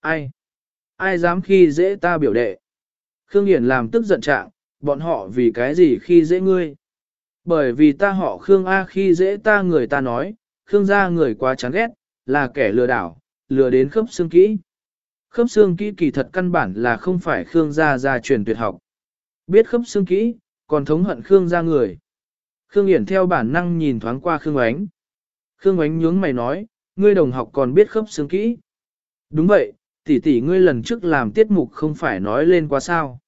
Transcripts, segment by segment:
ai? Ai dám khi dễ ta biểu đệ? Khương Hiển làm tức giận trạng, bọn họ vì cái gì khi dễ ngươi? Bởi vì ta họ Khương A khi dễ ta người ta nói, Khương gia người quá chán ghét, là kẻ lừa đảo, lừa đến khớp xương kỹ. Khớp xương kỹ kỳ thật căn bản là không phải Khương gia gia truyền tuyệt học. Biết khớp xương kỹ, còn thống hận Khương gia người. Khương Hiển theo bản năng nhìn thoáng qua Khương Ánh. Khương Ánh nhướng mày nói, ngươi đồng học còn biết khớp xương kỹ. Đúng vậy, tỷ tỷ ngươi lần trước làm tiết mục không phải nói lên quá sao.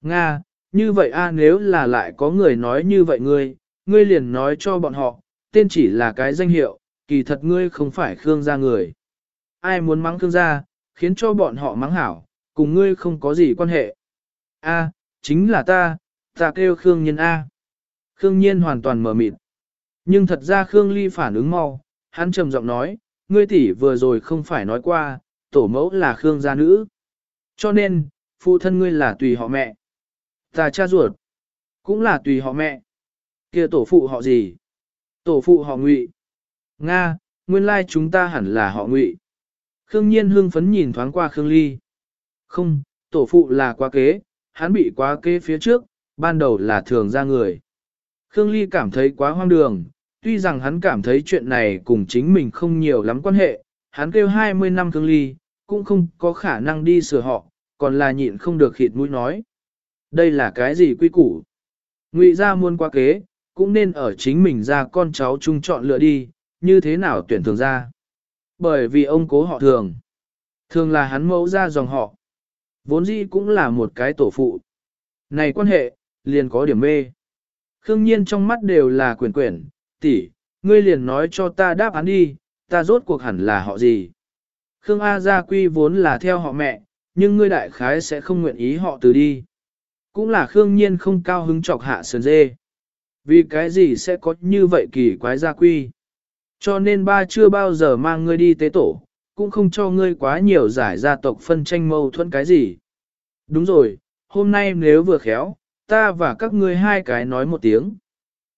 Nga, như vậy a nếu là lại có người nói như vậy ngươi, ngươi liền nói cho bọn họ, tên chỉ là cái danh hiệu, kỳ thật ngươi không phải Khương gia người. Ai muốn mắng Khương gia, khiến cho bọn họ mắng hảo, cùng ngươi không có gì quan hệ. A, chính là ta, ta kêu Khương Nhiên A. Khương Nhiên hoàn toàn mở mịt. Nhưng thật ra Khương Ly phản ứng mau, hắn trầm giọng nói, ngươi tỷ vừa rồi không phải nói qua, tổ mẫu là Khương gia nữ. Cho nên, phụ thân ngươi là tùy họ mẹ. Ta cha ruột, cũng là tùy họ mẹ. kia tổ phụ họ gì? Tổ phụ họ ngụy. Nga, nguyên lai chúng ta hẳn là họ ngụy. Khương Nhiên hương phấn nhìn thoáng qua Khương Ly. Không, tổ phụ là quá kế, hắn bị quá kế phía trước, ban đầu là thường ra người. Khương Ly cảm thấy quá hoang đường, tuy rằng hắn cảm thấy chuyện này cùng chính mình không nhiều lắm quan hệ, hắn kêu 20 năm Khương Ly, cũng không có khả năng đi sửa họ, còn là nhịn không được khịt mũi nói. Đây là cái gì quy củ? Ngụy ra muôn qua kế, cũng nên ở chính mình ra con cháu chung chọn lựa đi, như thế nào tuyển thường ra. Bởi vì ông cố họ thường. Thường là hắn mẫu ra dòng họ. Vốn dĩ cũng là một cái tổ phụ. Này quan hệ, liền có điểm mê. Khương nhiên trong mắt đều là quyển quyển, tỷ, ngươi liền nói cho ta đáp án đi, ta rốt cuộc hẳn là họ gì. Khương A Gia Quy vốn là theo họ mẹ, nhưng ngươi đại khái sẽ không nguyện ý họ từ đi. Cũng là Khương Nhiên không cao hứng chọc hạ sườn dê. Vì cái gì sẽ có như vậy kỳ quái gia quy. Cho nên ba chưa bao giờ mang ngươi đi tế tổ, cũng không cho ngươi quá nhiều giải gia tộc phân tranh mâu thuẫn cái gì. Đúng rồi, hôm nay nếu vừa khéo, ta và các ngươi hai cái nói một tiếng.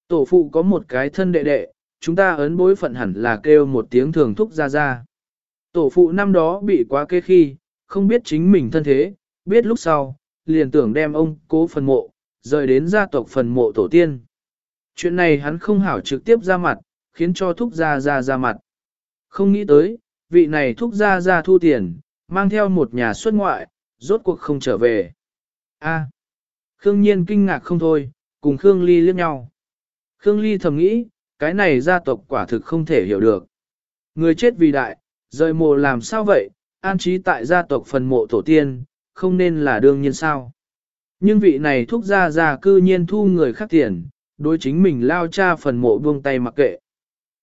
Tổ phụ có một cái thân đệ đệ, chúng ta ấn bối phận hẳn là kêu một tiếng thường thúc ra ra. Tổ phụ năm đó bị quá kê khi, không biết chính mình thân thế, biết lúc sau, liền tưởng đem ông cố phần mộ, rời đến gia tộc phần mộ tổ tiên. Chuyện này hắn không hảo trực tiếp ra mặt, khiến cho thúc gia ra ra mặt. Không nghĩ tới, vị này thúc gia ra thu tiền, mang theo một nhà xuất ngoại, rốt cuộc không trở về. A. Khương Nhiên kinh ngạc không thôi, cùng Khương Ly liếc nhau. Khương Ly thầm nghĩ, cái này gia tộc quả thực không thể hiểu được. Người chết vì đại, rời mộ làm sao vậy, an trí tại gia tộc phần mộ tổ tiên, không nên là đương nhiên sao. Nhưng vị này thúc gia già cư nhiên thu người khác tiền, đối chính mình lao cha phần mộ buông tay mặc kệ.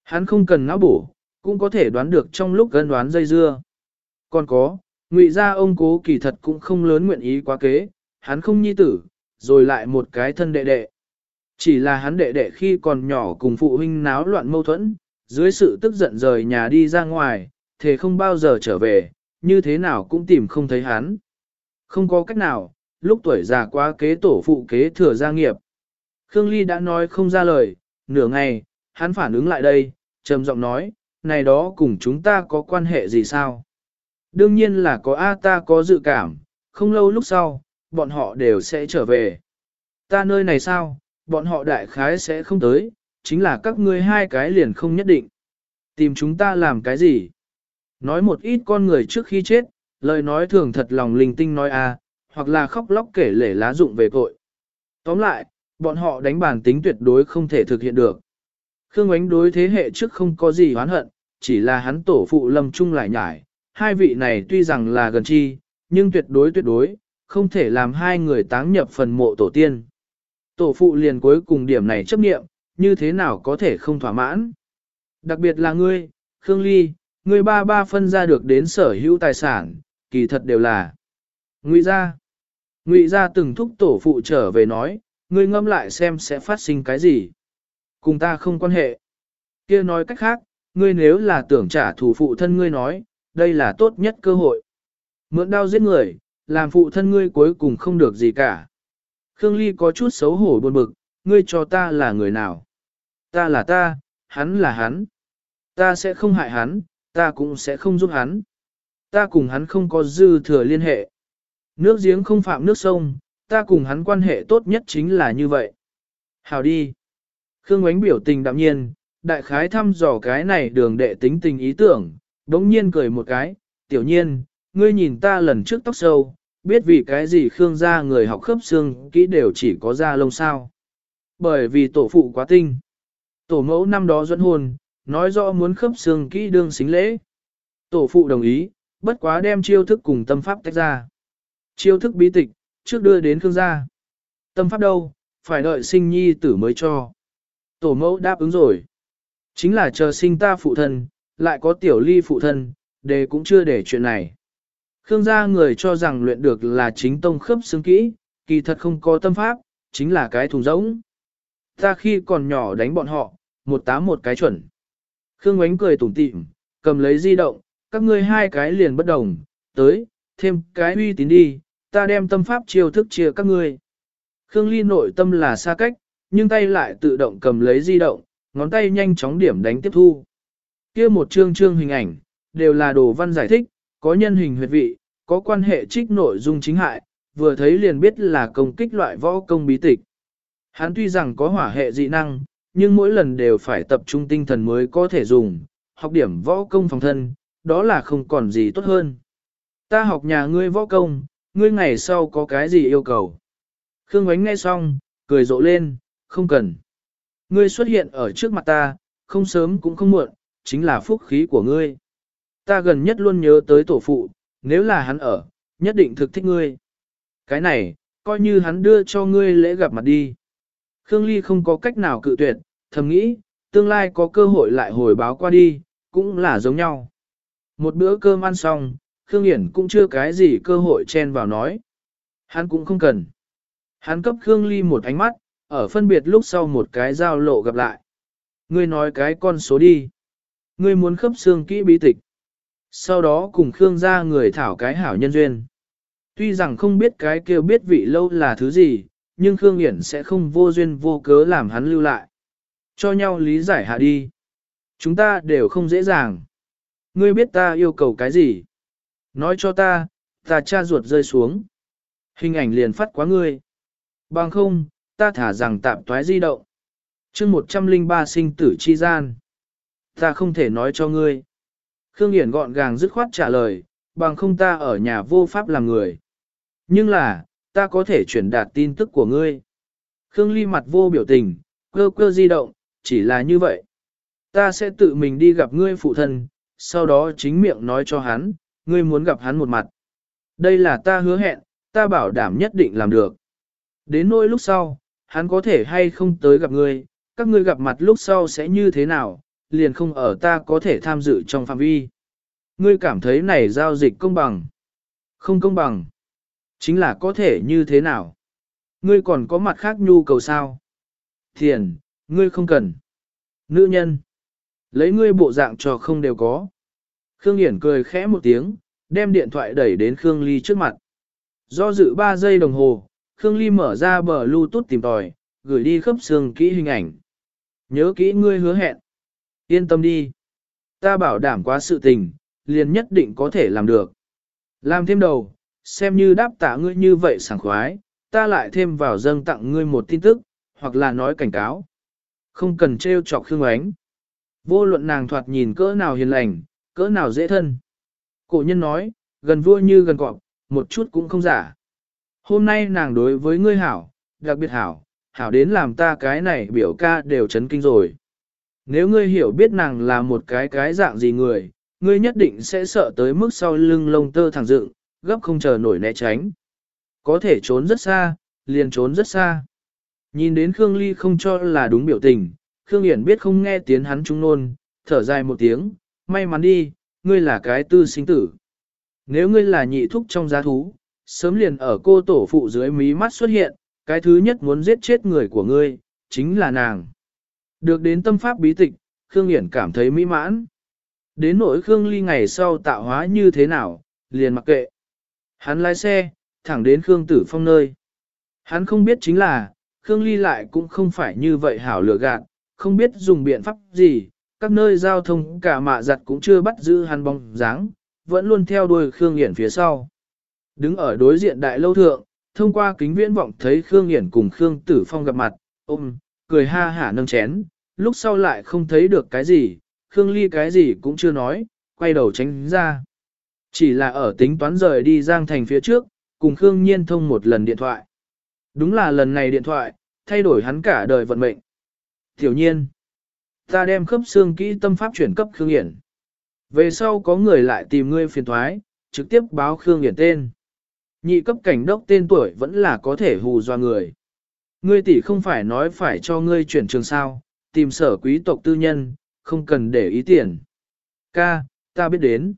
Hắn không cần não bổ, cũng có thể đoán được trong lúc gân đoán dây dưa. Còn có, ngụy gia ông cố kỳ thật cũng không lớn nguyện ý quá kế, hắn không nhi tử, rồi lại một cái thân đệ đệ. Chỉ là hắn đệ đệ khi còn nhỏ cùng phụ huynh náo loạn mâu thuẫn, dưới sự tức giận rời nhà đi ra ngoài, thế không bao giờ trở về, như thế nào cũng tìm không thấy hắn. Không có cách nào, lúc tuổi già quá kế tổ phụ kế thừa gia nghiệp. Khương Ly đã nói không ra lời, nửa ngày, hắn phản ứng lại đây, trầm giọng nói, này đó cùng chúng ta có quan hệ gì sao? Đương nhiên là có A ta có dự cảm, không lâu lúc sau, bọn họ đều sẽ trở về. Ta nơi này sao, bọn họ đại khái sẽ không tới, chính là các ngươi hai cái liền không nhất định. Tìm chúng ta làm cái gì? Nói một ít con người trước khi chết, lời nói thường thật lòng linh tinh nói a, hoặc là khóc lóc kể lể lá dụng về cội. Tóm lại, bọn họ đánh bản tính tuyệt đối không thể thực hiện được. Khương Ánh đối thế hệ trước không có gì oán hận, chỉ là hắn tổ phụ lâm trung lại nhải, hai vị này tuy rằng là gần chi, nhưng tuyệt đối tuyệt đối, không thể làm hai người táng nhập phần mộ tổ tiên. Tổ phụ liền cuối cùng điểm này chấp nghiệm, như thế nào có thể không thỏa mãn. Đặc biệt là ngươi, Khương Ly, ngươi ba ba phân ra được đến sở hữu tài sản, kỳ thật đều là Ngụy gia. Ngụy gia từng thúc tổ phụ trở về nói, ngươi ngâm lại xem sẽ phát sinh cái gì. Cùng ta không quan hệ. kia nói cách khác, ngươi nếu là tưởng trả thù phụ thân ngươi nói, đây là tốt nhất cơ hội. Mượn đao giết người, làm phụ thân ngươi cuối cùng không được gì cả. Khương Ly có chút xấu hổ buồn bực, ngươi cho ta là người nào? Ta là ta, hắn là hắn. Ta sẽ không hại hắn, ta cũng sẽ không giúp hắn. ta cùng hắn không có dư thừa liên hệ. Nước giếng không phạm nước sông, ta cùng hắn quan hệ tốt nhất chính là như vậy. Hào đi. Khương Ánh biểu tình đạm nhiên, đại khái thăm dò cái này đường đệ tính tình ý tưởng, đống nhiên cười một cái, tiểu nhiên, ngươi nhìn ta lần trước tóc sâu, biết vì cái gì Khương gia người học khớp xương kỹ đều chỉ có da lông sao. Bởi vì tổ phụ quá tinh. Tổ mẫu năm đó dẫn hôn, nói rõ muốn khớp xương kỹ đương xính lễ. Tổ phụ đồng ý, bất quá đem chiêu thức cùng tâm pháp tách ra. Chiêu thức bí tịch, trước đưa đến Khương gia. Tâm pháp đâu, phải đợi sinh nhi tử mới cho. Tổ mẫu đáp ứng rồi. Chính là chờ sinh ta phụ thân, lại có tiểu ly phụ thân, đề cũng chưa để chuyện này. Khương gia người cho rằng luyện được là chính tông khớp xương kỹ, kỳ thật không có tâm pháp, chính là cái thùng rỗng. Ta khi còn nhỏ đánh bọn họ, một tám một cái chuẩn. Khương Ngoánh cười tủm tỉm, cầm lấy di động, các ngươi hai cái liền bất đồng, tới, thêm cái uy tín đi, ta đem tâm pháp chiêu thức chia các ngươi. Khương Ly nội tâm là xa cách, nhưng tay lại tự động cầm lấy di động, ngón tay nhanh chóng điểm đánh tiếp thu. Kia một chương chương hình ảnh, đều là đồ văn giải thích, có nhân hình huyệt vị, có quan hệ trích nội dung chính hại, vừa thấy liền biết là công kích loại võ công bí tịch. Hắn tuy rằng có hỏa hệ dị năng, nhưng mỗi lần đều phải tập trung tinh thần mới có thể dùng, học điểm võ công phòng thân, đó là không còn gì tốt hơn. Ta học nhà ngươi võ công, ngươi ngày sau có cái gì yêu cầu. Khương Ngoánh nghe xong, cười rộ lên, không cần. Ngươi xuất hiện ở trước mặt ta, không sớm cũng không muộn, chính là phúc khí của ngươi. Ta gần nhất luôn nhớ tới tổ phụ, nếu là hắn ở, nhất định thực thích ngươi. Cái này, coi như hắn đưa cho ngươi lễ gặp mặt đi. Khương Ly không có cách nào cự tuyệt, thầm nghĩ, tương lai có cơ hội lại hồi báo qua đi, cũng là giống nhau. Một bữa cơm ăn xong, Khương Hiển cũng chưa cái gì cơ hội chen vào nói. Hắn cũng không cần. Hắn cấp Khương Ly một ánh mắt, ở phân biệt lúc sau một cái giao lộ gặp lại. Ngươi nói cái con số đi. Ngươi muốn khớp xương kỹ bí tịch. Sau đó cùng Khương gia người thảo cái hảo nhân duyên. Tuy rằng không biết cái kêu biết vị lâu là thứ gì, nhưng Khương Hiển sẽ không vô duyên vô cớ làm hắn lưu lại. Cho nhau lý giải hạ đi. Chúng ta đều không dễ dàng. Ngươi biết ta yêu cầu cái gì? Nói cho ta, ta cha ruột rơi xuống. Hình ảnh liền phát quá ngươi. Bằng không, ta thả rằng tạm toái di động. chương 103 sinh tử chi gian. Ta không thể nói cho ngươi. Khương Hiển gọn gàng dứt khoát trả lời, bằng không ta ở nhà vô pháp làm người. Nhưng là, ta có thể truyền đạt tin tức của ngươi. Khương Ly mặt vô biểu tình, cơ cơ di động, chỉ là như vậy. Ta sẽ tự mình đi gặp ngươi phụ thân, sau đó chính miệng nói cho hắn, ngươi muốn gặp hắn một mặt. Đây là ta hứa hẹn, ta bảo đảm nhất định làm được. Đến nỗi lúc sau, hắn có thể hay không tới gặp ngươi, các ngươi gặp mặt lúc sau sẽ như thế nào, liền không ở ta có thể tham dự trong phạm vi. Ngươi cảm thấy này giao dịch công bằng. Không công bằng. Chính là có thể như thế nào. Ngươi còn có mặt khác nhu cầu sao? Thiền, ngươi không cần. Nữ nhân. Lấy ngươi bộ dạng cho không đều có. Khương Hiển cười khẽ một tiếng, đem điện thoại đẩy đến Khương Ly trước mặt. Do dự 3 giây đồng hồ, Khương Ly mở ra bờ Bluetooth tìm tòi, gửi đi khớp xương kỹ hình ảnh. Nhớ kỹ ngươi hứa hẹn. Yên tâm đi. Ta bảo đảm quá sự tình, liền nhất định có thể làm được. Làm thêm đầu, xem như đáp tạ ngươi như vậy sảng khoái, ta lại thêm vào dâng tặng ngươi một tin tức, hoặc là nói cảnh cáo. Không cần trêu chọc Khương Ánh. Vô luận nàng thoạt nhìn cỡ nào hiền lành, cỡ nào dễ thân. Cổ nhân nói, gần vua như gần cọp, một chút cũng không giả. Hôm nay nàng đối với ngươi hảo, đặc biệt hảo, hảo đến làm ta cái này biểu ca đều chấn kinh rồi. Nếu ngươi hiểu biết nàng là một cái cái dạng gì người, ngươi nhất định sẽ sợ tới mức sau lưng lông tơ thẳng dựng, gấp không chờ nổi né tránh. Có thể trốn rất xa, liền trốn rất xa. Nhìn đến Khương Ly không cho là đúng biểu tình, Khương Hiển biết không nghe tiếng hắn trung nôn, thở dài một tiếng, may mắn đi, ngươi là cái tư sinh tử. Nếu ngươi là nhị thúc trong giá thú, sớm liền ở cô tổ phụ dưới mí mắt xuất hiện, cái thứ nhất muốn giết chết người của ngươi, chính là nàng. Được đến tâm pháp bí tịch, Khương Hiển cảm thấy mỹ mãn. Đến nỗi Khương Ly ngày sau tạo hóa như thế nào, liền mặc kệ. Hắn lái xe, thẳng đến Khương Tử Phong nơi. Hắn không biết chính là, Khương Ly lại cũng không phải như vậy hảo lựa gạt, không biết dùng biện pháp gì, các nơi giao thông cả mạ giặt cũng chưa bắt giữ hắn bóng dáng, vẫn luôn theo đuôi Khương Hiển phía sau. Đứng ở đối diện đại lâu thượng, thông qua kính viễn vọng thấy Khương Hiển cùng Khương Tử Phong gặp mặt, ôm, cười ha hả nâng chén, lúc sau lại không thấy được cái gì, Khương Ly cái gì cũng chưa nói, quay đầu tránh ra. Chỉ là ở tính toán rời đi Giang Thành phía trước, cùng Khương Nhiên thông một lần điện thoại. Đúng là lần này điện thoại, thay đổi hắn cả đời vận mệnh. Tiểu nhiên, ta đem khớp xương kỹ tâm pháp chuyển cấp Khương Hiển. Về sau có người lại tìm ngươi phiền thoái, trực tiếp báo Khương Hiển tên. Nhị cấp cảnh đốc tên tuổi vẫn là có thể hù doa người. Ngươi tỷ không phải nói phải cho ngươi chuyển trường sao, tìm sở quý tộc tư nhân, không cần để ý tiền. Ca, ta biết đến.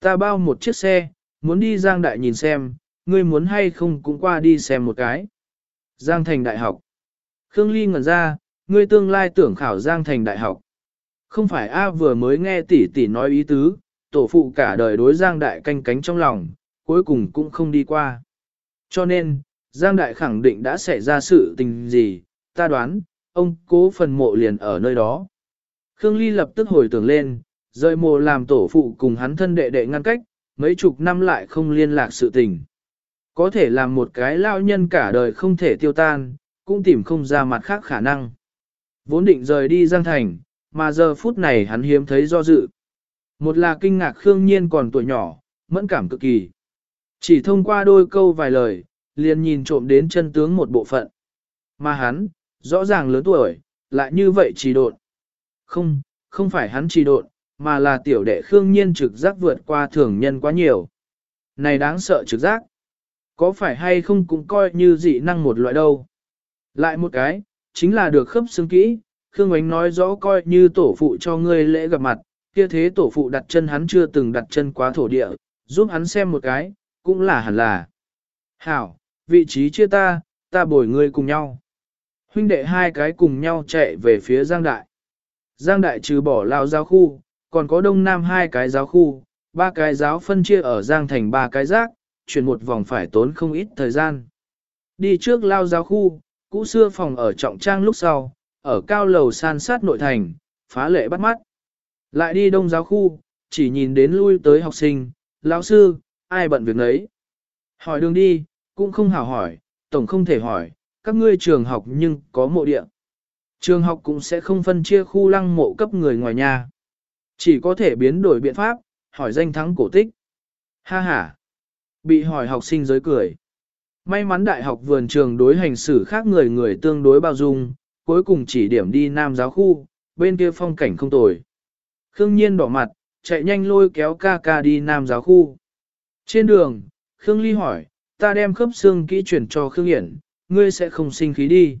Ta bao một chiếc xe, muốn đi Giang Đại nhìn xem, ngươi muốn hay không cũng qua đi xem một cái. Giang Thành Đại học. Khương Ly ngẩn ra, ngươi tương lai tưởng khảo Giang Thành Đại học. Không phải A vừa mới nghe tỷ tỷ nói ý tứ, tổ phụ cả đời đối Giang Đại canh cánh trong lòng, cuối cùng cũng không đi qua. Cho nên, Giang Đại khẳng định đã xảy ra sự tình gì, ta đoán, ông cố phần mộ liền ở nơi đó. Khương Ly lập tức hồi tưởng lên, rời mồ làm tổ phụ cùng hắn thân đệ đệ ngăn cách, mấy chục năm lại không liên lạc sự tình. Có thể làm một cái lao nhân cả đời không thể tiêu tan, cũng tìm không ra mặt khác khả năng. Vốn định rời đi Giang Thành, mà giờ phút này hắn hiếm thấy do dự. Một là kinh ngạc Khương Nhiên còn tuổi nhỏ, mẫn cảm cực kỳ. Chỉ thông qua đôi câu vài lời, liền nhìn trộm đến chân tướng một bộ phận. Mà hắn, rõ ràng lớn tuổi, lại như vậy trì độn. Không, không phải hắn trì độn, mà là tiểu đệ Khương Nhiên trực giác vượt qua thường nhân quá nhiều. Này đáng sợ trực giác. Có phải hay không cũng coi như dị năng một loại đâu. Lại một cái, chính là được khớp xương kỹ, Khương Ánh nói rõ coi như tổ phụ cho ngươi lễ gặp mặt, kia thế tổ phụ đặt chân hắn chưa từng đặt chân quá thổ địa, giúp hắn xem một cái, cũng là hẳn là. Hảo, vị trí chia ta, ta bồi ngươi cùng nhau. Huynh đệ hai cái cùng nhau chạy về phía Giang Đại. Giang Đại trừ bỏ lao giáo khu, còn có đông nam hai cái giáo khu, ba cái giáo phân chia ở Giang thành ba cái giác, chuyển một vòng phải tốn không ít thời gian. Đi trước lao giáo khu, cũ xưa phòng ở trọng trang lúc sau, ở cao lầu san sát nội thành, phá lệ bắt mắt. Lại đi đông giáo khu, chỉ nhìn đến lui tới học sinh, lão sư, ai bận việc nấy. Hỏi đường đi, cũng không hảo hỏi, tổng không thể hỏi, các ngươi trường học nhưng có mộ địa. Trường học cũng sẽ không phân chia khu lăng mộ cấp người ngoài nhà. Chỉ có thể biến đổi biện pháp, hỏi danh thắng cổ tích. Ha ha. Bị hỏi học sinh giới cười. May mắn đại học vườn trường đối hành xử khác người người tương đối bao dung, cuối cùng chỉ điểm đi nam giáo khu, bên kia phong cảnh không tồi. Khương Nhiên đỏ mặt, chạy nhanh lôi kéo ca ca đi nam giáo khu. Trên đường, Khương Ly hỏi, ta đem khớp xương kỹ chuyển cho Khương Hiển, ngươi sẽ không sinh khí đi.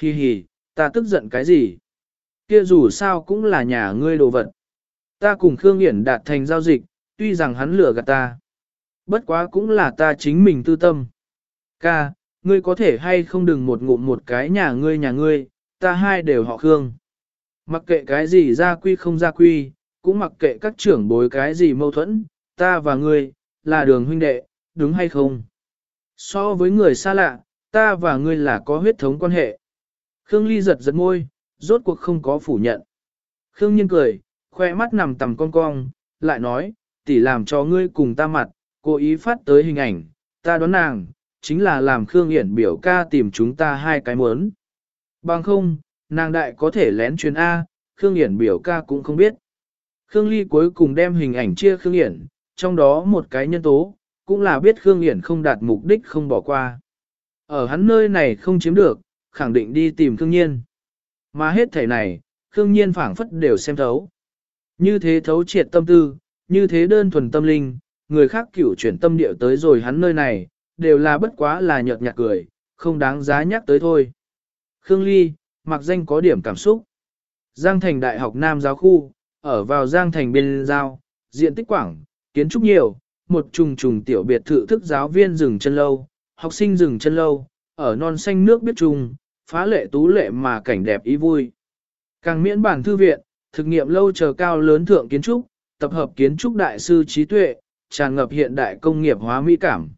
Hi hi, ta tức giận cái gì? Kia dù sao cũng là nhà ngươi đồ vật. Ta cùng Khương Hiển đạt thành giao dịch, tuy rằng hắn lừa gạt ta. Bất quá cũng là ta chính mình tư tâm. Ca, ngươi có thể hay không đừng một ngụm một cái nhà ngươi nhà ngươi, ta hai đều họ Khương. Mặc kệ cái gì ra quy không ra quy, cũng mặc kệ các trưởng bối cái gì mâu thuẫn, ta và ngươi, là đường huynh đệ, đúng hay không? So với người xa lạ, ta và ngươi là có huyết thống quan hệ. Khương Ly giật giật môi, rốt cuộc không có phủ nhận. Khương Nhiên cười, khoe mắt nằm tầm con cong, lại nói, tỷ làm cho ngươi cùng ta mặt, cố ý phát tới hình ảnh, ta đoán nàng, chính là làm Khương Hiển biểu ca tìm chúng ta hai cái muốn. Bằng không, nàng đại có thể lén truyền A, Khương Hiển biểu ca cũng không biết. Khương Ly cuối cùng đem hình ảnh chia Khương Hiển, trong đó một cái nhân tố, cũng là biết Khương Hiển không đạt mục đích không bỏ qua. Ở hắn nơi này không chiếm được, khẳng định đi tìm Khương Nhiên. Mà hết thể này, Khương Nhiên phảng phất đều xem thấu. Như thế thấu triệt tâm tư, như thế đơn thuần tâm linh, người khác cửu chuyển tâm điệu tới rồi hắn nơi này, đều là bất quá là nhợt nhạt cười, không đáng giá nhắc tới thôi. Khương Ly, mặc danh có điểm cảm xúc. Giang Thành Đại học Nam giáo khu, ở vào Giang Thành biên giao, diện tích quảng, kiến trúc nhiều, một trùng trùng tiểu biệt thự thức giáo viên rừng chân lâu, học sinh rừng chân lâu, ở non xanh nước biết trùng, phá lệ tú lệ mà cảnh đẹp ý vui. Càng miễn bản thư viện, thực nghiệm lâu chờ cao lớn thượng kiến trúc, tập hợp kiến trúc đại sư trí tuệ, tràn ngập hiện đại công nghiệp hóa mỹ cảm.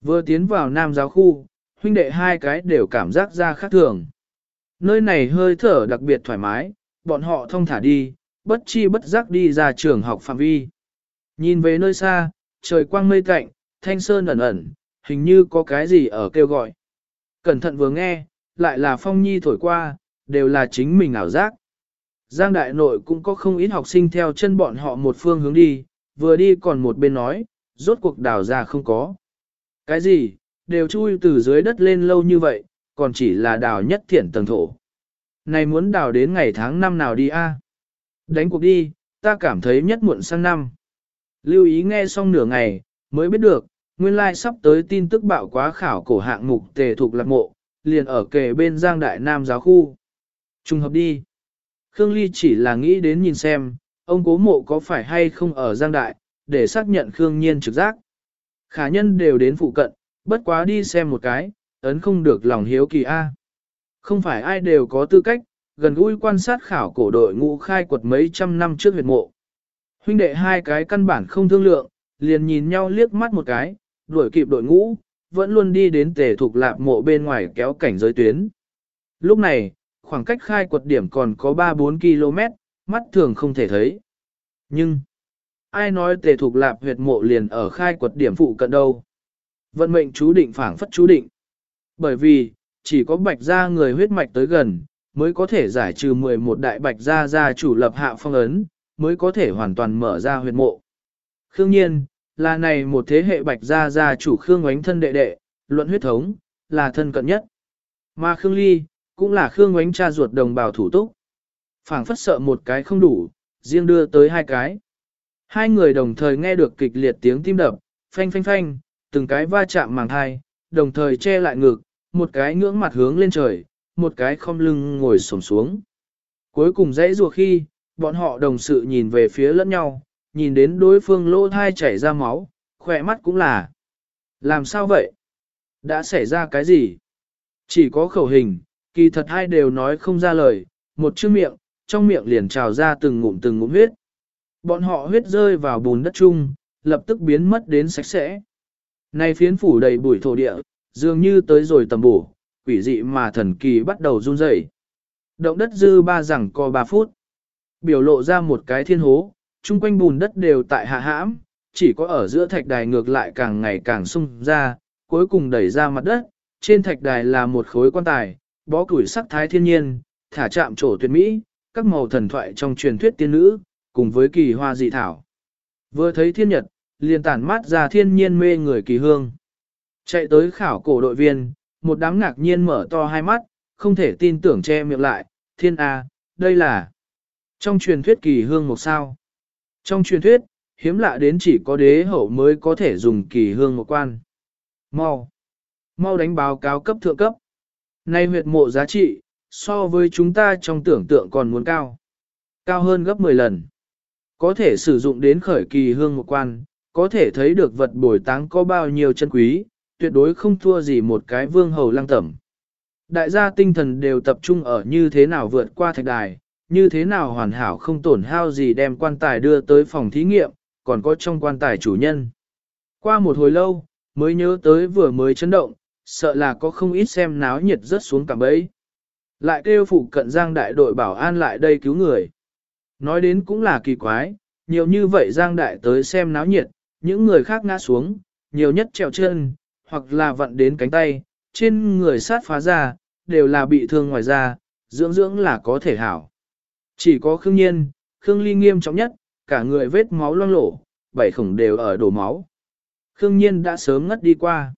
Vừa tiến vào nam giáo khu, huynh đệ hai cái đều cảm giác ra khác thường. Nơi này hơi thở đặc biệt thoải mái, bọn họ thông thả đi, bất chi bất giác đi ra trường học phạm vi. Nhìn về nơi xa, trời quang mây cạnh, thanh sơn ẩn ẩn, hình như có cái gì ở kêu gọi. Cẩn thận vừa nghe, lại là phong nhi thổi qua, đều là chính mình ảo giác. Giang đại nội cũng có không ít học sinh theo chân bọn họ một phương hướng đi, vừa đi còn một bên nói, rốt cuộc đào ra không có. Cái gì, đều chui từ dưới đất lên lâu như vậy, còn chỉ là đào nhất thiện tầng thổ. Này muốn đào đến ngày tháng năm nào đi a? Đánh cuộc đi, ta cảm thấy nhất muộn sang năm. Lưu ý nghe xong nửa ngày, mới biết được, nguyên lai sắp tới tin tức bạo quá khảo cổ hạng mục tề thuộc lạc mộ, liền ở kề bên Giang Đại Nam giáo khu. Trùng hợp đi. Khương Ly chỉ là nghĩ đến nhìn xem, ông cố mộ có phải hay không ở Giang Đại, để xác nhận Khương Nhiên trực giác. Khả nhân đều đến phụ cận, bất quá đi xem một cái, ấn không được lòng hiếu kỳ A. Không phải ai đều có tư cách, gần gũi quan sát khảo cổ đội ngũ khai quật mấy trăm năm trước huyệt mộ. Huynh đệ hai cái căn bản không thương lượng, liền nhìn nhau liếc mắt một cái, đuổi kịp đội ngũ, vẫn luôn đi đến tề thuộc lạp mộ bên ngoài kéo cảnh giới tuyến. Lúc này, khoảng cách khai quật điểm còn có 3-4 km, mắt thường không thể thấy. Nhưng, ai nói tề thuộc lạp huyệt mộ liền ở khai quật điểm phụ cận đâu. Vận mệnh chú định phảng phất chú định. Bởi vì, chỉ có bạch gia người huyết mạch tới gần, mới có thể giải trừ 11 đại bạch gia gia chủ lập hạ phong ấn, mới có thể hoàn toàn mở ra huyệt mộ. Khương nhiên, là này một thế hệ bạch gia gia chủ Khương ánh thân đệ đệ, luận huyết thống, là thân cận nhất. Mà Khương Ly, cũng là Khương Ngoánh cha ruột đồng bào thủ túc. phảng phất sợ một cái không đủ, riêng đưa tới hai cái. Hai người đồng thời nghe được kịch liệt tiếng tim đập, phanh phanh phanh, từng cái va chạm màng thai, đồng thời che lại ngực, một cái ngưỡng mặt hướng lên trời, một cái không lưng ngồi xổm xuống. Cuối cùng dãy rùa khi, bọn họ đồng sự nhìn về phía lẫn nhau, nhìn đến đối phương lỗ thai chảy ra máu, khỏe mắt cũng là. Làm sao vậy? Đã xảy ra cái gì? Chỉ có khẩu hình, kỳ thật hai đều nói không ra lời, một chữ miệng, trong miệng liền trào ra từng ngụm từng ngụm huyết. Bọn họ huyết rơi vào bùn đất chung, lập tức biến mất đến sạch sẽ. Này phiến phủ đầy bụi thổ địa, dường như tới rồi tầm bổ, quỷ dị mà thần kỳ bắt đầu run rẩy. Động đất dư ba rằng co 3 phút. Biểu lộ ra một cái thiên hố, chung quanh bùn đất đều tại hạ hãm, chỉ có ở giữa thạch đài ngược lại càng ngày càng sung ra, cuối cùng đẩy ra mặt đất, trên thạch đài là một khối quan tài, bó củi sắc thái thiên nhiên, thả chạm trổ tuyệt mỹ, các màu thần thoại trong truyền thuyết tiên nữ, cùng với kỳ hoa dị thảo. Vừa thấy thiên nhật, liền tản mát ra thiên nhiên mê người kỳ hương. Chạy tới khảo cổ đội viên, một đám ngạc nhiên mở to hai mắt, không thể tin tưởng che miệng lại, thiên A, đây là trong truyền thuyết kỳ hương một sao. Trong truyền thuyết, hiếm lạ đến chỉ có đế hậu mới có thể dùng kỳ hương một quan. Mau! Mau đánh báo cáo cấp thượng cấp. Nay huyệt mộ giá trị, so với chúng ta trong tưởng tượng còn muốn cao. Cao hơn gấp 10 lần. Có thể sử dụng đến khởi kỳ hương một quan, có thể thấy được vật bồi táng có bao nhiêu chân quý, tuyệt đối không thua gì một cái vương hầu lăng tẩm. Đại gia tinh thần đều tập trung ở như thế nào vượt qua thạch đài, như thế nào hoàn hảo không tổn hao gì đem quan tài đưa tới phòng thí nghiệm, còn có trong quan tài chủ nhân. Qua một hồi lâu, mới nhớ tới vừa mới chấn động, sợ là có không ít xem náo nhiệt rớt xuống cả bấy. Lại kêu phụ cận giang đại đội bảo an lại đây cứu người. Nói đến cũng là kỳ quái, nhiều như vậy giang đại tới xem náo nhiệt, những người khác ngã xuống, nhiều nhất trèo chân, hoặc là vặn đến cánh tay, trên người sát phá ra, đều là bị thương ngoài da, dưỡng dưỡng là có thể hảo. Chỉ có Khương Nhiên, Khương Ly nghiêm trọng nhất, cả người vết máu loang lổ, bảy khổng đều ở đổ máu. Khương Nhiên đã sớm ngất đi qua.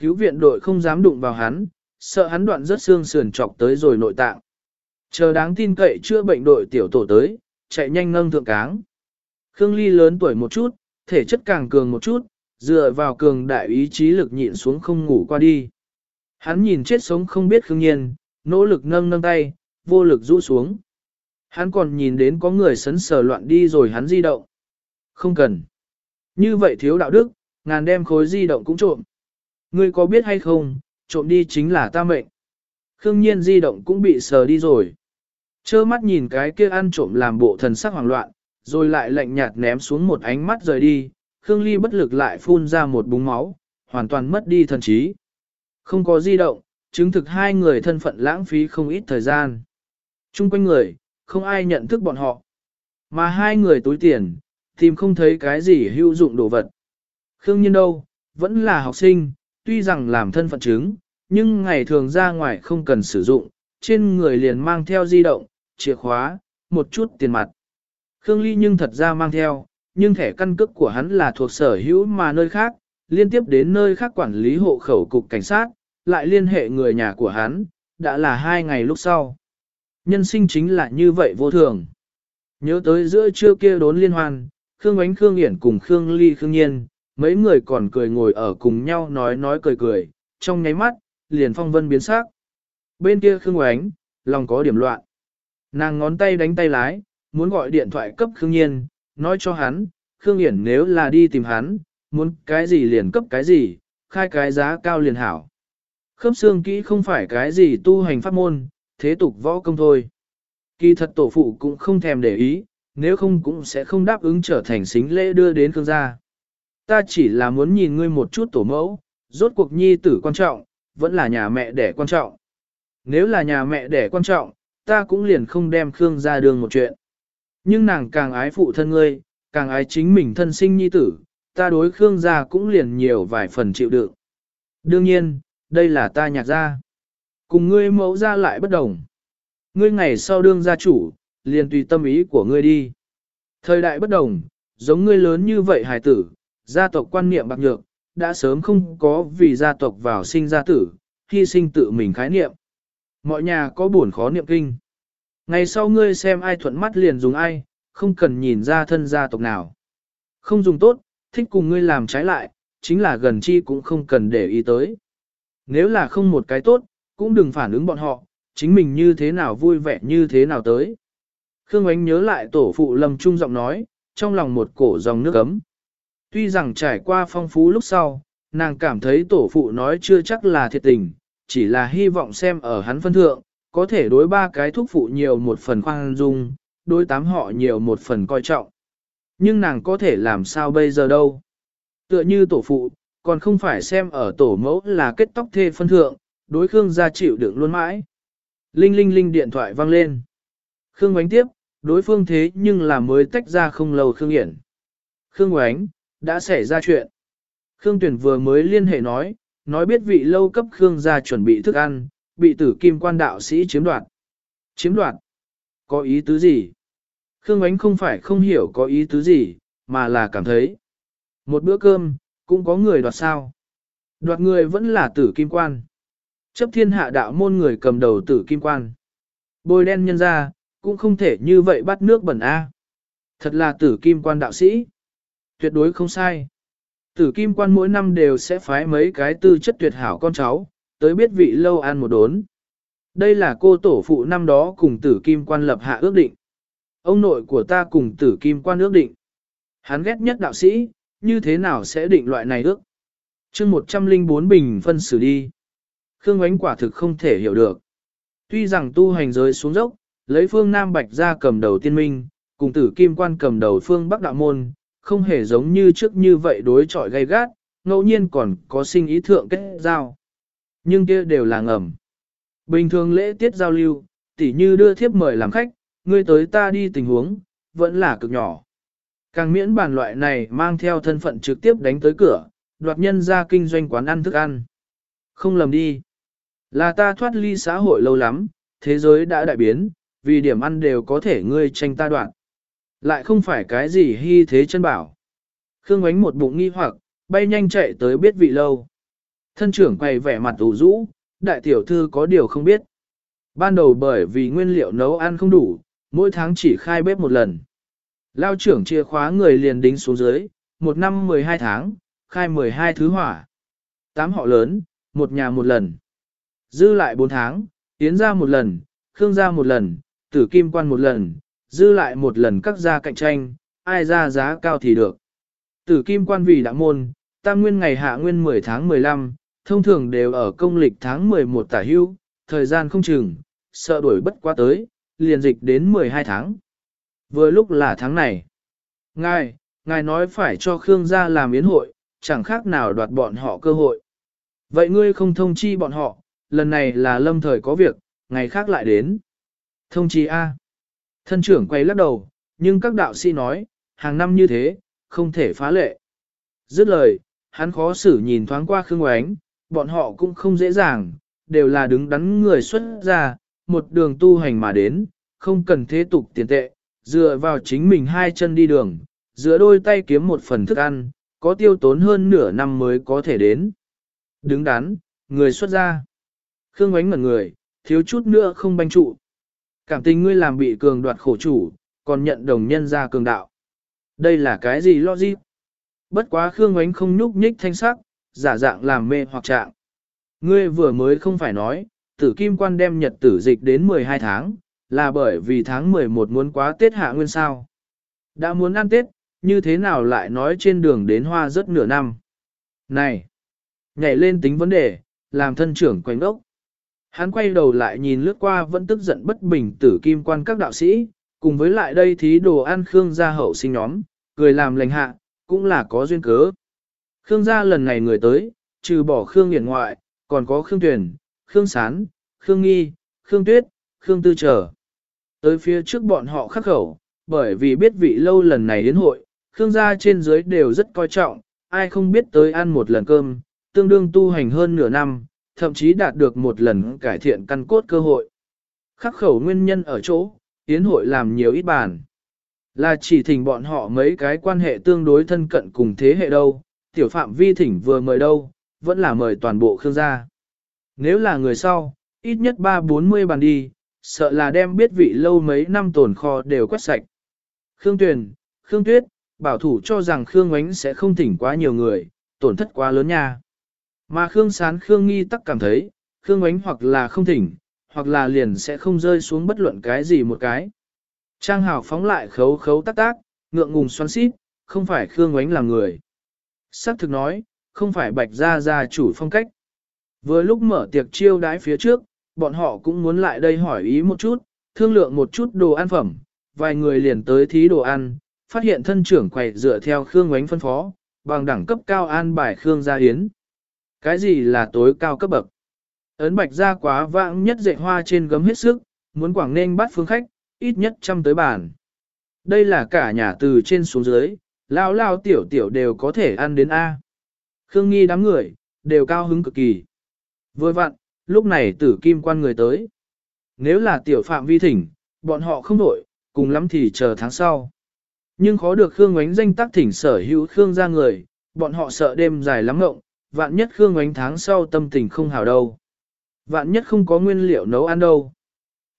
Cứu viện đội không dám đụng vào hắn, sợ hắn đoạn rất xương sườn chọc tới rồi nội tạng. Chờ đáng tin cậy chữa bệnh đội tiểu tổ tới, chạy nhanh nâng thượng cáng. Khương Ly lớn tuổi một chút, thể chất càng cường một chút, dựa vào cường đại ý chí lực nhịn xuống không ngủ qua đi. Hắn nhìn chết sống không biết Khương Nhiên, nỗ lực nâng nâng tay, vô lực rũ xuống. Hắn còn nhìn đến có người sấn sờ loạn đi rồi hắn di động. Không cần. Như vậy thiếu đạo đức, ngàn đem khối di động cũng trộm. Ngươi có biết hay không, trộm đi chính là ta mệnh. Khương nhiên di động cũng bị sờ đi rồi. Chơ mắt nhìn cái kia ăn trộm làm bộ thần sắc hoảng loạn, rồi lại lạnh nhạt ném xuống một ánh mắt rời đi. Khương Ly bất lực lại phun ra một búng máu, hoàn toàn mất đi thần trí. Không có di động, chứng thực hai người thân phận lãng phí không ít thời gian. Trung quanh người, không ai nhận thức bọn họ. Mà hai người túi tiền, tìm không thấy cái gì hữu dụng đồ vật. Khương Nhiên đâu, vẫn là học sinh, tuy rằng làm thân phận chứng, nhưng ngày thường ra ngoài không cần sử dụng, trên người liền mang theo di động, chìa khóa, một chút tiền mặt. Khương Ly nhưng thật ra mang theo, nhưng thẻ căn cước của hắn là thuộc sở hữu mà nơi khác, liên tiếp đến nơi khác quản lý hộ khẩu cục cảnh sát, lại liên hệ người nhà của hắn, đã là hai ngày lúc sau. Nhân sinh chính là như vậy vô thường. Nhớ tới giữa trưa kia đốn liên hoan, Khương Ánh Khương Hiển cùng Khương Ly Khương Nhiên, mấy người còn cười ngồi ở cùng nhau nói nói cười cười, trong nháy mắt, liền phong vân biến sắc. Bên kia Khương Oánh, lòng có điểm loạn. Nàng ngón tay đánh tay lái, muốn gọi điện thoại cấp Khương Nhiên, nói cho hắn, Khương Hiển nếu là đi tìm hắn, muốn cái gì liền cấp cái gì, khai cái giá cao liền hảo. Khớp xương kỹ không phải cái gì tu hành pháp môn, thế tục võ công thôi. Kỳ thật tổ phụ cũng không thèm để ý, nếu không cũng sẽ không đáp ứng trở thành xính lễ đưa đến Khương gia. Ta chỉ là muốn nhìn ngươi một chút tổ mẫu, rốt cuộc nhi tử quan trọng, vẫn là nhà mẹ đẻ quan trọng. Nếu là nhà mẹ đẻ quan trọng, ta cũng liền không đem Khương ra đường một chuyện. Nhưng nàng càng ái phụ thân ngươi, càng ái chính mình thân sinh nhi tử, ta đối Khương gia cũng liền nhiều vài phần chịu đựng. Đương nhiên, đây là ta nhạc gia. Cùng ngươi mẫu ra lại bất đồng. Ngươi ngày sau đương gia chủ, liền tùy tâm ý của ngươi đi. Thời đại bất đồng, giống ngươi lớn như vậy hài tử, gia tộc quan niệm bạc nhược, đã sớm không có vì gia tộc vào sinh gia tử, hy sinh tự mình khái niệm. Mọi nhà có buồn khó niệm kinh. Ngày sau ngươi xem ai thuận mắt liền dùng ai, không cần nhìn ra thân gia tộc nào. Không dùng tốt, thích cùng ngươi làm trái lại, chính là gần chi cũng không cần để ý tới. Nếu là không một cái tốt, cũng đừng phản ứng bọn họ, chính mình như thế nào vui vẻ như thế nào tới. Khương Ánh nhớ lại tổ phụ lầm trung giọng nói, trong lòng một cổ dòng nước ấm. Tuy rằng trải qua phong phú lúc sau, nàng cảm thấy tổ phụ nói chưa chắc là thiệt tình, chỉ là hy vọng xem ở hắn phân thượng, có thể đối ba cái thúc phụ nhiều một phần khoan dung, đối tám họ nhiều một phần coi trọng. Nhưng nàng có thể làm sao bây giờ đâu. Tựa như tổ phụ, còn không phải xem ở tổ mẫu là kết tóc thê phân thượng, đối Khương gia chịu đựng luôn mãi. Linh linh linh điện thoại vang lên. Khương Ngoánh tiếp, đối phương thế nhưng là mới tách ra không lâu Khương Hiển. Khương Ngoánh, đã xảy ra chuyện. Khương Tuyền vừa mới liên hệ nói, nói biết vị lâu cấp Khương gia chuẩn bị thức ăn, bị tử kim quan đạo sĩ chiếm đoạt. Chiếm đoạt? Có ý tứ gì? Khương Ánh không phải không hiểu có ý tứ gì, mà là cảm thấy. Một bữa cơm, cũng có người đoạt sao. Đoạt người vẫn là tử kim quan. Chấp thiên hạ đạo môn người cầm đầu tử kim quan. Bôi đen nhân ra, cũng không thể như vậy bắt nước bẩn A. Thật là tử kim quan đạo sĩ. Tuyệt đối không sai. Tử kim quan mỗi năm đều sẽ phái mấy cái tư chất tuyệt hảo con cháu, tới biết vị lâu ăn một đốn. Đây là cô tổ phụ năm đó cùng tử kim quan lập hạ ước định. Ông nội của ta cùng tử kim quan ước định. Hắn ghét nhất đạo sĩ, như thế nào sẽ định loại này ước? chương 104 bình phân xử đi. Khương ánh quả thực không thể hiểu được. Tuy rằng tu hành giới xuống dốc, lấy phương Nam Bạch ra cầm đầu tiên minh, cùng tử kim quan cầm đầu phương Bắc đạo môn, không hề giống như trước như vậy đối chọi gay gắt, ngẫu nhiên còn có sinh ý thượng kết giao. Nhưng kia đều là ngầm. Bình thường lễ tiết giao lưu, tỉ như đưa thiếp mời làm khách, ngươi tới ta đi tình huống, vẫn là cực nhỏ. Càng miễn bàn loại này mang theo thân phận trực tiếp đánh tới cửa, đoạt nhân ra kinh doanh quán ăn thức ăn. Không lầm đi. Là ta thoát ly xã hội lâu lắm, thế giới đã đại biến, vì điểm ăn đều có thể ngươi tranh ta đoạn. Lại không phải cái gì hy thế chân bảo. Khương ánh một bụng nghi hoặc, bay nhanh chạy tới biết vị lâu. Thân trưởng quay vẻ mặt ủ rũ, đại tiểu thư có điều không biết. Ban đầu bởi vì nguyên liệu nấu ăn không đủ, mỗi tháng chỉ khai bếp một lần. Lao trưởng chia khóa người liền đính xuống dưới, một năm 12 tháng, khai 12 thứ hỏa. Tám họ lớn, một nhà một lần. Dư lại 4 tháng, tiến ra một lần, khương ra một lần, tử kim quan một lần, dư lại một lần các gia cạnh tranh, ai ra giá cao thì được. Tử kim quan vì đã môn, tam nguyên ngày hạ nguyên 10 tháng 15, thông thường đều ở công lịch tháng 11 tả hưu, thời gian không chừng, sợ đuổi bất qua tới, liền dịch đến 12 tháng. Vừa lúc là tháng này. Ngài, ngài nói phải cho Khương gia làm yến hội, chẳng khác nào đoạt bọn họ cơ hội. Vậy ngươi không thông chi bọn họ, lần này là lâm thời có việc, ngày khác lại đến. Thông chi A. Thân trưởng quay lắc đầu, nhưng các đạo sĩ nói, hàng năm như thế, không thể phá lệ. Dứt lời, hắn khó xử nhìn thoáng qua Khương Oánh, bọn họ cũng không dễ dàng, đều là đứng đắn người xuất ra, một đường tu hành mà đến, không cần thế tục tiền tệ, dựa vào chính mình hai chân đi đường, giữa đôi tay kiếm một phần thức ăn, có tiêu tốn hơn nửa năm mới có thể đến. Đứng đắn, người xuất ra. Khương Ngoánh ngẩn người, thiếu chút nữa không banh trụ. Cảm tình ngươi làm bị cường đoạt khổ chủ, còn nhận đồng nhân ra cường đạo. Đây là cái gì lo gì? Bất quá Khương Ngoánh không nhúc nhích thanh sắc, giả dạng làm mê hoặc trạng. Ngươi vừa mới không phải nói, tử kim quan đem nhật tử dịch đến 12 tháng, là bởi vì tháng 11 muốn quá Tết hạ nguyên sao. Đã muốn ăn Tết, như thế nào lại nói trên đường đến hoa rất nửa năm. Này! Nhảy lên tính vấn đề, làm thân trưởng quanh ốc. Hắn quay đầu lại nhìn lướt qua vẫn tức giận bất bình tử kim quan các đạo sĩ, cùng với lại đây thí đồ ăn Khương gia hậu sinh nhóm, cười làm lành hạ, cũng là có duyên cớ. Khương gia lần này người tới, trừ bỏ Khương Hiển ngoại, còn có Khương Tuyền, Khương Sán, Khương Nghi, Khương Tuyết, Khương Tư Trở. Tới phía trước bọn họ khắc khẩu, bởi vì biết vị lâu lần này đến hội, Khương gia trên dưới đều rất coi trọng, ai không biết tới ăn một lần cơm, tương đương tu hành hơn nửa năm, thậm chí đạt được một lần cải thiện căn cốt cơ hội. Khắc khẩu nguyên nhân ở chỗ, tiến hội làm nhiều ít bàn. Là chỉ thỉnh bọn họ mấy cái quan hệ tương đối thân cận cùng thế hệ đâu, tiểu phạm vi thỉnh vừa mời đâu, vẫn là mời toàn bộ Khương gia. Nếu là người sau, ít nhất ba bốn mươi bàn đi, sợ là đem biết vị lâu mấy năm tồn kho đều quét sạch. Khương Tuyền, Khương Tuyết, bảo thủ cho rằng Khương Ngoánh sẽ không thỉnh quá nhiều người, tổn thất quá lớn nha. Mà Khương Sán Khương Nghi tắc cảm thấy, Khương Ánh hoặc là không thỉnh, hoặc là liền sẽ không rơi xuống bất luận cái gì một cái. Trang Hảo phóng lại khấu khấu tác tác, ngượng ngùng xoắn xít, không phải Khương Ánh là người. Sắc thực nói, không phải bạch gia gia chủ phong cách. Vừa lúc mở tiệc chiêu đãi phía trước, bọn họ cũng muốn lại đây hỏi ý một chút, thương lượng một chút đồ ăn phẩm, vài người liền tới thí đồ ăn, phát hiện thân trưởng quầy dựa theo Khương Ngoánh phân phó, bằng đẳng cấp cao an bài Khương Gia Yến. Cái gì là tối cao cấp bậc? Ấn bạch ra quá vãng nhất dạy hoa trên gấm hết sức, muốn quảng nên bắt phương khách, ít nhất trăm tới bàn. Đây là cả nhà từ trên xuống dưới, lao lao tiểu tiểu đều có thể ăn đến A. Khương nghi đám người, đều cao hứng cực kỳ. Vừa vặn, lúc này tử kim quan người tới. Nếu là tiểu phạm vi thỉnh, bọn họ không đổi, cùng lắm thì chờ tháng sau. Nhưng khó được Khương ánh danh tác thỉnh sở hữu Khương ra người, bọn họ sợ đêm dài lắm ngộng, vạn nhất Khương ánh tháng sau tâm tình không hào đâu. Vạn nhất không có nguyên liệu nấu ăn đâu.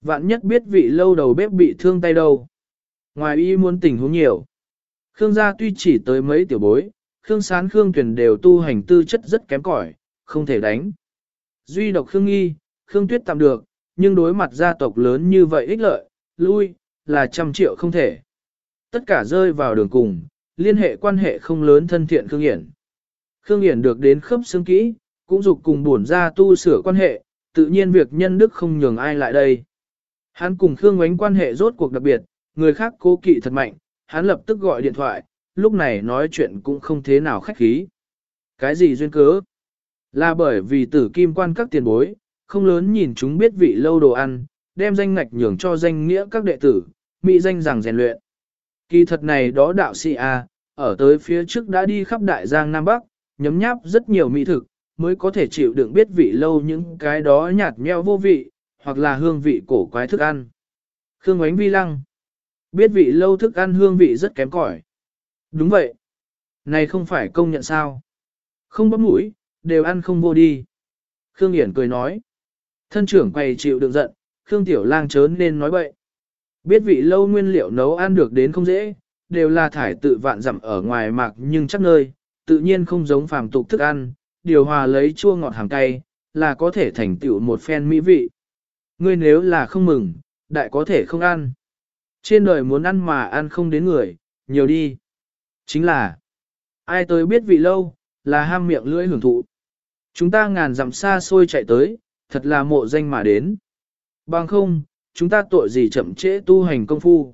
Vạn nhất biết vị lâu đầu bếp bị thương tay đâu. Ngoài y muốn tình huống nhiều. Khương gia tuy chỉ tới mấy tiểu bối, Khương Sán Khương tuyển đều tu hành tư chất rất kém cỏi, không thể đánh. Duy độc Khương Nghi, Khương Tuyết tạm được, nhưng đối mặt gia tộc lớn như vậy ích lợi, lui, là trăm triệu không thể. Tất cả rơi vào đường cùng, liên hệ quan hệ không lớn thân thiện Khương Hiển. Khương Hiển được đến khớp xương kỹ, cũng dục cùng buồn ra tu sửa quan hệ, tự nhiên việc nhân đức không nhường ai lại đây. Hắn cùng Khương Ngoánh quan hệ rốt cuộc đặc biệt, người khác cố kỵ thật mạnh, hắn lập tức gọi điện thoại, lúc này nói chuyện cũng không thế nào khách khí. Cái gì duyên cớ? Là bởi vì tử kim quan các tiền bối, không lớn nhìn chúng biết vị lâu đồ ăn, đem danh ngạch nhường cho danh nghĩa các đệ tử, mỹ danh rằng rèn luyện. Kỳ thật này đó đạo sĩ A, ở tới phía trước đã đi khắp đại giang Nam Bắc, nhấm nháp rất nhiều mỹ thực, mới có thể chịu đựng biết vị lâu những cái đó nhạt nheo vô vị, hoặc là hương vị cổ quái thức ăn. Khương Ánh Vi Lăng Biết vị lâu thức ăn hương vị rất kém cỏi. Đúng vậy. Này không phải công nhận sao. Không bấm mũi, đều ăn không vô đi. Khương Hiển cười nói. Thân trưởng quầy chịu đựng giận, Khương Tiểu Lang chớn nên nói bậy. Biết vị lâu nguyên liệu nấu ăn được đến không dễ, đều là thải tự vạn dặm ở ngoài mạc nhưng chắc nơi, tự nhiên không giống phàm tục thức ăn, điều hòa lấy chua ngọt hàng cay, là có thể thành tựu một phen mỹ vị. Ngươi nếu là không mừng, đại có thể không ăn. Trên đời muốn ăn mà ăn không đến người, nhiều đi. Chính là, ai tới biết vị lâu, là ham miệng lưỡi hưởng thụ. Chúng ta ngàn dặm xa xôi chạy tới, thật là mộ danh mà đến. Bằng không, chúng ta tội gì chậm trễ tu hành công phu.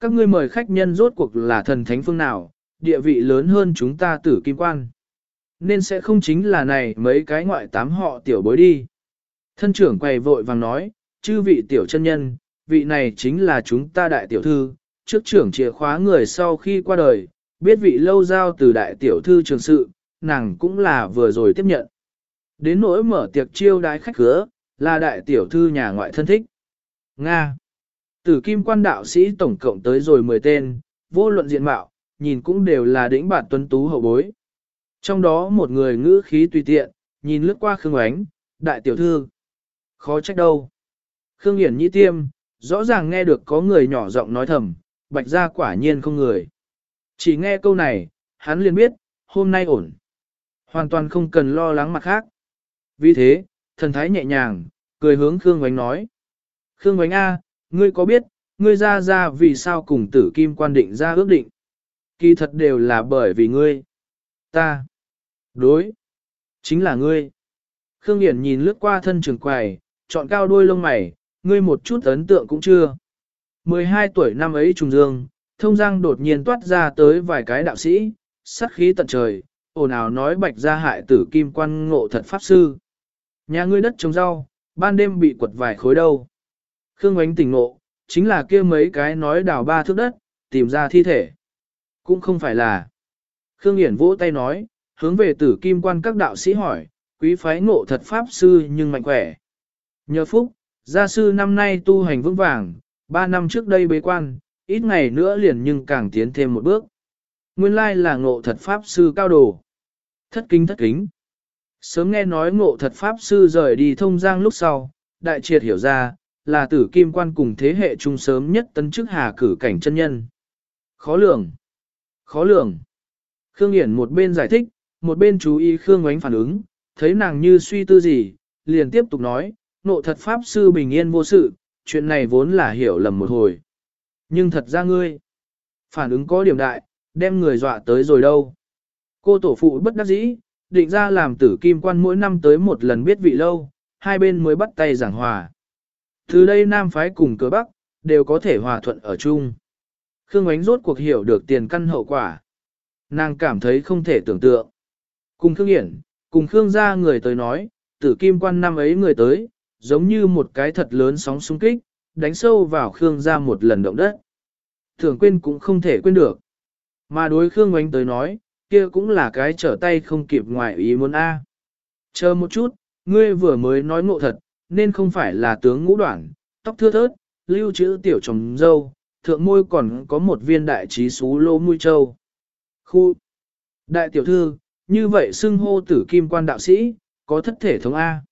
Các ngươi mời khách nhân rốt cuộc là thần thánh phương nào, địa vị lớn hơn chúng ta tử kim quan. Nên sẽ không chính là này mấy cái ngoại tám họ tiểu bối đi. Thân trưởng quầy vội vàng nói, chư vị tiểu chân nhân, vị này chính là chúng ta đại tiểu thư, trước trưởng chìa khóa người sau khi qua đời, biết vị lâu giao từ đại tiểu thư trường sự, nàng cũng là vừa rồi tiếp nhận. Đến nỗi mở tiệc chiêu đái khách khứa, là đại tiểu thư nhà ngoại thân thích. Nga. Tử kim quan đạo sĩ tổng cộng tới rồi 10 tên, vô luận diện mạo, nhìn cũng đều là đỉnh bản tuấn tú hậu bối. Trong đó một người ngữ khí tùy tiện, nhìn lướt qua Khương Ánh, đại tiểu thư. Khó trách đâu. Khương Hiển Nhĩ Tiêm, rõ ràng nghe được có người nhỏ giọng nói thầm, bạch ra quả nhiên không người. Chỉ nghe câu này, hắn liền biết, hôm nay ổn. Hoàn toàn không cần lo lắng mặt khác. Vì thế, thần thái nhẹ nhàng, cười hướng Khương Ngoánh nói. Khương Ngoánh A, ngươi có biết, ngươi ra ra vì sao cùng tử kim quan định ra ước định? Kỳ thật đều là bởi vì ngươi. Ta. Đối. Chính là ngươi. Khương Hiển nhìn lướt qua thân trường quầy, chọn cao đuôi lông mày, ngươi một chút ấn tượng cũng chưa. 12 tuổi năm ấy trùng dương, thông giang đột nhiên toát ra tới vài cái đạo sĩ, sát khí tận trời, ồn ào nói bạch ra hại tử kim quan ngộ thật pháp sư. Nhà ngươi đất trồng rau, ban đêm bị quật vài khối đâu. Khương Ánh tỉnh ngộ, chính là kia mấy cái nói đào ba thước đất, tìm ra thi thể. Cũng không phải là. Khương Hiển vỗ tay nói, hướng về tử kim quan các đạo sĩ hỏi, quý phái ngộ thật pháp sư nhưng mạnh khỏe. Nhờ phúc, gia sư năm nay tu hành vững vàng, ba năm trước đây bế quan, ít ngày nữa liền nhưng càng tiến thêm một bước. Nguyên lai là ngộ thật pháp sư cao đồ. Thất kính thất kính. Sớm nghe nói ngộ thật pháp sư rời đi thông giang lúc sau, đại triệt hiểu ra, là tử kim quan cùng thế hệ trung sớm nhất tấn chức hà cử cảnh chân nhân. Khó lường. Khó lường. Khương Hiển một bên giải thích, một bên chú ý Khương Ngoánh phản ứng, thấy nàng như suy tư gì, liền tiếp tục nói, nộ thật pháp sư bình yên vô sự, chuyện này vốn là hiểu lầm một hồi. Nhưng thật ra ngươi, phản ứng có điểm đại, đem người dọa tới rồi đâu. Cô tổ phụ bất đắc dĩ, định ra làm tử kim quan mỗi năm tới một lần biết vị lâu, hai bên mới bắt tay giảng hòa. Từ đây Nam phái cùng cờ Bắc, đều có thể hòa thuận ở chung. Khương Ánh rốt cuộc hiểu được tiền căn hậu quả. Nàng cảm thấy không thể tưởng tượng. Cùng Khương Hiển, cùng Khương gia người tới nói, tử kim quan năm ấy người tới, giống như một cái thật lớn sóng xung kích, đánh sâu vào Khương gia một lần động đất. Thường quên cũng không thể quên được. Mà đối Khương Ánh tới nói, kia cũng là cái trở tay không kịp ngoài ý muốn A. Chờ một chút, ngươi vừa mới nói ngộ thật, nên không phải là tướng ngũ đoạn, tóc thưa thớt, lưu trữ tiểu trồng dâu, thượng môi còn có một viên đại trí xú lô mũi châu. Khu! Đại tiểu thư, như vậy xưng hô tử kim quan đạo sĩ, có thất thể thống A.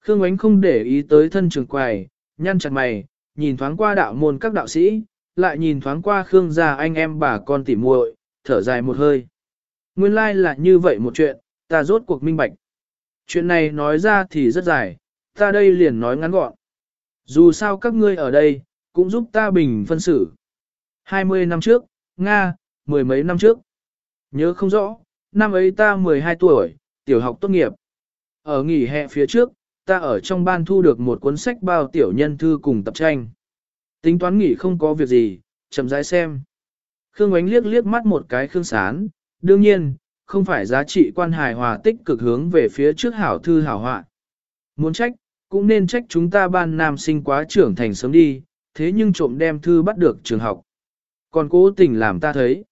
Khương Ánh không để ý tới thân trường quầy, nhăn chặt mày, nhìn thoáng qua đạo môn các đạo sĩ, lại nhìn thoáng qua Khương gia anh em bà con tỉ muội, thở dài một hơi. Nguyên lai like là như vậy một chuyện, ta rốt cuộc minh bạch. Chuyện này nói ra thì rất dài, ta đây liền nói ngắn gọn. Dù sao các ngươi ở đây, cũng giúp ta bình phân xử. 20 năm trước, Nga, mười mấy năm trước. Nhớ không rõ, năm ấy ta 12 tuổi, tiểu học tốt nghiệp. Ở nghỉ hè phía trước, ta ở trong ban thu được một cuốn sách bao tiểu nhân thư cùng tập tranh. Tính toán nghỉ không có việc gì, chậm rãi xem. Khương Ánh liếc liếc mắt một cái Khương Sán, đương nhiên, không phải giá trị quan hài hòa tích cực hướng về phía trước hảo thư hảo họa. Muốn trách, cũng nên trách chúng ta ban nam sinh quá trưởng thành sớm đi, thế nhưng trộm đem thư bắt được trường học. Còn cố tình làm ta thấy.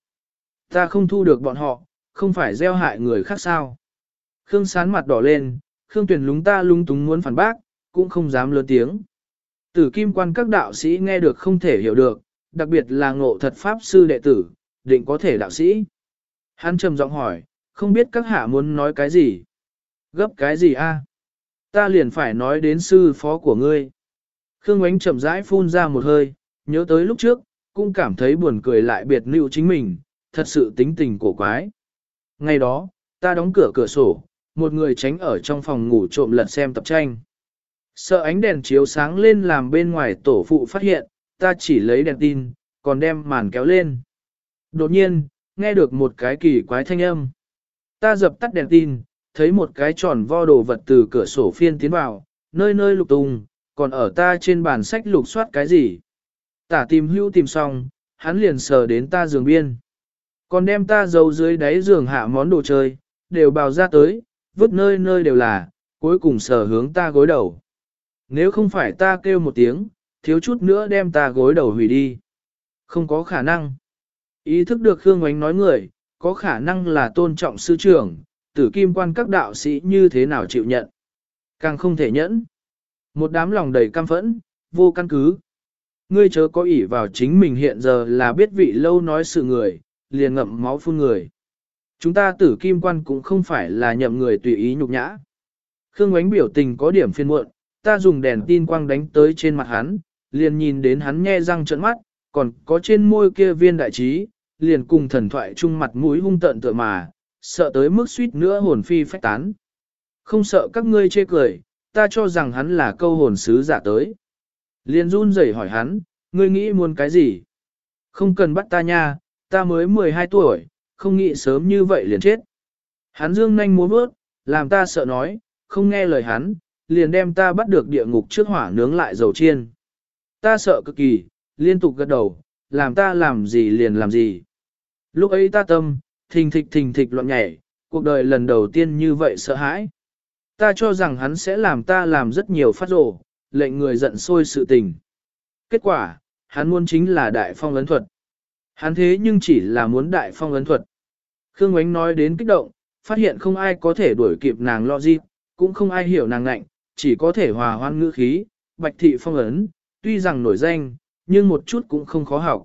Ta không thu được bọn họ, không phải gieo hại người khác sao. Khương sán mặt đỏ lên, Khương tuyển lúng ta lung túng muốn phản bác, cũng không dám lớn tiếng. Tử kim quan các đạo sĩ nghe được không thể hiểu được, đặc biệt là ngộ thật pháp sư đệ tử, định có thể đạo sĩ. Hắn trầm giọng hỏi, không biết các hạ muốn nói cái gì? Gấp cái gì a? Ta liền phải nói đến sư phó của ngươi. Khương Ngoánh chậm rãi phun ra một hơi, nhớ tới lúc trước, cũng cảm thấy buồn cười lại biệt nữ chính mình, thật sự tính tình cổ quái. Ngày đó, ta đóng cửa cửa sổ, một người tránh ở trong phòng ngủ trộm lật xem tập tranh. Sợ ánh đèn chiếu sáng lên làm bên ngoài tổ phụ phát hiện, ta chỉ lấy đèn tin, còn đem màn kéo lên. Đột nhiên, nghe được một cái kỳ quái thanh âm. Ta dập tắt đèn tin, thấy một cái tròn vo đồ vật từ cửa sổ phiên tiến vào, nơi nơi lục tung, còn ở ta trên bàn sách lục soát cái gì. Tả tìm hưu tìm xong, hắn liền sờ đến ta giường biên. Còn đem ta giấu dưới đáy giường hạ món đồ chơi, đều bào ra tới, vứt nơi nơi đều là, cuối cùng sờ hướng ta gối đầu. Nếu không phải ta kêu một tiếng, thiếu chút nữa đem ta gối đầu hủy đi. Không có khả năng. Ý thức được Khương Ngoánh nói người, có khả năng là tôn trọng sư trưởng, tử kim quan các đạo sĩ như thế nào chịu nhận. Càng không thể nhẫn. Một đám lòng đầy cam phẫn, vô căn cứ. Ngươi chớ có ỷ vào chính mình hiện giờ là biết vị lâu nói sự người, liền ngậm máu phun người. Chúng ta tử kim quan cũng không phải là nhậm người tùy ý nhục nhã. Khương Ánh biểu tình có điểm phiên muộn, ta dùng đèn tin quang đánh tới trên mặt hắn, liền nhìn đến hắn nhe răng trợn mắt, còn có trên môi kia viên đại trí, liền cùng thần thoại chung mặt mũi hung tợn tựa mà, sợ tới mức suýt nữa hồn phi phách tán. Không sợ các ngươi chê cười, ta cho rằng hắn là câu hồn sứ giả tới. Liền run rẩy hỏi hắn, ngươi nghĩ muốn cái gì? Không cần bắt ta nha, ta mới 12 tuổi, không nghĩ sớm như vậy liền chết. Hắn dương nhanh muốn bước, làm ta sợ nói, không nghe lời hắn, liền đem ta bắt được địa ngục trước hỏa nướng lại dầu chiên. Ta sợ cực kỳ, liên tục gật đầu, làm ta làm gì liền làm gì. Lúc ấy ta tâm, thình thịch thình thịch loạn nhảy, cuộc đời lần đầu tiên như vậy sợ hãi. Ta cho rằng hắn sẽ làm ta làm rất nhiều phát rổ, lệnh người giận sôi sự tình. Kết quả, hắn muốn chính là đại phong ấn thuật. Hắn thế nhưng chỉ là muốn đại phong ấn thuật. Khương Ngoánh nói đến kích động, phát hiện không ai có thể đuổi kịp nàng lo gì, cũng không ai hiểu nàng ngạnh, chỉ có thể hòa hoan ngữ khí, bạch thị phong ấn, tuy rằng nổi danh, nhưng một chút cũng không khó học.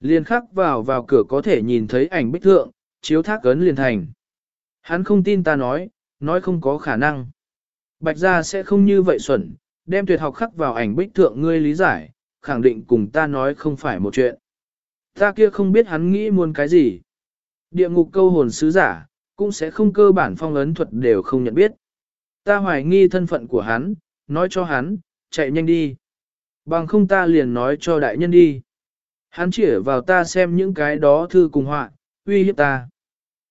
Liên khắc vào vào cửa có thể nhìn thấy ảnh bích thượng, chiếu thác ấn liền thành. Hắn không tin ta nói, nói không có khả năng. Bạch gia sẽ không như vậy xuẩn, đem tuyệt học khắc vào ảnh bích thượng ngươi lý giải, khẳng định cùng ta nói không phải một chuyện. Ta kia không biết hắn nghĩ muốn cái gì. Địa ngục câu hồn sứ giả, cũng sẽ không cơ bản phong ấn thuật đều không nhận biết. Ta hoài nghi thân phận của hắn, nói cho hắn, chạy nhanh đi. Bằng không ta liền nói cho đại nhân đi. Hắn chỉ vào ta xem những cái đó thư cùng họa, uy hiếp ta.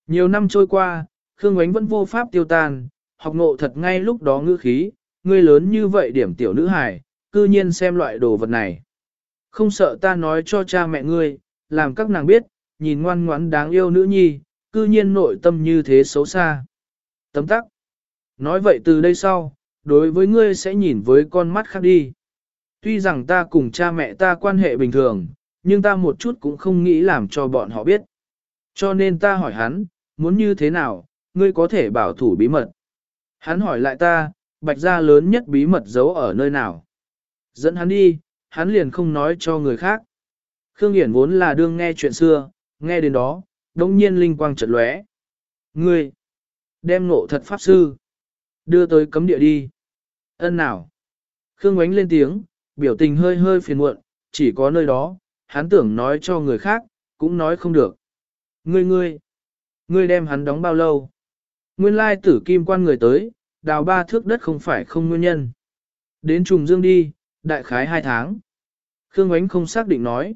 Nhiều năm trôi qua, Khương Ngoánh vẫn vô pháp tiêu tan, học ngộ thật ngay lúc đó ngữ khí, ngươi lớn như vậy điểm tiểu nữ hài, cư nhiên xem loại đồ vật này. Không sợ ta nói cho cha mẹ ngươi, làm các nàng biết, nhìn ngoan ngoãn đáng yêu nữ nhi, cư nhiên nội tâm như thế xấu xa. Tấm tắc. Nói vậy từ đây sau, đối với ngươi sẽ nhìn với con mắt khác đi. Tuy rằng ta cùng cha mẹ ta quan hệ bình thường, nhưng ta một chút cũng không nghĩ làm cho bọn họ biết. Cho nên ta hỏi hắn, muốn như thế nào, ngươi có thể bảo thủ bí mật. Hắn hỏi lại ta, bạch gia lớn nhất bí mật giấu ở nơi nào. Dẫn hắn đi, hắn liền không nói cho người khác. Khương Hiển vốn là đương nghe chuyện xưa, nghe đến đó, đông nhiên linh quang chợt lóe. Ngươi, đem ngộ thật pháp sư, đưa tới cấm địa đi. Ân nào. Khương Ngoánh lên tiếng, biểu tình hơi hơi phiền muộn, chỉ có nơi đó, hắn tưởng nói cho người khác, cũng nói không được. Ngươi ngươi, ngươi đem hắn đóng bao lâu? Nguyên lai tử kim quan người tới, đào ba thước đất không phải không nguyên nhân. Đến trùng dương đi, đại khái hai tháng. Khương Ánh không xác định nói.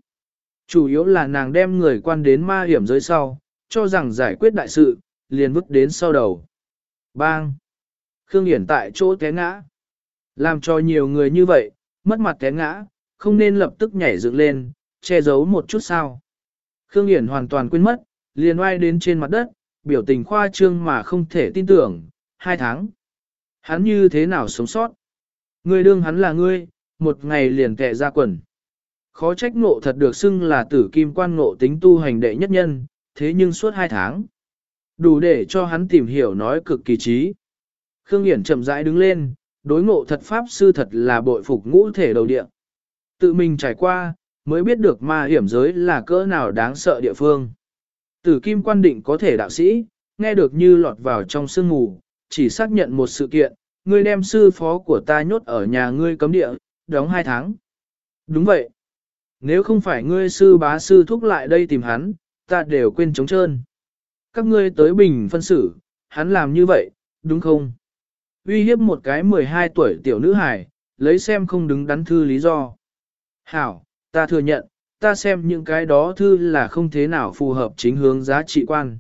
Chủ yếu là nàng đem người quan đến ma hiểm giới sau, cho rằng giải quyết đại sự, liền vứt đến sau đầu. Bang! Khương Hiển tại chỗ té ngã. Làm cho nhiều người như vậy, mất mặt té ngã, không nên lập tức nhảy dựng lên, che giấu một chút sao. Khương Hiển hoàn toàn quên mất, liền oai đến trên mặt đất, biểu tình khoa trương mà không thể tin tưởng, hai tháng. Hắn như thế nào sống sót? Người đương hắn là ngươi, một ngày liền kẹ ra quần. Khó trách ngộ thật được xưng là tử kim quan ngộ tính tu hành đệ nhất nhân, thế nhưng suốt hai tháng. Đủ để cho hắn tìm hiểu nói cực kỳ trí. Khương Hiển chậm rãi đứng lên, đối ngộ thật pháp sư thật là bội phục ngũ thể đầu địa. Tự mình trải qua, mới biết được ma hiểm giới là cỡ nào đáng sợ địa phương. Tử kim quan định có thể đạo sĩ, nghe được như lọt vào trong sương mù, chỉ xác nhận một sự kiện, ngươi đem sư phó của ta nhốt ở nhà ngươi cấm địa, đóng hai tháng. Đúng vậy. Nếu không phải ngươi sư bá sư thúc lại đây tìm hắn, ta đều quên trống trơn. Các ngươi tới bình phân xử, hắn làm như vậy, đúng không? Uy hiếp một cái 12 tuổi tiểu nữ hài, lấy xem không đứng đắn thư lý do. Hảo, ta thừa nhận, ta xem những cái đó thư là không thế nào phù hợp chính hướng giá trị quan.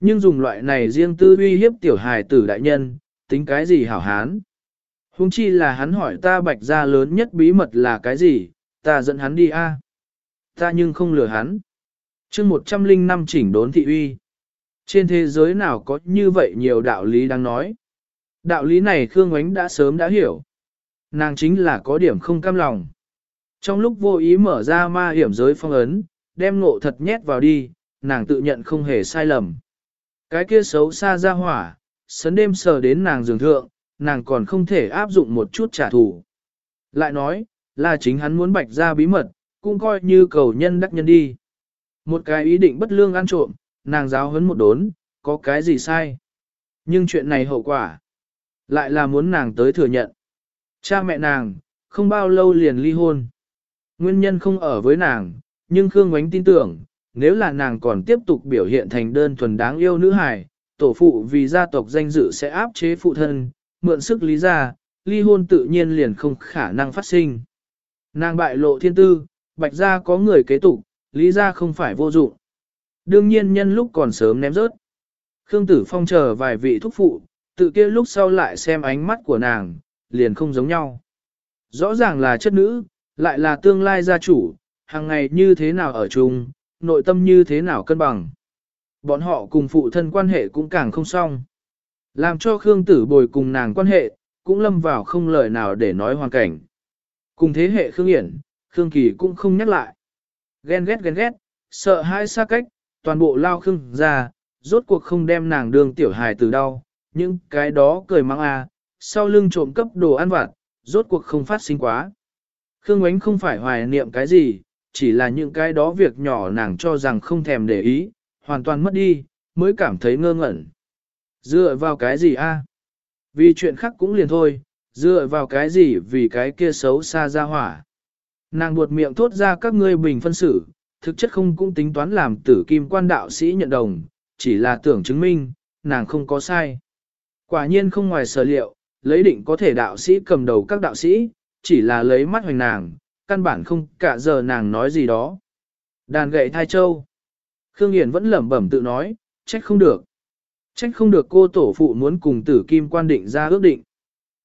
Nhưng dùng loại này riêng tư uy hiếp tiểu hài tử đại nhân, tính cái gì hảo hán? Hùng chi là hắn hỏi ta bạch ra lớn nhất bí mật là cái gì, ta dẫn hắn đi a. Ta nhưng không lừa hắn. chương 105 chỉnh đốn thị uy. Trên thế giới nào có như vậy nhiều đạo lý đang nói. Đạo lý này Khương Ngoánh đã sớm đã hiểu. Nàng chính là có điểm không cam lòng. Trong lúc vô ý mở ra ma hiểm giới phong ấn, đem ngộ thật nhét vào đi, nàng tự nhận không hề sai lầm. Cái kia xấu xa ra hỏa, sấn đêm sờ đến nàng giường thượng, nàng còn không thể áp dụng một chút trả thù. Lại nói, là chính hắn muốn bạch ra bí mật, cũng coi như cầu nhân đắc nhân đi. Một cái ý định bất lương ăn trộm, nàng giáo hấn một đốn, có cái gì sai. Nhưng chuyện này hậu quả, lại là muốn nàng tới thừa nhận. Cha mẹ nàng, không bao lâu liền ly hôn. Nguyên nhân không ở với nàng, nhưng Khương Ngoánh tin tưởng, nếu là nàng còn tiếp tục biểu hiện thành đơn thuần đáng yêu nữ hài, tổ phụ vì gia tộc danh dự sẽ áp chế phụ thân, mượn sức lý ra, ly hôn tự nhiên liền không khả năng phát sinh. Nàng bại lộ thiên tư, bạch gia có người kế tục, lý ra không phải vô dụng. Đương nhiên nhân lúc còn sớm ném rớt. Khương Tử Phong chờ vài vị thúc phụ, tự kia lúc sau lại xem ánh mắt của nàng, liền không giống nhau. Rõ ràng là chất nữ, lại là tương lai gia chủ, hàng ngày như thế nào ở chung, nội tâm như thế nào cân bằng. Bọn họ cùng phụ thân quan hệ cũng càng không xong. Làm cho Khương Tử Bồi cùng nàng quan hệ, cũng lâm vào không lời nào để nói hoàn cảnh. Cùng thế hệ Khương Hiển, Khương Kỳ cũng không nhắc lại. Ghen ghét ghen ghét, sợ hai xa cách, toàn bộ lao Khương ra, rốt cuộc không đem nàng đường tiểu hài từ đau, nhưng cái đó cười mắng à, sau lưng trộm cấp đồ ăn vặt, rốt cuộc không phát sinh quá. Khương Ngoánh không phải hoài niệm cái gì, chỉ là những cái đó việc nhỏ nàng cho rằng không thèm để ý, hoàn toàn mất đi, mới cảm thấy ngơ ngẩn. Dựa vào cái gì a? Vì chuyện khác cũng liền thôi, dựa vào cái gì vì cái kia xấu xa ra hỏa. Nàng buột miệng thốt ra các ngươi bình phân xử, thực chất không cũng tính toán làm tử kim quan đạo sĩ nhận đồng, chỉ là tưởng chứng minh, nàng không có sai. Quả nhiên không ngoài sở liệu, lấy định có thể đạo sĩ cầm đầu các đạo sĩ, chỉ là lấy mắt hoành nàng, căn bản không cả giờ nàng nói gì đó. Đàn gậy thai châu. Khương Hiển vẫn lẩm bẩm tự nói, trách không được. Trách không được cô tổ phụ muốn cùng tử kim quan định ra ước định.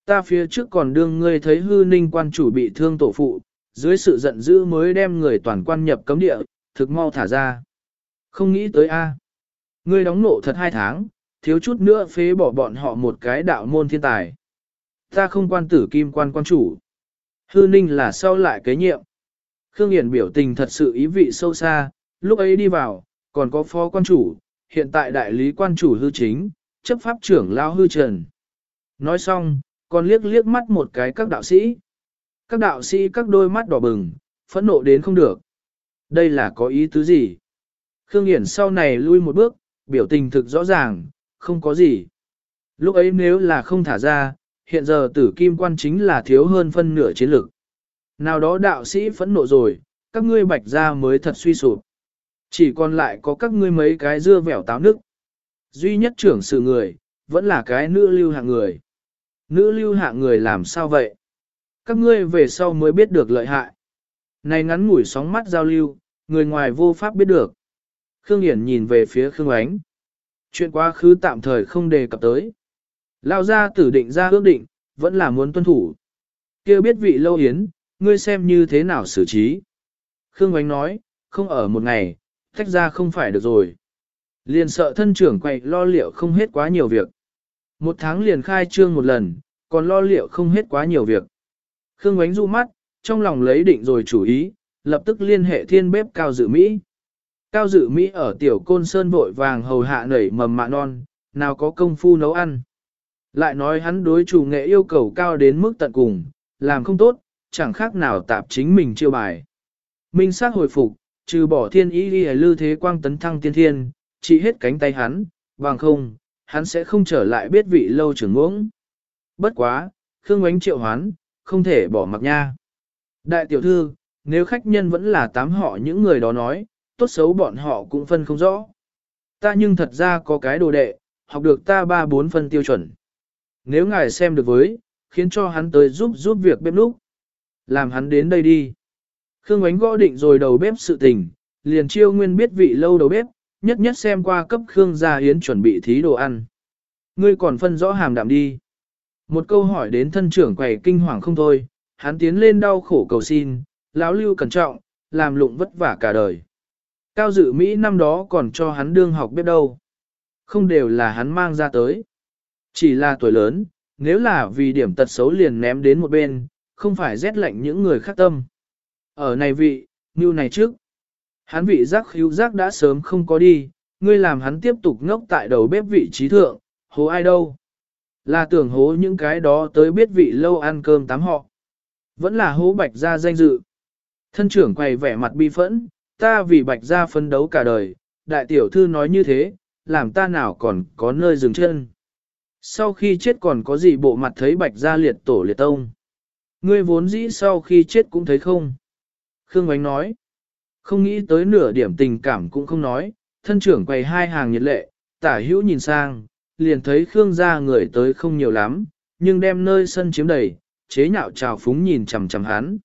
Ta phía trước còn đương ngươi thấy hư ninh quan chủ bị thương tổ phụ, dưới sự giận dữ mới đem người toàn quan nhập cấm địa, thực mau thả ra. Không nghĩ tới a, Ngươi đóng nộ thật hai tháng, thiếu chút nữa phế bỏ bọn họ một cái đạo môn thiên tài. Ta không quan tử kim quan quan chủ. Hư ninh là sau lại kế nhiệm. Khương Hiển biểu tình thật sự ý vị sâu xa, lúc ấy đi vào, còn có phó quan chủ, hiện tại đại lý quan chủ hư chính, chấp pháp trưởng lao hư trần. Nói xong, còn liếc liếc mắt một cái các đạo sĩ. Các đạo sĩ các đôi mắt đỏ bừng, phẫn nộ đến không được. Đây là có ý tứ gì? Khương Hiển sau này lui một bước, biểu tình thực rõ ràng, không có gì. Lúc ấy nếu là không thả ra, hiện giờ tử kim quan chính là thiếu hơn phân nửa chiến lực. Nào đó đạo sĩ phẫn nộ rồi, các ngươi bạch ra mới thật suy sụp. Chỉ còn lại có các ngươi mấy cái dưa vẻo táo nước. Duy nhất trưởng sự người, vẫn là cái nữ lưu hạng người. Nữ lưu hạng người làm sao vậy? Các ngươi về sau mới biết được lợi hại. Này ngắn ngủi sóng mắt giao lưu, người ngoài vô pháp biết được. Khương Hiển nhìn về phía Khương Ánh. Chuyện quá khứ tạm thời không đề cập tới. Lao ra tử định ra ước định, vẫn là muốn tuân thủ. kia biết vị lâu yến, ngươi xem như thế nào xử trí. Khương Ngoánh nói, không ở một ngày, tách ra không phải được rồi. Liền sợ thân trưởng quậy lo liệu không hết quá nhiều việc. Một tháng liền khai trương một lần, còn lo liệu không hết quá nhiều việc. Khương Ngoánh du mắt, trong lòng lấy định rồi chủ ý, lập tức liên hệ thiên bếp cao dự Mỹ. Cao dự Mỹ ở tiểu côn sơn vội vàng hầu hạ nảy mầm mạ non, nào có công phu nấu ăn. Lại nói hắn đối chủ nghệ yêu cầu cao đến mức tận cùng, làm không tốt, chẳng khác nào tạp chính mình chiêu bài. Minh sát hồi phục, trừ bỏ thiên ý ghi lư thế quang tấn thăng tiên thiên, chỉ hết cánh tay hắn, bằng không, hắn sẽ không trở lại biết vị lâu trưởng ngưỡng. Bất quá, Khương Ngoánh triệu hoán, không thể bỏ mặc nha. Đại tiểu thư, nếu khách nhân vẫn là tám họ những người đó nói, tốt xấu bọn họ cũng phân không rõ. Ta nhưng thật ra có cái đồ đệ, học được ta ba bốn phân tiêu chuẩn. Nếu ngài xem được với, khiến cho hắn tới giúp giúp việc bếp lúc. Làm hắn đến đây đi. Khương Ánh gõ định rồi đầu bếp sự tình, liền chiêu nguyên biết vị lâu đầu bếp, nhất nhất xem qua cấp Khương Gia Yến chuẩn bị thí đồ ăn. Ngươi còn phân rõ hàm đạm đi. Một câu hỏi đến thân trưởng quầy kinh hoàng không thôi, hắn tiến lên đau khổ cầu xin, lão lưu cẩn trọng, làm lụng vất vả cả đời. Cao dự Mỹ năm đó còn cho hắn đương học biết đâu. Không đều là hắn mang ra tới. Chỉ là tuổi lớn, nếu là vì điểm tật xấu liền ném đến một bên, không phải rét lạnh những người khác tâm. Ở này vị, như này trước. Hắn vị giác hữu giác đã sớm không có đi, ngươi làm hắn tiếp tục ngốc tại đầu bếp vị trí thượng, hố ai đâu. Là tưởng hố những cái đó tới biết vị lâu ăn cơm tám họ. Vẫn là hố bạch gia danh dự. Thân trưởng quay vẻ mặt bi phẫn, ta vì bạch gia phấn đấu cả đời, đại tiểu thư nói như thế, làm ta nào còn có nơi dừng chân. Sau khi chết còn có gì bộ mặt thấy bạch gia liệt tổ liệt tông. Ngươi vốn dĩ sau khi chết cũng thấy không. Khương Ánh nói, không nghĩ tới nửa điểm tình cảm cũng không nói, thân trưởng quầy hai hàng nhiệt lệ, tả hữu nhìn sang, liền thấy Khương gia người tới không nhiều lắm, nhưng đem nơi sân chiếm đầy, chế nhạo trào phúng nhìn chằm chằm hắn.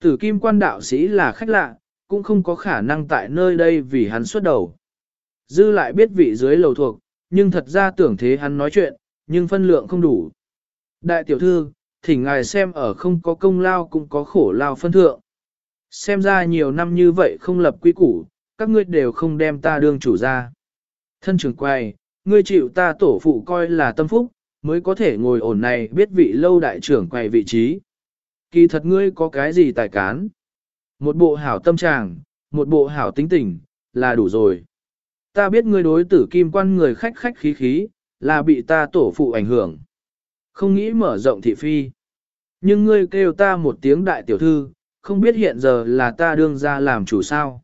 Tử kim quan đạo sĩ là khách lạ, cũng không có khả năng tại nơi đây vì hắn xuất đầu. Dư lại biết vị dưới lầu thuộc, nhưng thật ra tưởng thế hắn nói chuyện, nhưng phân lượng không đủ. Đại tiểu thư, thỉnh ngài xem ở không có công lao cũng có khổ lao phân thượng. Xem ra nhiều năm như vậy không lập quy củ, các ngươi đều không đem ta đương chủ ra. Thân trưởng quay, ngươi chịu ta tổ phụ coi là tâm phúc, mới có thể ngồi ổn này biết vị lâu đại trưởng quay vị trí. Kỳ thật ngươi có cái gì tài cán? Một bộ hảo tâm trạng, một bộ hảo tính tình, là đủ rồi. Ta biết ngươi đối tử kim quan người khách khách khí khí, là bị ta tổ phụ ảnh hưởng. Không nghĩ mở rộng thị phi. Nhưng ngươi kêu ta một tiếng đại tiểu thư, không biết hiện giờ là ta đương ra làm chủ sao.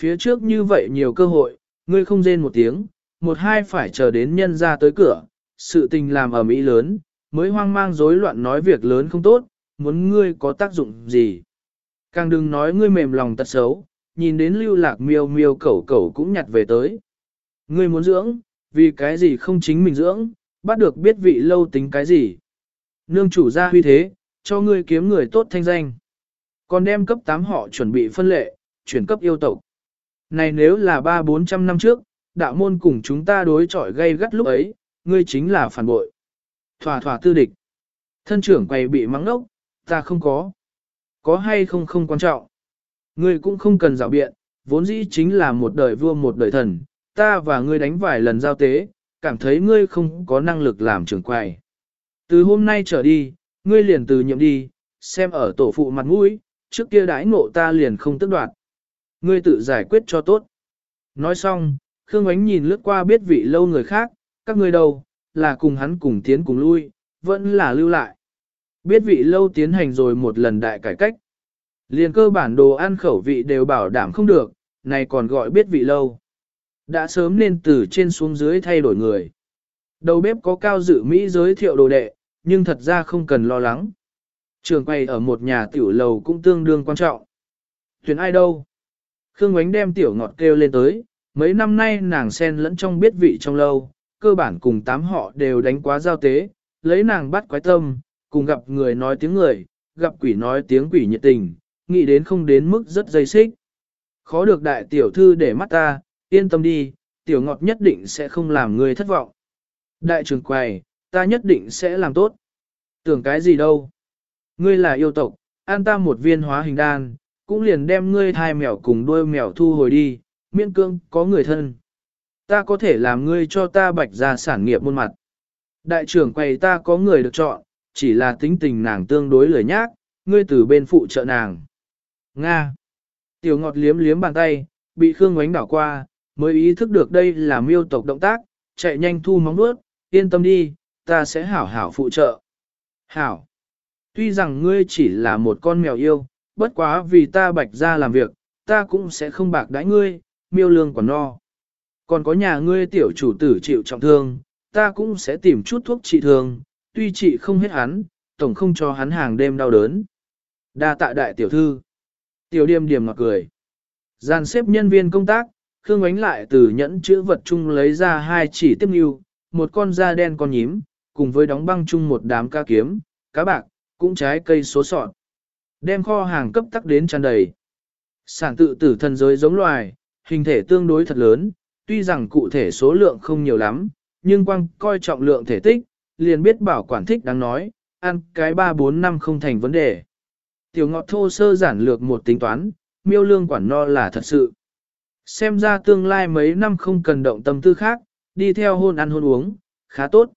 Phía trước như vậy nhiều cơ hội, ngươi không rên một tiếng, một hai phải chờ đến nhân ra tới cửa, sự tình làm ở mỹ lớn, mới hoang mang rối loạn nói việc lớn không tốt, muốn ngươi có tác dụng gì. Càng đừng nói ngươi mềm lòng tật xấu, nhìn đến lưu lạc miêu miêu cẩu cẩu cũng nhặt về tới. Ngươi muốn dưỡng, vì cái gì không chính mình dưỡng, bắt được biết vị lâu tính cái gì. Nương chủ gia huy thế, cho ngươi kiếm người tốt thanh danh. Còn đem cấp 8 họ chuẩn bị phân lệ, chuyển cấp yêu tộc. Này nếu là ba bốn trăm năm trước, đạo môn cùng chúng ta đối chọi gây gắt lúc ấy, ngươi chính là phản bội. Thỏa thỏa tư địch. Thân trưởng quầy bị mắng ốc, ta không có. Có hay không không quan trọng. Ngươi cũng không cần dạo biện, vốn dĩ chính là một đời vua một đời thần, ta và ngươi đánh vài lần giao tế, cảm thấy ngươi không có năng lực làm trưởng quầy. Từ hôm nay trở đi, ngươi liền từ nhiệm đi, xem ở tổ phụ mặt mũi, trước kia đãi ngộ ta liền không tức đoạt. Ngươi tự giải quyết cho tốt. Nói xong, Khương Ánh nhìn lướt qua biết vị lâu người khác, các ngươi đâu, là cùng hắn cùng tiến cùng lui, vẫn là lưu lại. Biết vị lâu tiến hành rồi một lần đại cải cách. Liền cơ bản đồ ăn khẩu vị đều bảo đảm không được, này còn gọi biết vị lâu. Đã sớm nên từ trên xuống dưới thay đổi người. Đầu bếp có cao dự Mỹ giới thiệu đồ đệ, nhưng thật ra không cần lo lắng. Trường quay ở một nhà tiểu lầu cũng tương đương quan trọng. Tuyển ai đâu? Khương Ngoánh đem tiểu ngọt kêu lên tới, mấy năm nay nàng sen lẫn trong biết vị trong lâu, cơ bản cùng tám họ đều đánh quá giao tế, lấy nàng bắt quái tâm, cùng gặp người nói tiếng người, gặp quỷ nói tiếng quỷ nhiệt tình, nghĩ đến không đến mức rất dây xích. Khó được đại tiểu thư để mắt ta, yên tâm đi, tiểu ngọt nhất định sẽ không làm người thất vọng. Đại trưởng quầy, ta nhất định sẽ làm tốt. Tưởng cái gì đâu. Ngươi là yêu tộc, an ta một viên hóa hình đan, cũng liền đem ngươi thai mèo cùng đuôi mèo thu hồi đi, miễn cương có người thân. Ta có thể làm ngươi cho ta bạch ra sản nghiệp muôn mặt. Đại trưởng quầy ta có người được chọn, chỉ là tính tình nàng tương đối lười nhác, ngươi từ bên phụ trợ nàng. Nga. Tiểu ngọt liếm liếm bàn tay, bị Khương Ngoánh đảo qua, mới ý thức được đây là miêu tộc động tác, chạy nhanh thu móng nuốt, yên tâm đi, ta sẽ hảo hảo phụ trợ. Hảo. Tuy rằng ngươi chỉ là một con mèo yêu, bất quá vì ta bạch ra làm việc, ta cũng sẽ không bạc đãi ngươi, miêu lương còn no. Còn có nhà ngươi tiểu chủ tử chịu trọng thương, ta cũng sẽ tìm chút thuốc trị thương, tuy trị không hết hắn, tổng không cho hắn hàng đêm đau đớn. Đa tạ đại tiểu thư. Tiểu điềm điềm ngọt cười. Gian xếp nhân viên công tác, Khương ánh lại từ nhẫn chữ vật chung lấy ra hai chỉ tiếp nhu, một con da đen con nhím, cùng với đóng băng chung một đám ca kiếm, cá bạc, cũng trái cây số sọt. Đem kho hàng cấp tắc đến tràn đầy. Sản tự tử thần giới giống loài, hình thể tương đối thật lớn, tuy rằng cụ thể số lượng không nhiều lắm, nhưng quang coi trọng lượng thể tích, liền biết bảo quản thích đáng nói, ăn cái 3-4 năm không thành vấn đề. Tiểu ngọt thô sơ giản lược một tính toán, miêu lương quản no là thật sự. Xem ra tương lai mấy năm không cần động tâm tư khác, đi theo hôn ăn hôn uống, khá tốt.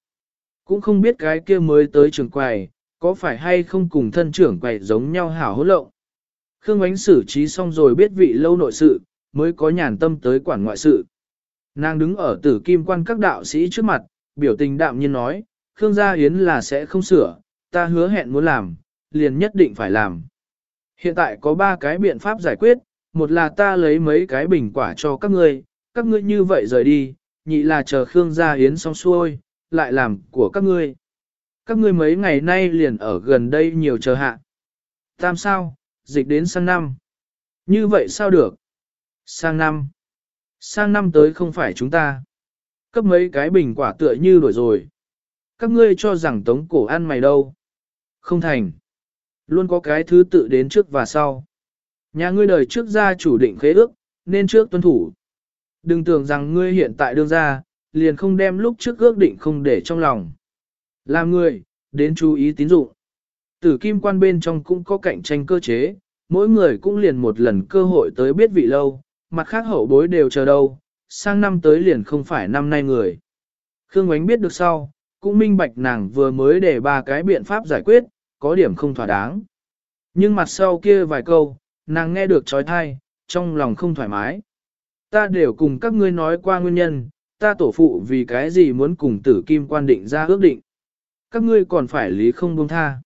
Cũng không biết cái kia mới tới trường quầy, có phải hay không cùng thân trưởng quầy giống nhau hảo hỗn lộng. Khương Ánh xử trí xong rồi biết vị lâu nội sự, mới có nhàn tâm tới quản ngoại sự. Nàng đứng ở tử kim quan các đạo sĩ trước mặt, biểu tình đạm nhiên nói, Khương gia Yến là sẽ không sửa, ta hứa hẹn muốn làm, liền nhất định phải làm. Hiện tại có ba cái biện pháp giải quyết, một là ta lấy mấy cái bình quả cho các ngươi, các ngươi như vậy rời đi, nhị là chờ Khương gia Yến xong xuôi, lại làm của các ngươi. Các ngươi mấy ngày nay liền ở gần đây nhiều chờ hạ. Tam sao, dịch đến sang năm. Như vậy sao được? Sang năm. Sang năm tới không phải chúng ta. Cấp mấy cái bình quả tựa như đổi rồi. Các ngươi cho rằng tống cổ ăn mày đâu. Không thành. Luôn có cái thứ tự đến trước và sau. Nhà ngươi đời trước gia chủ định khế ước, nên trước tuân thủ. Đừng tưởng rằng ngươi hiện tại đương ra, liền không đem lúc trước ước định không để trong lòng. Làm người, đến chú ý tín dụng. Tử kim quan bên trong cũng có cạnh tranh cơ chế, mỗi người cũng liền một lần cơ hội tới biết vị lâu, mặt khác hậu bối đều chờ đâu, sang năm tới liền không phải năm nay người. Khương Ngoánh biết được sau, cũng minh bạch nàng vừa mới để ba cái biện pháp giải quyết, có điểm không thỏa đáng. Nhưng mặt sau kia vài câu, nàng nghe được trói thai, trong lòng không thoải mái. Ta đều cùng các ngươi nói qua nguyên nhân, ta tổ phụ vì cái gì muốn cùng tử kim quan định ra ước định. Các ngươi còn phải lý không buông tha.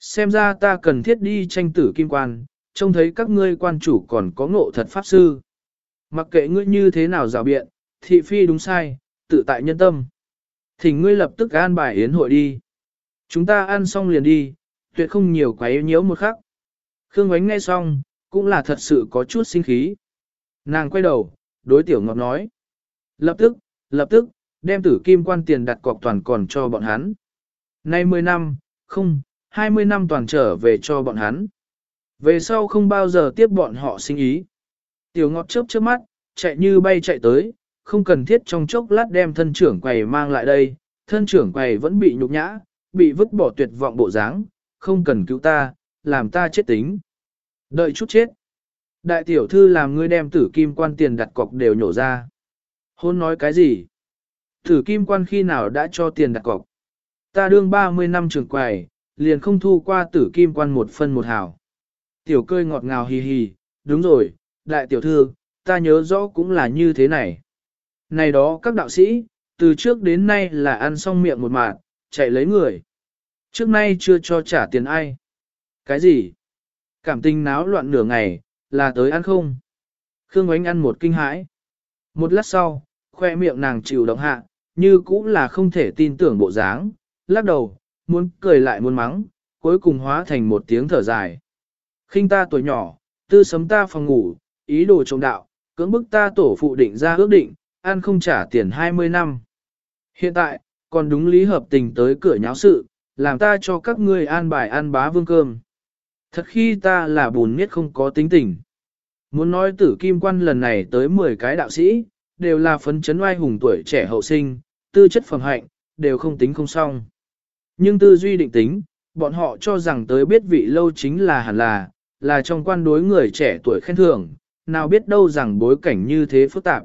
Xem ra ta cần thiết đi tranh tử kim quan, trông thấy các ngươi quan chủ còn có ngộ thật pháp sư. Mặc kệ ngươi như thế nào rào biện, thị phi đúng sai, tự tại nhân tâm. Thỉnh ngươi lập tức an bài yến hội đi. Chúng ta ăn xong liền đi, tuyệt không nhiều quấy nhiễu một khắc. Khương Ngoánh nghe xong, cũng là thật sự có chút sinh khí. Nàng quay đầu, đối tiểu ngọt nói. Lập tức, lập tức, đem tử kim quan tiền đặt cọc toàn còn cho bọn hắn. Nay 10 năm, không, 20 năm toàn trở về cho bọn hắn. Về sau không bao giờ tiếp bọn họ sinh ý. Tiểu ngọt chớp chớp mắt, chạy như bay chạy tới, không cần thiết trong chốc lát đem thân trưởng quầy mang lại đây, thân trưởng quầy vẫn bị nhục nhã, bị vứt bỏ tuyệt vọng bộ dáng, không cần cứu ta, làm ta chết tính. Đợi chút chết. Đại tiểu thư làm ngươi đem tử kim quan tiền đặt cọc đều nhổ ra. Hôn nói cái gì? Tử kim quan khi nào đã cho tiền đặt cọc? Ta đương 30 năm trường quầy, liền không thu qua tử kim quan một phân một hào. Tiểu cơi ngọt ngào hì hì, đúng rồi, đại tiểu thư, ta nhớ rõ cũng là như thế này. Này đó các đạo sĩ, từ trước đến nay là ăn xong miệng một mạng, chạy lấy người. Trước nay chưa cho trả tiền ai. Cái gì? Cảm tình náo loạn nửa ngày, là tới ăn không? Khương Ngoánh ăn một kinh hãi. Một lát sau, khoe miệng nàng chịu động hạ, như cũng là không thể tin tưởng bộ dáng, lắc đầu, muốn cười lại muốn mắng, cuối cùng hóa thành một tiếng thở dài. khinh ta tuổi nhỏ, tư sấm ta phòng ngủ, ý đồ trộm đạo, cưỡng bức ta tổ phụ định ra ước định, ăn không trả tiền 20 năm. Hiện tại, còn đúng lý hợp tình tới cửa nháo sự, làm ta cho các ngươi an bài ăn bá vương cơm. Thật khi ta là bùn miết không có tính tình. Muốn nói tử kim quan lần này tới 10 cái đạo sĩ, đều là phấn chấn oai hùng tuổi trẻ hậu sinh, tư chất phẩm hạnh, đều không tính không xong. Nhưng tư duy định tính, bọn họ cho rằng tới biết vị lâu chính là hẳn là, là trong quan đối người trẻ tuổi khen thưởng, nào biết đâu rằng bối cảnh như thế phức tạp.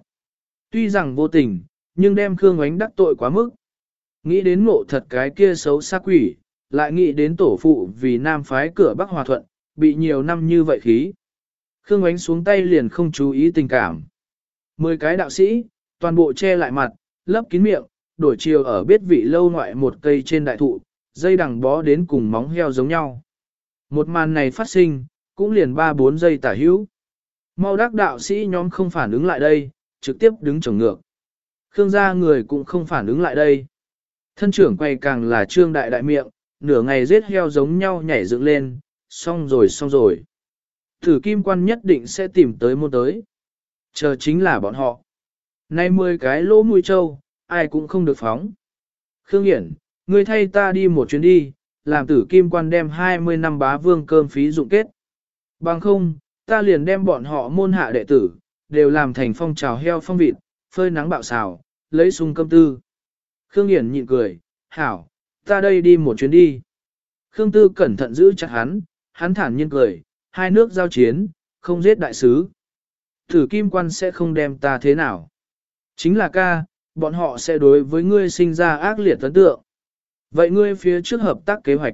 Tuy rằng vô tình, nhưng đem Khương Ánh đắc tội quá mức. Nghĩ đến ngộ thật cái kia xấu xa quỷ, lại nghĩ đến tổ phụ vì nam phái cửa Bắc Hòa Thuận, bị nhiều năm như vậy khí. Khương Ánh xuống tay liền không chú ý tình cảm. Mười cái đạo sĩ, toàn bộ che lại mặt, lấp kín miệng, đổi chiều ở biết vị lâu ngoại một cây trên đại thụ, dây đằng bó đến cùng móng heo giống nhau. Một màn này phát sinh, cũng liền 3-4 giây tả hữu. Mau đắc đạo sĩ nhóm không phản ứng lại đây, trực tiếp đứng chồng ngược. Khương gia người cũng không phản ứng lại đây. Thân trưởng quay càng là trương đại đại miệng, nửa ngày giết heo giống nhau nhảy dựng lên, xong rồi xong rồi. Thử kim quan nhất định sẽ tìm tới môn tới. Chờ chính là bọn họ. Nay mười cái lỗ mũi trâu, ai cũng không được phóng. Khương Hiển, ngươi thay ta đi một chuyến đi, làm tử kim quan đem 20 năm bá vương cơm phí dụng kết. Bằng không, ta liền đem bọn họ môn hạ đệ tử, đều làm thành phong trào heo phong vịt, phơi nắng bạo xào, lấy sung cơm tư. Khương Hiển nhịn cười, hảo, ta đây đi một chuyến đi. Khương Tư cẩn thận giữ chặt hắn, hắn thản nhiên cười, hai nước giao chiến, không giết đại sứ. Thử kim quan sẽ không đem ta thế nào. Chính là ca, bọn họ sẽ đối với ngươi sinh ra ác liệt ấn tượng. Vậy ngươi phía trước hợp tác kế hoạch.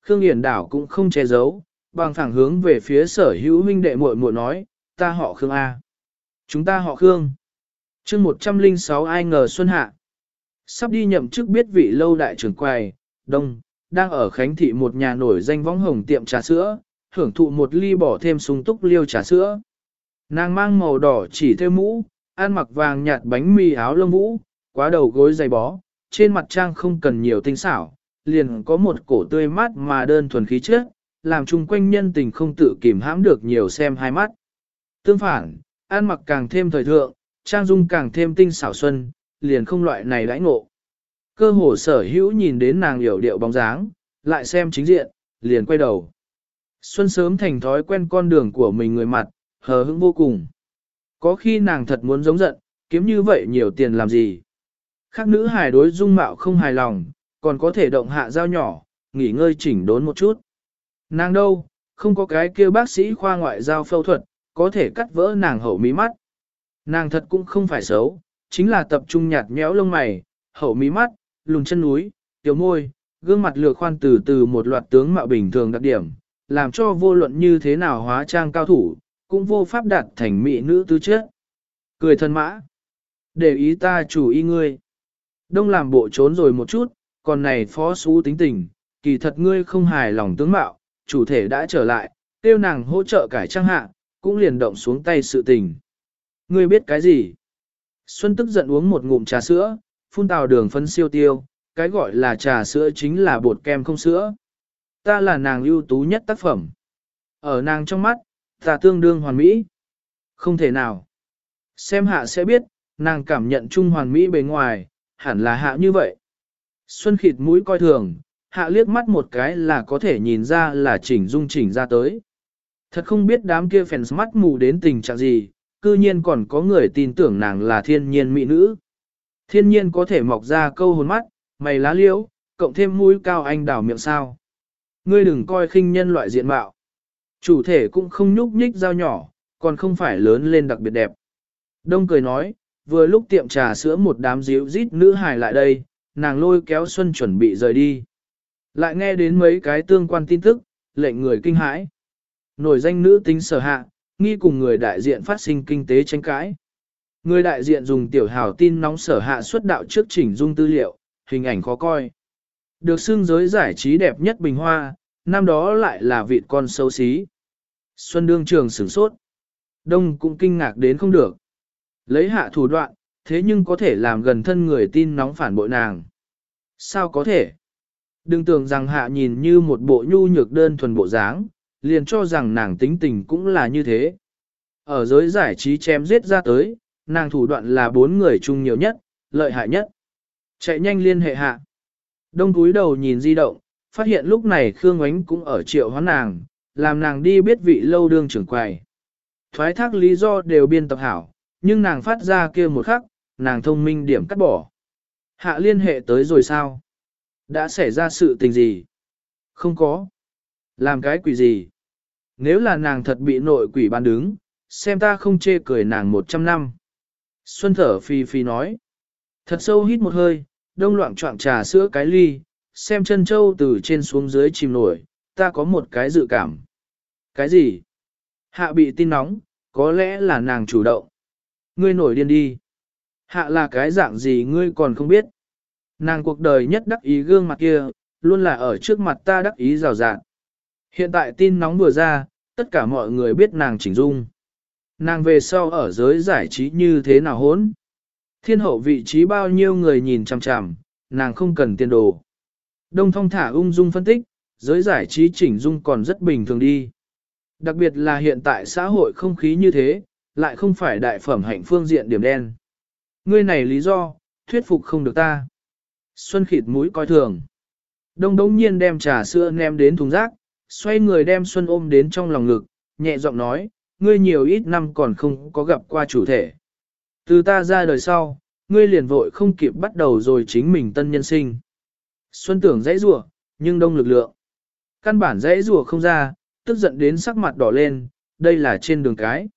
Khương Hiển đảo cũng không che giấu, bằng thẳng hướng về phía sở hữu huynh đệ muội muội nói, ta họ Khương A. Chúng ta họ Khương. chương 106 ai ngờ Xuân Hạ. Sắp đi nhậm chức biết vị lâu đại trưởng quầy, đông, đang ở Khánh Thị một nhà nổi danh võng hồng tiệm trà sữa, hưởng thụ một ly bỏ thêm sung túc liêu trà sữa. Nàng mang màu đỏ chỉ theo mũ, ăn mặc vàng nhạt bánh mì áo lông vũ, quá đầu gối dày bó, trên mặt trang không cần nhiều tinh xảo, liền có một cổ tươi mát mà đơn thuần khí chất, làm chung quanh nhân tình không tự kìm hãm được nhiều xem hai mắt. Tương phản, ăn mặc càng thêm thời thượng, trang dung càng thêm tinh xảo xuân, liền không loại này đãi ngộ. Cơ hồ sở hữu nhìn đến nàng hiểu điệu bóng dáng, lại xem chính diện, liền quay đầu. Xuân sớm thành thói quen con đường của mình người mặt, hờ hững vô cùng. Có khi nàng thật muốn giống giận, kiếm như vậy nhiều tiền làm gì. Khác nữ hài đối dung mạo không hài lòng, còn có thể động hạ dao nhỏ, nghỉ ngơi chỉnh đốn một chút. Nàng đâu, không có cái kia bác sĩ khoa ngoại giao phẫu thuật, có thể cắt vỡ nàng hậu mí mắt. Nàng thật cũng không phải xấu, chính là tập trung nhạt nhẽo lông mày, hậu mí mắt, lùn chân núi, tiểu môi, gương mặt lược khoan từ từ một loạt tướng mạo bình thường đặc điểm, làm cho vô luận như thế nào hóa trang cao thủ, cũng vô pháp đạt thành mỹ nữ tư chất. Cười thân mã. Để ý ta chủ ý ngươi. Đông làm bộ trốn rồi một chút, còn này phó xú tính tình, kỳ thật ngươi không hài lòng tướng mạo, chủ thể đã trở lại, tiêu nàng hỗ trợ cải trang hạ, cũng liền động xuống tay sự tình. Ngươi biết cái gì? Xuân tức giận uống một ngụm trà sữa, phun tào đường phân siêu tiêu, cái gọi là trà sữa chính là bột kem không sữa. Ta là nàng ưu tú nhất tác phẩm. Ở nàng trong mắt, ta tương đương hoàn mỹ. Không thể nào. Xem hạ sẽ biết, nàng cảm nhận chung hoàn mỹ bề ngoài, hẳn là hạ như vậy. Xuân khịt mũi coi thường, hạ liếc mắt một cái là có thể nhìn ra là chỉnh dung chỉnh ra tới. Thật không biết đám kia fans mắt mù đến tình trạng gì, cư nhiên còn có người tin tưởng nàng là thiên nhiên mỹ nữ. Thiên nhiên có thể mọc ra câu hồn mắt, mày lá liễu, cộng thêm mũi cao anh đào miệng sao. Ngươi đừng coi khinh nhân loại diện mạo. Chủ thể cũng không nhúc nhích dao nhỏ, còn không phải lớn lên đặc biệt đẹp. Đông cười nói, vừa lúc tiệm trà sữa một đám díu rít nữ hài lại đây, nàng lôi kéo Xuân chuẩn bị rời đi. Lại nghe đến mấy cái tương quan tin tức, lệnh người kinh hãi. Nổi danh nữ tính sở hạ, nghi cùng người đại diện phát sinh kinh tế tranh cãi. Người đại diện dùng tiểu hào tin nóng sở hạ xuất đạo trước chỉnh dung tư liệu, hình ảnh khó coi. Được xưng giới giải trí đẹp nhất bình hoa, năm đó lại là vị con xấu xí. Xuân đương trường sửng sốt. Đông cũng kinh ngạc đến không được. Lấy hạ thủ đoạn, thế nhưng có thể làm gần thân người tin nóng phản bội nàng. Sao có thể? Đừng tưởng rằng hạ nhìn như một bộ nhu nhược đơn thuần bộ dáng, liền cho rằng nàng tính tình cũng là như thế. Ở giới giải trí chém giết ra tới, nàng thủ đoạn là bốn người chung nhiều nhất, lợi hại nhất. Chạy nhanh liên hệ hạ. Đông túi đầu nhìn di động, phát hiện lúc này Khương Ánh cũng ở triệu hoán nàng, làm nàng đi biết vị lâu đương trưởng quầy. Thoái thác lý do đều biên tập hảo, nhưng nàng phát ra kia một khắc, nàng thông minh điểm cắt bỏ. Hạ liên hệ tới rồi sao? Đã xảy ra sự tình gì? Không có. Làm cái quỷ gì? Nếu là nàng thật bị nội quỷ ban đứng, xem ta không chê cười nàng một trăm năm. Xuân thở phi phi nói. Thật sâu hít một hơi, đông loạn trọng trà sữa cái ly, xem chân châu từ trên xuống dưới chìm nổi, ta có một cái dự cảm. Cái gì? Hạ bị tin nóng, có lẽ là nàng chủ động. Ngươi nổi điên đi. Hạ là cái dạng gì ngươi còn không biết. Nàng cuộc đời nhất đắc ý gương mặt kia, luôn là ở trước mặt ta đắc ý rào rạng. Hiện tại tin nóng vừa ra, tất cả mọi người biết nàng chỉnh dung. Nàng về sau ở giới giải trí như thế nào hốn. Thiên hậu vị trí bao nhiêu người nhìn chằm chằm, nàng không cần tiền đồ. Đông thong thả ung dung phân tích, giới giải trí chỉnh dung còn rất bình thường đi. Đặc biệt là hiện tại xã hội không khí như thế, lại không phải đại phẩm hạnh phương diện điểm đen. Ngươi này lý do, thuyết phục không được ta. Xuân khịt mũi coi thường. Đông đống nhiên đem trà sữa ném đến thùng rác, xoay người đem Xuân ôm đến trong lòng ngực, nhẹ giọng nói, ngươi nhiều ít năm còn không có gặp qua chủ thể. Từ ta ra đời sau, ngươi liền vội không kịp bắt đầu rồi chính mình tân nhân sinh. Xuân tưởng dãy rủa nhưng đông lực lượng. Căn bản dãy rủa không ra, tức giận đến sắc mặt đỏ lên, đây là trên đường cái.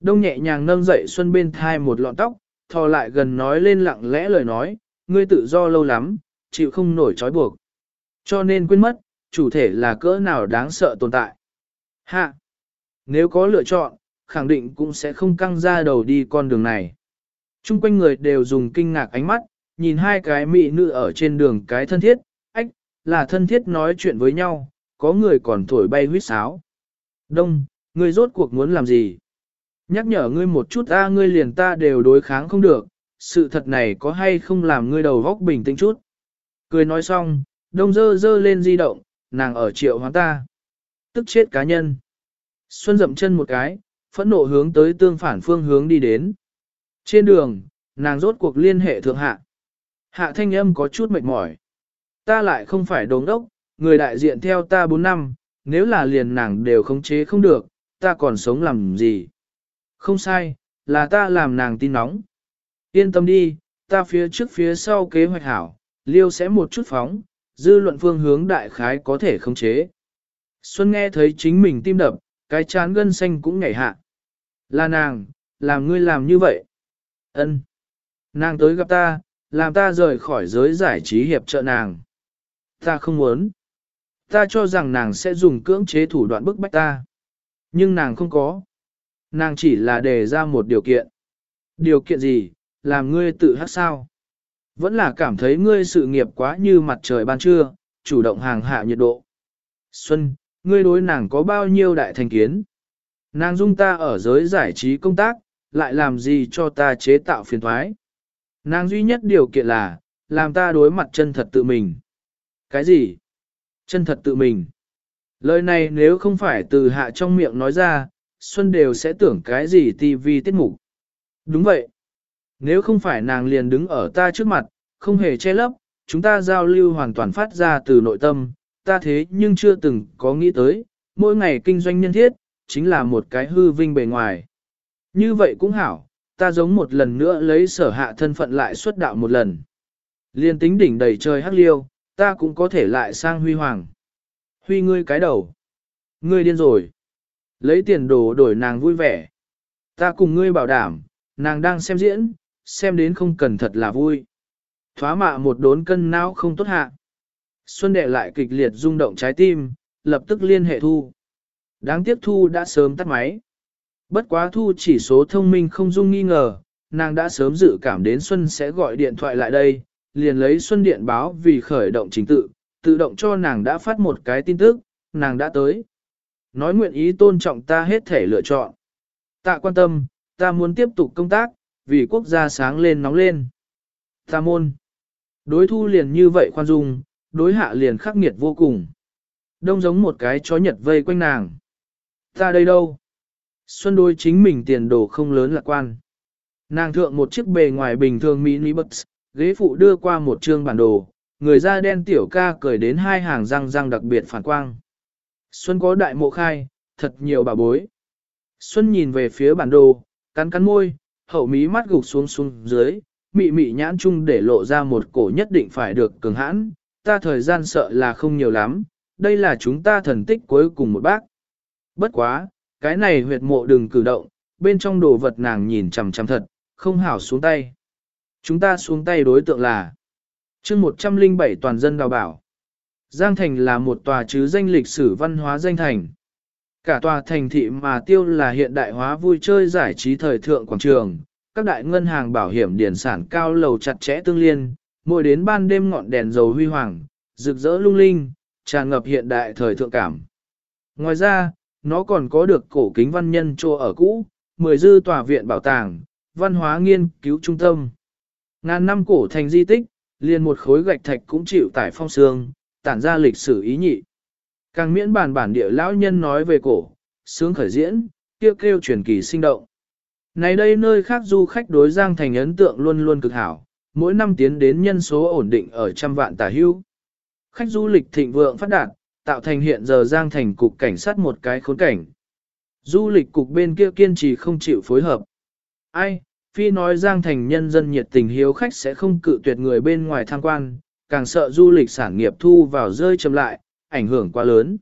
Đông nhẹ nhàng nâng dậy Xuân bên thai một lọn tóc, thò lại gần nói lên lặng lẽ lời nói, ngươi tự do lâu lắm, chịu không nổi trói buộc. Cho nên quên mất, chủ thể là cỡ nào đáng sợ tồn tại. Hạ! Nếu có lựa chọn, khẳng định cũng sẽ không căng ra đầu đi con đường này. Trung quanh người đều dùng kinh ngạc ánh mắt, nhìn hai cái mỹ nữ ở trên đường cái thân thiết, ách, là thân thiết nói chuyện với nhau, có người còn thổi bay huyết sáo. Đông, ngươi rốt cuộc muốn làm gì? Nhắc nhở ngươi một chút ta ngươi liền ta đều đối kháng không được, sự thật này có hay không làm ngươi đầu góc bình tĩnh chút. Cười nói xong, đông dơ dơ lên di động, nàng ở triệu hoán ta. Tức chết cá nhân. Xuân dậm chân một cái, phẫn nộ hướng tới tương phản phương hướng đi đến. Trên đường, nàng rốt cuộc liên hệ thượng hạ. Hạ thanh âm có chút mệt mỏi. Ta lại không phải đống đốc, người đại diện theo ta 4 năm, nếu là liền nàng đều khống chế không được, ta còn sống làm gì? Không sai, là ta làm nàng tin nóng. Yên tâm đi, ta phía trước phía sau kế hoạch hảo, liêu sẽ một chút phóng, dư luận phương hướng đại khái có thể khống chế. Xuân nghe thấy chính mình tim đập, cái chán gân xanh cũng nhảy hạ. Là nàng, làm ngươi làm như vậy. Ân. Nàng tới gặp ta, làm ta rời khỏi giới giải trí hiệp trợ nàng. Ta không muốn. Ta cho rằng nàng sẽ dùng cưỡng chế thủ đoạn bức bách ta. Nhưng nàng không có. Nàng chỉ là đề ra một điều kiện. Điều kiện gì, làm ngươi tự hát sao? Vẫn là cảm thấy ngươi sự nghiệp quá như mặt trời ban trưa, chủ động hàng hạ nhiệt độ. Xuân, ngươi đối nàng có bao nhiêu đại thành kiến? Nàng dung ta ở giới giải trí công tác, lại làm gì cho ta chế tạo phiền thoái? Nàng duy nhất điều kiện là, làm ta đối mặt chân thật tự mình. Cái gì? Chân thật tự mình. Lời này nếu không phải từ hạ trong miệng nói ra, Xuân đều sẽ tưởng cái gì tivi tiết mục. Đúng vậy. Nếu không phải nàng liền đứng ở ta trước mặt, không hề che lấp, chúng ta giao lưu hoàn toàn phát ra từ nội tâm, ta thế nhưng chưa từng có nghĩ tới, mỗi ngày kinh doanh nhân thiết, chính là một cái hư vinh bề ngoài. Như vậy cũng hảo, ta giống một lần nữa lấy sở hạ thân phận lại xuất đạo một lần. Liên tính đỉnh đầy trời hắc liêu, ta cũng có thể lại sang huy hoàng. Huy ngươi cái đầu. Ngươi điên rồi. Lấy tiền đồ đổi nàng vui vẻ. Ta cùng ngươi bảo đảm, nàng đang xem diễn, xem đến không cần thật là vui. Thoá mạ một đốn cân não không tốt hạ. Xuân đệ lại kịch liệt rung động trái tim, lập tức liên hệ thu. Đáng tiếc thu đã sớm tắt máy. Bất quá thu chỉ số thông minh không dung nghi ngờ, nàng đã sớm dự cảm đến Xuân sẽ gọi điện thoại lại đây, liền lấy Xuân điện báo vì khởi động chính tự, tự động cho nàng đã phát một cái tin tức, nàng đã tới. Nói nguyện ý tôn trọng ta hết thể lựa chọn. Tạ quan tâm, ta muốn tiếp tục công tác, vì quốc gia sáng lên nóng lên. Ta môn. Đối thu liền như vậy khoan dung, đối hạ liền khắc nghiệt vô cùng. Đông giống một cái chó nhật vây quanh nàng. Ta đây đâu? Xuân đôi chính mình tiền đồ không lớn lạc quan. Nàng thượng một chiếc bề ngoài bình thường mini bus, ghế phụ đưa qua một trương bản đồ, người da đen tiểu ca cởi đến hai hàng răng răng đặc biệt phản quang. Xuân có đại mộ khai, thật nhiều bà bối. Xuân nhìn về phía bản đồ, cắn cắn môi, hậu mí mắt gục xuống xuống dưới, mị mị nhãn chung để lộ ra một cổ nhất định phải được cường hãn, ta thời gian sợ là không nhiều lắm, đây là chúng ta thần tích cuối cùng một bác. Bất quá, cái này huyệt mộ đừng cử động, bên trong đồ vật nàng nhìn chằm chằm thật, không hảo xuống tay. Chúng ta xuống tay đối tượng là chương 107 toàn dân đào bảo. Giang Thành là một tòa chứ danh lịch sử văn hóa danh thành. Cả tòa thành thị mà tiêu là hiện đại hóa vui chơi giải trí thời thượng quảng trường, các đại ngân hàng bảo hiểm điển sản cao lầu chặt chẽ tương liên, mỗi đến ban đêm ngọn đèn dầu huy hoàng, rực rỡ lung linh, tràn ngập hiện đại thời thượng cảm. Ngoài ra, nó còn có được cổ kính văn nhân trô ở cũ, mười dư tòa viện bảo tàng, văn hóa nghiên cứu trung tâm. Ngàn năm cổ thành di tích, liền một khối gạch thạch cũng chịu tải phong sương, tản ra lịch sử ý nhị. Càng miễn bản bản địa lão nhân nói về cổ, sướng khởi diễn, kêu kêu truyền kỳ sinh động. Này đây nơi khác du khách đối Giang Thành ấn tượng luôn luôn cực hảo, mỗi năm tiến đến nhân số ổn định ở trăm vạn tà hưu. Khách du lịch thịnh vượng phát đạt, tạo thành hiện giờ Giang Thành cục cảnh sát một cái khốn cảnh. Du lịch cục bên kia kiên trì không chịu phối hợp. Ai, Phi nói Giang Thành nhân dân nhiệt tình hiếu khách sẽ không cự tuyệt người bên ngoài tham quan, càng sợ du lịch sản nghiệp thu vào rơi chậm lại, ảnh hưởng quá lớn.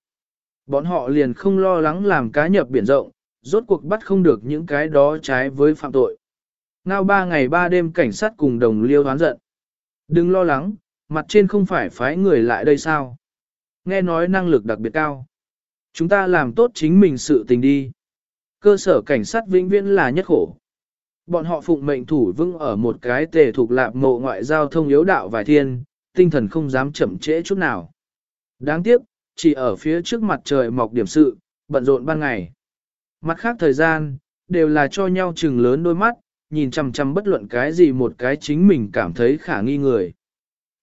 Bọn họ liền không lo lắng làm cá nhập biển rộng, rốt cuộc bắt không được những cái đó trái với phạm tội. Ngao ba ngày ba đêm cảnh sát cùng đồng liêu hoán giận. Đừng lo lắng, mặt trên không phải phái người lại đây sao. Nghe nói năng lực đặc biệt cao. Chúng ta làm tốt chính mình sự tình đi. Cơ sở cảnh sát vĩnh viễn là nhất khổ. Bọn họ phụng mệnh thủ vững ở một cái tề thuộc lạp mộ ngoại giao thông yếu đạo vài thiên, tinh thần không dám chậm trễ chút nào. Đáng tiếc, chỉ ở phía trước mặt trời mọc điểm sự, bận rộn ban ngày. Mặt khác thời gian, đều là cho nhau chừng lớn đôi mắt, nhìn chằm chằm bất luận cái gì một cái chính mình cảm thấy khả nghi người.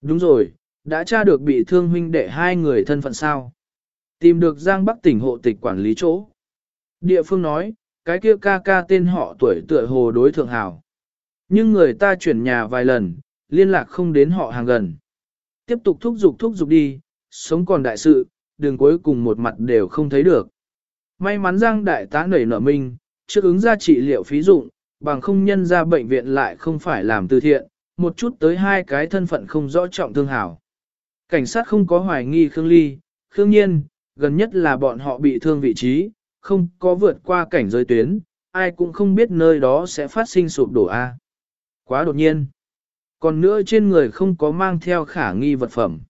Đúng rồi, đã tra được bị thương huynh đệ hai người thân phận sao. Tìm được Giang Bắc tỉnh hộ tịch quản lý chỗ. Địa phương nói, cái kia ca ca tên họ tuổi tựa hồ đối thượng hảo. Nhưng người ta chuyển nhà vài lần, liên lạc không đến họ hàng gần. Tiếp tục thúc giục thúc giục đi, sống còn đại sự, đường cuối cùng một mặt đều không thấy được. May mắn Giang đại tá nảy nở mình, trước ứng ra trị liệu phí dụng, bằng không nhân ra bệnh viện lại không phải làm từ thiện, một chút tới hai cái thân phận không rõ trọng thương hảo. Cảnh sát không có hoài nghi Khương Ly, Khương Nhiên, gần nhất là bọn họ bị thương vị trí, không có vượt qua cảnh giới tuyến, ai cũng không biết nơi đó sẽ phát sinh sụp đổ A. Quá đột nhiên. Còn nữa trên người không có mang theo khả nghi vật phẩm.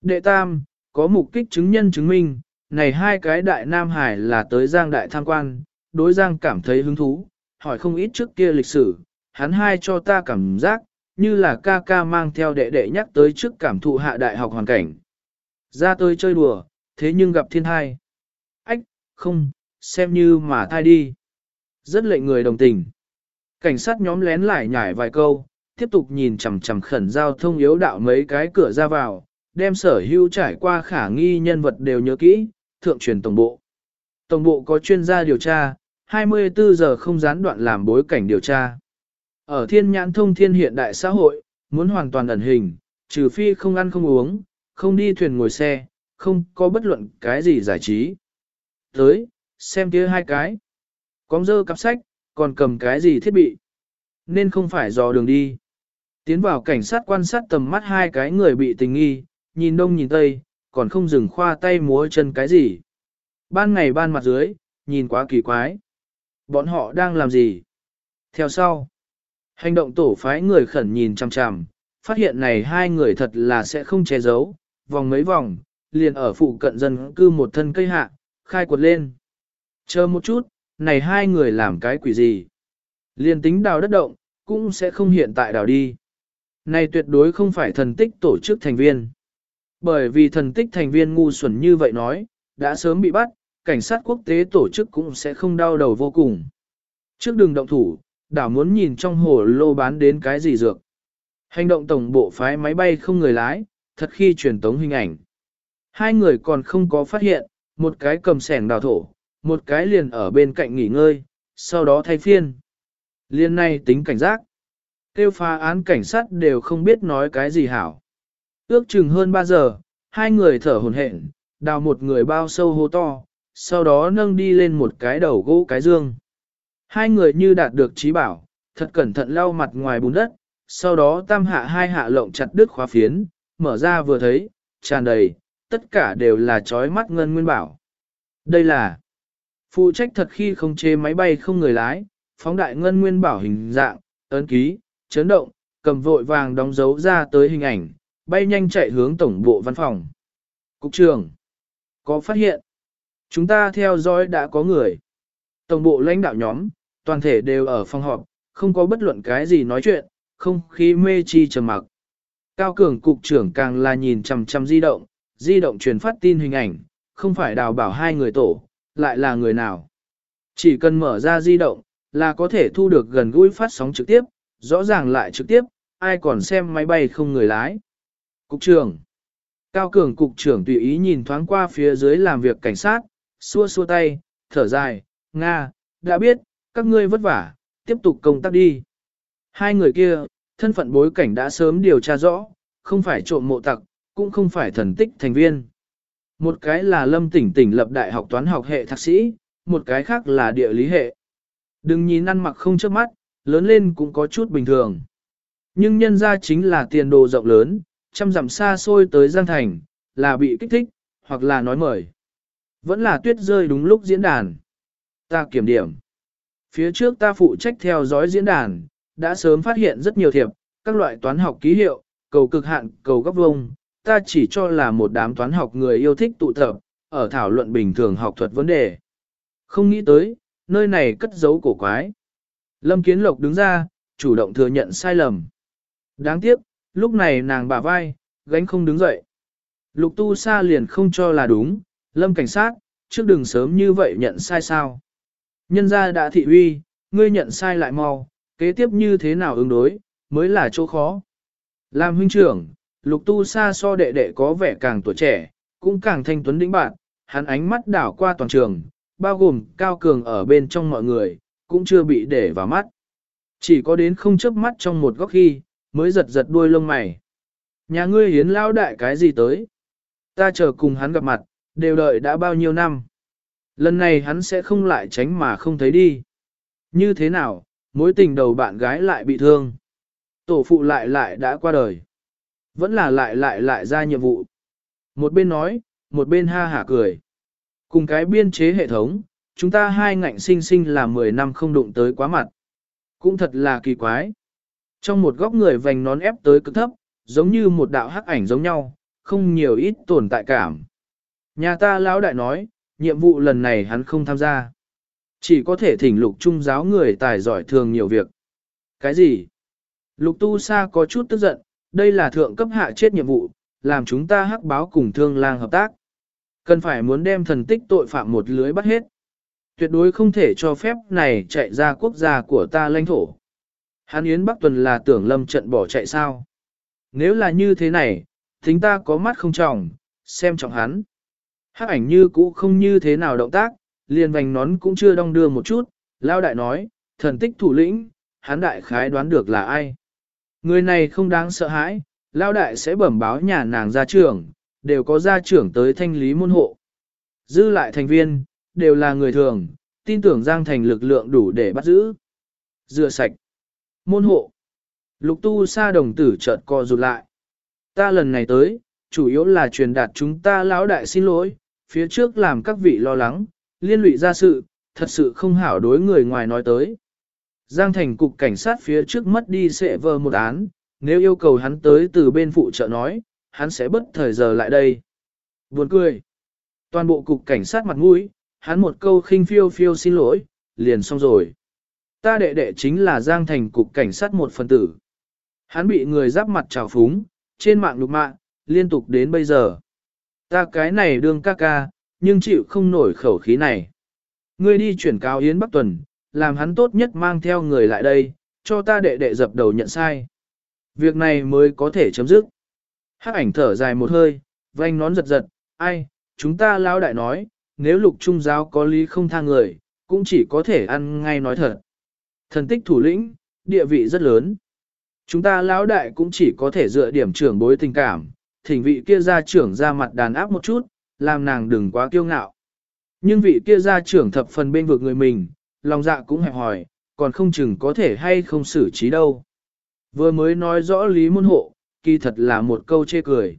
Đệ tam, có mục kích chứng nhân chứng minh, này hai cái đại nam hải là tới Giang đại tham quan, đối Giang cảm thấy hứng thú, hỏi không ít trước kia lịch sử, hắn hai cho ta cảm giác, như là ca ca mang theo đệ đệ nhắc tới trước cảm thụ hạ đại học hoàn cảnh. Ra tôi chơi đùa, thế nhưng gặp thiên thai. Ách, không, xem như mà thai đi. Rất lệnh người đồng tình. Cảnh sát nhóm lén lại nhảy vài câu, tiếp tục nhìn chằm chằm khẩn giao thông yếu đạo mấy cái cửa ra vào, đem sở hữu trải qua khả nghi nhân vật đều nhớ kỹ, thượng truyền tổng bộ. Tổng bộ có chuyên gia điều tra, 24 giờ không gián đoạn làm bối cảnh điều tra. Ở thiên nhãn thông thiên hiện đại xã hội, muốn hoàn toàn ẩn hình, trừ phi không ăn không uống, không đi thuyền ngồi xe, không có bất luận cái gì giải trí. Tới, xem kia hai cái. Cóng dơ cặp sách, còn cầm cái gì thiết bị. Nên không phải dò đường đi. Tiến vào cảnh sát quan sát tầm mắt hai cái người bị tình nghi, nhìn đông nhìn tây, còn không dừng khoa tay múa chân cái gì. Ban ngày ban mặt dưới, nhìn quá kỳ quái. Bọn họ đang làm gì? Theo sau, hành động tổ phái người khẩn nhìn chằm chằm, phát hiện này hai người thật là sẽ không che giấu, vòng mấy vòng, liền ở phụ cận dân cư một thân cây hạ, khai quật lên. Chờ một chút, này hai người làm cái quỷ gì? Liền tính đào đất động, cũng sẽ không hiện tại đào đi. Này tuyệt đối không phải thần tích tổ chức thành viên. Bởi vì thần tích thành viên ngu xuẩn như vậy nói, đã sớm bị bắt, cảnh sát quốc tế tổ chức cũng sẽ không đau đầu vô cùng. Trước đường động thủ, đảo muốn nhìn trong hồ lô bán đến cái gì dược. Hành động tổng bộ phái máy bay không người lái, thật khi truyền tống hình ảnh. Hai người còn không có phát hiện, một cái cầm sẻng đào thổ, một cái liền ở bên cạnh nghỉ ngơi, sau đó thay phiên. Liên này tính cảnh giác. Tiêu phá án cảnh sát đều không biết nói cái gì hảo. Ước chừng hơn 3 giờ, hai người thở hồn hển, đào một người bao sâu hô to, sau đó nâng đi lên một cái đầu gỗ cái dương. Hai người như đạt được trí bảo, thật cẩn thận lau mặt ngoài bùn đất, sau đó tam hạ hai hạ lộng chặt đứt khóa phiến, mở ra vừa thấy, tràn đầy, tất cả đều là chói mắt ngân nguyên bảo. Đây là phụ trách thật khi không chế máy bay không người lái, phóng đại ngân nguyên bảo hình dạng, ấn ký, chấn động, cầm vội vàng đóng dấu ra tới hình ảnh, bay nhanh chạy hướng tổng bộ văn phòng. Cục trưởng, có phát hiện, chúng ta theo dõi đã có người. Tổng bộ lãnh đạo nhóm, toàn thể đều ở phòng họp, không có bất luận cái gì nói chuyện, không khí mê chi trầm mặc. Cao cường cục trưởng càng là nhìn chằm chằm di động, di động truyền phát tin hình ảnh, không phải đào bảo hai người tổ, lại là người nào. Chỉ cần mở ra di động, là có thể thu được gần gũi phát sóng trực tiếp, rõ ràng lại trực tiếp, ai còn xem máy bay không người lái. Cục trưởng Cao cường cục trưởng tùy ý nhìn thoáng qua phía dưới làm việc cảnh sát, xua xua tay, thở dài, Nga, đã biết, các ngươi vất vả, tiếp tục công tác đi. Hai người kia, thân phận bối cảnh đã sớm điều tra rõ, không phải trộm mộ tặc, cũng không phải thần tích thành viên. Một cái là lâm tỉnh tỉnh lập đại học toán học hệ thạc sĩ, một cái khác là địa lý hệ. Đừng nhìn ăn mặc không trước mắt, lớn lên cũng có chút bình thường. Nhưng nhân ra chính là tiền đồ rộng lớn, trăm dặm xa xôi tới Giang Thành, là bị kích thích, hoặc là nói mời. Vẫn là tuyết rơi đúng lúc diễn đàn. Ta kiểm điểm. Phía trước ta phụ trách theo dõi diễn đàn, đã sớm phát hiện rất nhiều thiệp, các loại toán học ký hiệu, cầu cực hạn, cầu góc vuông, ta chỉ cho là một đám toán học người yêu thích tụ tập, ở thảo luận bình thường học thuật vấn đề. Không nghĩ tới, nơi này cất giấu cổ quái. Lâm Kiến Lộc đứng ra, chủ động thừa nhận sai lầm. Đáng tiếc, lúc này nàng bả vai, gánh không đứng dậy. Lục tu sa liền không cho là đúng, lâm cảnh sát, trước đừng sớm như vậy nhận sai sao. Nhân gia đã thị uy, ngươi nhận sai lại mau, kế tiếp như thế nào ứng đối, mới là chỗ khó. Làm huynh trưởng, lục tu sa so đệ đệ có vẻ càng tuổi trẻ, cũng càng thanh tuấn đĩnh bạn, hắn ánh mắt đảo qua toàn trường, bao gồm cao cường ở bên trong mọi người, cũng chưa bị để vào mắt. Chỉ có đến không chớp mắt trong một góc khi, mới giật giật đuôi lông mày. Nhà ngươi hiến lao đại cái gì tới? Ta chờ cùng hắn gặp mặt, đều đợi đã bao nhiêu năm. Lần này hắn sẽ không lại tránh mà không thấy đi. Như thế nào, mối tình đầu bạn gái lại bị thương. Tổ phụ lại lại đã qua đời. Vẫn là lại lại lại ra nhiệm vụ. Một bên nói, một bên ha hả cười. Cùng cái biên chế hệ thống, chúng ta hai ngạnh sinh sinh là 10 năm không đụng tới quá mặt. Cũng thật là kỳ quái. Trong một góc người vành nón ép tới cực thấp, giống như một đạo hắc ảnh giống nhau, không nhiều ít tồn tại cảm. Nhà ta lão đại nói, nhiệm vụ lần này hắn không tham gia. Chỉ có thể thỉnh lục trung giáo người tài giỏi thường nhiều việc. Cái gì? Lục tu sa có chút tức giận, đây là thượng cấp hạ chết nhiệm vụ, làm chúng ta hắc báo cùng thương lang hợp tác. Cần phải muốn đem thần tích tội phạm một lưới bắt hết. Tuyệt đối không thể cho phép này chạy ra quốc gia của ta lãnh thổ. Hán Yến Bắc Tuần là tưởng lâm trận bỏ chạy sao. Nếu là như thế này, thính ta có mắt không trọng, xem trọng hắn. Hắc ảnh như cũ không như thế nào động tác, liền vành nón cũng chưa đong đưa một chút, lao đại nói, thần tích thủ lĩnh, hắn đại khái đoán được là ai. Người này không đáng sợ hãi, lao đại sẽ bẩm báo nhà nàng gia trưởng, đều có gia trưởng tới thanh lý môn hộ. Dư lại thành viên, đều là người thường, tin tưởng Giang Thành lực lượng đủ để bắt giữ. Rửa sạch. Môn hộ. Lục tu sa đồng tử chợt co rụt lại. Ta lần này tới, chủ yếu là truyền đạt chúng ta lão đại xin lỗi, phía trước làm các vị lo lắng, liên lụy ra sự, thật sự không hảo đối người ngoài nói tới. Giang thành cục cảnh sát phía trước mất đi sẽ vờ một án, nếu yêu cầu hắn tới từ bên phụ trợ nói, hắn sẽ bất thời giờ lại đây. Buồn cười. Toàn bộ cục cảnh sát mặt mũi, hắn một câu khinh phiêu phiêu xin lỗi, liền xong rồi. Ta đệ đệ chính là Giang Thành cục cảnh sát một phần tử. Hắn bị người giáp mặt trào phúng, trên mạng lục mạng, liên tục đến bây giờ. Ta cái này đương ca ca, nhưng chịu không nổi khẩu khí này. Ngươi đi chuyển cáo Yến Bắc Tuần, làm hắn tốt nhất mang theo người lại đây, cho ta đệ đệ dập đầu nhận sai. Việc này mới có thể chấm dứt. Hắc ảnh thở dài một hơi, vanh nón giật giật, ai, chúng ta lão đại nói, nếu lục trung giáo có lý không tha người, cũng chỉ có thể ăn ngay nói thật. Thần tích thủ lĩnh, địa vị rất lớn. Chúng ta lão đại cũng chỉ có thể dựa điểm trưởng bối tình cảm, thỉnh vị kia gia trưởng ra mặt đàn áp một chút, làm nàng đừng quá kiêu ngạo. Nhưng vị kia gia trưởng thập phần bên vực người mình, lòng dạ cũng hẹp hỏi, còn không chừng có thể hay không xử trí đâu. Vừa mới nói rõ lý môn hộ, kỳ thật là một câu chê cười.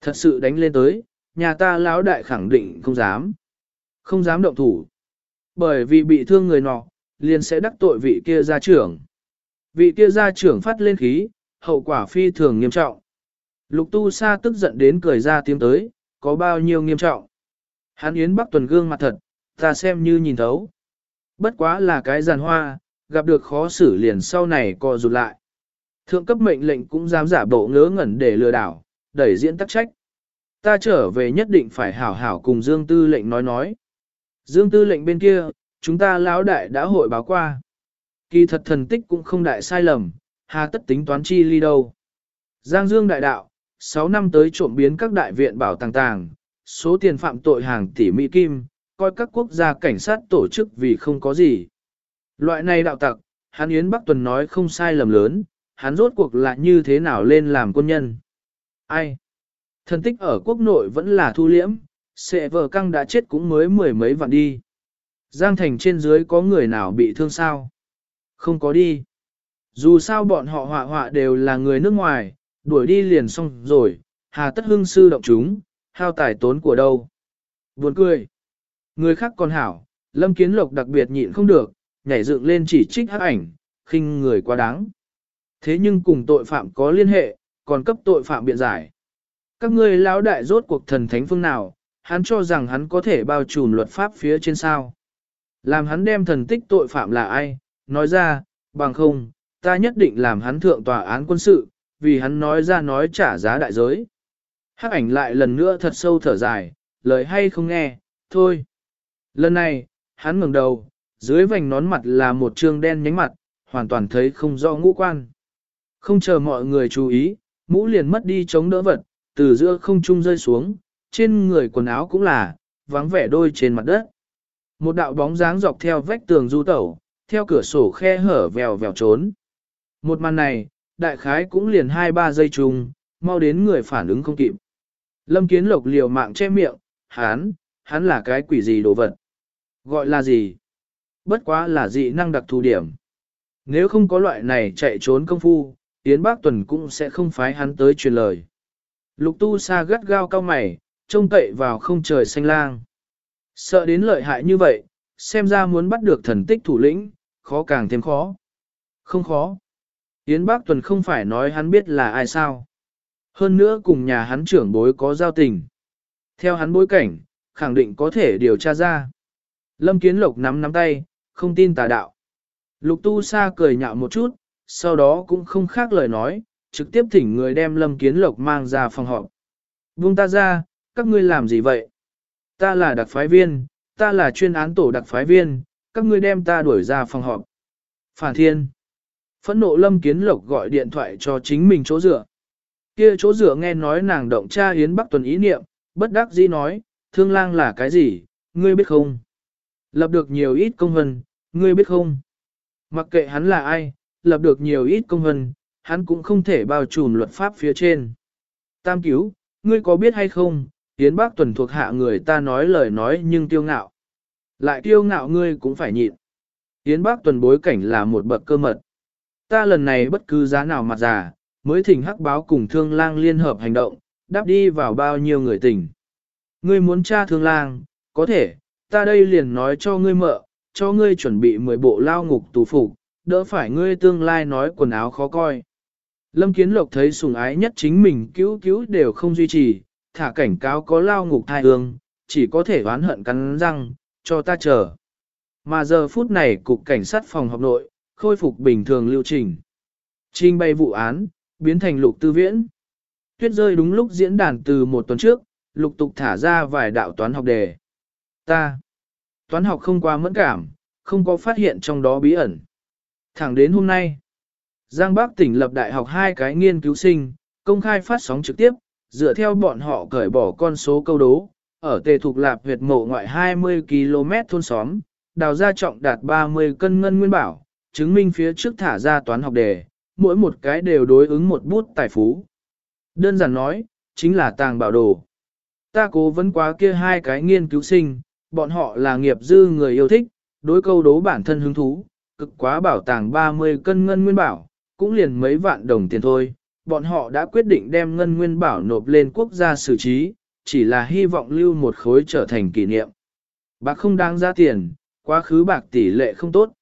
Thật sự đánh lên tới, nhà ta lão đại khẳng định không dám. Không dám động thủ. Bởi vì bị thương người nọ, liền sẽ đắc tội vị kia gia trưởng. Vị kia gia trưởng phát lên khí, hậu quả phi thường nghiêm trọng. Lục tu sa tức giận đến cười ra tiếng tới, có bao nhiêu nghiêm trọng. Hắn Yến Bắc Tuần gương mặt thật, ta xem như nhìn thấu. Bất quá là cái giàn hoa, gặp được khó xử liền sau này co rụt lại. Thượng cấp mệnh lệnh cũng dám giả bộ ngớ ngẩn để lừa đảo, đẩy diễn tắc trách. Ta trở về nhất định phải hảo hảo cùng Dương Tư lệnh nói nói. Dương Tư lệnh bên kia, chúng ta lão đại đã hội báo qua. Kỳ thật thần tích cũng không đại sai lầm, hà tất tính toán chi ly đâu. Giang Dương đại đạo, 6 năm tới trộm biến các đại viện bảo tàng tàng, số tiền phạm tội hàng tỷ Mỹ Kim, coi các quốc gia cảnh sát tổ chức vì không có gì. Loại này đạo tặc, hắn Yến Bắc Tuần nói không sai lầm lớn, hắn rốt cuộc là như thế nào lên làm quân nhân. Ai? Thần tích ở quốc nội vẫn là thu liễm, sệ vợ căng đã chết cũng mới mười mấy vạn đi. Giang thành trên dưới có người nào bị thương sao? Không có đi. Dù sao bọn họ họa họa đều là người nước ngoài, đuổi đi liền xong rồi, hà tất hưng sư động chúng, hao tài tốn của đâu. Buồn cười. Người khác còn hảo, Lâm Kiến Lộc đặc biệt nhịn không được, nhảy dựng lên chỉ trích hắc ảnh, khinh người quá đáng. Thế nhưng cùng tội phạm có liên hệ, còn cấp tội phạm biện giải. Các ngươi lão đại rốt cuộc thần thánh phương nào, hắn cho rằng hắn có thể bao trùm luật pháp phía trên sao. Làm hắn đem thần tích tội phạm là ai, nói ra, bằng không, ta nhất định làm hắn thượng tòa án quân sự, vì hắn nói ra nói trả giá đại giới. Hắc ảnh lại lần nữa thật sâu thở dài, lời hay không nghe, thôi. Lần này, hắn ngẩng đầu, dưới vành nón mặt là một trương đen nhánh mặt, hoàn toàn thấy không rõ ngũ quan. Không chờ mọi người chú ý, mũ liền mất đi chống đỡ vật, từ giữa không trung rơi xuống, trên người quần áo cũng là, vắng vẻ đôi trên mặt đất. Một đạo bóng dáng dọc theo vách tường du tẩu, theo cửa sổ khe hở vèo vèo trốn. Một màn này, đại khái cũng liền 2-3 giây chung, mau đến người phản ứng không kịp. Lâm kiến lộc liều mạng che miệng, hắn, hắn là cái quỷ gì đồ vật. Gọi là gì? Bất quá là dị năng đặc thù điểm. Nếu không có loại này chạy trốn công phu, Yến Bác Tuần cũng sẽ không phái hắn tới truyền lời. Lục tu sa gắt gao cao mày, trông cậy vào không trời xanh lang. Sợ đến lợi hại như vậy, xem ra muốn bắt được thần tích thủ lĩnh, khó càng thêm khó. Không khó. Yến Bác Tuần không phải nói hắn biết là ai sao. Hơn nữa cùng nhà hắn trưởng bối có giao tình. Theo hắn bối cảnh, khẳng định có thể điều tra ra. Lâm Kiến Lộc nắm nắm tay, không tin tà đạo. Lục Tu Sa cười nhạo một chút, sau đó cũng không khác lời nói, trực tiếp thỉnh người đem Lâm Kiến Lộc mang ra phòng họp. Buông ta ra, các ngươi làm gì vậy? Ta là đặc phái viên, ta là chuyên án tổ đặc phái viên, các ngươi đem ta đuổi ra phòng họp. Phản thiên. Phẫn nộ Lâm Kiến Lộc gọi điện thoại cho chính mình chỗ dựa. Kia chỗ dựa nghe nói nàng động cha Yến Bắc Tuần ý niệm, bất đắc dĩ nói, thương lang là cái gì, ngươi biết không? Lập được nhiều ít công hân, ngươi biết không? Mặc kệ hắn là ai, lập được nhiều ít công hân, hắn cũng không thể bao trùm luật pháp phía trên. Tam cứu, ngươi có biết hay không, Yến bác Tuần thuộc hạ người ta nói lời nói nhưng tiêu ngạo. Lại tiêu ngạo ngươi cũng phải nhịn. Yến bác Tuần bối cảnh là một bậc cơ mật. Ta lần này bất cứ giá nào mặt già, mới thỉnh hắc báo cùng thương lang liên hợp hành động, đáp đi vào bao nhiêu người tỉnh. Ngươi muốn tra thương lang, có thể, ta đây liền nói cho ngươi mợ, cho ngươi chuẩn bị 10 bộ lao ngục tù phục, đỡ phải ngươi tương lai nói quần áo khó coi. Lâm Kiến Lộc thấy sùng ái nhất chính mình cứu cứu đều không duy trì, thả cảnh cáo có lao ngục thai hương, chỉ có thể oán hận cắn răng, cho ta chờ. Mà giờ phút này cục cảnh sát phòng học nội, khôi phục bình thường lưu trình. Trình bày vụ án, biến thành lục tư viễn. Tuyết rơi đúng lúc diễn đàn từ một tuần trước, lục tục thả ra vài đạo toán học đề. Ta, toán học không quá mẫn cảm, không có phát hiện trong đó bí ẩn. Thẳng đến hôm nay, Giang Bắc tỉnh lập đại học hai cái nghiên cứu sinh, công khai phát sóng trực tiếp, dựa theo bọn họ cởi bỏ con số câu đố, ở tề thuộc lạp huyệt mộ ngoại 20 km thôn xóm, đào ra trọng đạt 30 cân ngân nguyên bảo, chứng minh phía trước thả ra toán học đề, mỗi một cái đều đối ứng một bút tài phú. Đơn giản nói, chính là tàng bảo đồ. Ta cố vấn quá kia hai cái nghiên cứu sinh, bọn họ là nghiệp dư người yêu thích, đối câu đố bản thân hứng thú, cực quá bảo tàng 30 cân ngân nguyên bảo, cũng liền mấy vạn đồng tiền thôi. Bọn họ đã quyết định đem ngân nguyên bảo nộp lên quốc gia xử trí, chỉ là hy vọng lưu một khối trở thành kỷ niệm. Bạc không đáng ra tiền, quá khứ bạc tỷ lệ không tốt.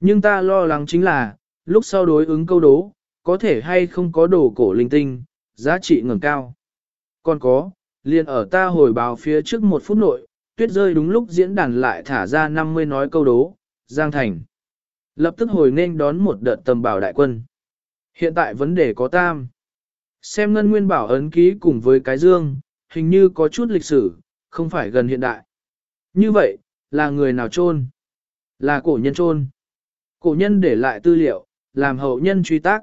Nhưng ta lo lắng chính là, lúc sau đối ứng câu đố, có thể hay không có đồ cổ linh tinh, giá trị ngừng cao. Còn có, liền ở ta hồi báo phía trước một phút nội, tuyết rơi đúng lúc diễn đàn lại thả ra 50 nói câu đố, Giang Thành. Lập tức hồi nên đón một đợt tầm bảo đại quân. Hiện tại vấn đề có tam. Xem ngân nguyên bảo ấn ký cùng với cái dương, hình như có chút lịch sử, không phải gần hiện đại. Như vậy, là người nào trôn? Là cổ nhân trôn. Cổ nhân để lại tư liệu, làm hậu nhân truy tác.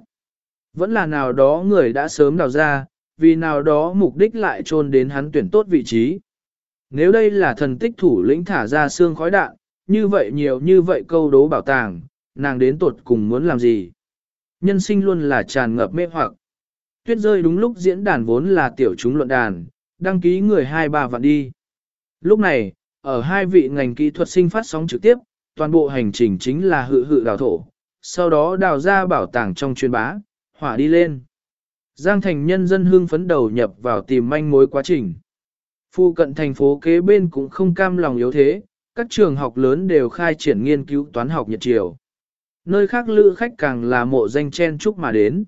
Vẫn là nào đó người đã sớm đào ra, vì nào đó mục đích lại trôn đến hắn tuyển tốt vị trí. Nếu đây là thần tích thủ lĩnh thả ra xương khói đạn, như vậy nhiều như vậy câu đố bảo tàng, nàng đến tuột cùng muốn làm gì? Nhân sinh luôn là tràn ngập mê hoặc. Tuyết rơi đúng lúc diễn đàn vốn là tiểu chúng luận đàn, đăng ký người hai ba vạn đi. Lúc này, ở hai vị ngành kỹ thuật sinh phát sóng trực tiếp, toàn bộ hành trình chính là hự hự đào thổ, sau đó đào ra bảo tàng trong chuyên bá, hỏa đi lên. Giang thành nhân dân hương phấn đầu nhập vào tìm manh mối quá trình. Phu cận thành phố kế bên cũng không cam lòng yếu thế, các trường học lớn đều khai triển nghiên cứu toán học nhật triều. Nơi khác lữ khách càng là mộ danh chen chúc mà đến.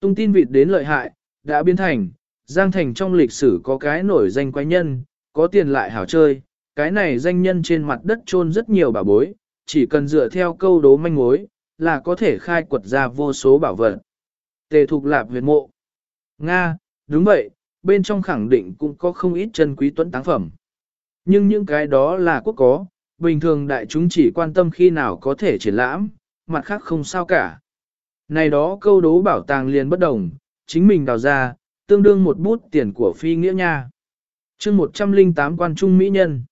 Tung tin vịt đến lợi hại, đã biến thành, Giang Thành trong lịch sử có cái nổi danh quái nhân, có tiền lại hảo chơi, cái này danh nhân trên mặt đất chôn rất nhiều bảo bối, chỉ cần dựa theo câu đố manh mối, là có thể khai quật ra vô số bảo vật. Tề thục lạp huyệt mộ. Nga, đúng vậy, bên trong khẳng định cũng có không ít chân quý tuấn táng phẩm. Nhưng những cái đó là quốc có, bình thường đại chúng chỉ quan tâm khi nào có thể triển lãm, mặt khác không sao cả. Này đó câu đố bảo tàng liền bất đồng, chính mình đào ra, tương đương một bút tiền của phi nghĩa nha. chương 108 quan trung mỹ nhân.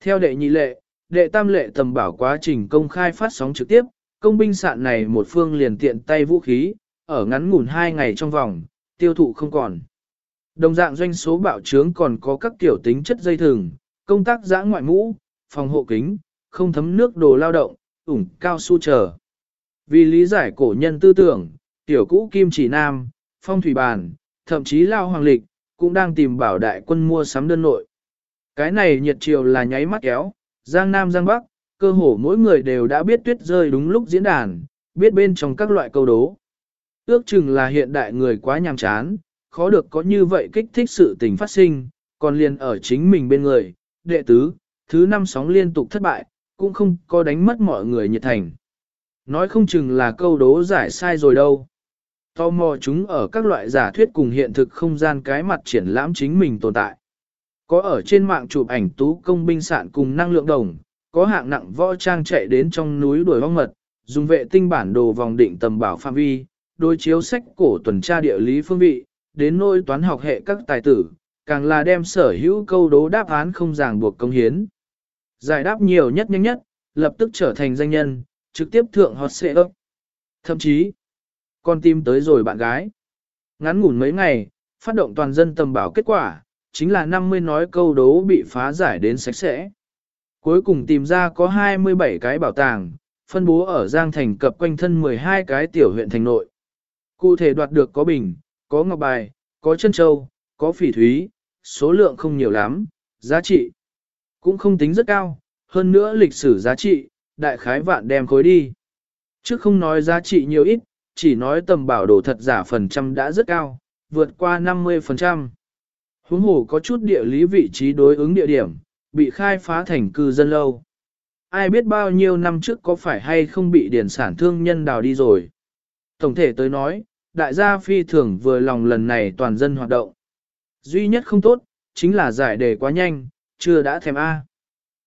Theo đệ nhị lệ, đệ tam lệ tầm bảo quá trình công khai phát sóng trực tiếp, công binh sạn này một phương liền tiện tay vũ khí, ở ngắn ngủn hai ngày trong vòng, tiêu thụ không còn. Đồng dạng doanh số bạo trướng còn có các kiểu tính chất dây thừng, công tác giã ngoại mũ, phòng hộ kính, không thấm nước đồ lao động, ủng cao su chờ. Vì lý giải cổ nhân tư tưởng, tiểu cũ kim chỉ nam, phong thủy bàn, thậm chí lao hoàng lịch, cũng đang tìm bảo đại quân mua sắm đơn nội. Cái này nhiệt chiều là nháy mắt kéo, giang nam giang bắc, cơ hồ mỗi người đều đã biết tuyết rơi đúng lúc diễn đàn, biết bên trong các loại câu đố. Ước chừng là hiện đại người quá nhàm chán, khó được có như vậy kích thích sự tình phát sinh, còn liền ở chính mình bên người, đệ tứ, thứ năm sóng liên tục thất bại, cũng không có đánh mất mọi người nhiệt thành. Nói không chừng là câu đố giải sai rồi đâu. Tò mò chúng ở các loại giả thuyết cùng hiện thực không gian cái mặt triển lãm chính mình tồn tại. Có ở trên mạng chụp ảnh tú công binh sạn cùng năng lượng đồng, có hạng nặng võ trang chạy đến trong núi đuổi vong mật, dùng vệ tinh bản đồ vòng định tầm bảo phạm vi, đối chiếu sách cổ tuần tra địa lý phương vị, đến nôi toán học hệ các tài tử, càng là đem sở hữu câu đố đáp án không ràng buộc công hiến. Giải đáp nhiều nhất nhanh nhất, lập tức trở thành danh nhân, trực tiếp thượng hot xệ ấp. Thậm chí, con tim tới rồi bạn gái. Ngắn ngủn mấy ngày, phát động toàn dân tầm bảo kết quả, chính là 50 nói câu đố bị phá giải đến sạch sẽ. Cuối cùng tìm ra có 27 cái bảo tàng, phân bố ở Giang Thành cập quanh thân 12 cái tiểu huyện thành nội. Cụ thể đoạt được có bình, có ngọc bài, có chân châu, có phỉ thúy, số lượng không nhiều lắm, giá trị cũng không tính rất cao, hơn nữa lịch sử giá trị, đại khái vạn đem khối đi. Chứ không nói giá trị nhiều ít, chỉ nói tầm bảo đồ thật giả phần trăm đã rất cao, vượt qua 50%. Huống hồ có chút địa lý vị trí đối ứng địa điểm, bị khai phá thành cư dân lâu. Ai biết bao nhiêu năm trước có phải hay không bị điển sản thương nhân đào đi rồi. Tổng thể tới nói, đại gia phi thường vừa lòng lần này toàn dân hoạt động. Duy nhất không tốt, chính là giải đề quá nhanh, chưa đã thèm A.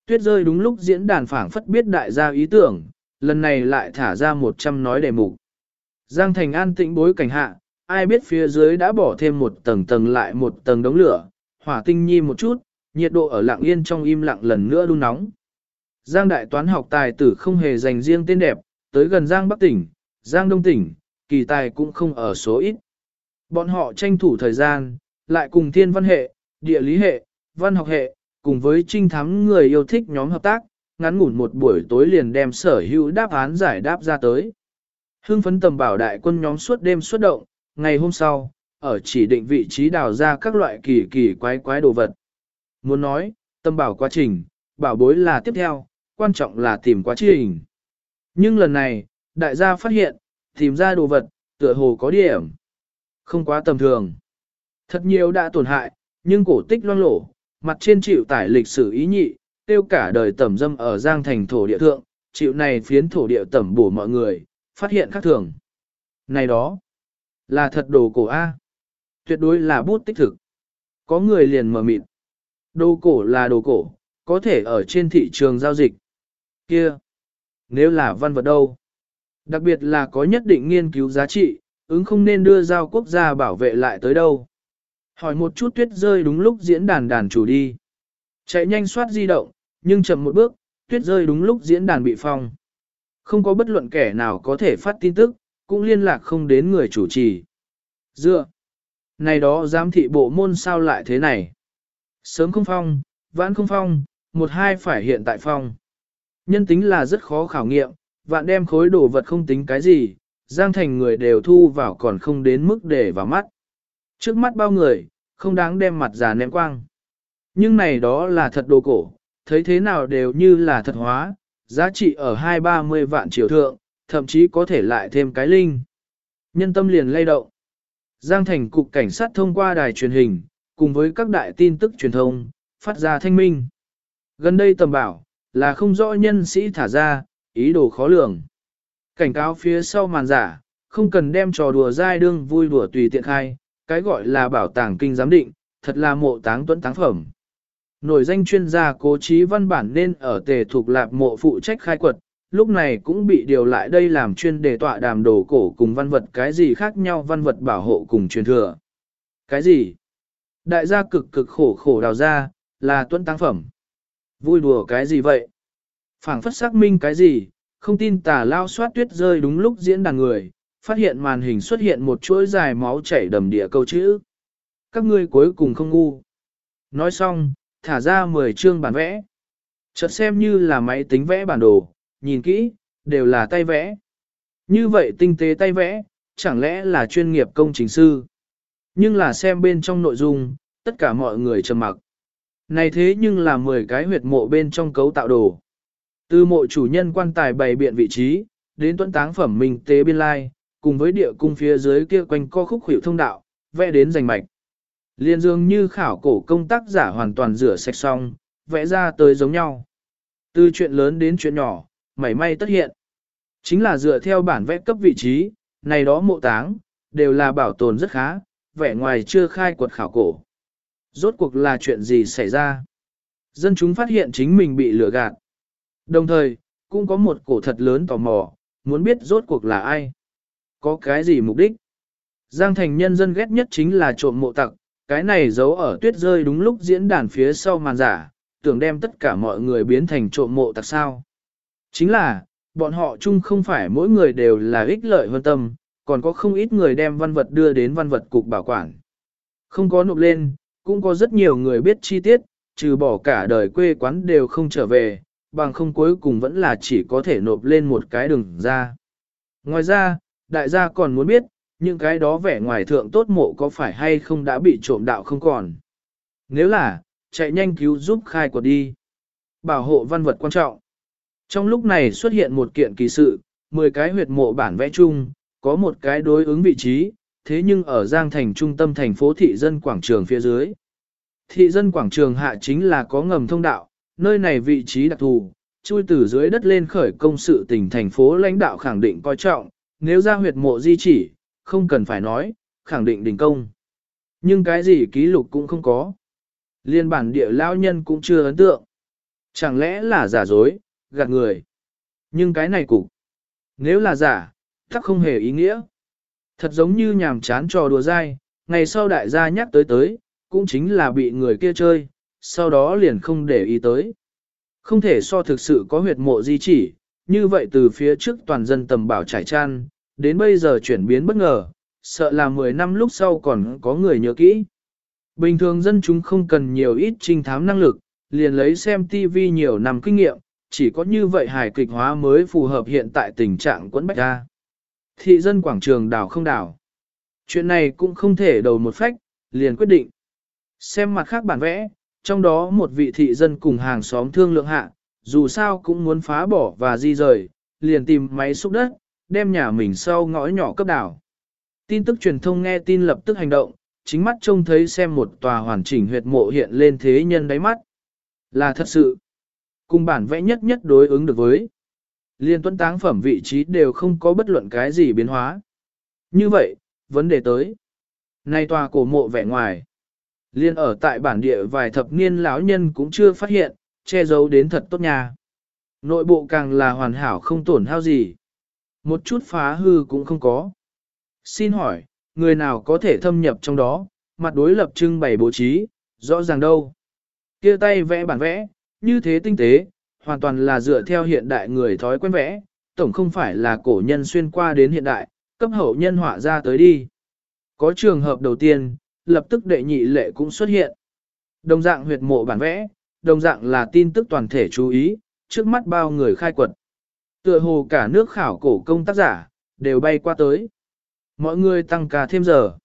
Tuyết rơi đúng lúc diễn đàn phảng phất biết đại gia ý tưởng, lần này lại thả ra 100 nói đề mục. Giang thành an tĩnh bối cảnh hạ, ai biết phía dưới đã bỏ thêm một tầng tầng lại một tầng đống lửa, hỏa tinh nhi một chút, nhiệt độ ở lặng yên trong im lặng lần nữa đun nóng. Giang đại toán học tài tử không hề dành riêng tên đẹp, tới gần Giang Bắc tỉnh, Giang Đông tỉnh, kỳ tài cũng không ở số ít. Bọn họ tranh thủ thời gian, lại cùng thiên văn hệ, địa lý hệ, văn học hệ, cùng với trinh thắng người yêu thích nhóm hợp tác, ngắn ngủn một buổi tối liền đem sở hữu đáp án giải đáp ra tới. Hưng phấn tầm bảo đại quân nhóm suốt đêm xuất động, ngày hôm sau, ở chỉ định vị trí đào ra các loại kỳ kỳ quái quái đồ vật. Muốn nói, tâm bảo quá trình, bảo bối là tiếp theo, quan trọng là tìm quá trình. Nhưng lần này, đại gia phát hiện, tìm ra đồ vật, tựa hồ có điểm. Không quá tầm thường. Thật nhiều đã tổn hại, nhưng cổ tích loang lổ, mặt trên chịu tải lịch sử ý nhị, tiêu cả đời tẩm dâm ở Giang Thành thổ địa thượng, chịu này phiến thổ địa tẩm bổ mọi người, phát hiện khác thường. Này đó, là thật đồ cổ A. Tuyệt đối là bút tích thực. Có người liền mở mịt. Đồ cổ là đồ cổ, có thể ở trên thị trường giao dịch. Kia, nếu là văn vật đâu? Đặc biệt là có nhất định nghiên cứu giá trị, ứng không nên đưa giao quốc gia bảo vệ lại tới đâu. Hỏi một chút tuyết rơi đúng lúc diễn đàn đàn chủ đi. Chạy nhanh soát di động, nhưng chậm một bước, tuyết rơi đúng lúc diễn đàn bị phong. Không có bất luận kẻ nào có thể phát tin tức, cũng liên lạc không đến người chủ trì. Dựa. Này đó giám thị bộ môn sao lại thế này? Sớm không phong, vãn không phong, một hai phải hiện tại phong. Nhân tính là rất khó khảo nghiệm, vạn đem khối đồ vật không tính cái gì, giang thành người đều thu vào còn không đến mức để vào mắt. Trước mắt bao người, không đáng đem mặt già ném quang. Nhưng này đó là thật đồ cổ, thấy thế nào đều như là thật hóa, giá trị ở hai ba mươi vạn triệu thượng, thậm chí có thể lại thêm cái linh. Nhân tâm liền lay động. Giang thành cục cảnh sát thông qua đài truyền hình, cùng với các đại tin tức truyền thông, phát ra thanh minh. Gần đây tầm bảo, là không rõ nhân sĩ thả ra, ý đồ khó lường. Cảnh cáo phía sau màn giả, không cần đem trò đùa dai đương vui đùa tùy tiện khai, cái gọi là bảo tàng kinh giám định, thật là mộ táng tuấn táng phẩm. Nổi danh chuyên gia cố trí văn bản nên ở tề thuộc lạp mộ phụ trách khai quật, lúc này cũng bị điều lại đây làm chuyên đề tọa đàm đồ cổ cùng văn vật cái gì khác nhau văn vật bảo hộ cùng truyền thừa. Cái gì? Đại gia cực cực khổ khổ đào ra, là tuấn táng phẩm. Vui đùa cái gì vậy? phảng phất xác minh cái gì, không tin tà lao soát tuyết rơi đúng lúc diễn đàn người, phát hiện màn hình xuất hiện một chuỗi dài máu chảy đầm địa câu chữ. Các ngươi cuối cùng không ngu. Nói xong, thả ra 10 chương bản vẽ. Chợt xem như là máy tính vẽ bản đồ, nhìn kỹ, đều là tay vẽ. Như vậy tinh tế tay vẽ, chẳng lẽ là chuyên nghiệp công trình sư. Nhưng là xem bên trong nội dung, tất cả mọi người trầm mặc. Này thế nhưng là 10 cái huyệt mộ bên trong cấu tạo đồ. Từ mộ chủ nhân quan tài bày biện vị trí, đến tuấn táng phẩm minh tế biên lai, cùng với địa cung phía dưới kia quanh co khúc hiệu thông đạo, vẽ đến rành mạch. Liên dương như khảo cổ công tác giả hoàn toàn rửa sạch xong, vẽ ra tới giống nhau. Từ chuyện lớn đến chuyện nhỏ, mảy may tất hiện. Chính là dựa theo bản vẽ cấp vị trí, này đó mộ táng, đều là bảo tồn rất khá, vẻ ngoài chưa khai quật khảo cổ. Rốt cuộc là chuyện gì xảy ra? Dân chúng phát hiện chính mình bị lừa gạt. Đồng thời, cũng có một cổ thật lớn tò mò, muốn biết rốt cuộc là ai. Có cái gì mục đích? Giang thành nhân dân ghét nhất chính là trộm mộ tặc, cái này giấu ở tuyết rơi đúng lúc diễn đàn phía sau màn giả, tưởng đem tất cả mọi người biến thành trộm mộ tặc sao. Chính là, bọn họ chung không phải mỗi người đều là ích lợi hơn tâm, còn có không ít người đem văn vật đưa đến văn vật cục bảo quản. Không có nộp lên, cũng có rất nhiều người biết chi tiết, trừ bỏ cả đời quê quán đều không trở về, bằng không cuối cùng vẫn là chỉ có thể nộp lên một cái đường ra. Ngoài ra, đại gia còn muốn biết, những cái đó vẻ ngoài thượng tốt mộ có phải hay không đã bị trộm đạo không còn. Nếu là, chạy nhanh cứu giúp khai quật đi. Bảo hộ văn vật quan trọng. Trong lúc này xuất hiện một kiện kỳ sự, 10 cái huyệt mộ bản vẽ chung, có một cái đối ứng vị trí, thế nhưng ở Giang Thành trung tâm thành phố thị dân quảng trường phía dưới. Thị dân quảng trường hạ chính là có ngầm thông đạo, nơi này vị trí đặc thù, chui từ dưới đất lên khởi công sự tỉnh thành phố lãnh đạo khẳng định coi trọng, nếu ra huyệt mộ di chỉ, không cần phải nói, khẳng định đình công. Nhưng cái gì ký lục cũng không có. Liên bản địa lao nhân cũng chưa ấn tượng. Chẳng lẽ là giả dối, gạt người. Nhưng cái này cục. Nếu là giả, chắc không hề ý nghĩa. Thật giống như nhàm chán trò đùa dai, ngày sau đại gia nhắc tới tới, cũng chính là bị người kia chơi, sau đó liền không để ý tới. Không thể so thực sự có huyệt mộ di chỉ, như vậy từ phía trước toàn dân tầm bảo trải tràn, đến bây giờ chuyển biến bất ngờ, sợ là 10 năm lúc sau còn có người nhớ kỹ. Bình thường dân chúng không cần nhiều ít trinh thám năng lực, liền lấy xem TV nhiều năm kinh nghiệm, chỉ có như vậy hài kịch hóa mới phù hợp hiện tại tình trạng quẫn bách ra. Thị dân quảng trường đảo không đảo. Chuyện này cũng không thể đầu một phách, liền quyết định. Xem mặt khác bản vẽ, trong đó một vị thị dân cùng hàng xóm thương lượng hạ, dù sao cũng muốn phá bỏ và di rời, liền tìm máy xúc đất, đem nhà mình sau ngõ nhỏ cấp đảo. Tin tức truyền thông nghe tin lập tức hành động, chính mắt trông thấy xem một tòa hoàn chỉnh huyệt mộ hiện lên thế nhân đáy mắt. Là thật sự. Cùng bản vẽ nhất nhất đối ứng được với. Liên tuấn táng phẩm vị trí đều không có bất luận cái gì biến hóa. Như vậy, vấn đề tới. Nay tòa cổ mộ vẻ ngoài. Liên ở tại bản địa vài thập niên lão nhân cũng chưa phát hiện, che giấu đến thật tốt nhà. Nội bộ càng là hoàn hảo không tổn hao gì. Một chút phá hư cũng không có. Xin hỏi, người nào có thể thâm nhập trong đó, mặt đối lập trưng bày bố trí, rõ ràng đâu. kia tay vẽ bản vẽ, như thế tinh tế, hoàn toàn là dựa theo hiện đại người thói quen vẽ, tổng không phải là cổ nhân xuyên qua đến hiện đại, cấp hậu nhân họa ra tới đi. Có trường hợp đầu tiên, lập tức đệ nhị lệ cũng xuất hiện. Đồng dạng huyệt mộ bản vẽ, đồng dạng là tin tức toàn thể chú ý, trước mắt bao người khai quật. Tựa hồ cả nước khảo cổ công tác giả, đều bay qua tới. Mọi người tăng ca thêm giờ.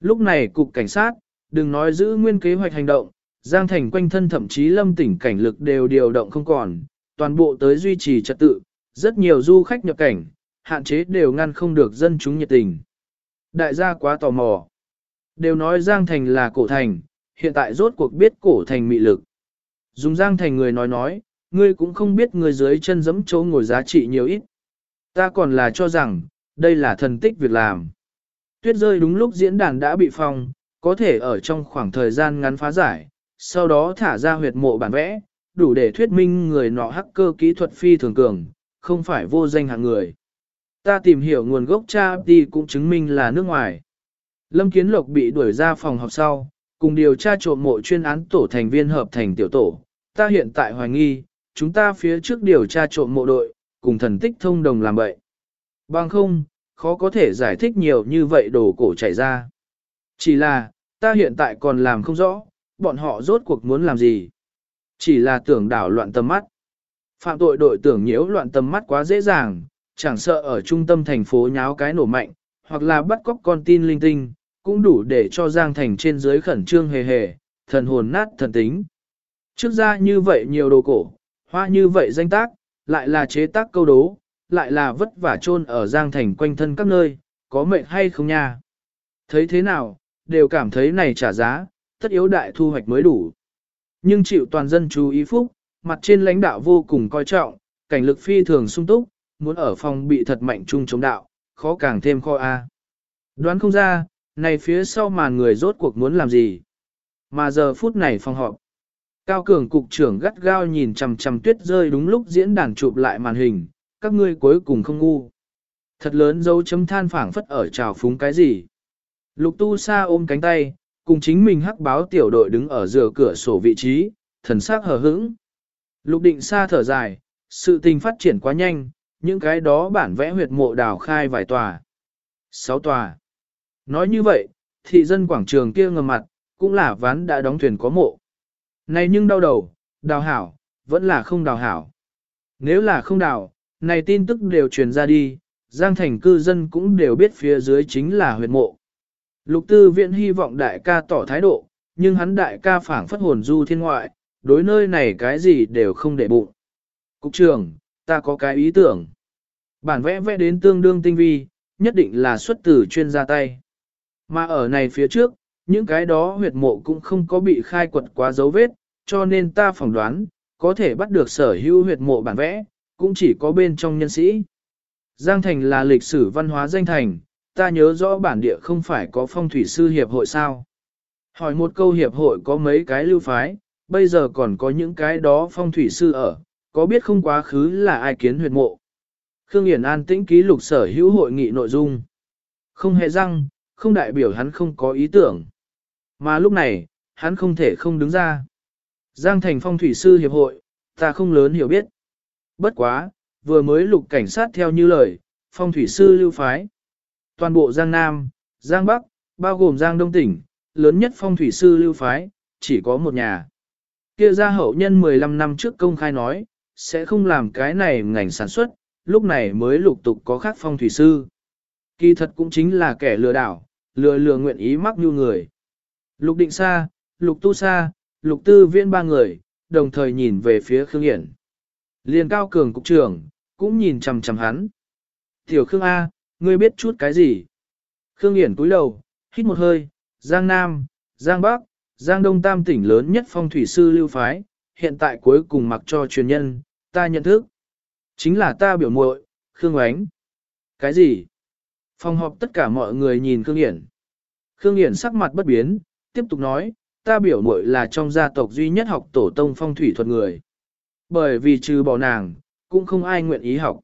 Lúc này cục cảnh sát, đừng nói giữ nguyên kế hoạch hành động, Giang Thành quanh thân thậm chí lâm tỉnh cảnh lực đều điều động không còn, toàn bộ tới duy trì trật tự, rất nhiều du khách nhập cảnh, hạn chế đều ngăn không được dân chúng nhiệt tình. Đại gia quá tò mò. Đều nói Giang Thành là cổ thành, hiện tại rốt cuộc biết cổ thành mị lực. Dùng giang thành người nói nói, ngươi cũng không biết người dưới chân giẫm chỗ ngồi giá trị nhiều ít. Ta còn là cho rằng, đây là thần tích việc làm. Tuyết rơi đúng lúc diễn đàn đã bị phong, có thể ở trong khoảng thời gian ngắn phá giải, sau đó thả ra huyệt mộ bản vẽ, đủ để thuyết minh người nọ hacker kỹ thuật phi thường cường, không phải vô danh hạng người. Ta tìm hiểu nguồn gốc cha đi cũng chứng minh là nước ngoài. Lâm Kiến Lộc bị đuổi ra phòng học sau, cùng điều tra trộm mộ chuyên án tổ thành viên hợp thành tiểu tổ. Ta hiện tại hoài nghi, chúng ta phía trước điều tra trộm mộ đội, cùng thần tích thông đồng làm vậy. Bằng không, khó có thể giải thích nhiều như vậy đồ cổ chảy ra. Chỉ là, ta hiện tại còn làm không rõ, bọn họ rốt cuộc muốn làm gì. Chỉ là tưởng đảo loạn tâm mắt. Phạm tội đội tưởng nhiễu loạn tâm mắt quá dễ dàng, chẳng sợ ở trung tâm thành phố nháo cái nổ mạnh, hoặc là bắt cóc con tin linh tinh, cũng đủ để cho Giang Thành trên dưới khẩn trương hề hề, thần hồn nát thần tính. Trước ra như vậy nhiều đồ cổ, hoa như vậy danh tác, lại là chế tác câu đố, lại là vất vả chôn ở Giang Thành quanh thân các nơi, có mệnh hay không nha. Thấy thế nào, đều cảm thấy này trả giá, tất yếu đại thu hoạch mới đủ. Nhưng chịu toàn dân chú ý phúc, mặt trên lãnh đạo vô cùng coi trọng, cảnh lực phi thường sung túc, muốn ở phòng bị thật mạnh chung chống đạo, khó càng thêm kho A. Đoán không ra, này phía sau màn người rốt cuộc muốn làm gì. Mà giờ phút này phòng họp. Cao cường cục trưởng gắt gao nhìn chằm chằm tuyết rơi đúng lúc diễn đàn chụp lại màn hình, các ngươi cuối cùng không ngu. Thật lớn dấu chấm than phảng phất ở trào phúng cái gì. Lục tu sa ôm cánh tay, cùng chính mình hắc báo tiểu đội đứng ở giữa cửa sổ vị trí, thần sắc hờ hững. Lục định sa thở dài, sự tình phát triển quá nhanh, những cái đó bản vẽ huyệt mộ đào khai vài tòa. Sáu tòa. Nói như vậy, thị dân quảng trường kia ngầm mặt, cũng là ván đã đóng thuyền có mộ. Này nhưng đau đầu, đào hảo, vẫn là không đào hảo. Nếu là không đào, này tin tức đều truyền ra đi, Giang thành cư dân cũng đều biết phía dưới chính là huyệt mộ. Lục tư viện hy vọng đại ca tỏ thái độ, nhưng hắn đại ca phảng phất hồn du thiên ngoại, đối nơi này cái gì đều không để bụng. Cục trưởng, ta có cái ý tưởng. Bản vẽ vẽ đến tương đương tinh vi, nhất định là xuất từ chuyên gia tay. Mà ở này phía trước, những cái đó huyệt mộ cũng không có bị khai quật quá dấu vết, cho nên ta phỏng đoán, có thể bắt được sở hữu huyệt mộ bản vẽ, cũng chỉ có bên trong nhân sĩ. Giang Thành là lịch sử văn hóa danh thành, ta nhớ rõ bản địa không phải có phong thủy sư hiệp hội sao. Hỏi một câu hiệp hội có mấy cái lưu phái, bây giờ còn có những cái đó phong thủy sư ở, có biết không quá khứ là ai kiến huyệt mộ. Khương Hiển An tĩnh ký lục sở hữu hội nghị nội dung. Không hề răng, không đại biểu hắn không có ý tưởng. Mà lúc này, hắn không thể không đứng ra. Giang thành phong thủy sư hiệp hội, ta không lớn hiểu biết. Bất quá, vừa mới lục cảnh sát theo như lời, phong thủy sư lưu phái. Toàn bộ Giang Nam, Giang Bắc, bao gồm Giang Đông tỉnh, lớn nhất phong thủy sư lưu phái, chỉ có một nhà. Kia gia hậu nhân 15 năm trước công khai nói, sẽ không làm cái này ngành sản xuất, lúc này mới lục tục có khác phong thủy sư. Kỳ thật cũng chính là kẻ lừa đảo, lừa lừa nguyện ý mắc như người. Lục định Sa, lục tu Sa, lục tư viên ba người, đồng thời nhìn về phía Khương Hiển. Liên cao cường cục trưởng, cũng nhìn chằm chằm hắn. Tiểu Khương A, ngươi biết chút cái gì? Khương Hiển cúi đầu, hít một hơi, Giang Nam, Giang Bắc, Giang Đông Tam tỉnh lớn nhất phong thủy sư lưu phái, hiện tại cuối cùng mặc cho truyền nhân, ta nhận thức. Chính là ta biểu muội, Khương Oánh. Cái gì? Phòng họp tất cả mọi người nhìn Khương Hiển. Khương Hiển sắc mặt bất biến, tiếp tục nói, ta biểu muội là trong gia tộc duy nhất học tổ tông phong thủy thuật người. Bởi vì trừ bỏ nàng, cũng không ai nguyện ý học.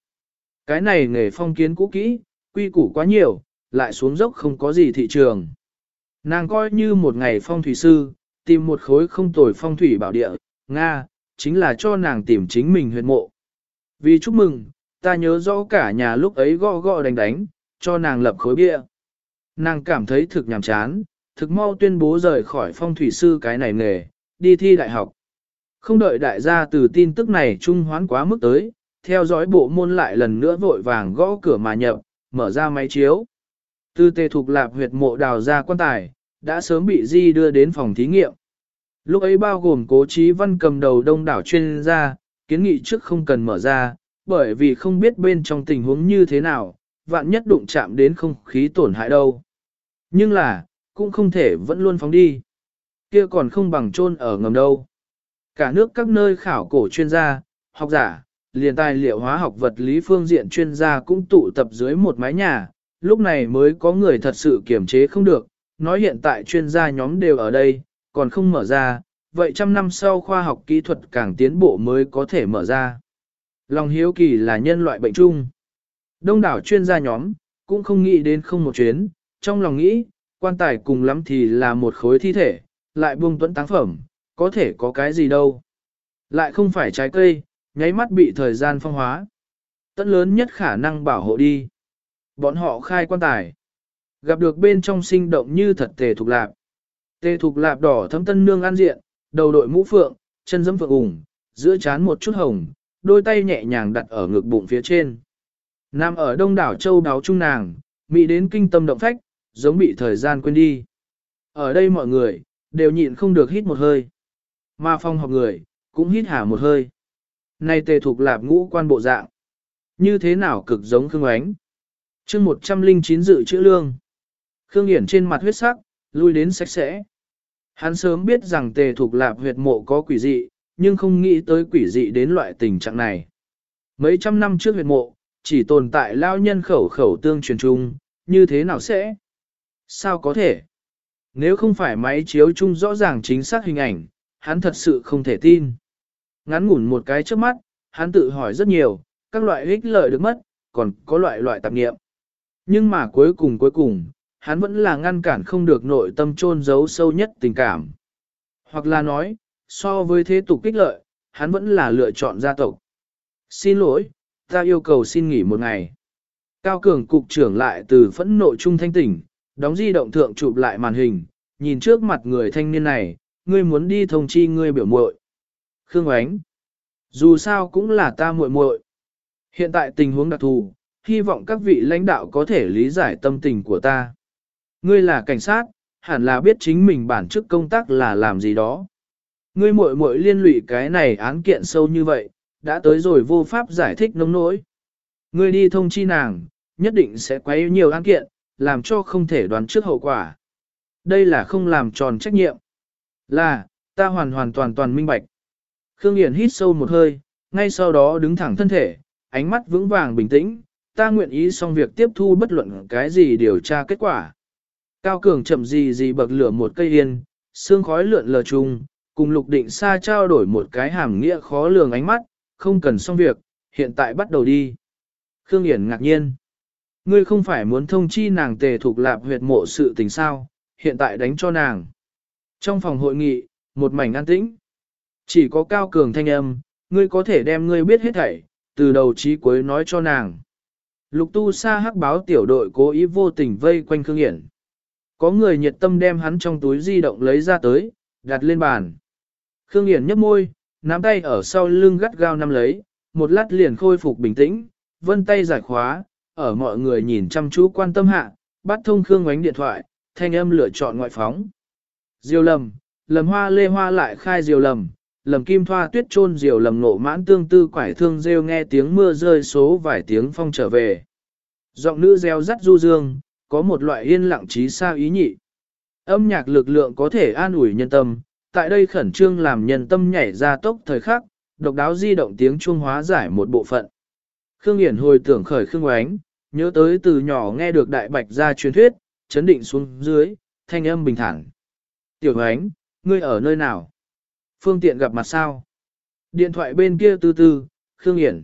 Cái này nghề phong kiến cũ kỹ, quy củ quá nhiều, lại xuống dốc không có gì thị trường. Nàng coi như một ngày phong thủy sư, tìm một khối không tồi phong thủy bảo địa, Nga, chính là cho nàng tìm chính mình huyệt mộ. Vì chúc mừng, ta nhớ rõ cả nhà lúc ấy gõ gõ đánh đánh, cho nàng lập khối bia. Nàng cảm thấy thực nhàm chán, thực mau tuyên bố rời khỏi phong thủy sư cái này nghề, đi thi đại học. Không đợi đại gia từ tin tức này trung hoán quá mức tới, theo dõi bộ môn lại lần nữa vội vàng gõ cửa mà nhập, mở ra máy chiếu. Tư tề thục lạp huyệt mộ đào ra quan tài, đã sớm bị di đưa đến phòng thí nghiệm. Lúc ấy bao gồm cố trí văn cầm đầu đông đảo chuyên gia, kiến nghị trước không cần mở ra, bởi vì không biết bên trong tình huống như thế nào, vạn nhất đụng chạm đến không khí tổn hại đâu. Nhưng là, cũng không thể vẫn luôn phóng đi. kia còn không bằng chôn ở ngầm đâu. Cả nước các nơi khảo cổ chuyên gia, học giả, liền tài liệu hóa học vật lý phương diện chuyên gia cũng tụ tập dưới một mái nhà, lúc này mới có người thật sự kiểm chế không được, nói hiện tại chuyên gia nhóm đều ở đây, còn không mở ra, vậy trăm năm sau khoa học kỹ thuật càng tiến bộ mới có thể mở ra. Lòng hiếu kỳ là nhân loại bệnh chung. Đông đảo chuyên gia nhóm, cũng không nghĩ đến không một chuyến, trong lòng nghĩ, quan tài cùng lắm thì là một khối thi thể, lại buông tuẫn táng phẩm, có thể có cái gì đâu. Lại không phải trái cây, nháy mắt bị thời gian phong hóa. Tất lớn nhất khả năng bảo hộ đi. Bọn họ khai quan tài. Gặp được bên trong sinh động như thật tề thục lạp. Tề thục lạp đỏ thấm tân nương ăn diện, đầu đội mũ phượng, chân dẫm phượng ủng, giữa chán một chút hồng, đôi tay nhẹ nhàng đặt ở ngực bụng phía trên. Nam ở đông đảo châu đáo trung nàng, mỹ đến kinh tâm động phách, giống bị thời gian quên đi. Ở đây mọi người, đều nhịn không được hít một hơi. Mà phong học người, cũng hít hả một hơi. Này tề thuộc lạp ngũ quan bộ dạng. Như thế nào cực giống Khương Ánh. chương 109 dự chữ lương. Khương Hiển trên mặt huyết sắc, lui đến sạch sẽ. Hắn sớm biết rằng tề thuộc lạp huyệt mộ có quỷ dị, nhưng không nghĩ tới quỷ dị đến loại tình trạng này. Mấy trăm năm trước huyệt mộ, chỉ tồn tại lao nhân khẩu khẩu tương truyền chung, như thế nào sẽ? Sao có thể? Nếu không phải máy chiếu chung rõ ràng chính xác hình ảnh, hắn thật sự không thể tin. Ngắn ngủn một cái trước mắt, hắn tự hỏi rất nhiều, các loại ích lợi được mất, còn có loại loại tạp nghiệm. Nhưng mà cuối cùng cuối cùng, hắn vẫn là ngăn cản không được nội tâm chôn giấu sâu nhất tình cảm. Hoặc là nói, so với thế tục kích lợi, hắn vẫn là lựa chọn gia tộc. Xin lỗi, ta yêu cầu xin nghỉ một ngày. Cao cường cục trưởng lại từ phẫn nộ trung thanh tỉnh, đóng di động thượng chụp lại màn hình, nhìn trước mặt người thanh niên này, ngươi muốn đi thông chi ngươi biểu muội. Khương Ánh, dù sao cũng là ta muội muội. Hiện tại tình huống đặc thù, hy vọng các vị lãnh đạo có thể lý giải tâm tình của ta. Ngươi là cảnh sát, hẳn là biết chính mình bản chức công tác là làm gì đó. Ngươi muội muội liên lụy cái này án kiện sâu như vậy, đã tới rồi vô pháp giải thích nông nỗi. Ngươi đi thông chi nàng, nhất định sẽ quấy nhiều án kiện, làm cho không thể đoán trước hậu quả. Đây là không làm tròn trách nhiệm. Là, ta hoàn hoàn toàn toàn minh bạch. Khương Hiển hít sâu một hơi, ngay sau đó đứng thẳng thân thể, ánh mắt vững vàng bình tĩnh, ta nguyện ý xong việc tiếp thu bất luận cái gì điều tra kết quả. Cao Cường chậm gì gì bậc lửa một cây yên, xương khói lượn lờ chung, cùng Lục Định Sa trao đổi một cái hàm nghĩa khó lường ánh mắt, không cần xong việc, hiện tại bắt đầu đi. Khương Hiển ngạc nhiên. Ngươi không phải muốn thông chi nàng tề thuộc lạp huyệt mộ sự tình sao, hiện tại đánh cho nàng. Trong phòng hội nghị, một mảnh an tĩnh. Chỉ có cao cường thanh âm, ngươi có thể đem ngươi biết hết thảy, từ đầu chí cuối nói cho nàng. Lục tu sa hắc báo tiểu đội cố ý vô tình vây quanh Khương Hiển. Có người nhiệt tâm đem hắn trong túi di động lấy ra tới, đặt lên bàn. Khương Hiển nhấp môi, nắm tay ở sau lưng gắt gao nắm lấy, một lát liền khôi phục bình tĩnh, vân tay giải khóa, ở mọi người nhìn chăm chú quan tâm hạ, bắt thông Khương Ngoánh điện thoại, thanh âm lựa chọn ngoại phóng. Diều lầm, lầm hoa lê hoa lại khai diều lầm, lầm kim thoa tuyết trôn diều lầm nộ mãn tương tư quải thương rêu nghe tiếng mưa rơi số vài tiếng phong trở về. Giọng nữ reo rắt du dương, có một loại yên lặng trí sao ý nhị. Âm nhạc lực lượng có thể an ủi nhân tâm, tại đây khẩn trương làm nhân tâm nhảy ra tốc thời khắc, độc đáo di động tiếng chuông hóa giải một bộ phận. Khương Hiển hồi tưởng khởi Khương Oánh, nhớ tới từ nhỏ nghe được đại bạch ra truyền thuyết, chấn định xuống dưới, thanh âm bình thản. Tiểu ánh ngươi ở nơi nào? Phương tiện gặp mặt sao? Điện thoại bên kia từ từ, Khương Hiển.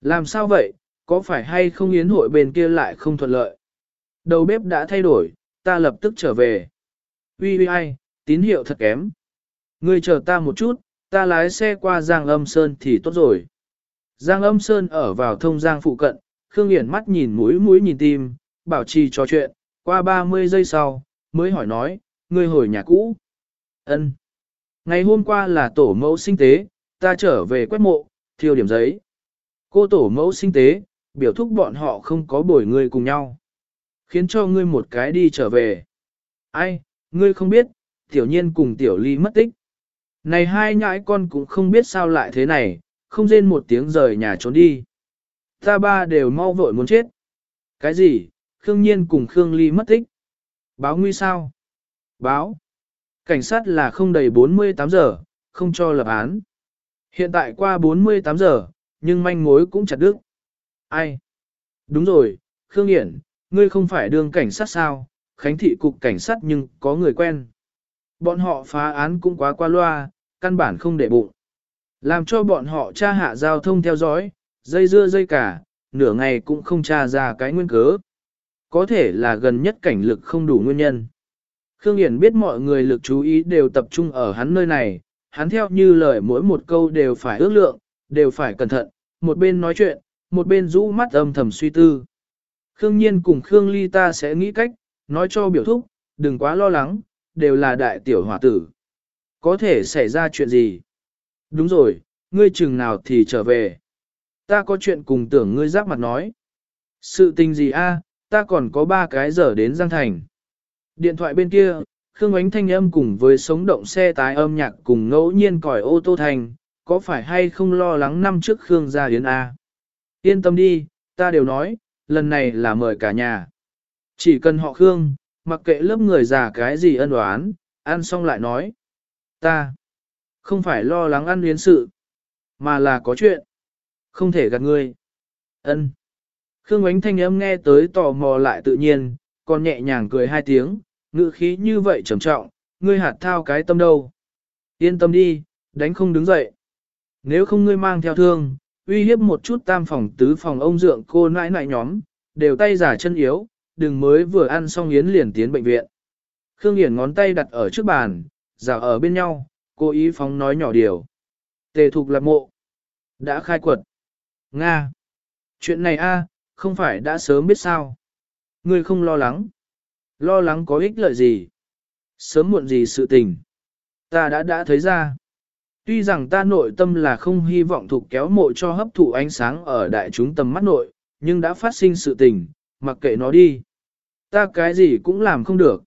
Làm sao vậy, có phải hay không yến hội bên kia lại không thuận lợi? Đầu bếp đã thay đổi, ta lập tức trở về. Ui ui ai, tín hiệu thật kém. Ngươi chờ ta một chút, ta lái xe qua Giang Âm Sơn thì tốt rồi. Giang Âm Sơn ở vào thông Giang phụ cận, Khương Hiển mắt nhìn mũi mũi nhìn tim, bảo trì trò chuyện, qua 30 giây sau, mới hỏi nói, ngươi hồi nhà cũ. Ân. Ngày hôm qua là tổ mẫu sinh tế, ta trở về quét mộ, thiêu điểm giấy. Cô tổ mẫu sinh tế, biểu thúc bọn họ không có bồi ngươi cùng nhau. Khiến cho ngươi một cái đi trở về. Ai, ngươi không biết, tiểu nhiên cùng tiểu ly mất tích. Này hai nhãi con cũng không biết sao lại thế này, không rên một tiếng rời nhà trốn đi. Ta ba đều mau vội muốn chết. Cái gì, Khương Nhiên cùng Khương Ly mất tích. Báo nguy sao? Báo. Cảnh sát là không đầy 48 giờ, không cho lập án. Hiện tại qua 48 giờ, nhưng manh mối cũng chặt đứt. Ai? Đúng rồi, Khương Hiển, ngươi không phải đương cảnh sát sao, khánh thị cục cảnh sát nhưng có người quen. Bọn họ phá án cũng quá qua loa, căn bản không để bụng. Làm cho bọn họ tra hạ giao thông theo dõi, dây dưa dây cả, nửa ngày cũng không tra ra cái nguyên cớ. Có thể là gần nhất cảnh lực không đủ nguyên nhân. Khương Hiển biết mọi người lực chú ý đều tập trung ở hắn nơi này, hắn theo như lời mỗi một câu đều phải ước lượng, đều phải cẩn thận, một bên nói chuyện, một bên rũ mắt âm thầm suy tư. Khương Nhiên cùng Khương Ly ta sẽ nghĩ cách, nói cho biểu thúc, đừng quá lo lắng, đều là đại tiểu hỏa tử. Có thể xảy ra chuyện gì? Đúng rồi, ngươi chừng nào thì trở về. Ta có chuyện cùng tưởng ngươi giáp mặt nói. Sự tình gì a? ta còn có ba cái giờ đến Giang Thành. Điện thoại bên kia, Khương Ánh thanh âm cùng với sống động xe tái âm nhạc cùng ngẫu nhiên còi ô tô thành, có phải hay không lo lắng năm trước Khương gia Yến A. Yên tâm đi, ta đều nói, lần này là mời cả nhà. Chỉ cần họ Khương, mặc kệ lớp người già cái gì ân oán, ăn xong lại nói. Ta, không phải lo lắng ăn yến sự, mà là có chuyện. Không thể gạt ngươi. Ân. Khương Ánh thanh âm nghe tới tò mò lại tự nhiên, còn nhẹ nhàng cười hai tiếng, ngữ khí như vậy trầm trọng, ngươi hạt thao cái tâm đâu. Yên tâm đi, đánh không đứng dậy. Nếu không ngươi mang theo thương, uy hiếp một chút tam phòng tứ phòng ông dượng cô nãi nãi nhóm, đều tay giả chân yếu, đừng mới vừa ăn xong yến liền tiến bệnh viện. Khương Hiển ngón tay đặt ở trước bàn, giả ở bên nhau, cố ý phóng nói nhỏ điều. Tề thục lạc mộ. Đã khai quật. Nga. Chuyện này a, không phải đã sớm biết sao. Ngươi không lo lắng. Lo lắng có ích lợi gì? Sớm muộn gì sự tình? Ta đã đã thấy ra. Tuy rằng ta nội tâm là không hy vọng thục kéo mộ cho hấp thụ ánh sáng ở đại chúng tầm mắt nội, nhưng đã phát sinh sự tình, mặc kệ nó đi. Ta cái gì cũng làm không được.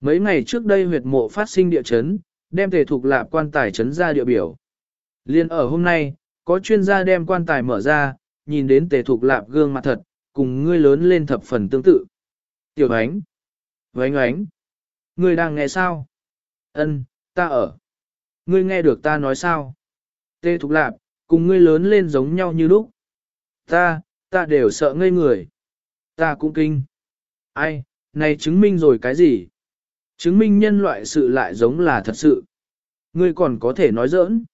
Mấy ngày trước đây huyệt mộ phát sinh địa chấn, đem thể thuộc lạp quan tài chấn ra địa biểu. Liên ở hôm nay, có chuyên gia đem quan tài mở ra, nhìn đến tề Thục lạp gương mặt thật, cùng ngươi lớn lên thập phần tương tự. Tiểu ánh, Vánh ánh. Ngươi đang nghe sao? Ân, ta ở. Ngươi nghe được ta nói sao? Tê Thục Lạp, cùng ngươi lớn lên giống nhau như lúc. Ta, ta đều sợ ngây người. Ta cũng kinh. Ai, này chứng minh rồi cái gì? Chứng minh nhân loại sự lại giống là thật sự. Ngươi còn có thể nói giỡn.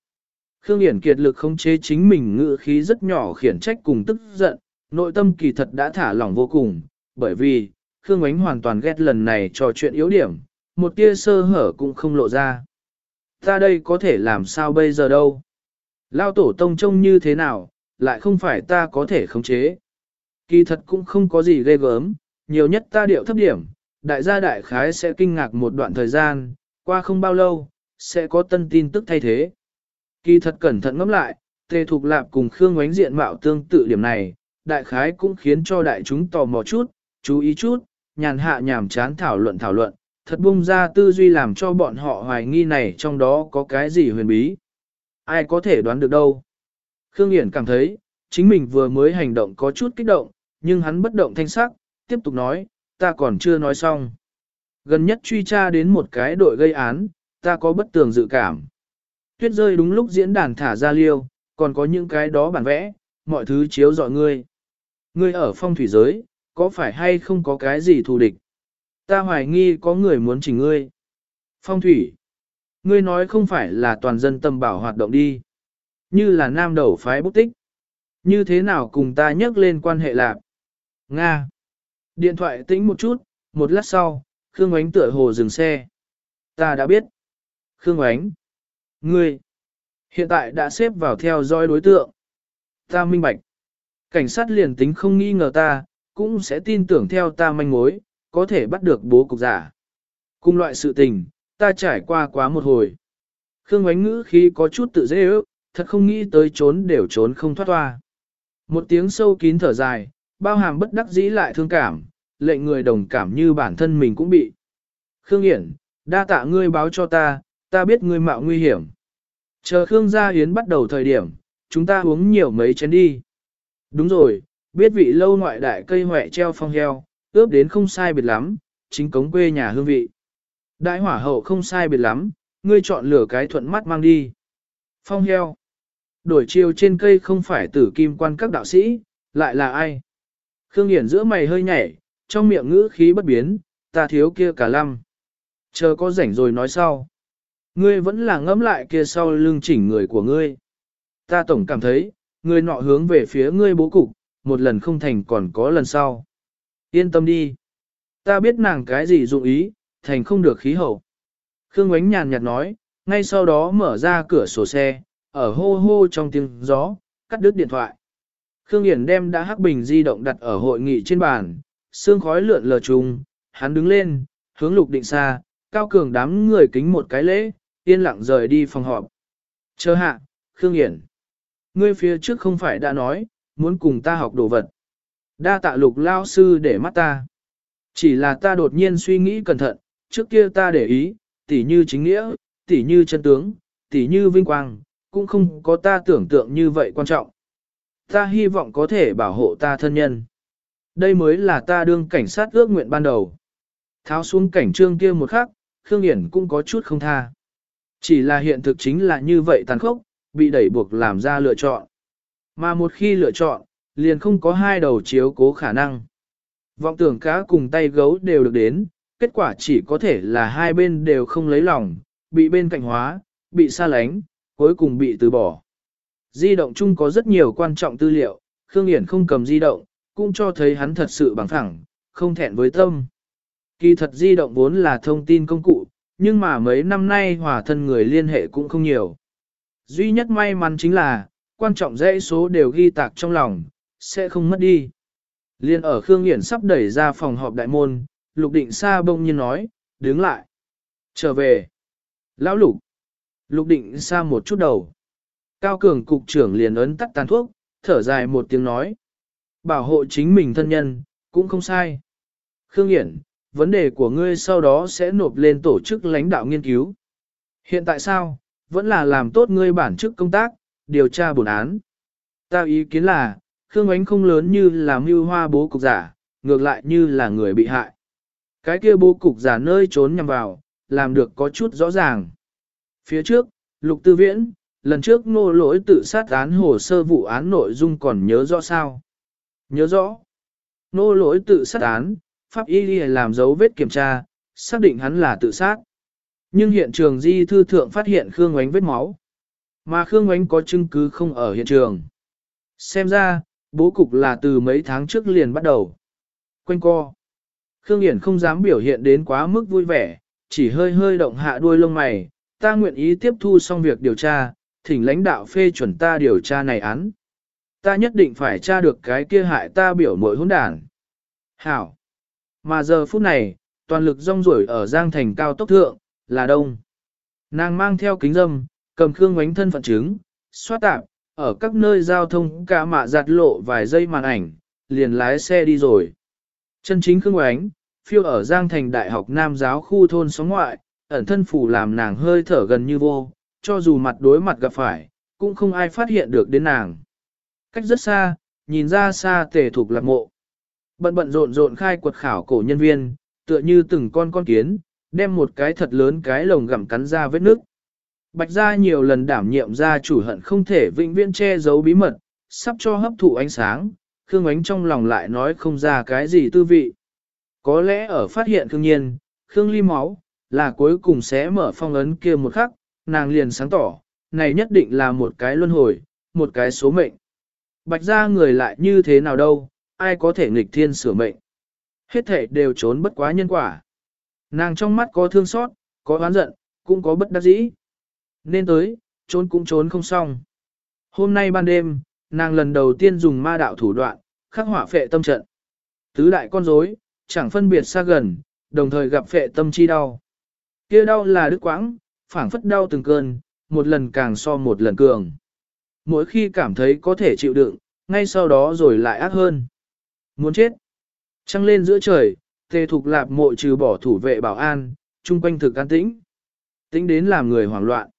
Khương Hiển kiệt lực không chế chính mình ngự khí rất nhỏ khiển trách cùng tức giận, nội tâm kỳ thật đã thả lỏng vô cùng, bởi vì, Khương Ánh hoàn toàn ghét lần này trò chuyện yếu điểm, một tia sơ hở cũng không lộ ra. Ta đây có thể làm sao bây giờ đâu? Lao tổ tông trông như thế nào, lại không phải ta có thể khống chế. Kỳ thật cũng không có gì ghê gớm, nhiều nhất ta điệu thấp điểm, đại gia đại khái sẽ kinh ngạc một đoạn thời gian, qua không bao lâu, sẽ có tân tin tức thay thế. Kỳ thật cẩn thận ngẫm lại, tề thục lạp cùng Khương Ngoánh diện mạo tương tự điểm này, đại khái cũng khiến cho đại chúng tò mò chút, chú ý chút, nhàn hạ nhàm chán thảo luận thảo luận, thật bung ra tư duy làm cho bọn họ hoài nghi này trong đó có cái gì huyền bí. Ai có thể đoán được đâu. Khương Hiển cảm thấy, chính mình vừa mới hành động có chút kích động, nhưng hắn bất động thanh sắc, tiếp tục nói, ta còn chưa nói xong. Gần nhất truy tra đến một cái đội gây án, ta có bất tường dự cảm. Tuyết rơi đúng lúc diễn đàn thả ra liêu, còn có những cái đó bản vẽ, mọi thứ chiếu dọi ngươi. Ngươi ở phong thủy giới, có phải hay không có cái gì thù địch? Ta hoài nghi có người muốn chỉnh ngươi. Phong thủy. Ngươi nói không phải là toàn dân tâm bảo hoạt động đi. Như là nam đầu phái bút tích. Như thế nào cùng ta nhắc lên quan hệ lạc? Nga. Điện thoại tĩnh một chút, một lát sau, Khương Ánh tựa hồ dừng xe. Ta đã biết. Khương Ánh. Ngươi. Hiện tại đã xếp vào theo dõi đối tượng. Ta minh bạch. Cảnh sát liền tính không nghi ngờ ta, cũng sẽ tin tưởng theo ta manh mối, có thể bắt được bố cục giả. Cùng loại sự tình, ta trải qua quá một hồi. Khương ánh ngữ khi có chút tự dễ ước, thật không nghĩ tới trốn đều trốn không thoát toa. Một tiếng sâu kín thở dài, bao hàm bất đắc dĩ lại thương cảm, lệnh người đồng cảm như bản thân mình cũng bị. Khương Hiển, đa tạ ngươi báo cho ta, ta biết ngươi mạo nguy hiểm. Chờ Khương Gia yến bắt đầu thời điểm, chúng ta uống nhiều mấy chén đi. Đúng rồi, biết vị lâu ngoại đại cây hỏe treo phong heo, ướp đến không sai biệt lắm, chính cống quê nhà hương vị. Đại hỏa hậu không sai biệt lắm, ngươi chọn lửa cái thuận mắt mang đi. Phong heo. Đổi chiều trên cây không phải tử kim quan các đạo sĩ, lại là ai? Khương Hiển giữa mày hơi nhảy, trong miệng ngữ khí bất biến, ta thiếu kia cả lăm. Chờ có rảnh rồi nói sau. Ngươi vẫn là ngẫm lại kia sau lưng chỉnh người của ngươi. Ta tổng cảm thấy, ngươi nọ hướng về phía ngươi bố cục, một lần không thành còn có lần sau. Yên tâm đi. Ta biết nàng cái gì dụng ý, thành không được khí hậu. Khương Ngoánh nhàn nhạt nói, ngay sau đó mở ra cửa sổ xe, ở hô hô trong tiếng gió, cắt đứt điện thoại. Khương Hiển đem đã hắc bình di động đặt ở hội nghị trên bàn, xương khói lượn lờ trùng, hắn đứng lên, hướng lục định xa, cao cường đám người kính một cái lễ, yên lặng rời đi phòng họp. Chờ hạ, Khương Hiển. Ngươi phía trước không phải đã nói, muốn cùng ta học đồ vật. Đa tạ lục lao sư để mắt ta. Chỉ là ta đột nhiên suy nghĩ cẩn thận, trước kia ta để ý, tỉ như chính nghĩa, tỉ như chân tướng, tỉ như vinh quang, cũng không có ta tưởng tượng như vậy quan trọng. Ta hy vọng có thể bảo hộ ta thân nhân. Đây mới là ta đương cảnh sát ước nguyện ban đầu. Tháo xuống cảnh trương kia một khắc, Khương Hiển cũng có chút không tha. Chỉ là hiện thực chính là như vậy tàn khốc, bị đẩy buộc làm ra lựa chọn. Mà một khi lựa chọn, liền không có hai đầu chiếu cố khả năng. Vọng tưởng cá cùng tay gấu đều được đến, kết quả chỉ có thể là hai bên đều không lấy lòng, bị bên cạnh hóa, bị xa lánh, cuối cùng bị từ bỏ. Di động chung có rất nhiều quan trọng tư liệu, Khương Hiển không cầm di động, cũng cho thấy hắn thật sự bằng thẳng, không thẹn với tâm. Kỳ thật di động vốn là thông tin công cụ, nhưng mà mấy năm nay hòa thân người liên hệ cũng không nhiều. Duy nhất may mắn chính là, quan trọng dãy số đều ghi tạc trong lòng, sẽ không mất đi. Liên ở Khương Hiển sắp đẩy ra phòng họp đại môn, Lục Định Sa bông nhiên nói, đứng lại. Trở về. Lão Lục. Lục Định Sa một chút đầu. Cao Cường cục trưởng liền ấn tắt tàn thuốc, thở dài một tiếng nói. Bảo hộ chính mình thân nhân, cũng không sai. Khương Hiển, vấn đề của ngươi sau đó sẽ nộp lên tổ chức lãnh đạo nghiên cứu. Hiện tại sao, vẫn là làm tốt ngươi bản chức công tác, điều tra bổn án. Ta ý kiến là, Khương Ánh không lớn như là mưu hoa bố cục giả, ngược lại như là người bị hại. Cái kia bố cục giả nơi trốn nhằm vào, làm được có chút rõ ràng. Phía trước, Lục Tư Viễn, lần trước nô lỗi tự sát án hồ sơ vụ án nội dung còn nhớ rõ sao? Nhớ rõ. Nô lỗi tự sát án, Pháp Y làm dấu vết kiểm tra, xác định hắn là tự sát. Nhưng hiện trường di thư thượng phát hiện Khương Ngoánh vết máu. Mà Khương Ngoánh có chứng cứ không ở hiện trường. Xem ra, bố cục là từ mấy tháng trước liền bắt đầu. Quanh co. Khương Hiển không dám biểu hiện đến quá mức vui vẻ, chỉ hơi hơi động hạ đuôi lông mày, ta nguyện ý tiếp thu xong việc điều tra, thỉnh lãnh đạo phê chuẩn ta điều tra này án. Ta nhất định phải tra được cái kia hại ta biểu mội hỗn đản. Hảo. Mà giờ phút này, toàn lực rong ruổi ở Giang Thành cao tốc thượng, là đông. Nàng mang theo kính dâm, cầm khương ngoánh thân phận chứng, xoát tạp, ở các nơi giao thông cả mạ giặt lộ vài giây màn ảnh, liền lái xe đi rồi. Chân chính khương ngoánh, phiêu ở Giang Thành Đại học Nam giáo khu thôn xóm ngoại, ẩn thân phủ làm nàng hơi thở gần như vô, cho dù mặt đối mặt gặp phải, cũng không ai phát hiện được đến nàng. Cách rất xa, nhìn ra xa tề thuộc lạc mộ. Bận bận rộn rộn khai quật khảo cổ nhân viên, tựa như từng con con kiến, đem một cái thật lớn cái lồng gặm cắn ra vết nước. Bạch gia nhiều lần đảm nhiệm gia chủ hận không thể vĩnh viễn che giấu bí mật, sắp cho hấp thụ ánh sáng, Khương Ánh trong lòng lại nói không ra cái gì tư vị. Có lẽ ở phát hiện Khương Nhiên, Khương Ly máu, là cuối cùng sẽ mở phong ấn kia một khắc, nàng liền sáng tỏ, này nhất định là một cái luân hồi, một cái số mệnh. Bạch gia người lại như thế nào đâu, ai có thể nghịch thiên sửa mệnh. Hết thể đều trốn bất quá nhân quả. Nàng trong mắt có thương xót, có oán giận, cũng có bất đắc dĩ. Nên tới, trốn cũng trốn không xong. Hôm nay ban đêm, nàng lần đầu tiên dùng ma đạo thủ đoạn, khắc họa phệ tâm trận. Tứ đại con rối, chẳng phân biệt xa gần, đồng thời gặp phệ tâm chi đau. kia đau là đứt quãng, phảng phất đau từng cơn, một lần càng so một lần cường. Mỗi khi cảm thấy có thể chịu đựng, ngay sau đó rồi lại ác hơn. Muốn chết. Trăng lên giữa trời, tề thục lạp mộ trừ bỏ thủ vệ bảo an, chung quanh thực an tĩnh. Tính đến làm người hoảng loạn.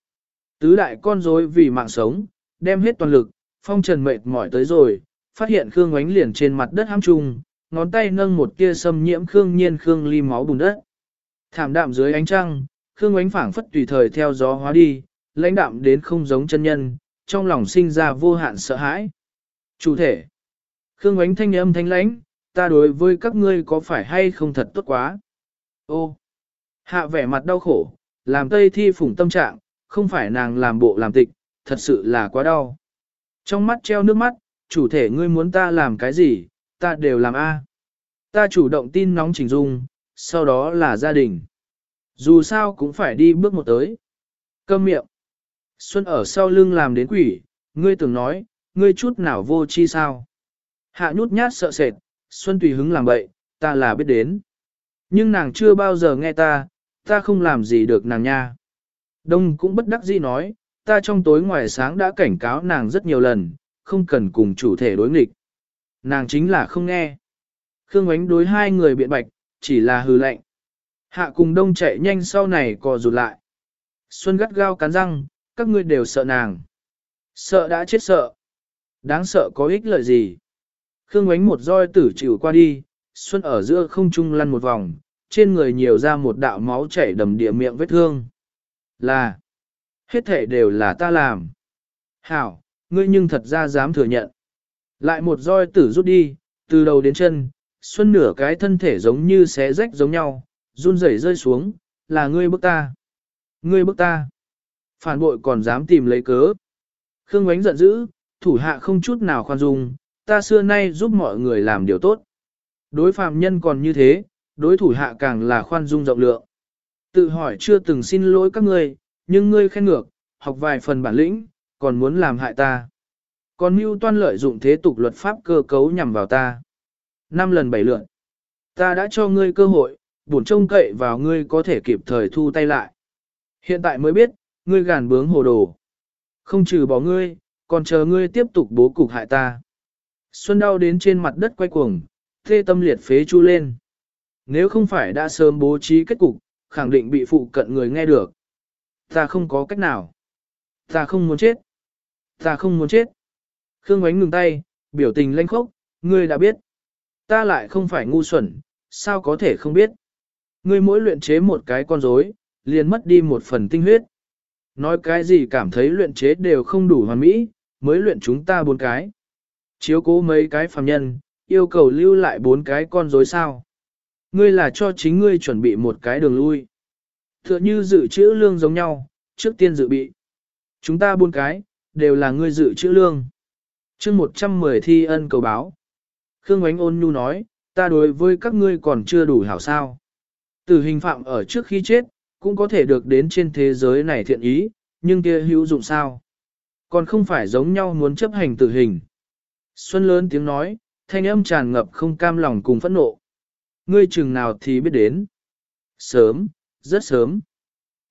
Tứ đại con rối vì mạng sống, đem hết toàn lực, phong trần mệt mỏi tới rồi, phát hiện Khương ánh liền trên mặt đất hăm trung, ngón tay nâng một tia xâm nhiễm Khương Nhiên Khương ly máu bùn đất. Thảm đạm dưới ánh trăng, Khương ánh phảng phất tùy thời theo gió hóa đi, lãnh đạm đến không giống chân nhân, trong lòng sinh ra vô hạn sợ hãi. Chủ thể. Khương ánh thanh âm thanh lãnh, ta đối với các ngươi có phải hay không thật tốt quá. Ô. Hạ vẻ mặt đau khổ, làm tây thi phủng tâm trạng, không phải nàng làm bộ làm tịch, thật sự là quá đau. Trong mắt treo nước mắt, chủ thể ngươi muốn ta làm cái gì, ta đều làm A. Ta chủ động tin nóng chỉnh dung, sau đó là gia đình. Dù sao cũng phải đi bước một tới. Câm miệng. Xuân ở sau lưng làm đến quỷ, ngươi tưởng nói, ngươi chút nào vô chi sao. Hạ nhút nhát sợ sệt, Xuân tùy hứng làm bậy, ta là biết đến. Nhưng nàng chưa bao giờ nghe ta, ta không làm gì được nàng nha. Đông cũng bất đắc dĩ nói, ta trong tối ngoài sáng đã cảnh cáo nàng rất nhiều lần, không cần cùng chủ thể đối nghịch. Nàng chính là không nghe. Khương ánh đối hai người biện bạch, chỉ là hư lạnh. Hạ cùng đông chạy nhanh sau này cò rụt lại. Xuân gắt gao cắn răng, các ngươi đều sợ nàng. Sợ đã chết sợ. Đáng sợ có ích lợi gì. Khương ánh một roi tử chịu qua đi, Xuân ở giữa không trung lăn một vòng, trên người nhiều ra một đạo máu chảy đầm địa miệng vết thương. Là, hết thể đều là ta làm. Hảo, ngươi nhưng thật ra dám thừa nhận. Lại một roi tử rút đi, từ đầu đến chân, Xuân nửa cái thân thể giống như xé rách giống nhau, run rẩy rơi xuống, là ngươi bức ta. Ngươi bức ta. Phản bội còn dám tìm lấy cớ. Khương ánh giận dữ, thủ hạ không chút nào khoan dung, ta xưa nay giúp mọi người làm điều tốt. Đối phạm nhân còn như thế, đối thủ hạ càng là khoan dung rộng lượng. Tự hỏi chưa từng xin lỗi các ngươi, nhưng ngươi khen ngược, học vài phần bản lĩnh, còn muốn làm hại ta. Còn mưu toan lợi dụng thế tục luật pháp cơ cấu nhằm vào ta. Năm lần bảy lượn. Ta đã cho ngươi cơ hội, buồn trông cậy vào ngươi có thể kịp thời thu tay lại. Hiện tại mới biết, ngươi gàn bướng hồ đồ. Không trừ bỏ ngươi, còn chờ ngươi tiếp tục bố cục hại ta. Xuân đau đến trên mặt đất quay cuồng, thê tâm liệt phế chu lên. Nếu không phải đã sớm bố trí kết cục, khẳng định bị phụ cận người nghe được. Ta không có cách nào. Ta không muốn chết. Ta không muốn chết. Khương ánh ngừng tay, biểu tình lanh khốc, ngươi đã biết. Ta lại không phải ngu xuẩn, sao có thể không biết. Ngươi mỗi luyện chế một cái con rối, liền mất đi một phần tinh huyết. Nói cái gì cảm thấy luyện chế đều không đủ hoàn mỹ, mới luyện chúng ta bốn cái. Chiếu cố mấy cái phàm nhân, yêu cầu lưu lại bốn cái con rối sao. Ngươi là cho chính ngươi chuẩn bị một cái đường lui. Tựa như dự trữ lương giống nhau, trước tiên dự bị. Chúng ta bốn cái, đều là ngươi dự trữ lương. chương 110 thi ân cầu báo. Khương Ngoánh ôn nhu nói, ta đối với các ngươi còn chưa đủ hảo sao. Tử hình phạm ở trước khi chết, cũng có thể được đến trên thế giới này thiện ý, nhưng kia hữu dụng sao? Còn không phải giống nhau muốn chấp hành tử hình. Xuân lớn tiếng nói, thanh âm tràn ngập không cam lòng cùng phẫn nộ. Ngươi chừng nào thì biết đến. Sớm, rất sớm.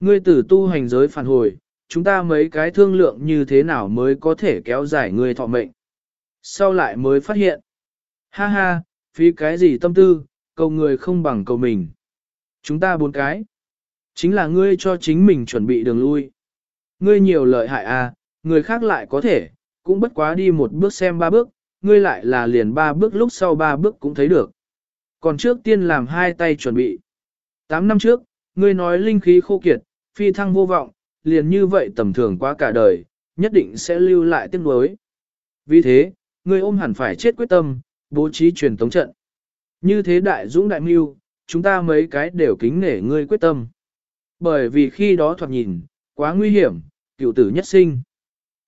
Ngươi tử tu hành giới phản hồi, chúng ta mấy cái thương lượng như thế nào mới có thể kéo dài ngươi thọ mệnh. Sau lại mới phát hiện. Ha ha, phí cái gì tâm tư, cầu người không bằng cầu mình. Chúng ta bốn cái. Chính là ngươi cho chính mình chuẩn bị đường lui. Ngươi nhiều lợi hại à, người khác lại có thể, cũng bất quá đi một bước xem ba bước, ngươi lại là liền ba bước lúc sau ba bước cũng thấy được. Còn trước tiên làm hai tay chuẩn bị. Tám năm trước, ngươi nói linh khí khô kiệt, phi thăng vô vọng, liền như vậy tầm thường quá cả đời, nhất định sẽ lưu lại tiếc nuối. Vì thế, ngươi ôm hẳn phải chết quyết tâm, bố trí truyền tống trận. Như thế đại dũng đại mưu, chúng ta mấy cái đều kính nể ngươi quyết tâm. Bởi vì khi đó thoạt nhìn, quá nguy hiểm, cựu tử nhất sinh.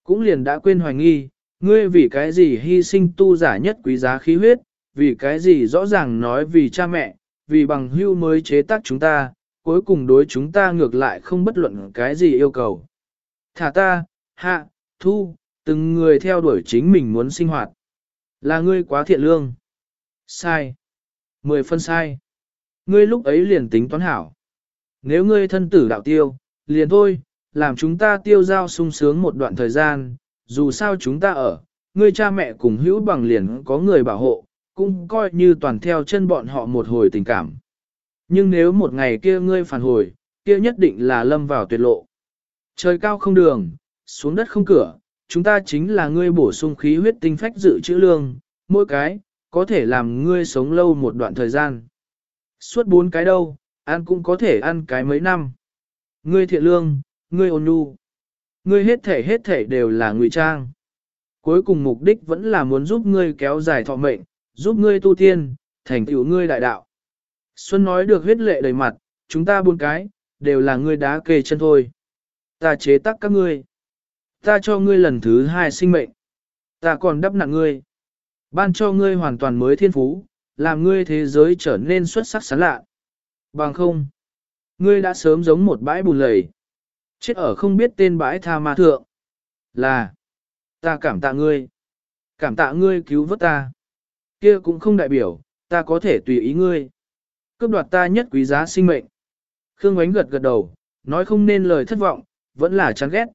Cũng liền đã quên hoài nghi, ngươi vì cái gì hy sinh tu giả nhất quý giá khí huyết, vì cái gì rõ ràng nói vì cha mẹ, vì bằng hưu mới chế tác chúng ta, cuối cùng đối chúng ta ngược lại không bất luận cái gì yêu cầu. Thả ta, hạ, thu, từng người theo đuổi chính mình muốn sinh hoạt. Là ngươi quá thiện lương. Sai. Mười phân sai. Ngươi lúc ấy liền tính toán hảo. Nếu ngươi thân tử đạo tiêu, liền thôi, làm chúng ta tiêu giao sung sướng một đoạn thời gian, dù sao chúng ta ở, ngươi cha mẹ cùng hữu bằng liền có người bảo hộ, cũng coi như toàn theo chân bọn họ một hồi tình cảm. Nhưng nếu một ngày kia ngươi phản hồi, kia nhất định là lâm vào tuyệt lộ. Trời cao không đường, xuống đất không cửa, chúng ta chính là ngươi bổ sung khí huyết tinh phách dự trữ lương, mỗi cái, có thể làm ngươi sống lâu một đoạn thời gian. Suốt bốn cái đâu, ăn cũng có thể ăn cái mấy năm. Ngươi thiện lương, ngươi ôn nhu. Ngươi hết thể hết thể đều là ngụy trang. Cuối cùng mục đích vẫn là muốn giúp ngươi kéo dài thọ mệnh, giúp ngươi tu tiên, thành tựu ngươi đại đạo. Xuân nói được huyết lệ đầy mặt, chúng ta buôn cái, đều là ngươi đá kề chân thôi. Ta chế tắc các ngươi. Ta cho ngươi lần thứ hai sinh mệnh. Ta còn đắp nặng ngươi. Ban cho ngươi hoàn toàn mới thiên phú, làm ngươi thế giới trở nên xuất sắc sán lạ. Bằng không, ngươi đã sớm giống một bãi bùn lầy. Chết ở không biết tên bãi tha ma thượng. Là, ta cảm tạ ngươi. Cảm tạ ngươi cứu vớt ta. Kia cũng không đại biểu, ta có thể tùy ý ngươi. Cướp đoạt ta nhất quý giá sinh mệnh. Khương Ngoánh gật gật đầu, nói không nên lời thất vọng, vẫn là chán ghét.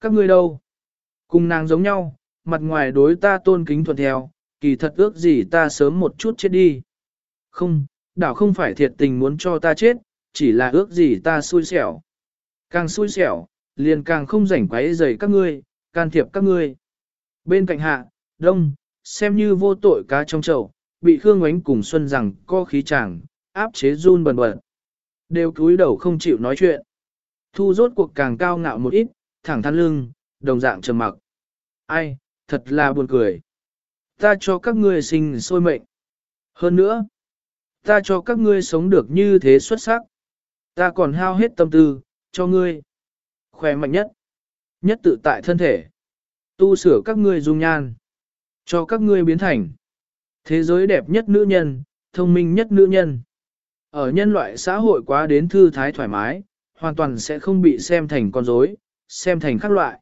Các ngươi đâu? Cùng nàng giống nhau, mặt ngoài đối ta tôn kính thuận theo, kỳ thật ước gì ta sớm một chút chết đi. Không, đảo không phải thiệt tình muốn cho ta chết, chỉ là ước gì ta xui xẻo. Càng xui xẻo, liền càng không rảnh quấy rầy các ngươi, can thiệp các ngươi. Bên cạnh hạ, đông, xem như vô tội cá trong chậu, bị Khương Ngoánh cùng Xuân rằng co khí chàng, áp chế run bần bật. Đều cúi đầu không chịu nói chuyện. Thu rốt cuộc càng cao ngạo một ít, thẳng thắn lưng, đồng dạng trầm mặc. Ai, thật là buồn cười. Ta cho các ngươi sinh sôi mệnh. Hơn nữa, ta cho các ngươi sống được như thế xuất sắc. Ta còn hao hết tâm tư, cho ngươi. Khỏe mạnh nhất. Nhất tự tại thân thể. Tu sửa các ngươi dung nhan. Cho các ngươi biến thành. Thế giới đẹp nhất nữ nhân, thông minh nhất nữ nhân. Ở nhân loại xã hội quá đến thư thái thoải mái, hoàn toàn sẽ không bị xem thành con rối, xem thành các loại.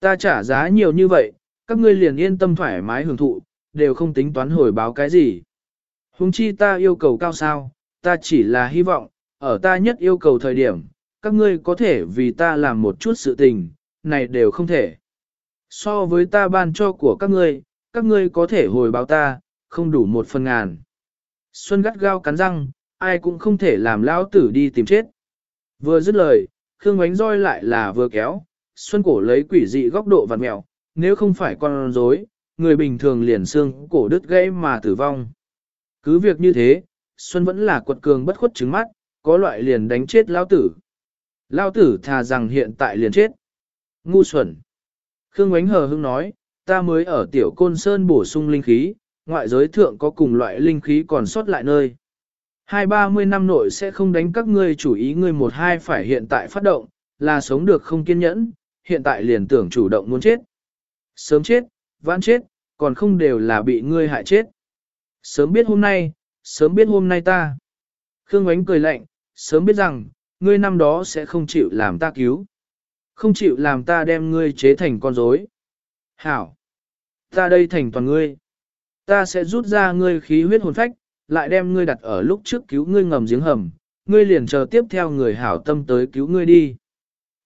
Ta trả giá nhiều như vậy, các ngươi liền yên tâm thoải mái hưởng thụ, đều không tính toán hồi báo cái gì. Hùng chi ta yêu cầu cao sao, ta chỉ là hy vọng, ở ta nhất yêu cầu thời điểm, các ngươi có thể vì ta làm một chút sự tình, này đều không thể. So với ta ban cho của các ngươi, các ngươi có thể hồi báo ta, không đủ một phần ngàn. Xuân gắt gao cắn răng, ai cũng không thể làm lão tử đi tìm chết. Vừa dứt lời, Khương Ngoánh roi lại là vừa kéo, Xuân cổ lấy quỷ dị góc độ vặn mèo, nếu không phải con rối, người bình thường liền xương cổ đứt gãy mà tử vong. Cứ việc như thế, Xuân vẫn là quật cường bất khuất trứng mắt, có loại liền đánh chết lão tử. Lão tử thà rằng hiện tại liền chết. Ngu xuẩn. Khương Ngoánh hờ hững nói, ta mới ở tiểu côn sơn bổ sung linh khí, ngoại giới thượng có cùng loại linh khí còn sót lại nơi. Hai ba mươi năm nội sẽ không đánh các ngươi chủ ý ngươi một hai phải hiện tại phát động, là sống được không kiên nhẫn, hiện tại liền tưởng chủ động muốn chết. Sớm chết, vãn chết, còn không đều là bị ngươi hại chết. Sớm biết hôm nay, sớm biết hôm nay ta. Khương Ngoánh cười lạnh, sớm biết rằng, ngươi năm đó sẽ không chịu làm ta cứu. Không chịu làm ta đem ngươi chế thành con rối. Hảo! Ta đây thành toàn ngươi. Ta sẽ rút ra ngươi khí huyết hồn phách, lại đem ngươi đặt ở lúc trước cứu ngươi ngầm giếng hầm, ngươi liền chờ tiếp theo người hảo tâm tới cứu ngươi đi.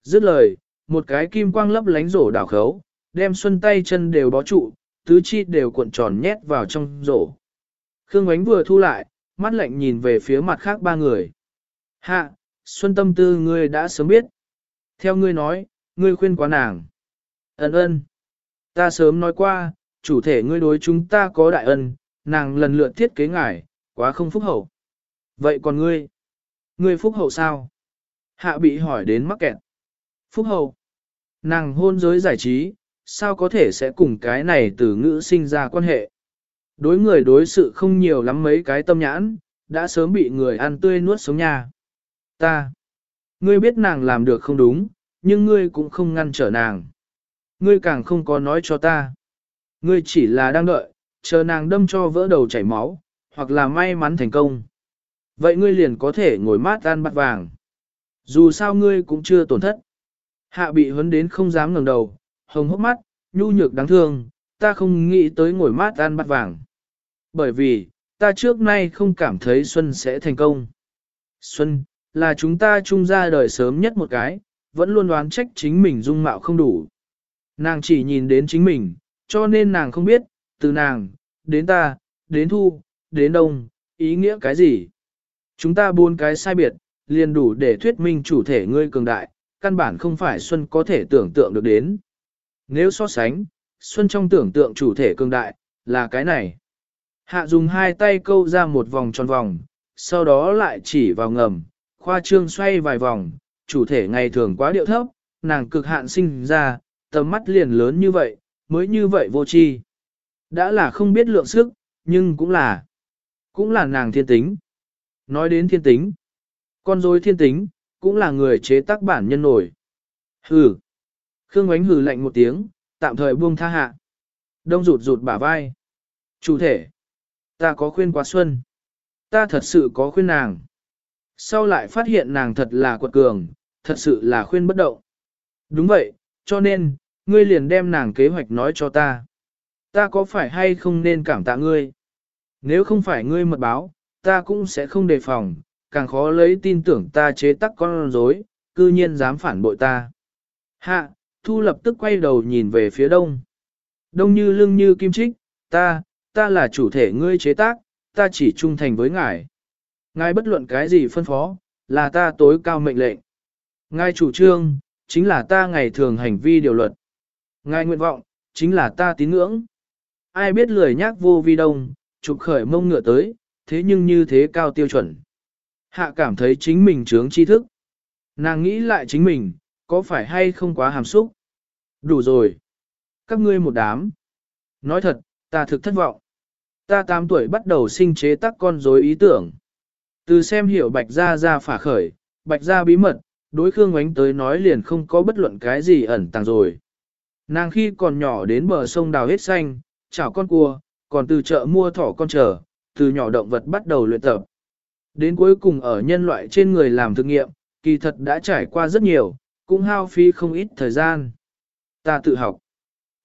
Dứt lời, một cái kim quang lấp lánh rổ đảo khấu, đem xuân tay chân đều bó trụ, tứ chi đều cuộn tròn nhét vào trong rổ. Khương ánh vừa thu lại, mắt lạnh nhìn về phía mặt khác ba người. Hạ, xuân tâm tư ngươi đã sớm biết. Theo ngươi nói, ngươi khuyên quá nàng. Ấn ơn. Ta sớm nói qua, chủ thể ngươi đối chúng ta có đại ân, nàng lần lượt thiết kế ngài, quá không phúc hậu. Vậy còn ngươi? Ngươi phúc hậu sao? Hạ bị hỏi đến mắc kẹt. Phúc hậu. Nàng hôn giới giải trí, sao có thể sẽ cùng cái này từ ngữ sinh ra quan hệ? Đối người đối sự không nhiều lắm mấy cái tâm nhãn, đã sớm bị người ăn tươi nuốt sống nhà. Ta. Ngươi biết nàng làm được không đúng, nhưng ngươi cũng không ngăn trở nàng. Ngươi càng không có nói cho ta. Ngươi chỉ là đang đợi, chờ nàng đâm cho vỡ đầu chảy máu, hoặc là may mắn thành công. Vậy ngươi liền có thể ngồi mát ăn bát vàng. Dù sao ngươi cũng chưa tổn thất. Hạ bị huấn đến không dám ngẩng đầu, hồng hốc mắt, nhu nhược đáng thương, ta không nghĩ tới ngồi mát ăn bát vàng. Bởi vì, ta trước nay không cảm thấy Xuân sẽ thành công. Xuân, là chúng ta chung ra đời sớm nhất một cái, vẫn luôn đoán trách chính mình dung mạo không đủ. Nàng chỉ nhìn đến chính mình, cho nên nàng không biết, từ nàng, đến ta, đến thu, đến đông, ý nghĩa cái gì. Chúng ta buôn cái sai biệt, liền đủ để thuyết minh chủ thể ngươi cường đại, căn bản không phải Xuân có thể tưởng tượng được đến. Nếu so sánh, Xuân trong tưởng tượng chủ thể cường đại, là cái này. Hạ dùng hai tay câu ra một vòng tròn vòng, sau đó lại chỉ vào ngầm, khoa trương xoay vài vòng, chủ thể ngày thường quá điệu thấp, nàng cực hạn sinh ra, tầm mắt liền lớn như vậy, mới như vậy vô tri. Đã là không biết lượng sức, nhưng cũng là, cũng là nàng thiên tính. Nói đến thiên tính, con dối thiên tính, cũng là người chế tác bản nhân nổi. Hừ. Khương Ngoánh hừ lạnh một tiếng, tạm thời buông tha hạ. Đông rụt rụt bả vai. Chủ thể. Ta có khuyên quá xuân. Ta thật sự có khuyên nàng. Sau lại phát hiện nàng thật là quật cường, thật sự là khuyên bất động. Đúng vậy, cho nên, ngươi liền đem nàng kế hoạch nói cho ta. Ta có phải hay không nên cảm tạ ngươi? Nếu không phải ngươi mật báo, ta cũng sẽ không đề phòng, càng khó lấy tin tưởng ta chế tắc con rối, cư nhiên dám phản bội ta. Hạ, Thu lập tức quay đầu nhìn về phía đông. Đông như lưng như kim trích, ta, ta là chủ thể ngươi chế tác, ta chỉ trung thành với ngài. Ngài bất luận cái gì phân phó, là ta tối cao mệnh lệnh. Ngài chủ trương, chính là ta ngày thường hành vi điều luật. Ngài nguyện vọng, chính là ta tín ngưỡng. Ai biết lười nhác vô vi đông, chụp khởi mông ngựa tới, thế nhưng như thế cao tiêu chuẩn. Hạ cảm thấy chính mình trướng tri thức. Nàng nghĩ lại chính mình, có phải hay không quá hàm xúc? Đủ rồi. Các ngươi một đám. Nói thật, ta thực thất vọng. Ta 8 tuổi bắt đầu sinh chế tác con rối ý tưởng. Từ xem hiểu bạch gia ra phả khởi, bạch gia bí mật, đối Khương Ngoánh tới nói liền không có bất luận cái gì ẩn tàng rồi. Nàng khi còn nhỏ đến bờ sông đào hết xanh, chảo con cua, còn từ chợ mua thỏ con trở, từ nhỏ động vật bắt đầu luyện tập. Đến cuối cùng ở nhân loại trên người làm thực nghiệm, kỳ thật đã trải qua rất nhiều, cũng hao phí không ít thời gian. Ta tự học,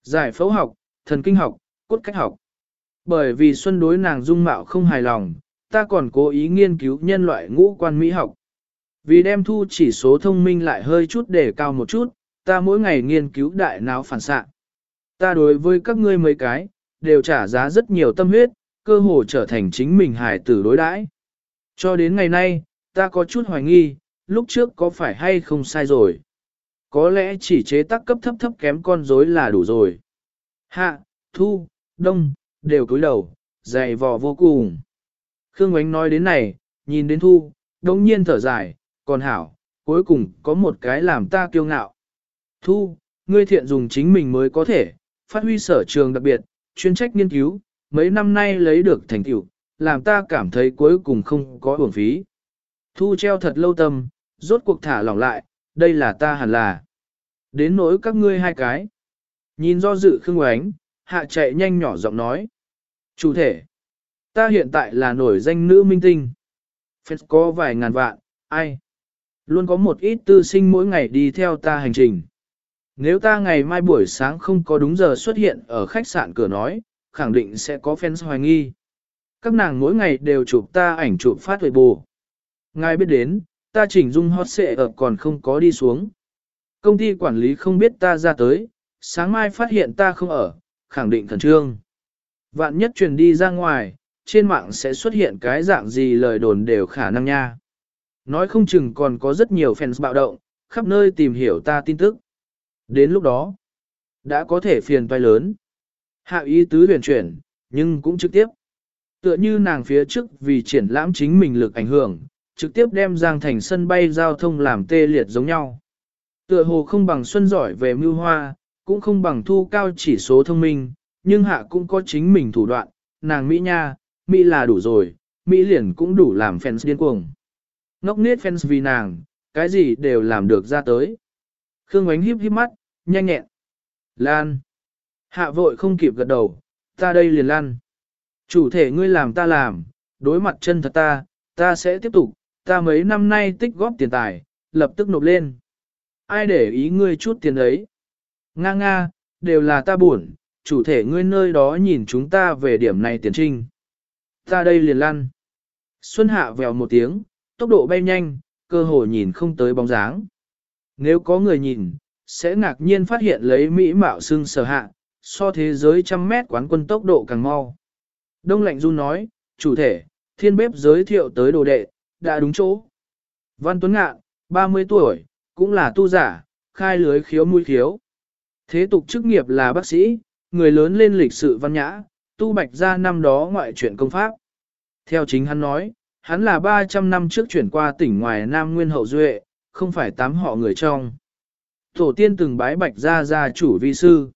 giải phẫu học, thần kinh học, cốt cách học. Bởi vì Xuân đối nàng dung mạo không hài lòng, ta còn cố ý nghiên cứu nhân loại ngũ quan mỹ học. Vì đem thu chỉ số thông minh lại hơi chút để cao một chút, ta mỗi ngày nghiên cứu đại não phản xạ. Ta đối với các ngươi mấy cái, đều trả giá rất nhiều tâm huyết, cơ hồ trở thành chính mình hài tử đối đãi. Cho đến ngày nay, ta có chút hoài nghi, lúc trước có phải hay không sai rồi. Có lẽ chỉ chế tác cấp thấp thấp kém con rối là đủ rồi. Hạ, thu, đông, đều cúi đầu, dày vò vô cùng. Khương Ngoánh nói đến này, nhìn đến thu, đống nhiên thở dài, còn hảo, cuối cùng có một cái làm ta kiêu ngạo. Thu, ngươi thiện dùng chính mình mới có thể, phát huy sở trường đặc biệt, chuyên trách nghiên cứu, mấy năm nay lấy được thành tựu, làm ta cảm thấy cuối cùng không có uổng phí. Thu treo thật lâu tâm, rốt cuộc thả lỏng lại, đây là ta hẳn là. Đến nỗi các ngươi hai cái. Nhìn do dự khương Ngoánh, hạ chạy nhanh nhỏ giọng nói. Chủ thể, ta hiện tại là nổi danh nữ minh tinh. Phép có vài ngàn vạn, ai? Luôn có một ít tư sinh mỗi ngày đi theo ta hành trình. Nếu ta ngày mai buổi sáng không có đúng giờ xuất hiện ở khách sạn cửa nói, khẳng định sẽ có fans hoài nghi. Các nàng mỗi ngày đều chụp ta ảnh chụp phát huệ bù. Ngài biết đến, ta chỉnh dung hot xệ ở còn không có đi xuống. Công ty quản lý không biết ta ra tới, sáng mai phát hiện ta không ở, khẳng định thần trương. Vạn nhất truyền đi ra ngoài, trên mạng sẽ xuất hiện cái dạng gì lời đồn đều khả năng nha. Nói không chừng còn có rất nhiều fans bạo động, khắp nơi tìm hiểu ta tin tức. Đến lúc đó, đã có thể phiền toái lớn. Hạ ý tứ huyền chuyển, nhưng cũng trực tiếp. Tựa như nàng phía trước vì triển lãm chính mình lực ảnh hưởng, trực tiếp đem Giang Thành sân bay giao thông làm tê liệt giống nhau. Tựa hồ không bằng xuân giỏi về mưu hoa, cũng không bằng thu cao chỉ số thông minh, nhưng hạ cũng có chính mình thủ đoạn, nàng Mỹ nha, Mỹ là đủ rồi, Mỹ liền cũng đủ làm fans điên cuồng. Ngốc nết fans vì nàng, cái gì đều làm được ra tới. Khương Ánh híp híp mắt, nhanh nhẹn. Lan. Hạ vội không kịp gật đầu, ta đây liền lan. Chủ thể ngươi làm ta làm, đối mặt chân thật ta, ta sẽ tiếp tục, ta mấy năm nay tích góp tiền tài, lập tức nộp lên. Ai để ý ngươi chút tiền ấy? Nga nga, đều là ta buồn, chủ thể ngươi nơi đó nhìn chúng ta về điểm này tiền trinh. Ta đây liền lăn. Xuân hạ vèo một tiếng, tốc độ bay nhanh, cơ hồ nhìn không tới bóng dáng. Nếu có người nhìn, sẽ ngạc nhiên phát hiện lấy Mỹ mạo xương sở hạ, so thế giới trăm mét quán quân tốc độ càng mau. Đông lạnh du nói, chủ thể, thiên bếp giới thiệu tới đồ đệ, đã đúng chỗ. Văn Tuấn Ngạn, 30 tuổi, cũng là tu giả, khai lưới khiếu mũi khiếu. Thế tục chức nghiệp là bác sĩ, người lớn lên lịch sự văn nhã, tu bạch ra năm đó ngoại truyện công pháp. Theo chính hắn nói, Hắn là 300 năm trước chuyển qua tỉnh ngoài Nam Nguyên Hậu Duệ, không phải tám họ người trong. Tổ tiên từng bái bạch ra gia chủ vi sư.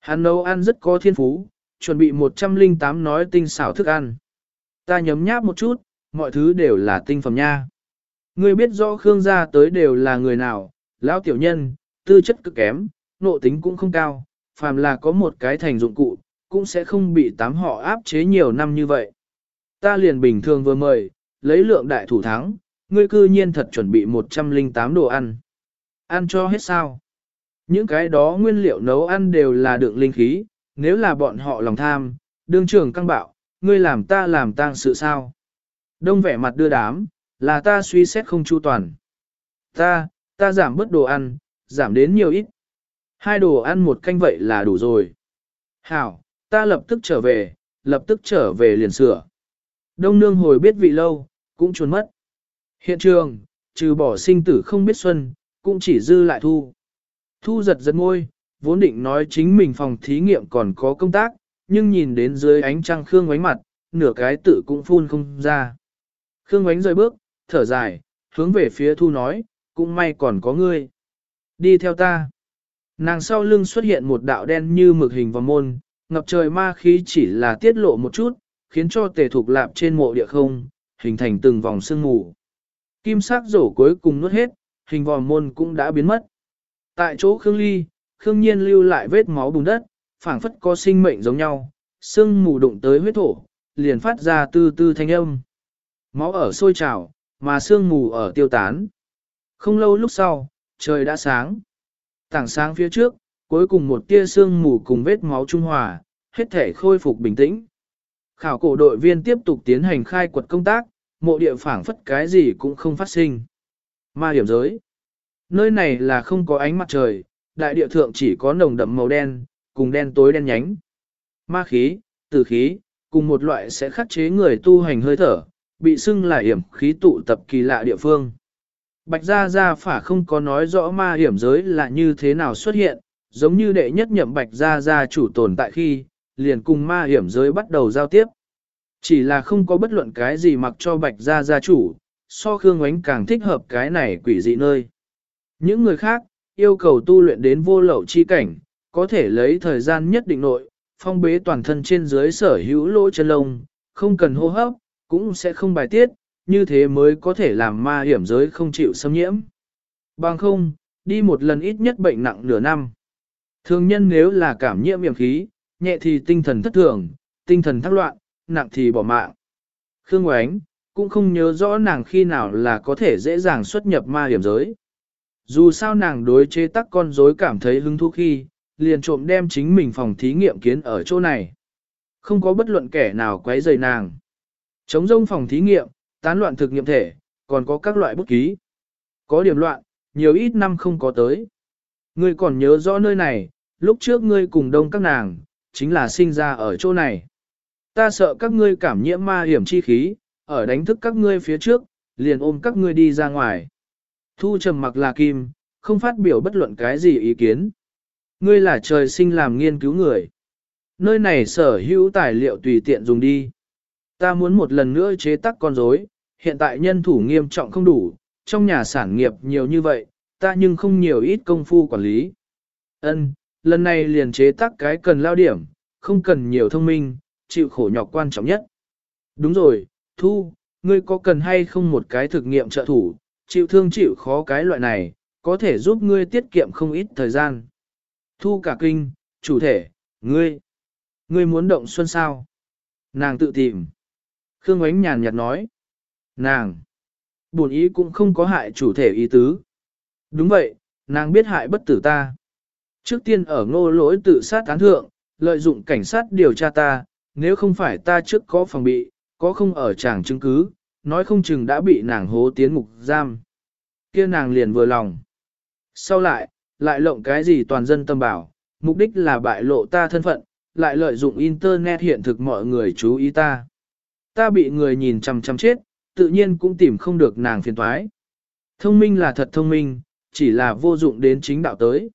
Hắn nấu ăn rất có thiên phú, chuẩn bị 108 nói tinh xảo thức ăn. Ta nhấm nháp một chút, mọi thứ đều là tinh phẩm nha. Ngươi biết rõ Khương gia tới đều là người nào, lão tiểu nhân, tư chất cực kém, nộ tính cũng không cao, phàm là có một cái thành dụng cụ, cũng sẽ không bị tám họ áp chế nhiều năm như vậy. Ta liền bình thường vừa mời, lấy lượng đại thủ thắng, ngươi cư nhiên thật chuẩn bị 108 đồ ăn. Ăn cho hết sao? Những cái đó nguyên liệu nấu ăn đều là đựng linh khí, nếu là bọn họ lòng tham, đương trường căng bạo, ngươi làm ta làm tang sự sao? Đông vẻ mặt đưa đám, là ta suy xét không chu toàn. Ta, ta giảm bớt đồ ăn, giảm đến nhiều ít. Hai đồ ăn một canh vậy là đủ rồi. Hảo, ta lập tức trở về, lập tức trở về liền sửa. Đông nương hồi biết vị lâu, cũng trốn mất. Hiện trường, trừ bỏ sinh tử không biết xuân, cũng chỉ dư lại thu. Thu giật giật ngôi, vốn định nói chính mình phòng thí nghiệm còn có công tác, nhưng nhìn đến dưới ánh trăng Khương ánh mặt, nửa cái tự cũng phun không ra. Khương Ánh rời bước, thở dài, hướng về phía thu nói, cũng may còn có ngươi. Đi theo ta. Nàng sau lưng xuất hiện một đạo đen như mực hình vào môn, ngập trời ma khí chỉ là tiết lộ một chút, khiến cho tề thục lạp trên mộ địa không, hình thành từng vòng sương mù. Kim sắc rổ cuối cùng nuốt hết, hình vòm môn cũng đã biến mất. Tại chỗ Khương Ly, Khương Nhiên lưu lại vết máu bùn đất, phảng phất có sinh mệnh giống nhau, sương mù đụng tới huyết thổ, liền phát ra tư tư thanh âm. Máu ở sôi trào, mà sương mù ở tiêu tán. Không lâu lúc sau, trời đã sáng. Tảng sáng phía trước, cuối cùng một tia sương mù cùng vết máu trung hòa, hết thể khôi phục bình tĩnh. Khảo cổ đội viên tiếp tục tiến hành khai quật công tác, mộ địa phảng phất cái gì cũng không phát sinh. Ma hiểm giới. Nơi này là không có ánh mặt trời, đại địa thượng chỉ có nồng đậm màu đen, cùng đen tối đen nhánh. Ma khí, tử khí, cùng một loại sẽ khắc chế người tu hành hơi thở, bị xưng là hiểm khí tụ tập kỳ lạ địa phương. Bạch Gia Gia phả không có nói rõ ma hiểm giới là như thế nào xuất hiện, giống như đệ nhất nhậm Bạch Gia Gia chủ tồn tại khi, liền cùng ma hiểm giới bắt đầu giao tiếp. Chỉ là không có bất luận cái gì mặc cho Bạch Gia Gia chủ, so Khương Ngoánh càng thích hợp cái này quỷ dị nơi. Những người khác, yêu cầu tu luyện đến vô lậu chi cảnh, có thể lấy thời gian nhất định nội, phong bế toàn thân trên dưới sở hữu lỗ chân lông, không cần hô hấp, cũng sẽ không bài tiết, như thế mới có thể làm ma hiểm giới không chịu xâm nhiễm. Bằng không, đi một lần ít nhất bệnh nặng nửa năm. Thường nhân nếu là cảm nhiễm hiểm khí, nhẹ thì tinh thần thất thường, tinh thần thắc loạn, nặng thì bỏ mạng. Khương Ngoánh, cũng không nhớ rõ nàng khi nào là có thể dễ dàng xuất nhập ma hiểm giới. Dù sao nàng đối chế tắc con rối cảm thấy hứng thú khi, liền trộm đem chính mình phòng thí nghiệm kiến ở chỗ này. Không có bất luận kẻ nào quấy rầy nàng. Chống rông phòng thí nghiệm, tán loạn thực nghiệm thể, còn có các loại bút ký. Có điểm loạn, nhiều ít năm không có tới. Ngươi còn nhớ rõ nơi này, lúc trước ngươi cùng đông các nàng, chính là sinh ra ở chỗ này. Ta sợ các ngươi cảm nhiễm ma hiểm chi khí, ở đánh thức các ngươi phía trước, liền ôm các ngươi đi ra ngoài. Thu trầm mặc là kim, không phát biểu bất luận cái gì ý kiến. Ngươi là trời sinh làm nghiên cứu người. Nơi này sở hữu tài liệu tùy tiện dùng đi. Ta muốn một lần nữa chế tác con rối, hiện tại nhân thủ nghiêm trọng không đủ, trong nhà sản nghiệp nhiều như vậy, ta nhưng không nhiều ít công phu quản lý. Ân, lần này liền chế tác cái cần lao điểm, không cần nhiều thông minh, chịu khổ nhọc quan trọng nhất. Đúng rồi, Thu, ngươi có cần hay không một cái thực nghiệm trợ thủ, chịu thương chịu khó cái loại này, có thể giúp ngươi tiết kiệm không ít thời gian. Thu cả kinh, chủ thể, ngươi, ngươi muốn động xuân sao? Nàng tự tìm. Khương Ngoánh nhàn nhạt nói. Nàng, buồn ý cũng không có hại chủ thể ý tứ. Đúng vậy, nàng biết hại bất tử ta. Trước tiên ở ngô lỗi tự sát tán thượng, lợi dụng cảnh sát điều tra ta, nếu không phải ta trước có phòng bị, có không ở tràng chứng cứ, nói không chừng đã bị nàng hố tiến ngục giam. kia nàng liền vừa lòng. Sau lại, lại lộng cái gì toàn dân tâm bảo, mục đích là bại lộ ta thân phận, lại lợi dụng internet hiện thực mọi người chú ý ta. Ta bị người nhìn chằm chằm chết, tự nhiên cũng tìm không được nàng phiền toái. Thông minh là thật thông minh, chỉ là vô dụng đến chính đạo tới.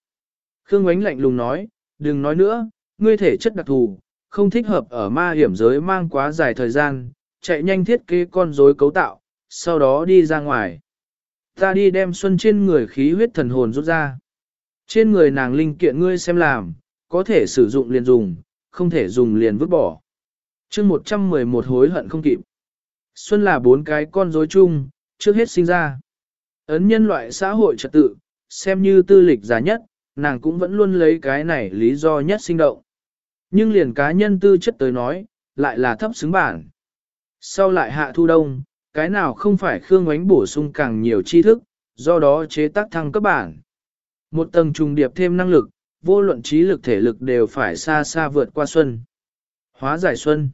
Khương Ngoánh lạnh lùng nói, đừng nói nữa, ngươi thể chất đặc thù, không thích hợp ở ma hiểm giới mang quá dài thời gian, chạy nhanh thiết kế con rối cấu tạo, sau đó đi ra ngoài. Ta đi đem xuân trên người khí huyết thần hồn rút ra. Trên người nàng linh kiện ngươi xem làm, có thể sử dụng liền dùng, không thể dùng liền vứt bỏ. chương 111 hối hận không kịp. Xuân là bốn cái con rối chung, trước hết sinh ra. Ấn nhân loại xã hội trật tự, xem như tư lịch giá nhất, nàng cũng vẫn luôn lấy cái này lý do nhất sinh động. Nhưng liền cá nhân tư chất tới nói, lại là thấp xứng bản. Sau lại hạ thu đông, cái nào không phải Khương Ngoánh bổ sung càng nhiều tri thức, do đó chế tác thăng cấp bản. Một tầng trùng điệp thêm năng lực, vô luận trí lực thể lực đều phải xa xa vượt qua xuân. Hóa giải xuân.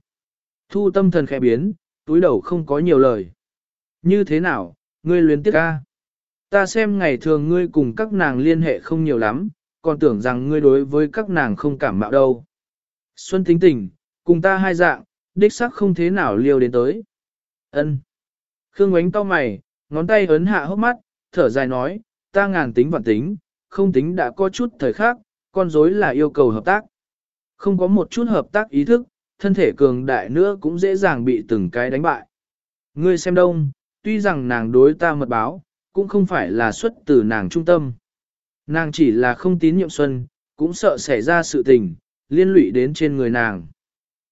Thu tâm thần khẽ biến, túi đầu không có nhiều lời. Như thế nào, ngươi luyến tiếc ca? Ta xem ngày thường ngươi cùng các nàng liên hệ không nhiều lắm, còn tưởng rằng ngươi đối với các nàng không cảm mạo đâu. Xuân tính tình, cùng ta hai dạng, đích sắc không thế nào liêu đến tới. Ân. Khương ánh to mày, ngón tay ấn hạ hốc mắt, thở dài nói, ta ngàn tính vạn tính, không tính đã có chút thời khác, con dối là yêu cầu hợp tác. Không có một chút hợp tác ý thức, thân thể cường đại nữa cũng dễ dàng bị từng cái đánh bại. Ngươi xem đông, tuy rằng nàng đối ta mật báo, cũng không phải là xuất từ nàng trung tâm. Nàng chỉ là không tín nhiệm Xuân, cũng sợ xảy ra sự tình, liên lụy đến trên người nàng.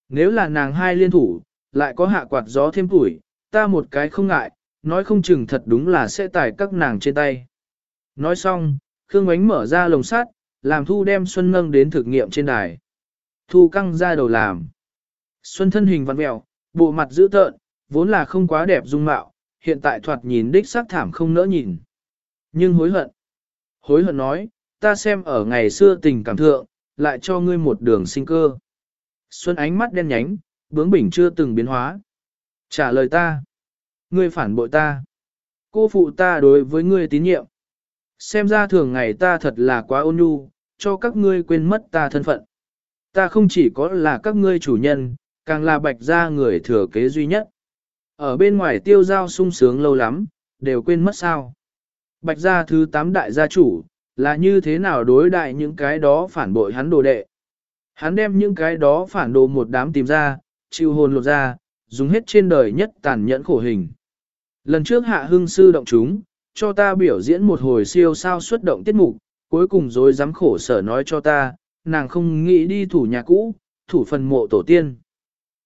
Nếu là nàng hai liên thủ, lại có hạ quạt gió thêm tuổi, ta một cái không ngại, nói không chừng thật đúng là sẽ tải các nàng trên tay. Nói xong, Khương Ánh mở ra lồng sắt, làm Thu đem Xuân nâng đến thực nghiệm trên đài. Thu căng ra đầu làm. Xuân thân hình vặn mẹo, bộ mặt dữ tợn, vốn là không quá đẹp dung mạo, hiện tại thoạt nhìn đích xác thảm không nỡ nhìn. Nhưng hối hận. Hối hận nói, ta xem ở ngày xưa tình cảm thượng, lại cho ngươi một đường sinh cơ. Xuân ánh mắt đen nhánh, bướng bỉnh chưa từng biến hóa. Trả lời ta. Ngươi phản bội ta. Cô phụ ta đối với ngươi tín nhiệm. Xem ra thường ngày ta thật là quá ôn nhu, cho các ngươi quên mất ta thân phận. Ta không chỉ có là các ngươi chủ nhân, càng là bạch gia người thừa kế duy nhất. Ở bên ngoài tiêu giao sung sướng lâu lắm, đều quên mất sao. Bạch gia thứ tám đại gia chủ, là như thế nào đối đại những cái đó phản bội hắn đồ đệ. Hắn đem những cái đó phản đồ một đám tìm ra, chịu hồn lột ra, dùng hết trên đời nhất tàn nhẫn khổ hình. Lần trước hạ hưng sư động chúng, cho ta biểu diễn một hồi siêu sao xuất động tiết mục, cuối cùng rồi dám khổ sở nói cho ta, nàng không nghĩ đi thủ nhà cũ, thủ phần mộ tổ tiên.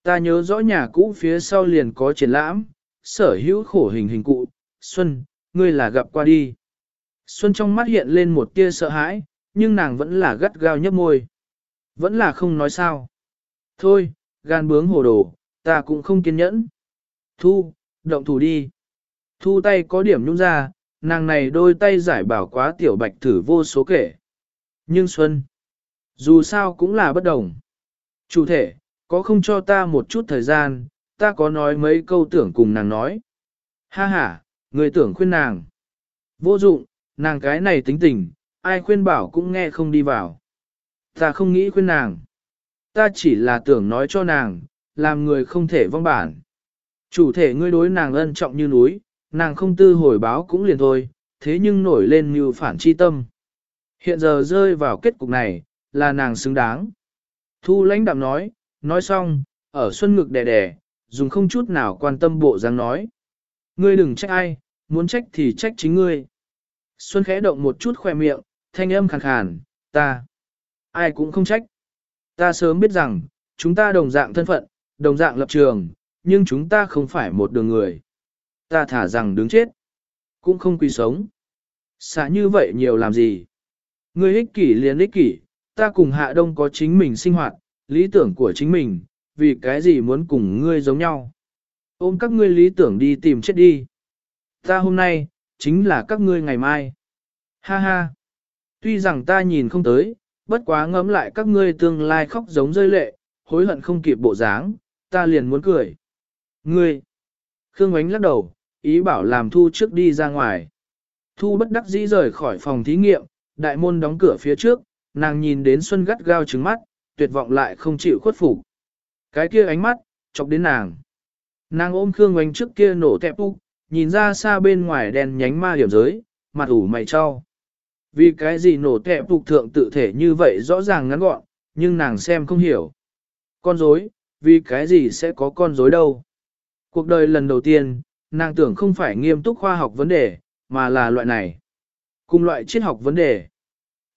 Ta nhớ rõ nhà cũ phía sau liền có triển lãm, sở hữu khổ hình hình cụ, Xuân, ngươi là gặp qua đi. Xuân trong mắt hiện lên một tia sợ hãi, nhưng nàng vẫn là gắt gao nhấp môi. Vẫn là không nói sao. Thôi, gan bướng hồ đồ, ta cũng không kiên nhẫn. Thu, động thủ đi. Thu tay có điểm nhung ra, nàng này đôi tay giải bảo quá tiểu bạch thử vô số kể. Nhưng Xuân, dù sao cũng là bất đồng. Chủ thể, có không cho ta một chút thời gian, ta có nói mấy câu tưởng cùng nàng nói. Ha ha, người tưởng khuyên nàng. Vô dụng, nàng cái này tính tình, ai khuyên bảo cũng nghe không đi vào. Ta không nghĩ khuyên nàng. Ta chỉ là tưởng nói cho nàng, làm người không thể vong bản. Chủ thể ngươi đối nàng ân trọng như núi, nàng không tư hồi báo cũng liền thôi, thế nhưng nổi lên như phản chi tâm. Hiện giờ rơi vào kết cục này, là nàng xứng đáng. Thu lãnh đạm nói, nói xong, ở xuân ngực đè đè, dùng không chút nào quan tâm bộ dáng nói. Ngươi đừng trách ai, muốn trách thì trách chính ngươi. Xuân khẽ động một chút khoe miệng, thanh âm khàn khàn, ta. Ai cũng không trách. Ta sớm biết rằng, chúng ta đồng dạng thân phận, đồng dạng lập trường, nhưng chúng ta không phải một đường người. Ta thả rằng đứng chết, cũng không quy sống. Xả như vậy nhiều làm gì? Ngươi ích kỷ liền ích kỷ, ta cùng hạ đông có chính mình sinh hoạt, lý tưởng của chính mình, vì cái gì muốn cùng ngươi giống nhau. Ôm các ngươi lý tưởng đi tìm chết đi. Ta hôm nay, chính là các ngươi ngày mai. Ha ha. Tuy rằng ta nhìn không tới, bất quá ngẫm lại các ngươi tương lai khóc giống rơi lệ, hối hận không kịp bộ dáng, ta liền muốn cười. Ngươi. Khương Ánh lắc đầu, ý bảo làm Thu trước đi ra ngoài. Thu bất đắc dĩ rời khỏi phòng thí nghiệm, đại môn đóng cửa phía trước, nàng nhìn đến Xuân gắt gao trứng mắt, tuyệt vọng lại không chịu khuất phục. Cái kia ánh mắt, chọc đến nàng. Nàng ôm Khương Oánh trước kia nổ tẹp úc, nhìn ra xa bên ngoài đèn nhánh ma hiểm giới, mặt ủ mày cho. Vì cái gì nổ tẹp úc thượng tự thể như vậy rõ ràng ngắn gọn, nhưng nàng xem không hiểu. Con dối, vì cái gì sẽ có con dối đâu? Cuộc đời lần đầu tiên, nàng tưởng không phải nghiêm túc khoa học vấn đề, mà là loại này. Cùng loại triết học vấn đề.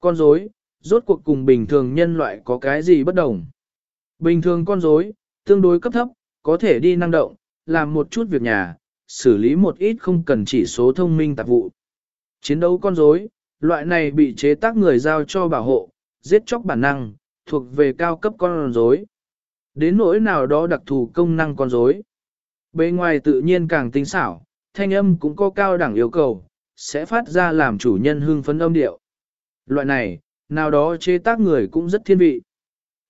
Con rối, rốt cuộc cùng bình thường nhân loại có cái gì bất đồng. Bình thường con rối, tương đối cấp thấp, có thể đi năng động, làm một chút việc nhà, xử lý một ít không cần chỉ số thông minh tạp vụ. Chiến đấu con rối, loại này bị chế tác người giao cho bảo hộ, giết chóc bản năng, thuộc về cao cấp con rối. Đến nỗi nào đó đặc thù công năng con rối. Bề ngoài tự nhiên càng tinh xảo, thanh âm cũng có cao đẳng yêu cầu, sẽ phát ra làm chủ nhân hưng phấn âm điệu. Loại này, nào đó chế tác người cũng rất thiên vị.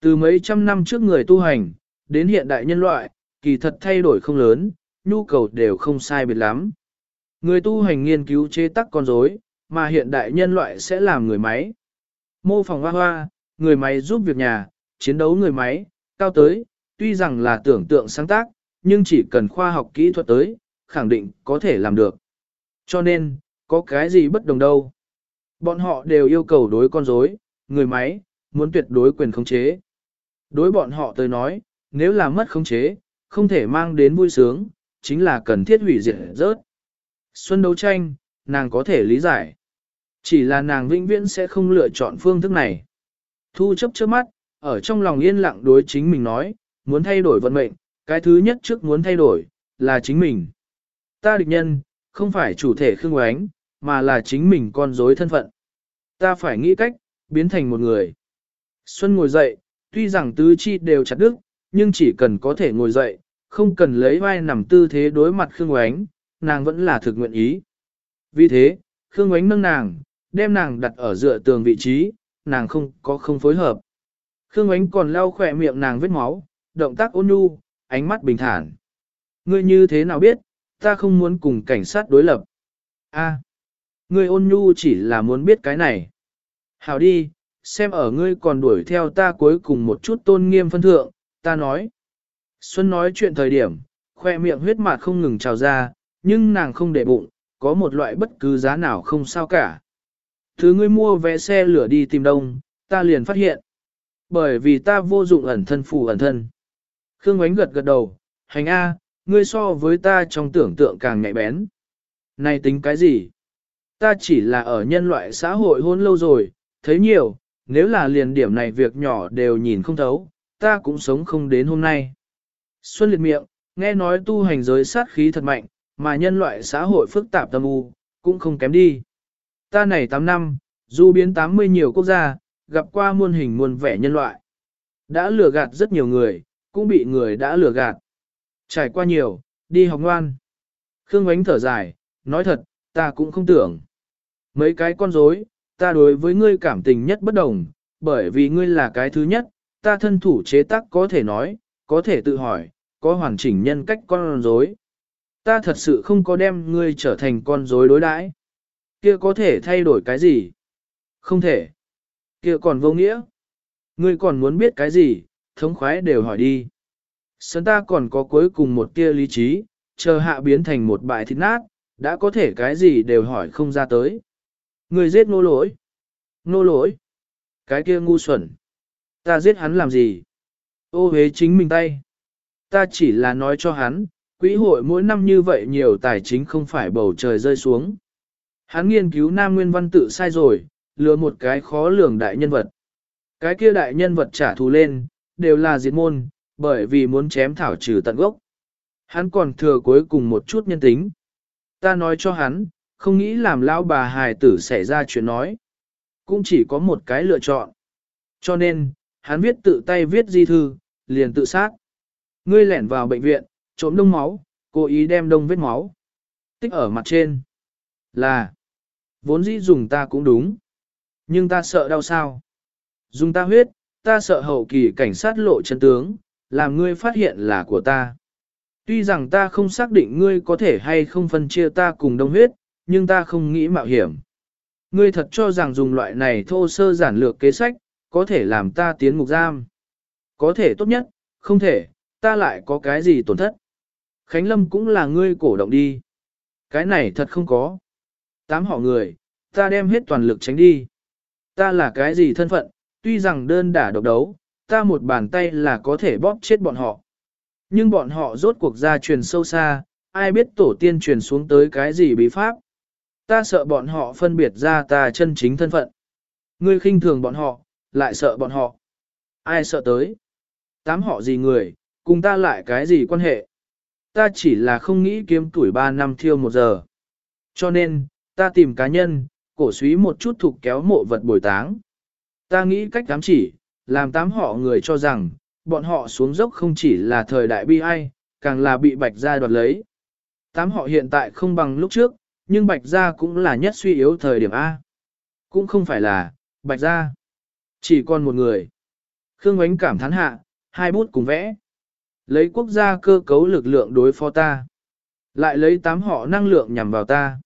Từ mấy trăm năm trước người tu hành, đến hiện đại nhân loại, kỳ thật thay đổi không lớn, nhu cầu đều không sai biệt lắm. Người tu hành nghiên cứu chế tác con rối, mà hiện đại nhân loại sẽ làm người máy. Mô phỏng hoa hoa, người máy giúp việc nhà, chiến đấu người máy, cao tới, tuy rằng là tưởng tượng sáng tác, nhưng chỉ cần khoa học kỹ thuật tới, khẳng định có thể làm được. Cho nên, có cái gì bất đồng đâu. Bọn họ đều yêu cầu đối con rối, người máy, muốn tuyệt đối quyền khống chế. Đối bọn họ tới nói, nếu là mất khống chế, không thể mang đến vui sướng, chính là cần thiết hủy diệt rớt. Xuân đấu tranh, nàng có thể lý giải. Chỉ là nàng vĩnh viễn sẽ không lựa chọn phương thức này. Thu chấp trước mắt, ở trong lòng yên lặng đối chính mình nói, muốn thay đổi vận mệnh, cái thứ nhất trước muốn thay đổi, là chính mình. Ta địch nhân, không phải chủ thể khương oánh, mà là chính mình con dối thân phận. Ta phải nghĩ cách, biến thành một người. Xuân ngồi dậy, tuy rằng tứ chi đều chặt đứt, nhưng chỉ cần có thể ngồi dậy, không cần lấy vai nằm tư thế đối mặt Khương Ngoánh, nàng vẫn là thực nguyện ý. Vì thế, Khương Ngoánh nâng nàng, đem nàng đặt ở dựa tường vị trí, nàng không có không phối hợp. Khương Ngoánh còn lau khỏe miệng nàng vết máu, động tác ôn nhu, ánh mắt bình thản. Ngươi như thế nào biết, ta không muốn cùng cảnh sát đối lập. A, ngươi ôn nhu chỉ là muốn biết cái này. Hảo đi, xem ở ngươi còn đuổi theo ta cuối cùng một chút tôn nghiêm phân thượng, ta nói. Xuân nói chuyện thời điểm, khoe miệng huyết mạt không ngừng trào ra, nhưng nàng không để bụng, có một loại bất cứ giá nào không sao cả. Thứ ngươi mua vé xe lửa đi tìm đông, ta liền phát hiện. Bởi vì ta vô dụng ẩn thân phù ẩn thân. Khương ánh gật gật đầu, hành A, ngươi so với ta trong tưởng tượng càng nhạy bén. Này tính cái gì? Ta chỉ là ở nhân loại xã hội hôn lâu rồi, thấy nhiều, nếu là liền điểm này việc nhỏ đều nhìn không thấu, ta cũng sống không đến hôm nay. Xuân liệt miệng, nghe nói tu hành giới sát khí thật mạnh, mà nhân loại xã hội phức tạp tâm u, cũng không kém đi. Ta này 8 năm, du biến 80 nhiều quốc gia, gặp qua muôn hình muôn vẻ nhân loại. Đã lừa gạt rất nhiều người, cũng bị người đã lừa gạt. Trải qua nhiều, đi học ngoan. Khương Ngoánh thở dài, nói thật, ta cũng không tưởng. Mấy cái con rối, ta đối với ngươi cảm tình nhất bất đồng, bởi vì ngươi là cái thứ nhất, ta thân thủ chế tác có thể nói, có thể tự hỏi, có hoàn chỉnh nhân cách con rối. Ta thật sự không có đem ngươi trở thành con rối đối đãi. Kia có thể thay đổi cái gì? Không thể. Kia còn vô nghĩa. Ngươi còn muốn biết cái gì, thống khoái đều hỏi đi. sơn ta còn có cuối cùng một tia lý trí, chờ hạ biến thành một bại thịt nát, đã có thể cái gì đều hỏi không ra tới. người giết nô lỗi. Nô lỗi. Cái kia ngu xuẩn. Ta giết hắn làm gì? Ô hế chính mình tay. Ta chỉ là nói cho hắn, quỹ hội mỗi năm như vậy nhiều tài chính không phải bầu trời rơi xuống. Hắn nghiên cứu Nam Nguyên Văn tự sai rồi, lừa một cái khó lường đại nhân vật. Cái kia đại nhân vật trả thù lên, đều là diệt môn, bởi vì muốn chém thảo trừ tận gốc. Hắn còn thừa cuối cùng một chút nhân tính. Ta nói cho hắn, không nghĩ làm lão bà hài tử xảy ra chuyện nói. Cũng chỉ có một cái lựa chọn. Cho nên, hắn viết tự tay viết di thư, liền tự sát. Ngươi lẻn vào bệnh viện, trộm đông máu, cố ý đem đông vết máu. Tích ở mặt trên. Là, vốn dĩ dùng ta cũng đúng. Nhưng ta sợ đau sao. Dùng ta huyết, ta sợ hậu kỳ cảnh sát lộ chân tướng, làm ngươi phát hiện là của ta. Tuy rằng ta không xác định ngươi có thể hay không phân chia ta cùng đông huyết, nhưng ta không nghĩ mạo hiểm. Ngươi thật cho rằng dùng loại này thô sơ giản lược kế sách, có thể làm ta tiến ngục giam. Có thể tốt nhất, không thể, ta lại có cái gì tổn thất. Khánh Lâm cũng là ngươi cổ động đi. Cái này thật không có. Tám họ người, ta đem hết toàn lực tránh đi. Ta là cái gì thân phận, tuy rằng đơn đả độc đấu, ta một bàn tay là có thể bóp chết bọn họ. Nhưng bọn họ rốt cuộc ra truyền sâu xa, ai biết tổ tiên truyền xuống tới cái gì bí pháp. Ta sợ bọn họ phân biệt ra ta chân chính thân phận. Ngươi khinh thường bọn họ, lại sợ bọn họ. Ai sợ tới? Tám họ gì người, cùng ta lại cái gì quan hệ? Ta chỉ là không nghĩ kiếm tuổi ba năm thiêu một giờ. Cho nên, ta tìm cá nhân, cổ suý một chút thục kéo mộ vật bồi táng. Ta nghĩ cách cám chỉ, làm tám họ người cho rằng, bọn họ xuống dốc không chỉ là thời đại bi ai, càng là bị bạch gia đoạt lấy. Tám họ hiện tại không bằng lúc trước, nhưng bạch gia cũng là nhất suy yếu thời điểm A. Cũng không phải là, bạch gia. Chỉ còn một người. Khương Ngoánh cảm thán hạ, hai bút cùng vẽ. Lấy quốc gia cơ cấu lực lượng đối phó ta. Lại lấy tám họ năng lượng nhằm vào ta.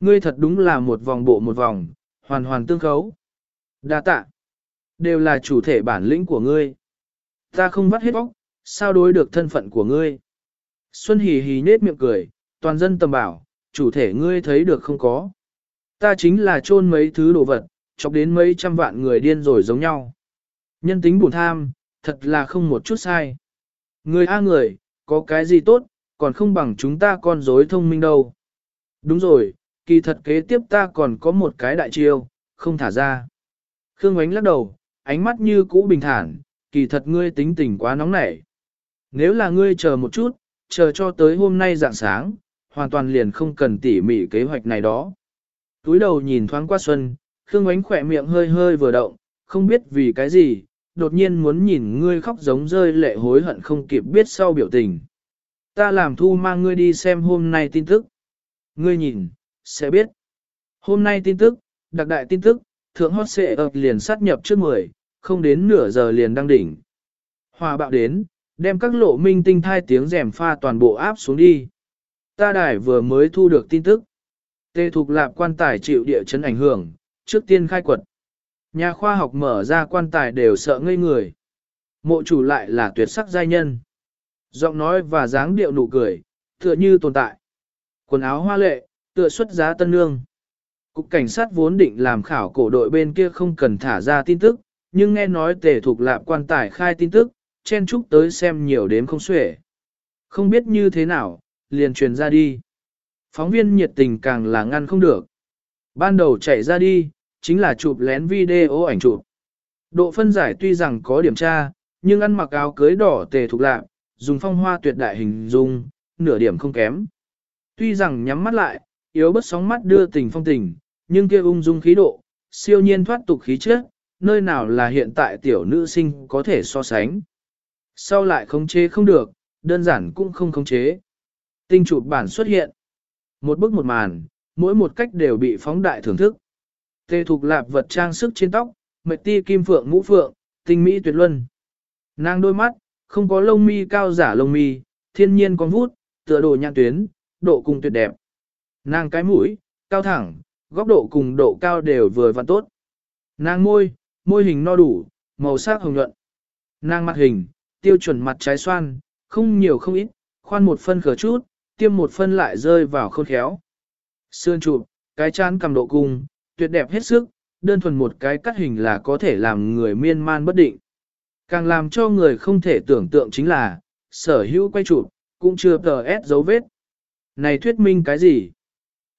Ngươi thật đúng là một vòng bộ một vòng, hoàn hoàn tương khấu. Đa tạ. Đều là chủ thể bản lĩnh của ngươi. Ta không vắt hết bóc, sao đối được thân phận của ngươi. Xuân hì hì nết miệng cười, toàn dân tầm bảo, chủ thể ngươi thấy được không có. Ta chính là chôn mấy thứ đồ vật, chọc đến mấy trăm vạn người điên rồi giống nhau. Nhân tính buồn tham, thật là không một chút sai. Người A người, có cái gì tốt, còn không bằng chúng ta con rối thông minh đâu. Đúng rồi, kỳ thật kế tiếp ta còn có một cái đại chiêu, không thả ra. Khương ánh lắc đầu, ánh mắt như cũ bình thản, kỳ thật ngươi tính tình quá nóng nảy. Nếu là ngươi chờ một chút, chờ cho tới hôm nay dạng sáng, hoàn toàn liền không cần tỉ mỉ kế hoạch này đó. Túi đầu nhìn thoáng qua xuân, Khương ánh khỏe miệng hơi hơi vừa động, không biết vì cái gì, đột nhiên muốn nhìn ngươi khóc giống rơi lệ hối hận không kịp biết sau biểu tình. Ta làm thu mang ngươi đi xem hôm nay tin tức. Ngươi nhìn, sẽ biết. Hôm nay tin tức, đặc đại tin tức, thượng hot xệ ập liền sát nhập trước 10, không đến nửa giờ liền đăng đỉnh. Hòa bạo đến, đem các lộ minh tinh thai tiếng rèm pha toàn bộ áp xuống đi. Ta đài vừa mới thu được tin tức. Tê Thục Lạp quan tài chịu địa chấn ảnh hưởng, trước tiên khai quật. Nhà khoa học mở ra quan tài đều sợ ngây người. Mộ chủ lại là tuyệt sắc giai nhân. Giọng nói và dáng điệu nụ cười, tựa như tồn tại. Quần áo hoa lệ, tựa xuất giá tân nương. Cục cảnh sát vốn định làm khảo cổ đội bên kia không cần thả ra tin tức, nhưng nghe nói tề thuộc lạp quan tải khai tin tức, chen chúc tới xem nhiều đến không xuể. Không biết như thế nào, liền truyền ra đi. Phóng viên nhiệt tình càng là ngăn không được. Ban đầu chạy ra đi, chính là chụp lén video ảnh chụp. Độ phân giải tuy rằng có điểm tra, nhưng ăn mặc áo cưới đỏ tề thuộc lạp, dùng phong hoa tuyệt đại hình dung, nửa điểm không kém. Tuy rằng nhắm mắt lại, yếu bất sóng mắt đưa tình phong tình, nhưng kia ung dung khí độ, siêu nhiên thoát tục khí chất, nơi nào là hiện tại tiểu nữ sinh có thể so sánh. Sau lại khống chế không được, đơn giản cũng không khống chế. Tinh chụp bản xuất hiện. Một bức một màn, mỗi một cách đều bị phóng đại thưởng thức. Tê thục lạp vật trang sức trên tóc, mệt ti kim phượng ngũ phượng, tinh mỹ tuyệt luân. Nàng đôi mắt, không có lông mi cao giả lông mi, thiên nhiên con vút, tựa đồ nhạn tuyến, độ cùng tuyệt đẹp. Nàng cái mũi, cao thẳng, góc độ cùng độ cao đều vừa vặn tốt. Nàng môi, môi hình no đủ, màu sắc hồng nhuận. Nàng mặt hình, tiêu chuẩn mặt trái xoan, không nhiều không ít, khoan một phân khở chút, tiêm một phân lại rơi vào khôn khéo. Sương chụp, cái chán cầm độ cung, tuyệt đẹp hết sức, đơn thuần một cái cắt hình là có thể làm người miên man bất định. Càng làm cho người không thể tưởng tượng chính là, sở hữu quay chụp, cũng chưa tờ ép dấu vết. Này thuyết minh cái gì?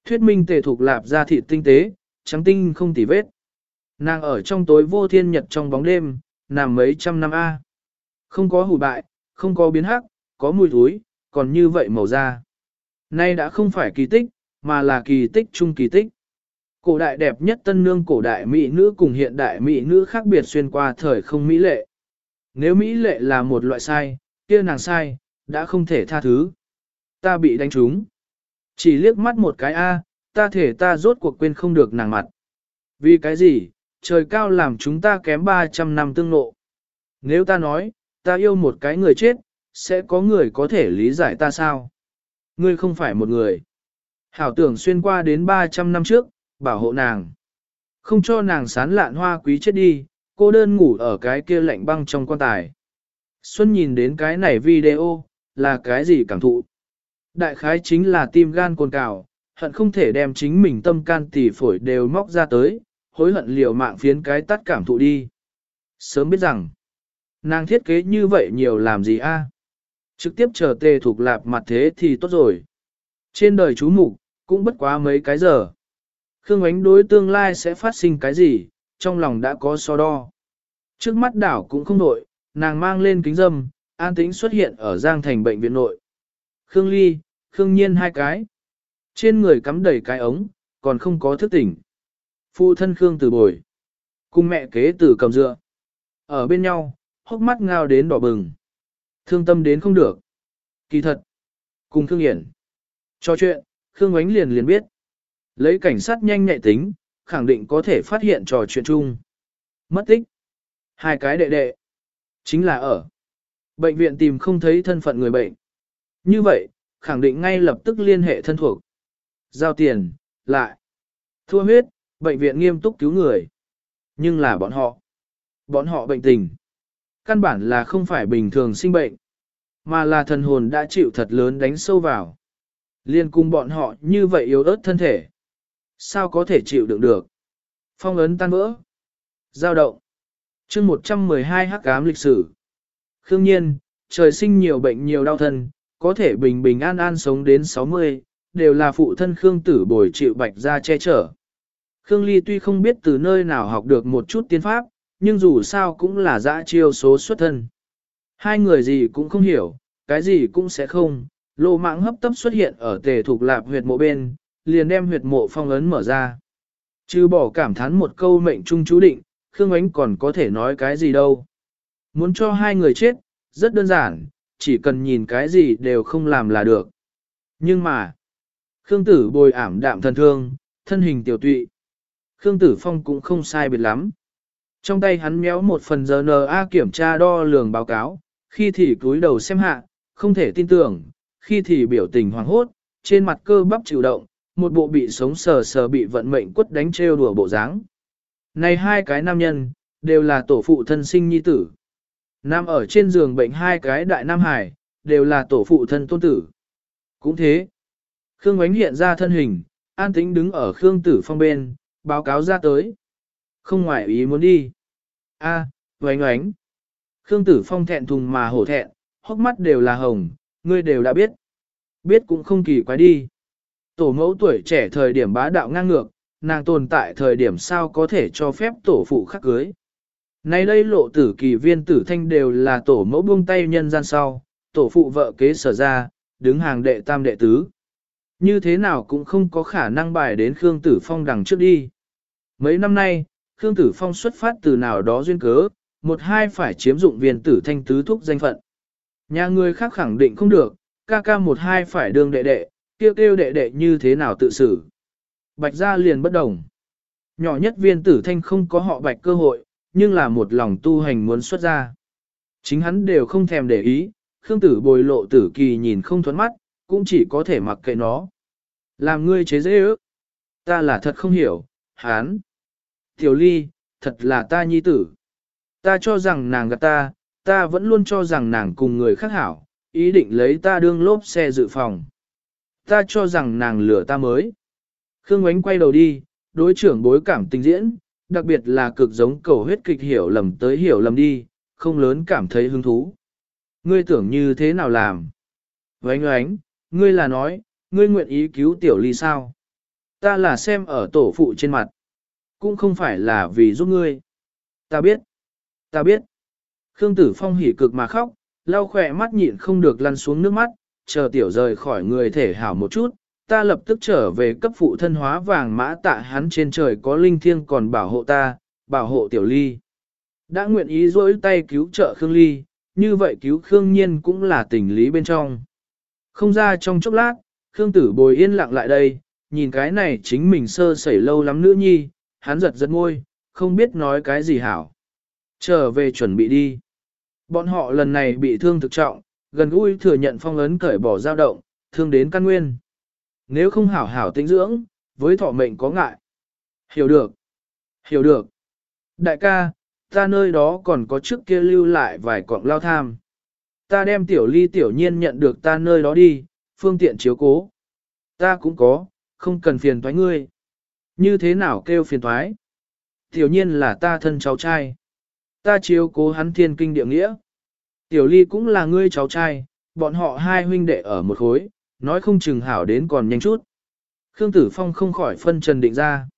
Thuyết minh tề thuộc lạp ra thịt tinh tế, trắng tinh không tỉ vết. Nàng ở trong tối vô thiên nhật trong bóng đêm, nằm mấy trăm năm A. Không có hủ bại, không có biến hắc, có mùi thúi, còn như vậy màu da. Nay đã không phải kỳ tích, mà là kỳ tích chung kỳ tích. Cổ đại đẹp nhất tân nương cổ đại mỹ nữ cùng hiện đại mỹ nữ khác biệt xuyên qua thời không mỹ lệ. Nếu mỹ lệ là một loại sai, kia nàng sai, đã không thể tha thứ. Ta bị đánh trúng. Chỉ liếc mắt một cái A, ta thể ta rốt cuộc quên không được nàng mặt. Vì cái gì, trời cao làm chúng ta kém 300 năm tương nộ. Nếu ta nói, ta yêu một cái người chết, sẽ có người có thể lý giải ta sao? Ngươi không phải một người. Hảo tưởng xuyên qua đến 300 năm trước, bảo hộ nàng. Không cho nàng sán lạn hoa quý chết đi, cô đơn ngủ ở cái kia lạnh băng trong quan tài. Xuân nhìn đến cái này video, là cái gì cảm thụ? Đại khái chính là tim gan cồn cào, hận không thể đem chính mình tâm can tỉ phổi đều móc ra tới, hối hận liều mạng phiến cái tắt cảm thụ đi. Sớm biết rằng, nàng thiết kế như vậy nhiều làm gì a? Trực tiếp chờ tề thuộc lạp mặt thế thì tốt rồi. Trên đời chú mục cũng bất quá mấy cái giờ. Khương ánh đối tương lai sẽ phát sinh cái gì, trong lòng đã có so đo. Trước mắt đảo cũng không nội, nàng mang lên kính dâm, an tĩnh xuất hiện ở Giang Thành bệnh viện nội. Khương Ly, Khương Nhiên hai cái. Trên người cắm đầy cái ống, còn không có thức tỉnh. Phụ thân Khương từ bồi. Cùng mẹ kế tử cầm dựa. Ở bên nhau, hốc mắt ngao đến đỏ bừng. Thương tâm đến không được. Kỳ thật. Cùng Khương Hiển. Cho chuyện, Khương ánh liền liền biết. Lấy cảnh sát nhanh nhạy tính, khẳng định có thể phát hiện trò chuyện chung. Mất tích. Hai cái đệ đệ. Chính là ở. Bệnh viện tìm không thấy thân phận người bệnh. Như vậy, khẳng định ngay lập tức liên hệ thân thuộc. Giao tiền, lại. Thua huyết, bệnh viện nghiêm túc cứu người. Nhưng là bọn họ. Bọn họ bệnh tình. Căn bản là không phải bình thường sinh bệnh. Mà là thần hồn đã chịu thật lớn đánh sâu vào. Liên cùng bọn họ như vậy yếu ớt thân thể. Sao có thể chịu đựng được? Phong ấn tan vỡ. Giao động. chương 112 hắc ám lịch sử. Khương nhiên, trời sinh nhiều bệnh nhiều đau thân, có thể bình bình an an sống đến 60, đều là phụ thân Khương tử bồi chịu bạch ra che chở. Khương Ly tuy không biết từ nơi nào học được một chút tiên pháp, nhưng dù sao cũng là dã chiêu số xuất thân. Hai người gì cũng không hiểu, cái gì cũng sẽ không, lộ mạng hấp tấp xuất hiện ở tề thuộc lạp huyệt mộ bên, liền đem huyệt mộ phong ấn mở ra. Chứ bỏ cảm thán một câu mệnh trung chú định, Khương Ánh còn có thể nói cái gì đâu. Muốn cho hai người chết, rất đơn giản, chỉ cần nhìn cái gì đều không làm là được. Nhưng mà, Khương Tử bồi ảm đạm thần thương, thân hình tiểu tụy. Khương Tử Phong cũng không sai biệt lắm. Trong tay hắn méo một phần GNA kiểm tra đo lường báo cáo, khi thì cúi đầu xem hạ, không thể tin tưởng, khi thì biểu tình hoảng hốt, trên mặt cơ bắp chịu động, một bộ bị sống sờ sờ bị vận mệnh quất đánh trêu đùa bộ dáng. Này hai cái nam nhân, đều là tổ phụ thân sinh nhi tử. Nam ở trên giường bệnh hai cái đại nam hải, đều là tổ phụ thân tôn tử. Cũng thế. Khương Ngoánh hiện ra thân hình, an tĩnh đứng ở Khương Tử Phong bên, báo cáo ra tới. Không ngoại ý muốn đi. A, à, oánh Khương Tử Phong thẹn thùng mà hổ thẹn, hốc mắt đều là hồng, ngươi đều đã biết. Biết cũng không kỳ quái đi. Tổ mẫu tuổi trẻ thời điểm bá đạo ngang ngược, nàng tồn tại thời điểm sao có thể cho phép tổ phụ khắc cưới. Nay đây lộ tử kỳ viên tử thanh đều là tổ mẫu buông tay nhân gian sau, tổ phụ vợ kế sở ra, đứng hàng đệ tam đệ tứ. Như thế nào cũng không có khả năng bài đến Khương Tử Phong đằng trước đi. Mấy năm nay, Khương Tử Phong xuất phát từ nào đó duyên cớ, một hai phải chiếm dụng viên tử thanh tứ thúc danh phận. Nhà người khác khẳng định không được, ca ca một hai phải đương đệ đệ, kêu kêu đệ đệ như thế nào tự xử. Bạch gia liền bất đồng. Nhỏ nhất viên tử thanh không có họ bạch cơ hội, nhưng là một lòng tu hành muốn xuất ra. Chính hắn đều không thèm để ý, Khương tử bồi lộ tử kỳ nhìn không thuẫn mắt, cũng chỉ có thể mặc kệ nó. Làm ngươi chế dễ ước. Ta là thật không hiểu, hán. Tiểu ly, thật là ta nhi tử. Ta cho rằng nàng gạt ta, ta vẫn luôn cho rằng nàng cùng người khác hảo, ý định lấy ta đương lốp xe dự phòng. Ta cho rằng nàng lửa ta mới. Khương Ngoánh quay đầu đi, đối trưởng bối cảm tình diễn, đặc biệt là cực giống cầu huyết kịch hiểu lầm tới hiểu lầm đi, không lớn cảm thấy hứng thú. Ngươi tưởng như thế nào làm? Vánh oánh, ngươi là nói, ngươi nguyện ý cứu tiểu ly sao? Ta là xem ở tổ phụ trên mặt. Cũng không phải là vì giúp ngươi. Ta biết. Ta biết. Khương Tử Phong hỉ cực mà khóc, lau khỏe mắt nhịn không được lăn xuống nước mắt, chờ tiểu rời khỏi người thể hảo một chút, ta lập tức trở về cấp phụ thân hóa vàng mã tạ hắn trên trời có linh thiêng còn bảo hộ ta, bảo hộ tiểu ly. Đã nguyện ý dối tay cứu trợ Khương Ly, như vậy cứu Khương Nhiên cũng là tình lý bên trong. Không ra trong chốc lát, Khương Tử bồi yên lặng lại đây, nhìn cái này chính mình sơ sẩy lâu lắm nữa nhi, hắn giật giật môi, không biết nói cái gì hảo. Trở về chuẩn bị đi. Bọn họ lần này bị thương thực trọng, gần gũi thừa nhận phong ấn cởi bỏ dao động, thương đến căn nguyên. Nếu không hảo hảo tĩnh dưỡng, với thọ mệnh có ngại. Hiểu được. Hiểu được. Đại ca, ta nơi đó còn có trước kia lưu lại vài quặng lao tham. Ta đem tiểu ly tiểu nhiên nhận được ta nơi đó đi, phương tiện chiếu cố. Ta cũng có, không cần phiền thoái ngươi. Như thế nào kêu phiền thoái? Tiểu nhiên là ta thân cháu trai. Ta chiếu cố hắn thiên kinh địa nghĩa. Tiểu ly cũng là ngươi cháu trai, bọn họ hai huynh đệ ở một khối, nói không chừng hảo đến còn nhanh chút. Khương Tử Phong không khỏi phân trần định ra.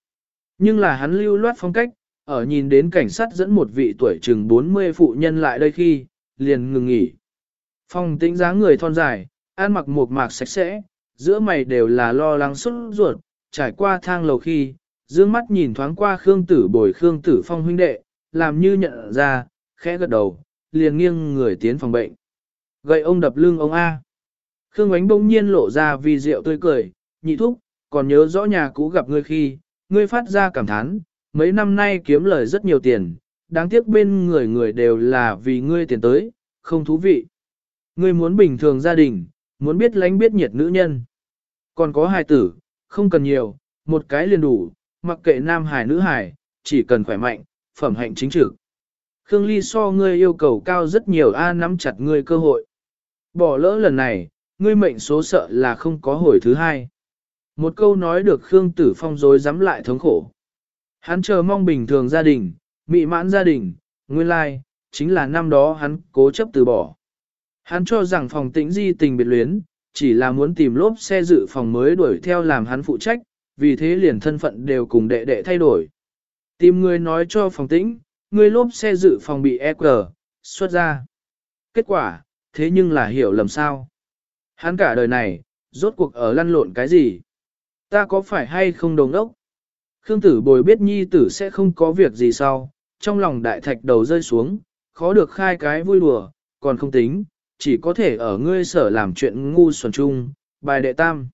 Nhưng là hắn lưu loát phong cách, ở nhìn đến cảnh sát dẫn một vị tuổi chừng 40 phụ nhân lại đây khi, liền ngừng nghỉ. Phong tĩnh dáng người thon dài, ăn mặc một mạc sạch sẽ, giữa mày đều là lo lắng xuất ruột, trải qua thang lầu khi, dương mắt nhìn thoáng qua Khương Tử bồi Khương Tử Phong huynh đệ, làm như nhận ra, khẽ gật đầu, liền nghiêng người tiến phòng bệnh. Gậy ông đập lưng ông A. Khương Ánh bỗng nhiên lộ ra vì rượu tươi cười, nhị thúc, còn nhớ rõ nhà cũ gặp ngươi khi, ngươi phát ra cảm thán, mấy năm nay kiếm lời rất nhiều tiền, đáng tiếc bên người người đều là vì ngươi tiền tới, không thú vị. Ngươi muốn bình thường gia đình, muốn biết lánh biết nhiệt nữ nhân. Còn có hài tử, không cần nhiều, một cái liền đủ, mặc kệ nam hài nữ hài, chỉ cần khỏe mạnh, phẩm hạnh chính trực. Khương Ly so ngươi yêu cầu cao rất nhiều A nắm chặt ngươi cơ hội. Bỏ lỡ lần này, ngươi mệnh số sợ là không có hồi thứ hai. Một câu nói được Khương Tử Phong dối dám lại thống khổ. Hắn chờ mong bình thường gia đình, mị mãn gia đình, nguyên lai, chính là năm đó hắn cố chấp từ bỏ. Hắn cho rằng phòng tĩnh di tình biệt luyến, chỉ là muốn tìm lốp xe dự phòng mới đuổi theo làm hắn phụ trách, vì thế liền thân phận đều cùng đệ đệ thay đổi. Tìm người nói cho phòng tĩnh, người lốp xe dự phòng bị EQ, xuất ra. Kết quả, thế nhưng là hiểu lầm sao. Hắn cả đời này, rốt cuộc ở lăn lộn cái gì? Ta có phải hay không đồng ốc? Khương tử bồi biết nhi tử sẽ không có việc gì sau, trong lòng đại thạch đầu rơi xuống, khó được khai cái vui đùa, còn không tính, chỉ có thể ở ngươi sở làm chuyện ngu xuẩn chung, bài đệ tam.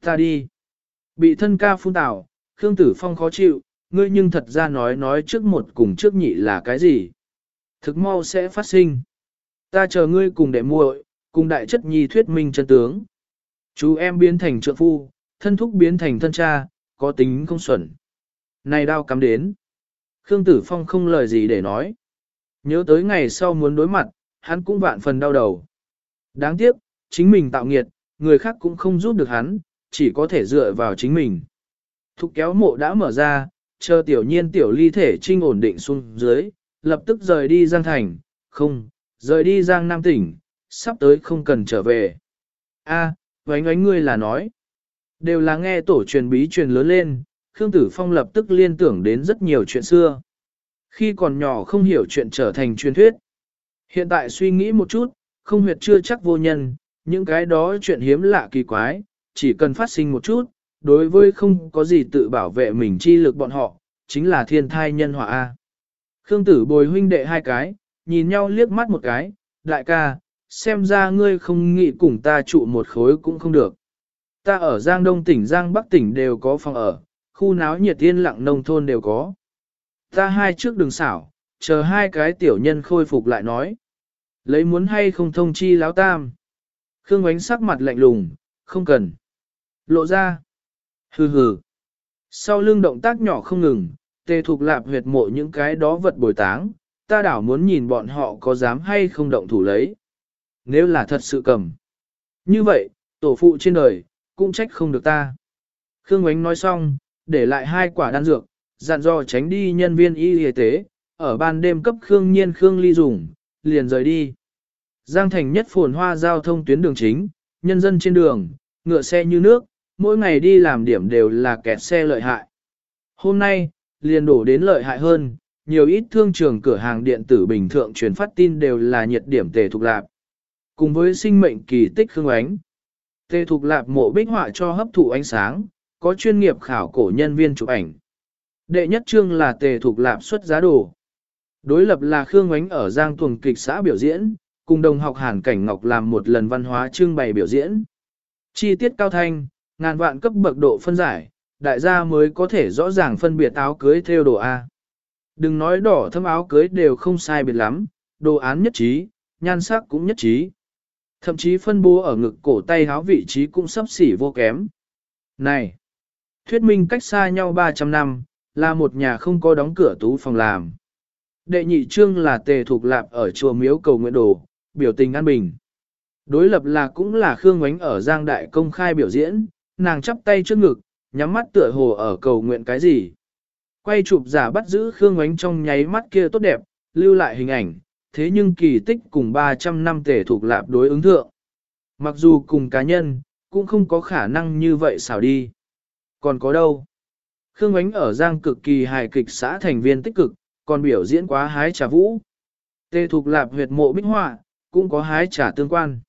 Ta đi. Bị thân ca phun tảo, Khương Tử Phong khó chịu, ngươi nhưng thật ra nói nói trước một cùng trước nhị là cái gì. Thực mau sẽ phát sinh. Ta chờ ngươi cùng đệ muội, cùng đại chất nhi thuyết minh chân tướng. Chú em biến thành trượng phu, thân thúc biến thành thân cha, có tính không xuẩn. Này đau cắm đến. Khương Tử Phong không lời gì để nói. Nhớ tới ngày sau muốn đối mặt, hắn cũng vạn phần đau đầu. Đáng tiếc, chính mình tạo nghiệt, người khác cũng không giúp được hắn, chỉ có thể dựa vào chính mình. Thục kéo mộ đã mở ra, chờ tiểu nhiên tiểu ly thể trinh ổn định xuống dưới, lập tức rời đi Giang Thành, không, rời đi Giang Nam tỉnh, sắp tới không cần trở về. A, à, vánh ánh ngươi là nói. Đều là nghe tổ truyền bí truyền lớn lên, Khương Tử Phong lập tức liên tưởng đến rất nhiều chuyện xưa. Khi còn nhỏ không hiểu chuyện trở thành truyền thuyết. Hiện tại suy nghĩ một chút, không huyệt chưa chắc vô nhân, những cái đó chuyện hiếm lạ kỳ quái, chỉ cần phát sinh một chút, đối với không có gì tự bảo vệ mình chi lực bọn họ, chính là thiên thai nhân họa A. Khương tử bồi huynh đệ hai cái, nhìn nhau liếc mắt một cái, đại ca, xem ra ngươi không nghĩ cùng ta trụ một khối cũng không được. Ta ở Giang Đông tỉnh Giang Bắc tỉnh đều có phòng ở, khu náo nhiệt tiên lặng nông thôn đều có. Ta hai trước đường xảo, chờ hai cái tiểu nhân khôi phục lại nói. Lấy muốn hay không thông chi láo tam. Khương ánh sắc mặt lạnh lùng, không cần. Lộ ra. Hừ hừ. Sau lưng động tác nhỏ không ngừng, tê thuộc lạp huyệt mộ những cái đó vật bồi táng, ta đảo muốn nhìn bọn họ có dám hay không động thủ lấy. Nếu là thật sự cầm. Như vậy, tổ phụ trên đời, cũng trách không được ta. Khương Ánh nói xong, để lại hai quả đan dược, dặn dò tránh đi nhân viên y y tế, ở ban đêm cấp Khương Nhiên Khương Ly dùng, liền rời đi. Giang thành nhất phồn hoa giao thông tuyến đường chính, nhân dân trên đường, ngựa xe như nước, mỗi ngày đi làm điểm đều là kẹt xe lợi hại. Hôm nay, liền đổ đến lợi hại hơn, nhiều ít thương trường cửa hàng điện tử bình thường truyền phát tin đều là nhiệt điểm tề thuộc lạp. Cùng với sinh mệnh kỳ tích khương ánh. Tề thuộc lạp mộ bích họa cho hấp thụ ánh sáng, có chuyên nghiệp khảo cổ nhân viên chụp ảnh. Đệ nhất trương là tề thuộc lạp xuất giá đồ. Đối lập là Khương Ngoánh ở Giang Tuồng kịch xã biểu diễn, cùng đồng học Hàn Cảnh Ngọc làm một lần văn hóa trưng bày biểu diễn. Chi tiết cao thanh, ngàn vạn cấp bậc độ phân giải, đại gia mới có thể rõ ràng phân biệt áo cưới theo đồ A. Đừng nói đỏ thâm áo cưới đều không sai biệt lắm, đồ án nhất trí, nhan sắc cũng nhất trí. Thậm chí phân bố ở ngực cổ tay áo vị trí cũng sắp xỉ vô kém. Này! Thuyết minh cách xa nhau 300 năm, là một nhà không có đóng cửa tú phòng làm. Đệ nhị trương là tề thuộc lạp ở chùa miếu cầu nguyện đồ, biểu tình an bình. Đối lập là cũng là Khương Ngoánh ở Giang Đại công khai biểu diễn, nàng chắp tay trước ngực, nhắm mắt tựa hồ ở cầu nguyện cái gì. Quay chụp giả bắt giữ Khương Ngoánh trong nháy mắt kia tốt đẹp, lưu lại hình ảnh, thế nhưng kỳ tích cùng 300 năm tề thuộc lạp đối ứng thượng. Mặc dù cùng cá nhân, cũng không có khả năng như vậy xảo đi. Còn có đâu? Khương Ánh ở Giang cực kỳ hài kịch xã thành viên tích cực, còn biểu diễn quá hái trà vũ. Tê Thục Lạp huyệt mộ bích họa, cũng có hái trà tương quan.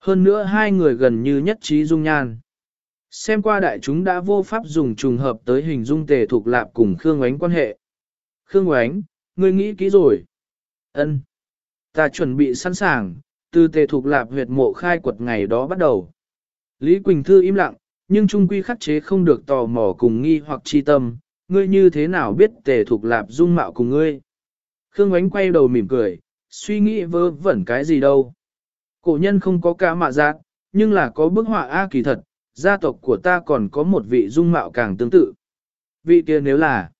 Hơn nữa hai người gần như nhất trí dung nhan. Xem qua đại chúng đã vô pháp dùng trùng hợp tới hình dung Tề Thục Lạp cùng Khương Ánh quan hệ. Khương Ánh, ngươi nghĩ kỹ rồi. Ân, Ta chuẩn bị sẵn sàng, từ Tề Thục Lạp huyệt mộ khai quật ngày đó bắt đầu. Lý Quỳnh Thư im lặng, nhưng trung quy khắc chế không được tò mò cùng nghi hoặc chi tâm, ngươi như thế nào biết tề thục lạp dung mạo cùng ngươi. Khương Ánh quay đầu mỉm cười, suy nghĩ vơ vẩn cái gì đâu. Cổ nhân không có ca mạ giác, nhưng là có bức họa A kỳ thật, gia tộc của ta còn có một vị dung mạo càng tương tự. Vị kia nếu là,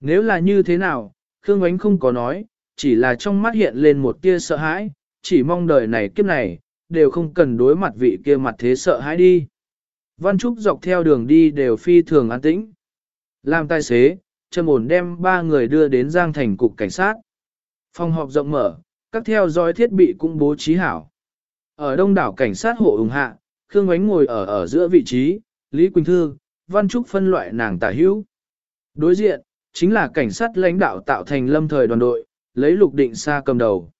nếu là như thế nào, Khương Ánh không có nói, chỉ là trong mắt hiện lên một tia sợ hãi, chỉ mong đời này kiếp này, đều không cần đối mặt vị kia mặt thế sợ hãi đi. Văn Trúc dọc theo đường đi đều phi thường an tĩnh. Làm tài xế, Trầm ổn đem ba người đưa đến Giang Thành cục cảnh sát. Phòng họp rộng mở, các theo dõi thiết bị cũng bố trí hảo. Ở đông đảo cảnh sát hộ ủng hạ, Khương Ngoánh ngồi ở ở giữa vị trí, Lý Quỳnh Thư, Văn Trúc phân loại nàng tả hữu. Đối diện, chính là cảnh sát lãnh đạo tạo thành lâm thời đoàn đội, lấy lục định xa cầm đầu.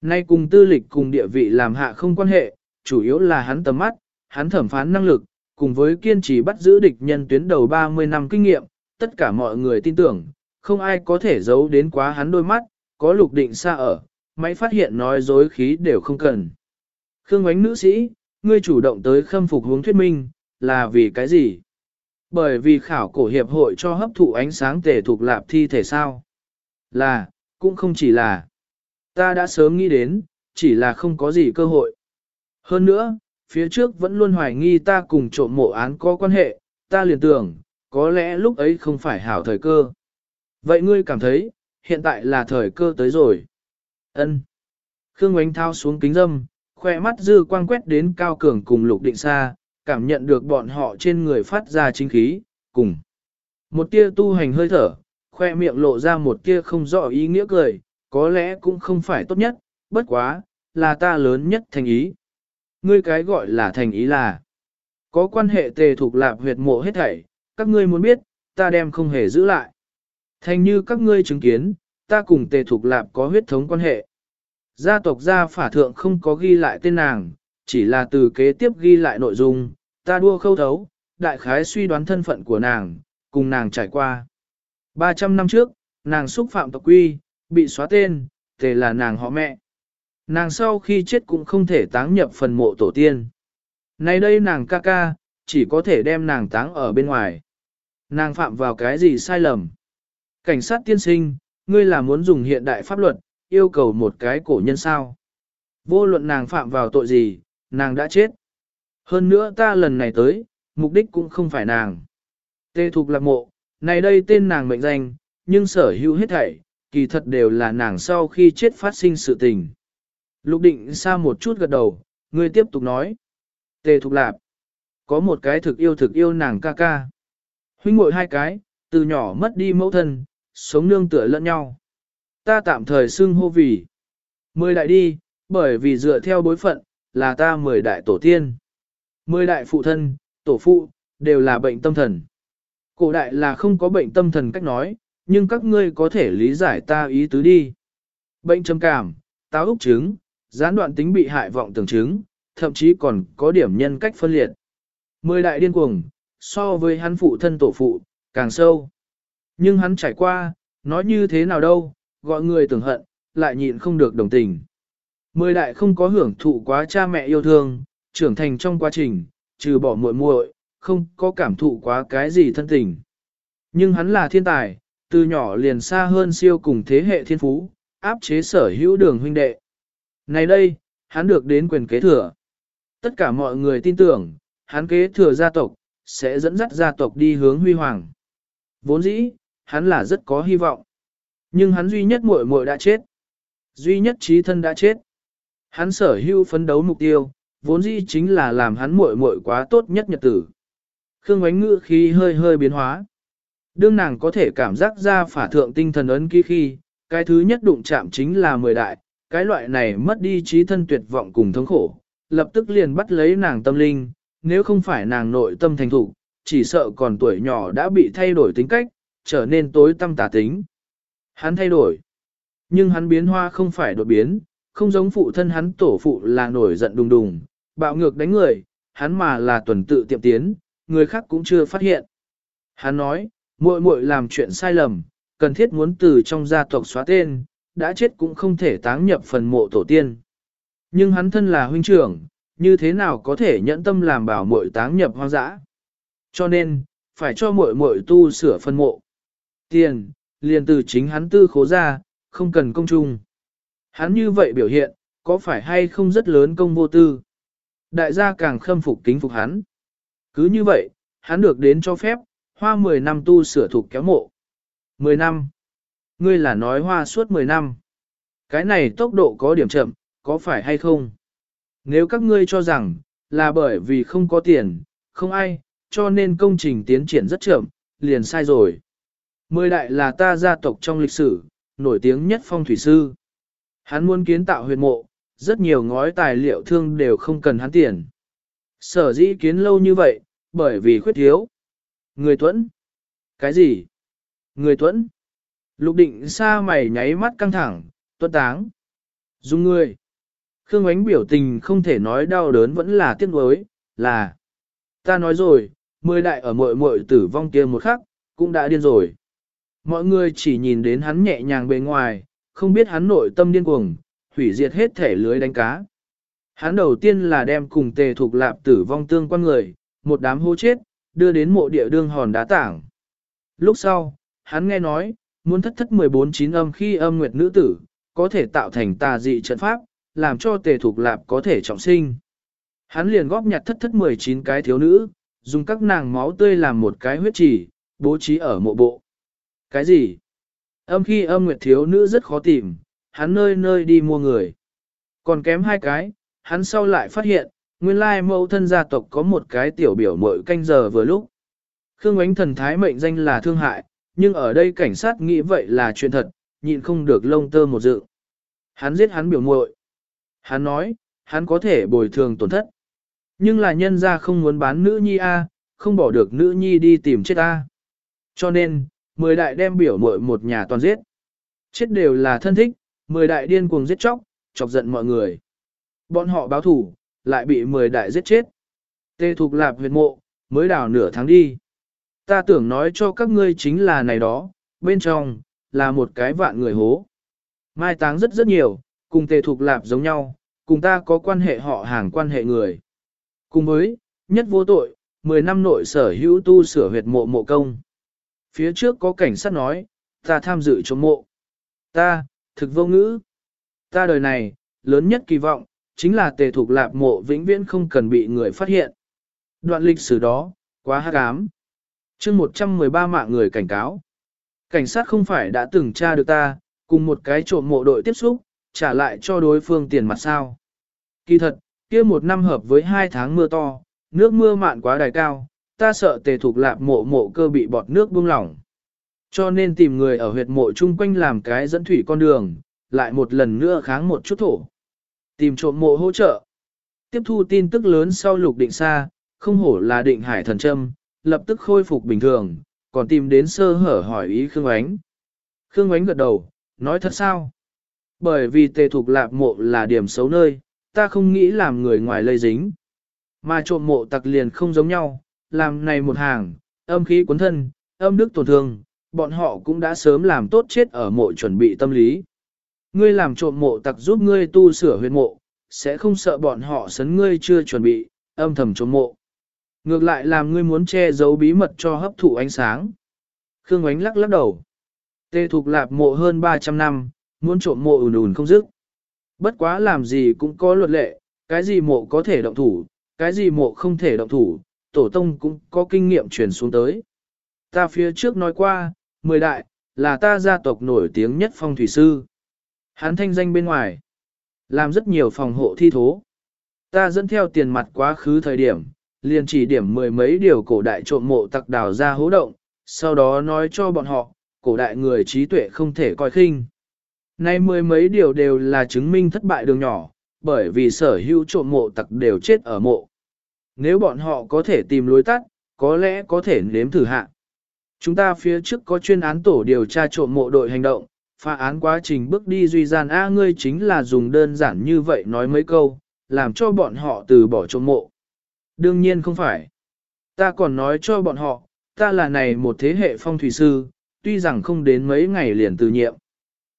Nay cùng tư lịch cùng địa vị làm hạ không quan hệ, chủ yếu là hắn tầm mắt, hắn thẩm phán năng lực, cùng với kiên trì bắt giữ địch nhân tuyến đầu 30 năm kinh nghiệm, tất cả mọi người tin tưởng, không ai có thể giấu đến quá hắn đôi mắt, có lục định xa ở, máy phát hiện nói dối khí đều không cần. Khương ánh nữ sĩ, ngươi chủ động tới khâm phục hướng thuyết minh, là vì cái gì? Bởi vì khảo cổ hiệp hội cho hấp thụ ánh sáng tề thuộc lạp thi thể sao? Là, cũng không chỉ là. Ta đã sớm nghĩ đến, chỉ là không có gì cơ hội. Hơn nữa, phía trước vẫn luôn hoài nghi ta cùng trộm mộ án có quan hệ, ta liền tưởng, có lẽ lúc ấy không phải hảo thời cơ. Vậy ngươi cảm thấy, hiện tại là thời cơ tới rồi. Ân. Khương Ngoánh thao xuống kính dâm, khoe mắt dư quang quét đến cao cường cùng lục định xa, cảm nhận được bọn họ trên người phát ra chính khí, cùng. Một tia tu hành hơi thở, khoe miệng lộ ra một tia không rõ ý nghĩa cười, có lẽ cũng không phải tốt nhất, bất quá, là ta lớn nhất thành ý. Ngươi cái gọi là thành ý là, có quan hệ tề thuộc lạp huyệt mộ hết thảy, các ngươi muốn biết, ta đem không hề giữ lại. Thành như các ngươi chứng kiến, ta cùng tề thuộc lạp có huyết thống quan hệ. Gia tộc gia phả thượng không có ghi lại tên nàng, chỉ là từ kế tiếp ghi lại nội dung, ta đua khâu thấu, đại khái suy đoán thân phận của nàng, cùng nàng trải qua. 300 năm trước, nàng xúc phạm tộc quy, bị xóa tên, tề là nàng họ mẹ. Nàng sau khi chết cũng không thể táng nhập phần mộ tổ tiên. Nay đây nàng ca ca, chỉ có thể đem nàng táng ở bên ngoài. Nàng phạm vào cái gì sai lầm? Cảnh sát tiên sinh, ngươi là muốn dùng hiện đại pháp luật, yêu cầu một cái cổ nhân sao? Vô luận nàng phạm vào tội gì, nàng đã chết. Hơn nữa ta lần này tới, mục đích cũng không phải nàng. Tê Thục Lạc Mộ, này đây tên nàng mệnh danh, nhưng sở hữu hết thảy, kỳ thật đều là nàng sau khi chết phát sinh sự tình. Lục định xa một chút gật đầu, người tiếp tục nói. Tề Thục Lạp, có một cái thực yêu thực yêu nàng ca ca. Huynh muội hai cái, từ nhỏ mất đi mẫu thân, sống nương tựa lẫn nhau. Ta tạm thời xưng hô vì. Mười đại đi, bởi vì dựa theo bối phận, là ta mười đại tổ tiên. Mười đại phụ thân, tổ phụ, đều là bệnh tâm thần. Cổ đại là không có bệnh tâm thần cách nói, nhưng các ngươi có thể lý giải ta ý tứ đi. Bệnh trầm cảm, táo úc chứng, gián đoạn tính bị hại vọng tưởng chứng, thậm chí còn có điểm nhân cách phân liệt. Mười đại điên cuồng, so với hắn phụ thân tổ phụ, càng sâu. Nhưng hắn trải qua, nói như thế nào đâu, gọi người tưởng hận, lại nhịn không được đồng tình. Mười đại không có hưởng thụ quá cha mẹ yêu thương, trưởng thành trong quá trình, trừ bỏ muội muội, không có cảm thụ quá cái gì thân tình. Nhưng hắn là thiên tài, từ nhỏ liền xa hơn siêu cùng thế hệ thiên phú, áp chế sở hữu đường huynh đệ. Này đây, hắn được đến quyền kế thừa. Tất cả mọi người tin tưởng, hắn kế thừa gia tộc, sẽ dẫn dắt gia tộc đi hướng huy hoàng. Vốn dĩ, hắn là rất có hy vọng. Nhưng hắn duy nhất muội muội đã chết. Duy nhất trí thân đã chết. Hắn sở hữu phấn đấu mục tiêu, vốn dĩ chính là làm hắn muội muội quá tốt nhất nhật tử. Khương ánh ngữ khí hơi hơi biến hóa. Đương nàng có thể cảm giác ra phả thượng tinh thần ấn ký khi, cái thứ nhất đụng chạm chính là mười đại, cái loại này mất đi trí thân tuyệt vọng cùng thống khổ, lập tức liền bắt lấy nàng tâm linh, nếu không phải nàng nội tâm thành thục, chỉ sợ còn tuổi nhỏ đã bị thay đổi tính cách, trở nên tối tâm tả tính. Hắn thay đổi, nhưng hắn biến hoa không phải đột biến, không giống phụ thân hắn tổ phụ là nổi giận đùng đùng, bạo ngược đánh người, hắn mà là tuần tự tiệm tiến, người khác cũng chưa phát hiện. Hắn nói, muội muội làm chuyện sai lầm, cần thiết muốn từ trong gia tộc xóa tên, đã chết cũng không thể táng nhập phần mộ tổ tiên. Nhưng hắn thân là huynh trưởng, như thế nào có thể nhẫn tâm làm bảo muội táng nhập hoang dã. Cho nên, phải cho muội muội tu sửa phân mộ. Tiền, liền từ chính hắn tư khố ra, không cần công chung. Hắn như vậy biểu hiện, có phải hay không rất lớn công vô tư? Đại gia càng khâm phục kính phục hắn. Cứ như vậy, hắn được đến cho phép, hoa 10 năm tu sửa thuộc kéo mộ. 10 năm. Ngươi là nói hoa suốt 10 năm. Cái này tốc độ có điểm chậm, có phải hay không? Nếu các ngươi cho rằng, là bởi vì không có tiền, không ai, cho nên công trình tiến triển rất chậm, liền sai rồi. Mười đại là ta gia tộc trong lịch sử, nổi tiếng nhất phong thủy sư. Hắn muốn kiến tạo huyệt mộ, rất nhiều ngói tài liệu thương đều không cần hắn tiền. Sở dĩ kiến lâu như vậy, bởi vì khuyết thiếu. Người tuẫn. Cái gì? Người tuẫn. Lục định xa mày nháy mắt căng thẳng, tuân táng. dùng người. Khương ánh biểu tình không thể nói đau đớn vẫn là tiếc nuối, là. Ta nói rồi, mười đại ở mội mội tử vong kia một khắc, cũng đã điên rồi. Mọi người chỉ nhìn đến hắn nhẹ nhàng bề ngoài, không biết hắn nội tâm điên cuồng, hủy diệt hết thể lưới đánh cá. Hắn đầu tiên là đem cùng tề thuộc lạp tử vong tương quan người, một đám hô chết, đưa đến mộ địa đương hòn đá tảng. Lúc sau, hắn nghe nói, muốn thất thất 14 chín âm khi âm nguyệt nữ tử, có thể tạo thành tà dị trận pháp, làm cho tề thuộc lạp có thể trọng sinh. Hắn liền góp nhặt thất thất 19 cái thiếu nữ, dùng các nàng máu tươi làm một cái huyết chỉ, bố trí ở mộ bộ. Cái gì? Âm khi âm nguyệt thiếu nữ rất khó tìm, hắn nơi nơi đi mua người. Còn kém hai cái, hắn sau lại phát hiện, nguyên lai mẫu thân gia tộc có một cái tiểu biểu mội canh giờ vừa lúc. Khương ánh thần thái mệnh danh là thương hại, nhưng ở đây cảnh sát nghĩ vậy là chuyện thật, nhịn không được lông tơ một dự. Hắn giết hắn biểu muội. Hắn nói, hắn có thể bồi thường tổn thất. Nhưng là nhân gia không muốn bán nữ nhi A, không bỏ được nữ nhi đi tìm chết A. Cho nên, mười đại đem biểu mội một nhà toàn giết. Chết đều là thân thích, mười đại điên cuồng giết chóc, chọc giận mọi người. Bọn họ báo thủ, lại bị mười đại giết chết. Tê Thục Lạp huyệt mộ, mới đào nửa tháng đi. Ta tưởng nói cho các ngươi chính là này đó, bên trong, là một cái vạn người hố. Mai táng rất rất nhiều, cùng Tề Thục Lạp giống nhau, cùng ta có quan hệ họ hàng quan hệ người. Cùng với, nhất vô tội, 10 năm nội sở hữu tu sửa huyệt mộ mộ công. Phía trước có cảnh sát nói, ta tham dự chống mộ. Ta, thực vô ngữ. Ta đời này, lớn nhất kỳ vọng, chính là tề thuộc lạp mộ vĩnh viễn không cần bị người phát hiện. Đoạn lịch sử đó, quá hát ám. chương 113 mạng người cảnh cáo. Cảnh sát không phải đã từng tra được ta, cùng một cái trộm mộ đội tiếp xúc, trả lại cho đối phương tiền mặt sao. Kỳ thật, kia một năm hợp với hai tháng mưa to, nước mưa mạn quá đài cao, ta sợ tề thuộc lạp mộ mộ cơ bị bọt nước buông lỏng. Cho nên tìm người ở huyệt mộ chung quanh làm cái dẫn thủy con đường, lại một lần nữa kháng một chút thổ. Tìm trộm mộ hỗ trợ. Tiếp thu tin tức lớn sau lục định xa, không hổ là định hải thần châm, lập tức khôi phục bình thường, còn tìm đến sơ hở hỏi ý Khương Ánh. Khương Ánh gật đầu, nói thật sao? Bởi vì tề thuộc lạp mộ là điểm xấu nơi, ta không nghĩ làm người ngoài lây dính. Mà trộm mộ tặc liền không giống nhau, làm này một hàng, âm khí cuốn thân, âm đức tổn thương, bọn họ cũng đã sớm làm tốt chết ở mộ chuẩn bị tâm lý. Ngươi làm trộm mộ tặc giúp ngươi tu sửa huyệt mộ, sẽ không sợ bọn họ sấn ngươi chưa chuẩn bị, âm thầm trộm mộ. Ngược lại làm ngươi muốn che giấu bí mật cho hấp thụ ánh sáng. Khương ánh lắc lắc đầu. Tê Thục Lạp mộ hơn 300 năm, muốn trộm mộ ùn ùn không dứt. Bất quá làm gì cũng có luật lệ, cái gì mộ có thể động thủ, cái gì mộ không thể động thủ, tổ tông cũng có kinh nghiệm truyền xuống tới. Ta phía trước nói qua, mười đại, là ta gia tộc nổi tiếng nhất phong thủy sư. Hắn thanh danh bên ngoài, làm rất nhiều phòng hộ thi thố. Ta dẫn theo tiền mặt quá khứ thời điểm, liền chỉ điểm mười mấy điều cổ đại trộm mộ tặc đào ra hố động, sau đó nói cho bọn họ, cổ đại người trí tuệ không thể coi khinh. Nay mười mấy điều đều là chứng minh thất bại đường nhỏ, bởi vì sở hữu trộm mộ tặc đều chết ở mộ. Nếu bọn họ có thể tìm lối tắt, có lẽ có thể nếm thử hạ. Chúng ta phía trước có chuyên án tổ điều tra trộm mộ đội hành động, phá án quá trình bước đi duy gian A ngươi chính là dùng đơn giản như vậy nói mấy câu, làm cho bọn họ từ bỏ trộm mộ. Đương nhiên không phải. Ta còn nói cho bọn họ, ta là này một thế hệ phong thủy sư, tuy rằng không đến mấy ngày liền từ nhiệm.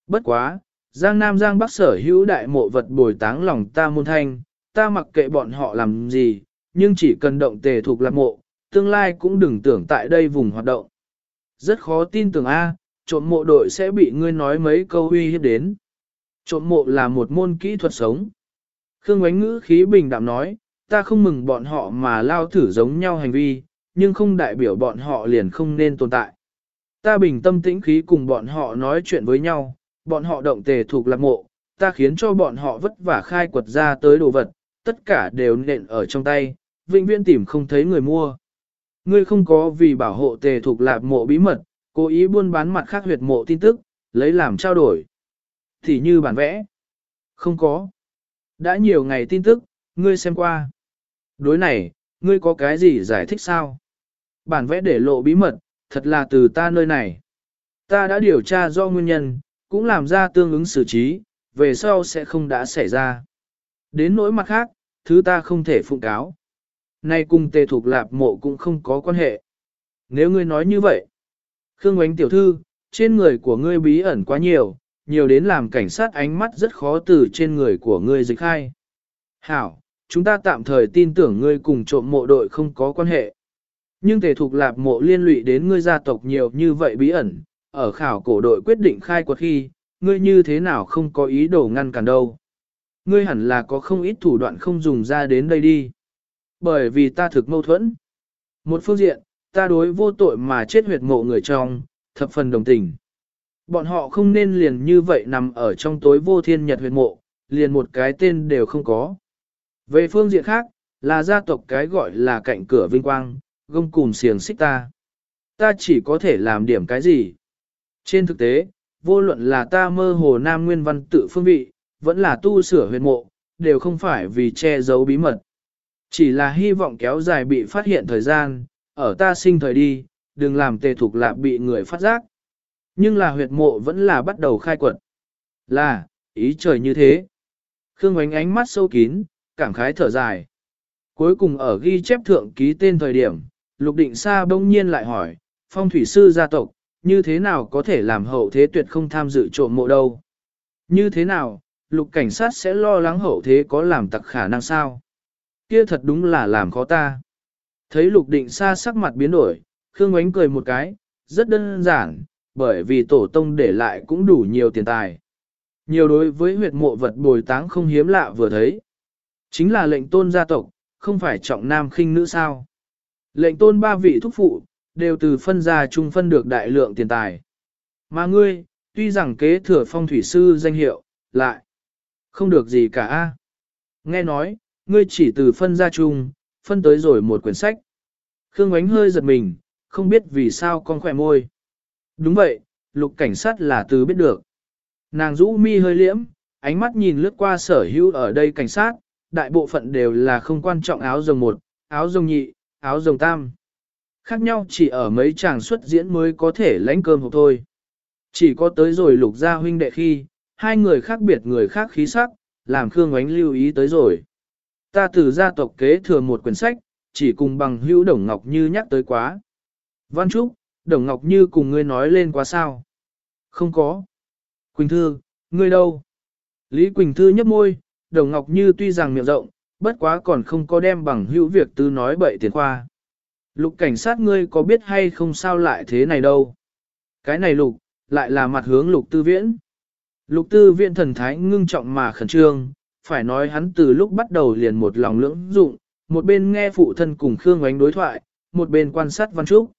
Bất quá, Giang Nam Giang Bắc sở hữu đại mộ vật bồi táng lòng ta môn thanh, ta mặc kệ bọn họ làm gì, nhưng chỉ cần động tề thuộc lạc mộ, tương lai cũng đừng tưởng tại đây vùng hoạt động. Rất khó tin tưởng A, trộm mộ đội sẽ bị ngươi nói mấy câu uy hiếp đến. Trộm mộ là một môn kỹ thuật sống. Khương Ngoánh ngữ khí bình đạm nói, ta không mừng bọn họ mà lao thử giống nhau hành vi, nhưng không đại biểu bọn họ liền không nên tồn tại. Ta bình tâm tĩnh khí cùng bọn họ nói chuyện với nhau, bọn họ động tề thuộc lạc mộ, ta khiến cho bọn họ vất vả khai quật ra tới đồ vật, tất cả đều nện ở trong tay, vĩnh viễn tìm không thấy người mua. Ngươi không có vì bảo hộ tề thuộc lạc mộ bí mật, cố ý buôn bán mặt khác huyệt mộ tin tức, lấy làm trao đổi. Thì như bản vẽ. Không có. Đã nhiều ngày tin tức, ngươi xem qua. Đối này, ngươi có cái gì giải thích sao? Bản vẽ để lộ bí mật, thật là từ ta nơi này. Ta đã điều tra do nguyên nhân, cũng làm ra tương ứng xử trí, về sau sẽ không đã xảy ra. Đến nỗi mặt khác, thứ ta không thể phụng cáo. Nay cùng tề thuộc lạp mộ cũng không có quan hệ. Nếu ngươi nói như vậy, Khương Ngoánh tiểu thư, trên người của ngươi bí ẩn quá nhiều, nhiều đến làm cảnh sát ánh mắt rất khó từ trên người của ngươi dịch khai. Hảo, chúng ta tạm thời tin tưởng ngươi cùng trộm mộ đội không có quan hệ. Nhưng tề thuộc lạp mộ liên lụy đến ngươi gia tộc nhiều như vậy bí ẩn, ở khảo cổ đội quyết định khai quật khi, ngươi như thế nào không có ý đồ ngăn cản đâu. Ngươi hẳn là có không ít thủ đoạn không dùng ra đến đây đi. Bởi vì ta thực mâu thuẫn. Một phương diện, ta đối vô tội mà chết huyệt mộ người trong, thập phần đồng tình. Bọn họ không nên liền như vậy nằm ở trong tối vô thiên nhật huyệt mộ, liền một cái tên đều không có. Về phương diện khác, là gia tộc cái gọi là cạnh cửa vinh quang, gông cùng xiềng xích ta. Ta chỉ có thể làm điểm cái gì? Trên thực tế, vô luận là ta mơ hồ nam nguyên văn tự phương vị, vẫn là tu sửa huyệt mộ, đều không phải vì che giấu bí mật. Chỉ là hy vọng kéo dài bị phát hiện thời gian, ở ta sinh thời đi, đừng làm tề thục lạp bị người phát giác. Nhưng là huyệt mộ vẫn là bắt đầu khai quật. Là, ý trời như thế. Khương ánh ánh mắt sâu kín, cảm khái thở dài. Cuối cùng ở ghi chép thượng ký tên thời điểm, Lục Định Sa bỗng nhiên lại hỏi, phong thủy sư gia tộc, như thế nào có thể làm hậu thế tuyệt không tham dự trộm mộ đâu? Như thế nào, lục cảnh sát sẽ lo lắng hậu thế có làm tặc khả năng sao? Kia thật đúng là làm khó ta. Thấy lục định Sa sắc mặt biến đổi, Khương Ngoánh cười một cái, rất đơn giản, bởi vì tổ tông để lại cũng đủ nhiều tiền tài. Nhiều đối với huyệt mộ vật bồi táng không hiếm lạ vừa thấy. Chính là lệnh tôn gia tộc, không phải trọng nam khinh nữ sao. Lệnh tôn ba vị thúc phụ, đều từ phân gia chung phân được đại lượng tiền tài. Mà ngươi, tuy rằng kế thừa phong thủy sư danh hiệu, lại không được gì cả. a. Nghe nói, ngươi chỉ từ phân gia chung, phân tới rồi một quyển sách. Khương Ngoánh hơi giật mình, không biết vì sao con khỏe môi. Đúng vậy, lục cảnh sát là từ biết được. Nàng rũ mi hơi liễm, ánh mắt nhìn lướt qua sở hữu ở đây cảnh sát, đại bộ phận đều là không quan trọng áo rồng một, áo rồng nhị, áo rồng tam. Khác nhau chỉ ở mấy chàng xuất diễn mới có thể lãnh cơm hộp thôi. Chỉ có tới rồi lục gia huynh đệ khi, hai người khác biệt người khác khí sắc, làm Khương Ngoánh lưu ý tới rồi. Ta từ gia tộc kế thừa một quyển sách, chỉ cùng bằng hữu Đồng Ngọc Như nhắc tới quá. Văn Trúc, Đồng Ngọc Như cùng ngươi nói lên quá sao? Không có. Quỳnh Thư, ngươi đâu? Lý Quỳnh Thư nhấp môi, Đồng Ngọc Như tuy rằng miệng rộng, bất quá còn không có đem bằng hữu việc tư nói bậy tiền khoa. Lục cảnh sát ngươi có biết hay không sao lại thế này đâu. Cái này lục, lại là mặt hướng lục tư viễn. Lục tư viễn thần thái ngưng trọng mà khẩn trương, phải nói hắn từ lúc bắt đầu liền một lòng lưỡng dụng, một bên nghe phụ thân cùng Khương Ánh đối thoại, một bên quan sát Văn Trúc.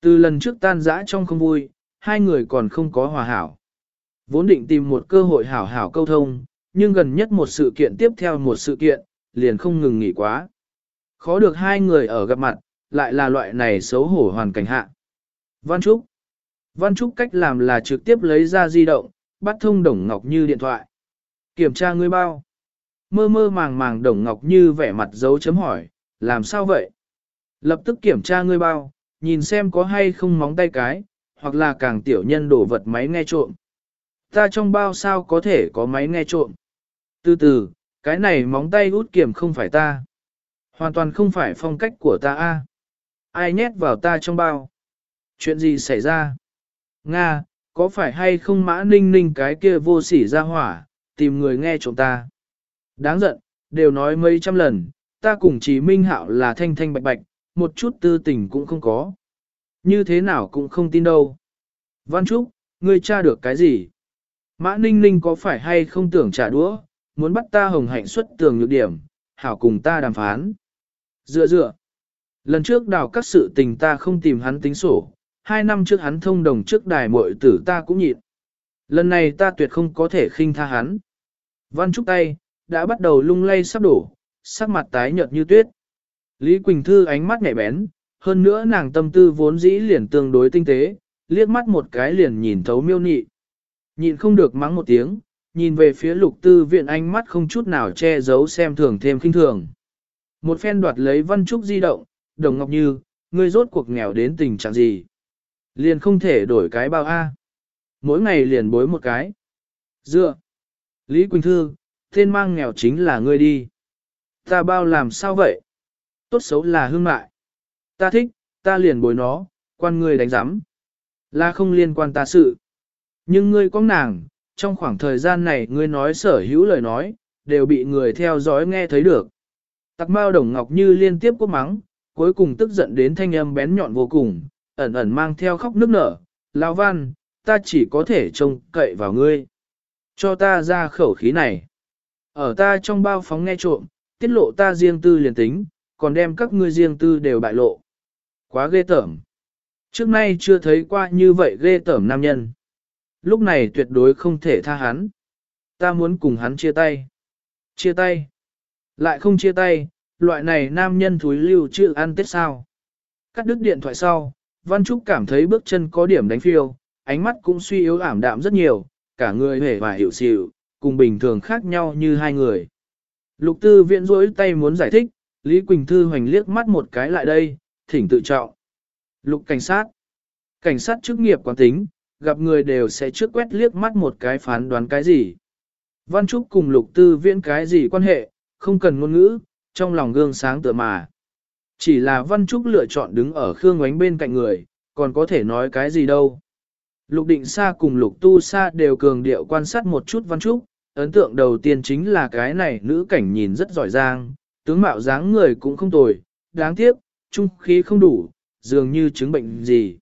Từ lần trước tan rã trong không vui, hai người còn không có hòa hảo. Vốn định tìm một cơ hội hảo hảo câu thông, nhưng gần nhất một sự kiện tiếp theo một sự kiện, liền không ngừng nghỉ quá. Khó được hai người ở gặp mặt, lại là loại này xấu hổ hoàn cảnh hạ. Văn Trúc Văn Trúc cách làm là trực tiếp lấy ra di động, bắt thông Đồng Ngọc Như điện thoại. Kiểm tra ngươi bao. mơ mơ màng màng đồng ngọc như vẻ mặt dấu chấm hỏi, làm sao vậy? Lập tức kiểm tra ngươi bao, nhìn xem có hay không móng tay cái, hoặc là càng tiểu nhân đổ vật máy nghe trộm. Ta trong bao sao có thể có máy nghe trộm? Từ từ, cái này móng tay út kiểm không phải ta. Hoàn toàn không phải phong cách của ta a. Ai nhét vào ta trong bao? Chuyện gì xảy ra? Nga, có phải hay không mã ninh ninh cái kia vô sỉ ra hỏa, tìm người nghe trộm ta? Đáng giận, đều nói mấy trăm lần, ta cùng chỉ minh hạo là thanh thanh bạch bạch, một chút tư tình cũng không có. Như thế nào cũng không tin đâu. Văn Trúc, ngươi tra được cái gì? Mã Ninh Ninh có phải hay không tưởng trả đũa, muốn bắt ta hồng hạnh xuất tường nhược điểm, hảo cùng ta đàm phán. Dựa dựa. Lần trước đào các sự tình ta không tìm hắn tính sổ, hai năm trước hắn thông đồng trước đài muội tử ta cũng nhịn. Lần này ta tuyệt không có thể khinh tha hắn. Văn Trúc tay, đã bắt đầu lung lay sắp đổ, sắc mặt tái nhợt như tuyết. Lý Quỳnh Thư ánh mắt nhạy bén, hơn nữa nàng tâm tư vốn dĩ liền tương đối tinh tế, liếc mắt một cái liền nhìn thấu miêu nị. nhìn không được mắng một tiếng, nhìn về phía lục tư viện ánh mắt không chút nào che giấu xem thường thêm khinh thường. Một phen đoạt lấy văn trúc di động, đồng ngọc như, ngươi rốt cuộc nghèo đến tình trạng gì. Liền không thể đổi cái bao A. Mỗi ngày liền bối một cái. Dựa. Lý Quỳnh Thư, tên mang nghèo chính là ngươi đi. Ta bao làm sao vậy? Tốt xấu là hương mại. Ta thích, ta liền bối nó, quan ngươi đánh giám. Là không liên quan ta sự. Nhưng ngươi có nàng, trong khoảng thời gian này ngươi nói sở hữu lời nói, đều bị người theo dõi nghe thấy được. Tặc mao đồng ngọc như liên tiếp quốc mắng, cuối cùng tức giận đến thanh âm bén nhọn vô cùng, ẩn ẩn mang theo khóc nước nở. Lão văn, ta chỉ có thể trông cậy vào ngươi. Cho ta ra khẩu khí này. Ở ta trong bao phóng nghe trộm, tiết lộ ta riêng tư liền tính, còn đem các ngươi riêng tư đều bại lộ. Quá ghê tởm. Trước nay chưa thấy qua như vậy ghê tởm nam nhân. Lúc này tuyệt đối không thể tha hắn. Ta muốn cùng hắn chia tay. Chia tay. Lại không chia tay, loại này nam nhân thúi lưu chữ ăn tết sao. Cắt đứt điện thoại sau, Văn Trúc cảm thấy bước chân có điểm đánh phiêu, ánh mắt cũng suy yếu ảm đạm rất nhiều, cả người hề và hiểu xịu, cùng bình thường khác nhau như hai người. Lục tư viện rỗi tay muốn giải thích, Lý Quỳnh Thư hoành liếc mắt một cái lại đây, thỉnh tự trọng. Lục cảnh sát. Cảnh sát chức nghiệp quán tính, gặp người đều sẽ trước quét liếc mắt một cái phán đoán cái gì. Văn Trúc cùng lục tư viễn cái gì quan hệ, không cần ngôn ngữ, trong lòng gương sáng tựa mà. Chỉ là Văn Trúc lựa chọn đứng ở Khương Ngoánh bên cạnh người, còn có thể nói cái gì đâu. Lục định xa cùng lục tu xa đều cường điệu quan sát một chút Văn Trúc, ấn tượng đầu tiên chính là cái này nữ cảnh nhìn rất giỏi giang, tướng mạo dáng người cũng không tồi, đáng tiếc, trung khí không đủ, dường như chứng bệnh gì.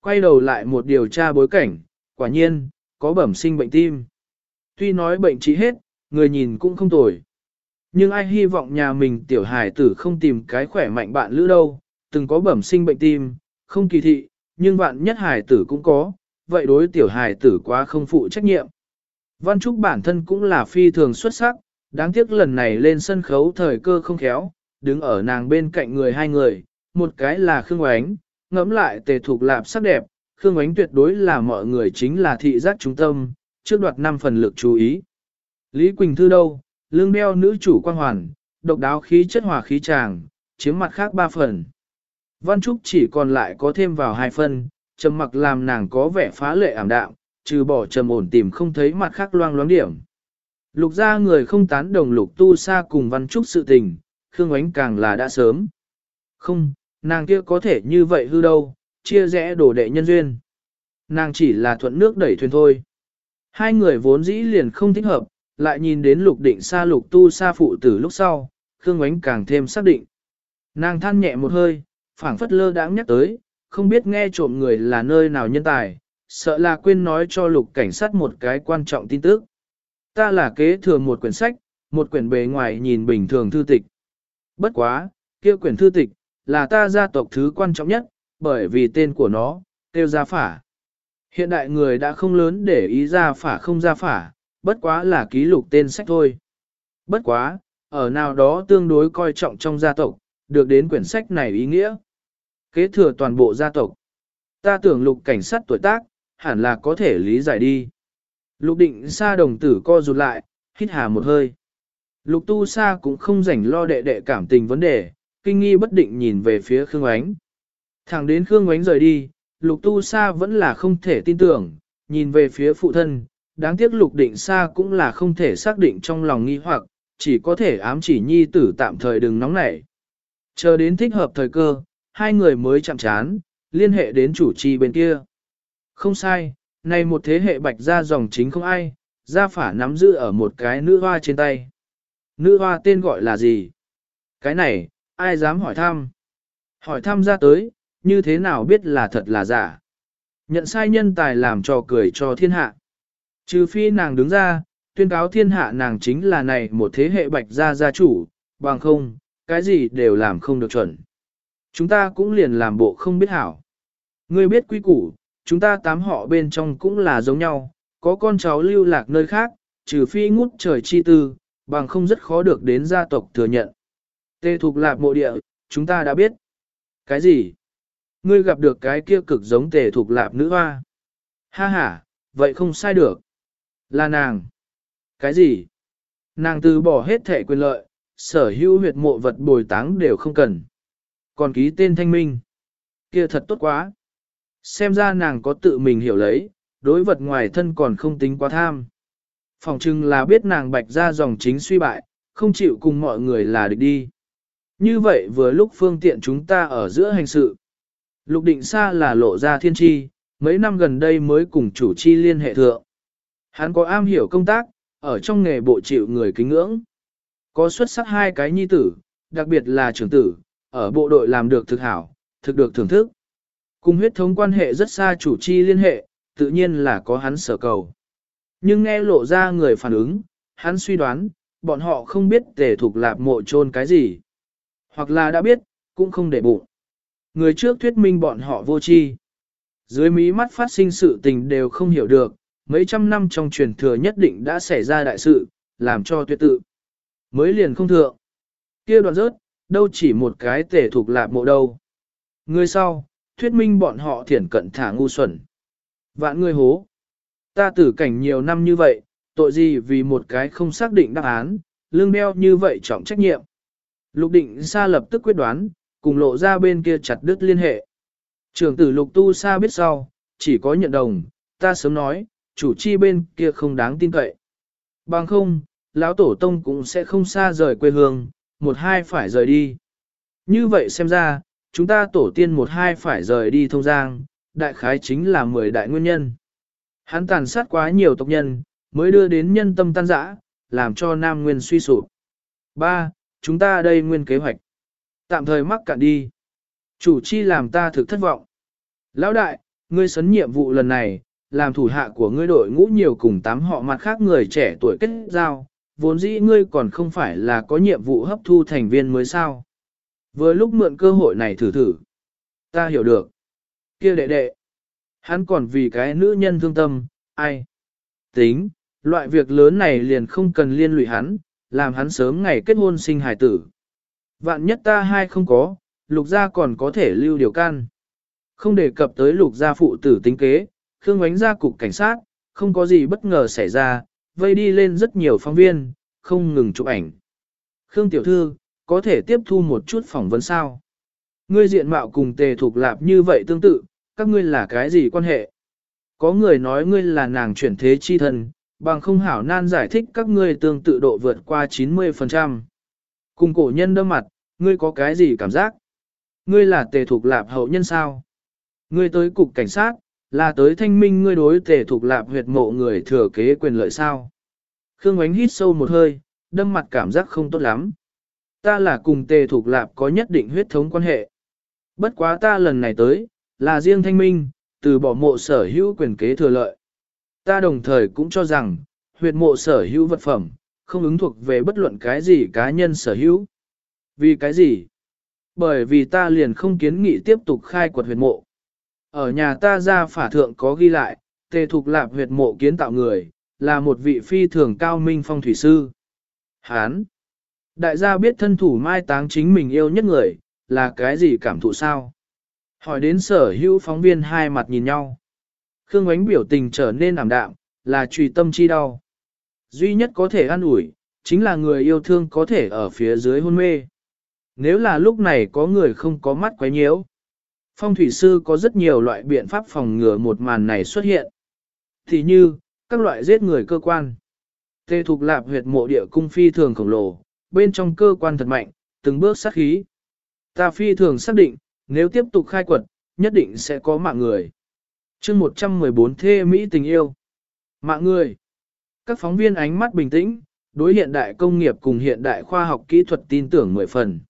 Quay đầu lại một điều tra bối cảnh, quả nhiên, có bẩm sinh bệnh tim. Tuy nói bệnh trị hết, người nhìn cũng không tồi. Nhưng ai hy vọng nhà mình tiểu hài tử không tìm cái khỏe mạnh bạn lữ đâu, từng có bẩm sinh bệnh tim, không kỳ thị, nhưng bạn nhất hài tử cũng có, vậy đối tiểu hài tử quá không phụ trách nhiệm. Văn Trúc bản thân cũng là phi thường xuất sắc, đáng tiếc lần này lên sân khấu thời cơ không khéo, đứng ở nàng bên cạnh người hai người, một cái là Khương Oánh, ngẫm lại tề thuộc lạp sắc đẹp, Khương Oánh tuyệt đối là mọi người chính là thị giác trung tâm, trước đoạt năm phần lực chú ý. Lý Quỳnh Thư đâu, lương đeo nữ chủ quan hoàn, độc đáo khí chất hòa khí tràng, chiếm mặt khác ba phần. Văn Trúc chỉ còn lại có thêm vào hai phần, trầm mặc làm nàng có vẻ phá lệ ảm đạm, trừ bỏ trầm ổn tìm không thấy mặt khác loang loáng điểm. Lục ra người không tán đồng lục tu xa cùng Văn Trúc sự tình, Khương Ánh càng là đã sớm. Không, nàng kia có thể như vậy hư đâu, chia rẽ đổ đệ nhân duyên. Nàng chỉ là thuận nước đẩy thuyền thôi. Hai người vốn dĩ liền không thích hợp, lại nhìn đến lục định xa lục tu xa phụ tử lúc sau, Khương Ánh càng thêm xác định. Nàng than nhẹ một hơi, phảng phất lơ đãng nhắc tới, không biết nghe trộm người là nơi nào nhân tài, sợ là quên nói cho lục cảnh sát một cái quan trọng tin tức. Ta là kế thừa một quyển sách, một quyển bề ngoài nhìn bình thường thư tịch. Bất quá, kia quyển thư tịch, là ta gia tộc thứ quan trọng nhất, bởi vì tên của nó, tiêu gia phả. Hiện đại người đã không lớn để ý gia phả không gia phả, bất quá là ký lục tên sách thôi. Bất quá, ở nào đó tương đối coi trọng trong gia tộc, được đến quyển sách này ý nghĩa. Kế thừa toàn bộ gia tộc. Ta tưởng lục cảnh sát tuổi tác, hẳn là có thể lý giải đi. Lục định xa đồng tử co rụt lại, hít hà một hơi. Lục tu sa cũng không rảnh lo đệ đệ cảm tình vấn đề, kinh nghi bất định nhìn về phía Khương Ánh. Thẳng đến Khương Ánh rời đi, lục tu sa vẫn là không thể tin tưởng, nhìn về phía phụ thân, đáng tiếc lục định sa cũng là không thể xác định trong lòng nghi hoặc, chỉ có thể ám chỉ nhi tử tạm thời đừng nóng nảy. Chờ đến thích hợp thời cơ, hai người mới chạm chán, liên hệ đến chủ trì bên kia. Không sai, này một thế hệ bạch gia dòng chính không ai, gia phả nắm giữ ở một cái nữ hoa trên tay. Nữ hoa tên gọi là gì? Cái này, ai dám hỏi thăm? Hỏi thăm ra tới, như thế nào biết là thật là giả? Nhận sai nhân tài làm trò cười cho thiên hạ. Trừ phi nàng đứng ra, tuyên cáo thiên hạ nàng chính là này một thế hệ bạch gia gia chủ, bằng không, cái gì đều làm không được chuẩn. Chúng ta cũng liền làm bộ không biết hảo. Ngươi biết quy củ, chúng ta tám họ bên trong cũng là giống nhau, có con cháu lưu lạc nơi khác, trừ phi ngút trời chi tư, bằng không rất khó được đến gia tộc thừa nhận. Tê thuộc lạc mộ địa, chúng ta đã biết. Cái gì? Ngươi gặp được cái kia cực giống tề thuộc lạp nữ hoa. Ha ha, vậy không sai được. Là nàng. Cái gì? Nàng từ bỏ hết thể quyền lợi, sở hữu huyệt mộ vật bồi táng đều không cần. Còn ký tên thanh minh. Kia thật tốt quá. Xem ra nàng có tự mình hiểu lấy, đối vật ngoài thân còn không tính quá tham. Phòng trưng là biết nàng bạch ra dòng chính suy bại, không chịu cùng mọi người là địch đi. Như vậy vừa lúc phương tiện chúng ta ở giữa hành sự. Lục định xa là lộ ra thiên tri, mấy năm gần đây mới cùng chủ chi liên hệ thượng. Hắn có am hiểu công tác, ở trong nghề bộ chịu người kính ngưỡng. Có xuất sắc hai cái nhi tử, đặc biệt là trưởng tử, ở bộ đội làm được thực hảo, thực được thưởng thức. Cùng huyết thống quan hệ rất xa chủ chi liên hệ, tự nhiên là có hắn sở cầu. Nhưng nghe lộ ra người phản ứng, hắn suy đoán, bọn họ không biết tề thuộc lạp mộ chôn cái gì. Hoặc là đã biết, cũng không để bụng. Người trước thuyết minh bọn họ vô tri. Dưới mí mắt phát sinh sự tình đều không hiểu được, mấy trăm năm trong truyền thừa nhất định đã xảy ra đại sự, làm cho tuyệt tự. Mới liền không thượng. kia đoạn rớt, đâu chỉ một cái tể thuộc lạp mộ đâu. Người sau, thuyết minh bọn họ thiển cận thả ngu xuẩn. Vạn người hố. Ta tử cảnh nhiều năm như vậy, tội gì vì một cái không xác định đáp án, lương đeo như vậy trọng trách nhiệm. Lục định xa lập tức quyết đoán, cùng lộ ra bên kia chặt đứt liên hệ. Trường tử lục tu xa biết sau, chỉ có nhận đồng, ta sớm nói, chủ chi bên kia không đáng tin cậy. Bằng không, lão tổ tông cũng sẽ không xa rời quê hương, một hai phải rời đi. Như vậy xem ra, chúng ta tổ tiên một hai phải rời đi thông giang, đại khái chính là mười đại nguyên nhân. Hắn tàn sát quá nhiều tộc nhân, mới đưa đến nhân tâm tan rã, làm cho Nam Nguyên suy sụp. Ba, Chúng ta đây nguyên kế hoạch. Tạm thời mắc cạn đi. Chủ chi làm ta thực thất vọng. Lão đại, ngươi sấn nhiệm vụ lần này, làm thủ hạ của ngươi đội ngũ nhiều cùng tám họ mặt khác người trẻ tuổi kết giao, vốn dĩ ngươi còn không phải là có nhiệm vụ hấp thu thành viên mới sao. Vừa lúc mượn cơ hội này thử thử. Ta hiểu được. kia đệ đệ. Hắn còn vì cái nữ nhân thương tâm, ai? Tính, loại việc lớn này liền không cần liên lụy hắn, làm hắn sớm ngày kết hôn sinh hài tử. Vạn nhất ta hai không có, lục gia còn có thể lưu điều can. Không đề cập tới lục gia phụ tử tính kế, Khương Ánh ra cục cảnh sát, không có gì bất ngờ xảy ra, vây đi lên rất nhiều phóng viên, không ngừng chụp ảnh. Khương Tiểu Thư, có thể tiếp thu một chút phỏng vấn sao? Ngươi diện mạo cùng tề thuộc lạp như vậy tương tự, các ngươi là cái gì quan hệ? Có người nói ngươi là nàng chuyển thế chi thân, bằng không hảo nan giải thích các ngươi tương tự độ vượt qua 90%. Cùng cổ nhân đâm mặt, ngươi có cái gì cảm giác? Ngươi là tề thuộc lạp hậu nhân sao? Ngươi tới cục cảnh sát, là tới thanh minh ngươi đối tề thuộc lạp huyệt mộ người thừa kế quyền lợi sao? Khương Ánh hít sâu một hơi, đâm mặt cảm giác không tốt lắm. Ta là cùng tề thuộc lạp có nhất định huyết thống quan hệ. Bất quá ta lần này tới, là riêng thanh minh, từ bỏ mộ sở hữu quyền kế thừa lợi. Ta đồng thời cũng cho rằng, huyệt mộ sở hữu vật phẩm, không ứng thuộc về bất luận cái gì cá nhân sở hữu. Vì cái gì? Bởi vì ta liền không kiến nghị tiếp tục khai quật huyệt mộ. Ở nhà ta ra phả thượng có ghi lại, tề thục lạp huyệt mộ kiến tạo người, là một vị phi thường cao minh phong thủy sư. Hán! Đại gia biết thân thủ mai táng chính mình yêu nhất người, là cái gì cảm thụ sao? Hỏi đến sở hữu phóng viên hai mặt nhìn nhau. Khương ánh biểu tình trở nên ảm đạm, là trùy tâm chi đau. Duy nhất có thể an ủi, chính là người yêu thương có thể ở phía dưới hôn mê. Nếu là lúc này có người không có mắt quấy nhiễu, phong thủy sư có rất nhiều loại biện pháp phòng ngừa một màn này xuất hiện. Thì như, các loại giết người cơ quan. Tê Thục Lạp huyệt mộ địa cung phi thường khổng lồ, bên trong cơ quan thật mạnh, từng bước sát khí. Ta phi thường xác định, nếu tiếp tục khai quật, nhất định sẽ có mạng người. chương 114 thê Mỹ tình yêu. Mạng người. Các phóng viên ánh mắt bình tĩnh, đối hiện đại công nghiệp cùng hiện đại khoa học kỹ thuật tin tưởng mười phần.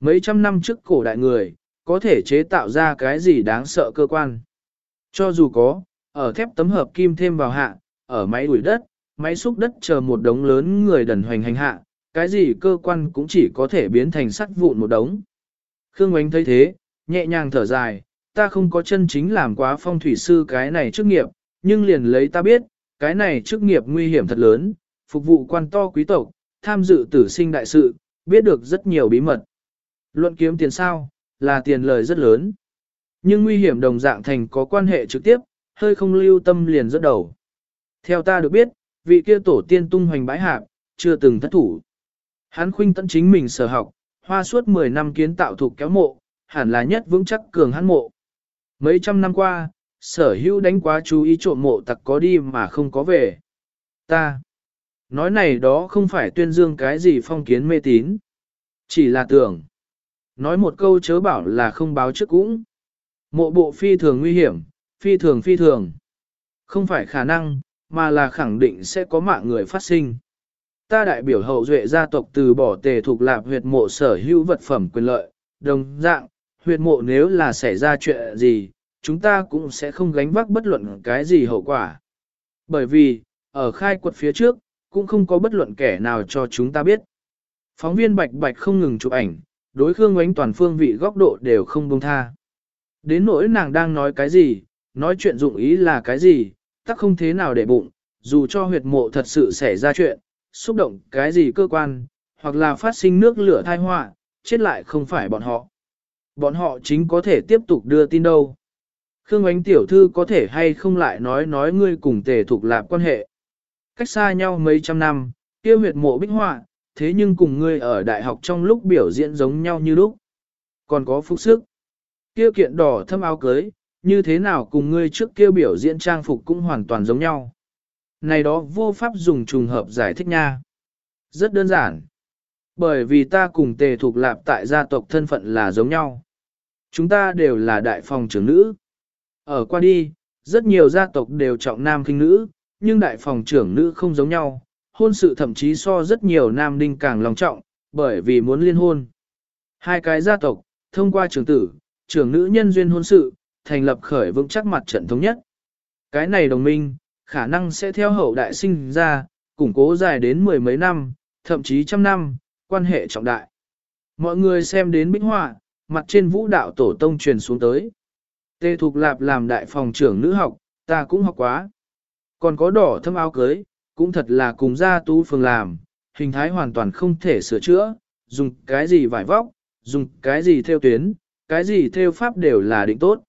Mấy trăm năm trước cổ đại người, có thể chế tạo ra cái gì đáng sợ cơ quan. Cho dù có, ở thép tấm hợp kim thêm vào hạ, ở máy đuổi đất, máy xúc đất chờ một đống lớn người đần hoành hành hạ, cái gì cơ quan cũng chỉ có thể biến thành sắt vụn một đống. Khương Ngoánh thấy thế, nhẹ nhàng thở dài, ta không có chân chính làm quá phong thủy sư cái này chức nghiệp, nhưng liền lấy ta biết, cái này chức nghiệp nguy hiểm thật lớn, phục vụ quan to quý tộc, tham dự tử sinh đại sự, biết được rất nhiều bí mật. Luận kiếm tiền sao, là tiền lời rất lớn. Nhưng nguy hiểm đồng dạng thành có quan hệ trực tiếp, hơi không lưu tâm liền rất đầu. Theo ta được biết, vị kia tổ tiên tung hoành bãi hạp, chưa từng thất thủ. Hắn khuynh tận chính mình sở học, hoa suốt 10 năm kiến tạo thuộc kéo mộ, hẳn là nhất vững chắc cường hắn mộ. Mấy trăm năm qua, sở hữu đánh quá chú ý trộm mộ tặc có đi mà không có về. Ta, nói này đó không phải tuyên dương cái gì phong kiến mê tín. Chỉ là tưởng. Nói một câu chớ bảo là không báo trước cũng. Mộ bộ phi thường nguy hiểm, phi thường phi thường. Không phải khả năng, mà là khẳng định sẽ có mạng người phát sinh. Ta đại biểu hậu duệ gia tộc từ bỏ tề thuộc lạp huyệt mộ sở hữu vật phẩm quyền lợi, đồng dạng, huyệt mộ nếu là xảy ra chuyện gì, chúng ta cũng sẽ không gánh vác bất luận cái gì hậu quả. Bởi vì, ở khai quật phía trước, cũng không có bất luận kẻ nào cho chúng ta biết. Phóng viên bạch bạch không ngừng chụp ảnh, đối khương Ngoánh toàn phương vị góc độ đều không buông tha. Đến nỗi nàng đang nói cái gì, nói chuyện dụng ý là cái gì, tắc không thế nào để bụng, dù cho huyệt mộ thật sự xảy ra chuyện, xúc động cái gì cơ quan, hoặc là phát sinh nước lửa thai họa, chết lại không phải bọn họ. Bọn họ chính có thể tiếp tục đưa tin đâu. Khương Ánh tiểu thư có thể hay không lại nói nói ngươi cùng tề thuộc lạp quan hệ. Cách xa nhau mấy trăm năm, tiêu huyệt mộ bích họa, thế nhưng cùng ngươi ở đại học trong lúc biểu diễn giống nhau như lúc. Còn có phúc sức. Kia kiện đỏ thâm áo cưới, như thế nào cùng ngươi trước kia biểu diễn trang phục cũng hoàn toàn giống nhau. Này đó vô pháp dùng trùng hợp giải thích nha. Rất đơn giản. Bởi vì ta cùng tề thuộc lạp tại gia tộc thân phận là giống nhau. Chúng ta đều là đại phòng trưởng nữ. Ở qua đi, rất nhiều gia tộc đều trọng nam kinh nữ, nhưng đại phòng trưởng nữ không giống nhau. Hôn sự thậm chí so rất nhiều nam đinh càng lòng trọng, bởi vì muốn liên hôn. Hai cái gia tộc, thông qua trưởng tử, trưởng nữ nhân duyên hôn sự, thành lập khởi vững chắc mặt trận thống nhất. Cái này đồng minh, khả năng sẽ theo hậu đại sinh ra, củng cố dài đến mười mấy năm, thậm chí trăm năm, quan hệ trọng đại. Mọi người xem đến bích họa, mặt trên vũ đạo tổ tông truyền xuống tới. Tê Thục Lạp làm đại phòng trưởng nữ học, ta cũng học quá. Còn có đỏ thâm áo cưới, cũng thật là cùng gia tú phường làm, hình thái hoàn toàn không thể sửa chữa, dùng cái gì vải vóc, dùng cái gì theo tuyến, cái gì theo pháp đều là định tốt.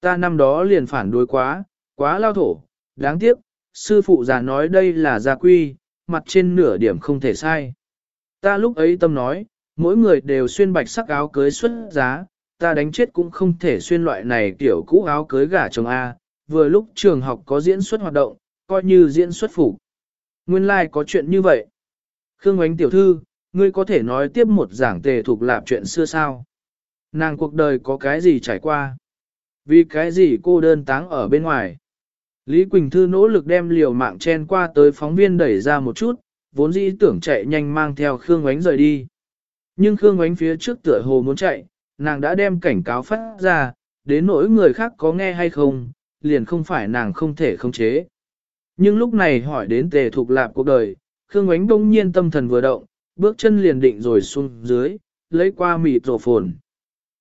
Ta năm đó liền phản đối quá, quá lao thổ, đáng tiếc, sư phụ già nói đây là gia quy, mặt trên nửa điểm không thể sai. Ta lúc ấy tâm nói, mỗi người đều xuyên bạch sắc áo cưới xuất giá, ta đánh chết cũng không thể xuyên loại này kiểu cũ áo cưới gả chồng A, vừa lúc trường học có diễn xuất hoạt động, coi như diễn xuất phục. Nguyên lai like có chuyện như vậy. Khương Ngoánh tiểu thư, ngươi có thể nói tiếp một giảng tề thuộc lạp chuyện xưa sao? Nàng cuộc đời có cái gì trải qua? Vì cái gì cô đơn táng ở bên ngoài? Lý Quỳnh Thư nỗ lực đem liều mạng chen qua tới phóng viên đẩy ra một chút, vốn dĩ tưởng chạy nhanh mang theo Khương Ngoánh rời đi. Nhưng Khương Ngoánh phía trước tựa hồ muốn chạy, nàng đã đem cảnh cáo phát ra, đến nỗi người khác có nghe hay không, liền không phải nàng không thể khống chế. Nhưng lúc này hỏi đến tề thuộc lạp cuộc đời, Khương Ngoánh đông nhiên tâm thần vừa động, bước chân liền định rồi xuống dưới, lấy qua mịt rổ phồn.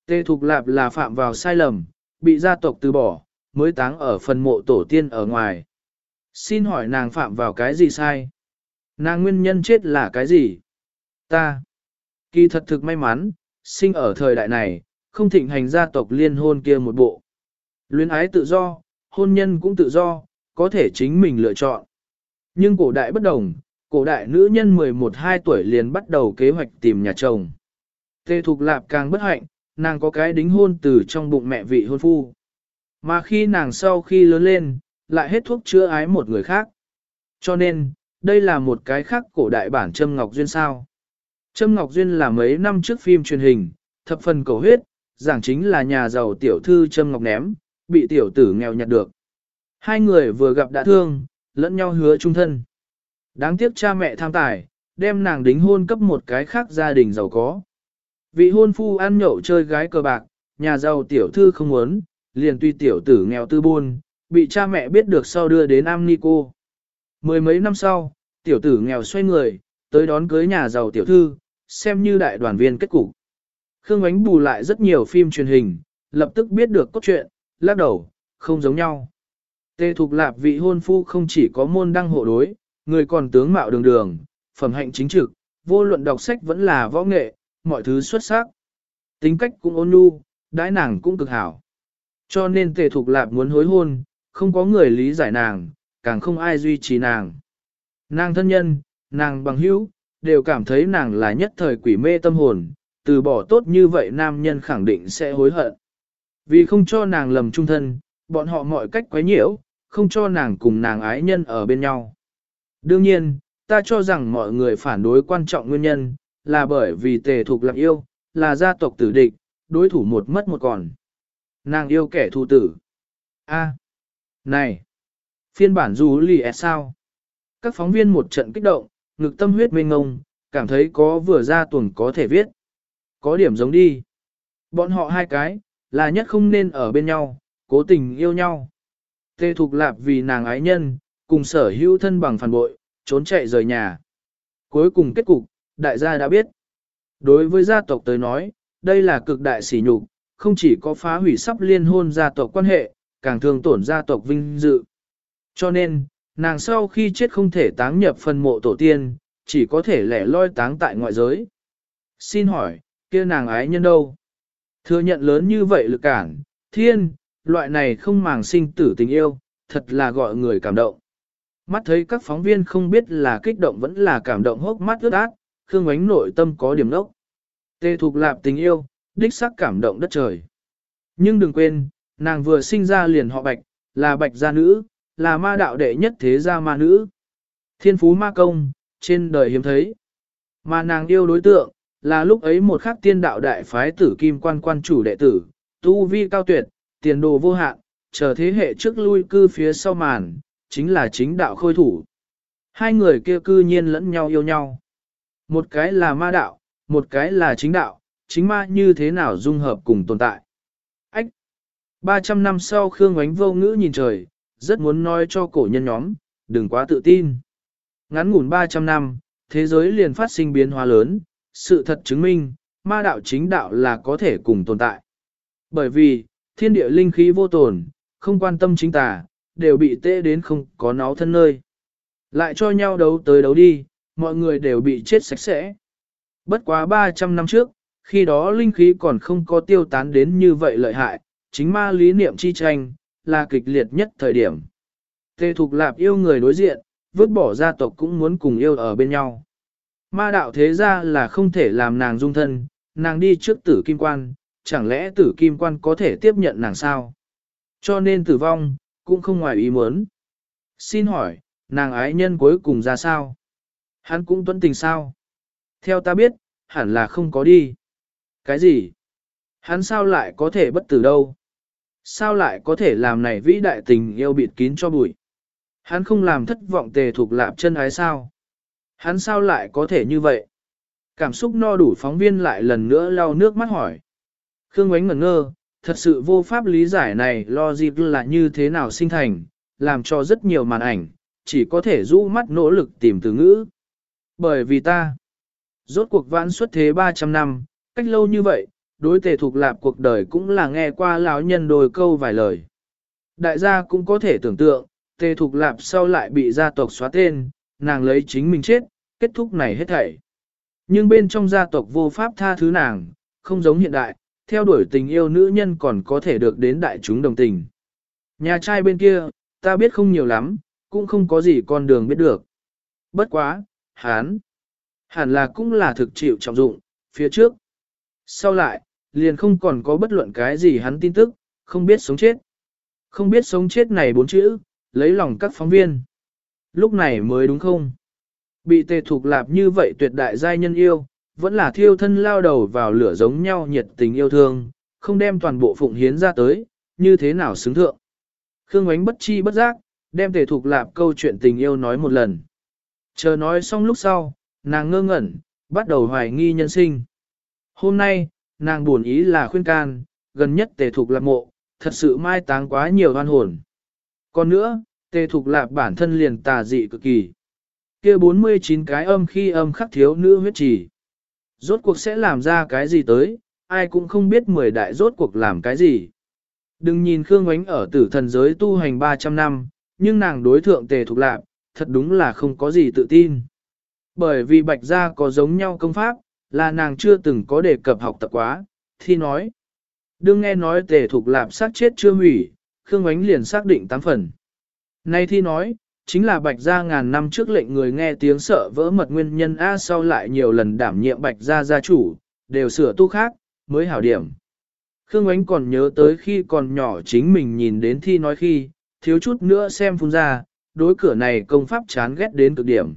Tề thuộc lạp là phạm vào sai lầm, bị gia tộc từ bỏ, mới táng ở phần mộ tổ tiên ở ngoài. Xin hỏi nàng phạm vào cái gì sai? Nàng nguyên nhân chết là cái gì? Ta. Kỳ thật thực may mắn, sinh ở thời đại này, không thịnh hành gia tộc liên hôn kia một bộ. Luyến ái tự do, hôn nhân cũng tự do, có thể chính mình lựa chọn. Nhưng cổ đại bất đồng, cổ đại nữ nhân 11-2 tuổi liền bắt đầu kế hoạch tìm nhà chồng. Tê Thục Lạp càng bất hạnh, nàng có cái đính hôn từ trong bụng mẹ vị hôn phu. Mà khi nàng sau khi lớn lên, lại hết thuốc chữa ái một người khác. Cho nên, đây là một cái khác cổ đại bản Trâm Ngọc Duyên sao. Trâm Ngọc Duyên là mấy năm trước phim truyền hình, thập phần cầu huyết, giảng chính là nhà giàu tiểu thư Trâm Ngọc ném, bị tiểu tử nghèo nhặt được. Hai người vừa gặp đã thương, lẫn nhau hứa chung thân. Đáng tiếc cha mẹ tham tài, đem nàng đính hôn cấp một cái khác gia đình giàu có. Vị hôn phu ăn nhậu chơi gái cờ bạc, nhà giàu tiểu thư không muốn, liền tuy tiểu tử nghèo tư buôn, bị cha mẹ biết được sau đưa đến am ni cô. Mười mấy năm sau, tiểu tử nghèo xoay người, tới đón cưới nhà giàu tiểu thư, xem như đại đoàn viên kết cục. Khương Ánh bù lại rất nhiều phim truyền hình, lập tức biết được cốt truyện, lắc đầu, không giống nhau. Tê Thục Lạp vị hôn phu không chỉ có môn đăng hộ đối, người còn tướng mạo đường đường, phẩm hạnh chính trực, vô luận đọc sách vẫn là võ nghệ, mọi thứ xuất sắc. Tính cách cũng ôn nhu, đãi nàng cũng cực hảo. Cho nên Tề Thục Lạp muốn hối hôn, không có người lý giải nàng, càng không ai duy trì nàng. Nàng thân nhân, nàng bằng hữu, đều cảm thấy nàng là nhất thời quỷ mê tâm hồn, từ bỏ tốt như vậy nam nhân khẳng định sẽ hối hận. Vì không cho nàng lầm trung thân, bọn họ mọi cách quấy nhiễu, không cho nàng cùng nàng ái nhân ở bên nhau. Đương nhiên, ta cho rằng mọi người phản đối quan trọng nguyên nhân, là bởi vì tề thuộc lạc yêu, là gia tộc tử địch, đối thủ một mất một còn. Nàng yêu kẻ thù tử. A. này! Phiên bản dù lì e sao? Các phóng viên một trận kích động, ngực tâm huyết mênh ngông, cảm thấy có vừa ra tuần có thể viết. Có điểm giống đi. Bọn họ hai cái, là nhất không nên ở bên nhau, cố tình yêu nhau. Tê Thục Lạp vì nàng ái nhân, cùng sở hữu thân bằng phản bội, trốn chạy rời nhà. Cuối cùng kết cục, đại gia đã biết. Đối với gia tộc tới nói, đây là cực đại sỉ nhục, không chỉ có phá hủy sắp liên hôn gia tộc quan hệ, càng thường tổn gia tộc vinh dự. Cho nên, nàng sau khi chết không thể táng nhập phần mộ tổ tiên, chỉ có thể lẻ loi táng tại ngoại giới. Xin hỏi, kia nàng ái nhân đâu? Thừa nhận lớn như vậy lực cản, thiên, loại này không màng sinh tử tình yêu, thật là gọi người cảm động. Mắt thấy các phóng viên không biết là kích động vẫn là cảm động hốc mắt ướt át, Khương Ánh nội tâm có điểm đốc. Tê Thục Lạp tình yêu, đích xác cảm động đất trời. Nhưng đừng quên, nàng vừa sinh ra liền họ bạch, là bạch gia nữ, là ma đạo đệ nhất thế gia ma nữ. Thiên phú ma công, trên đời hiếm thấy. Mà nàng yêu đối tượng, là lúc ấy một khắc tiên đạo đại phái tử kim quan quan chủ đệ tử, tu vi cao tuyệt, tiền đồ vô hạn, chờ thế hệ trước lui cư phía sau màn, chính là chính đạo khôi thủ. Hai người kia cư nhiên lẫn nhau yêu nhau. Một cái là ma đạo, một cái là chính đạo, chính ma như thế nào dung hợp cùng tồn tại. Ách! 300 năm sau Khương Ngoánh vô ngữ nhìn trời, rất muốn nói cho cổ nhân nhóm, đừng quá tự tin. Ngắn ngủn 300 năm, thế giới liền phát sinh biến hóa lớn, sự thật chứng minh, ma đạo chính đạo là có thể cùng tồn tại. Bởi vì, thiên địa linh khí vô tồn, không quan tâm chính tà, đều bị tê đến không có nó thân nơi. Lại cho nhau đấu tới đấu đi, mọi người đều bị chết sạch sẽ. Bất quá 300 năm trước, khi đó linh khí còn không có tiêu tán đến như vậy lợi hại, chính ma lý niệm chi tranh, là kịch liệt nhất thời điểm. Tê Thục Lạp yêu người đối diện, vứt bỏ gia tộc cũng muốn cùng yêu ở bên nhau. Ma đạo thế ra là không thể làm nàng dung thân, nàng đi trước tử kim quan, chẳng lẽ tử kim quan có thể tiếp nhận nàng sao? Cho nên tử vong, cũng không ngoài ý muốn. Xin hỏi, nàng ái nhân cuối cùng ra sao? Hắn cũng tuân tình sao? Theo ta biết, hẳn là không có đi. Cái gì? Hắn sao lại có thể bất tử đâu? Sao lại có thể làm này vĩ đại tình yêu bịt kín cho bụi? Hắn không làm thất vọng tề thuộc lạp chân ái sao? Hắn sao lại có thể như vậy? Cảm xúc no đủ phóng viên lại lần nữa lau nước mắt hỏi. Khương Ngoánh ngẩn ngơ, thật sự vô pháp lý giải này lo gì là như thế nào sinh thành, làm cho rất nhiều màn ảnh, chỉ có thể rũ mắt nỗ lực tìm từ ngữ. Bởi vì ta, rốt cuộc vãn xuất thế 300 năm, cách lâu như vậy, đối tề thuộc lạp cuộc đời cũng là nghe qua lão nhân đôi câu vài lời. Đại gia cũng có thể tưởng tượng, tề thuộc lạp sau lại bị gia tộc xóa tên, nàng lấy chính mình chết, kết thúc này hết thảy. Nhưng bên trong gia tộc vô pháp tha thứ nàng, không giống hiện đại, theo đuổi tình yêu nữ nhân còn có thể được đến đại chúng đồng tình. Nhà trai bên kia, ta biết không nhiều lắm, cũng không có gì con đường biết được. Bất quá, hán. Hẳn là cũng là thực chịu trọng dụng, phía trước. Sau lại, liền không còn có bất luận cái gì hắn tin tức, không biết sống chết. Không biết sống chết này bốn chữ, lấy lòng các phóng viên. Lúc này mới đúng không? Bị tề thục lạp như vậy tuyệt đại giai nhân yêu, vẫn là thiêu thân lao đầu vào lửa giống nhau nhiệt tình yêu thương, không đem toàn bộ phụng hiến ra tới, như thế nào xứng thượng. Khương ánh bất chi bất giác, đem tề thục lạp câu chuyện tình yêu nói một lần. Chờ nói xong lúc sau, nàng ngơ ngẩn, bắt đầu hoài nghi nhân sinh. Hôm nay, nàng buồn ý là khuyên can, gần nhất tề thục lạp mộ, thật sự mai táng quá nhiều hoan hồn. Còn nữa, tề thục lạp bản thân liền tà dị cực kỳ. kia 49 cái âm khi âm khắc thiếu nữ huyết trì. Rốt cuộc sẽ làm ra cái gì tới, ai cũng không biết mười đại rốt cuộc làm cái gì. Đừng nhìn Khương Ngoánh ở tử thần giới tu hành 300 năm, nhưng nàng đối thượng tề thục lạp, thật đúng là không có gì tự tin. Bởi vì bạch gia có giống nhau công pháp, là nàng chưa từng có đề cập học tập quá, thi nói. Đương nghe nói tề thục lạp sát chết chưa hủy, Khương Ánh liền xác định tám phần. Nay thi nói, chính là bạch gia ngàn năm trước lệnh người nghe tiếng sợ vỡ mật nguyên nhân A sau lại nhiều lần đảm nhiệm bạch gia gia chủ, đều sửa tu khác, mới hảo điểm. Khương Ánh còn nhớ tới khi còn nhỏ chính mình nhìn đến thi nói khi, thiếu chút nữa xem phun ra, đối cửa này công pháp chán ghét đến cực điểm.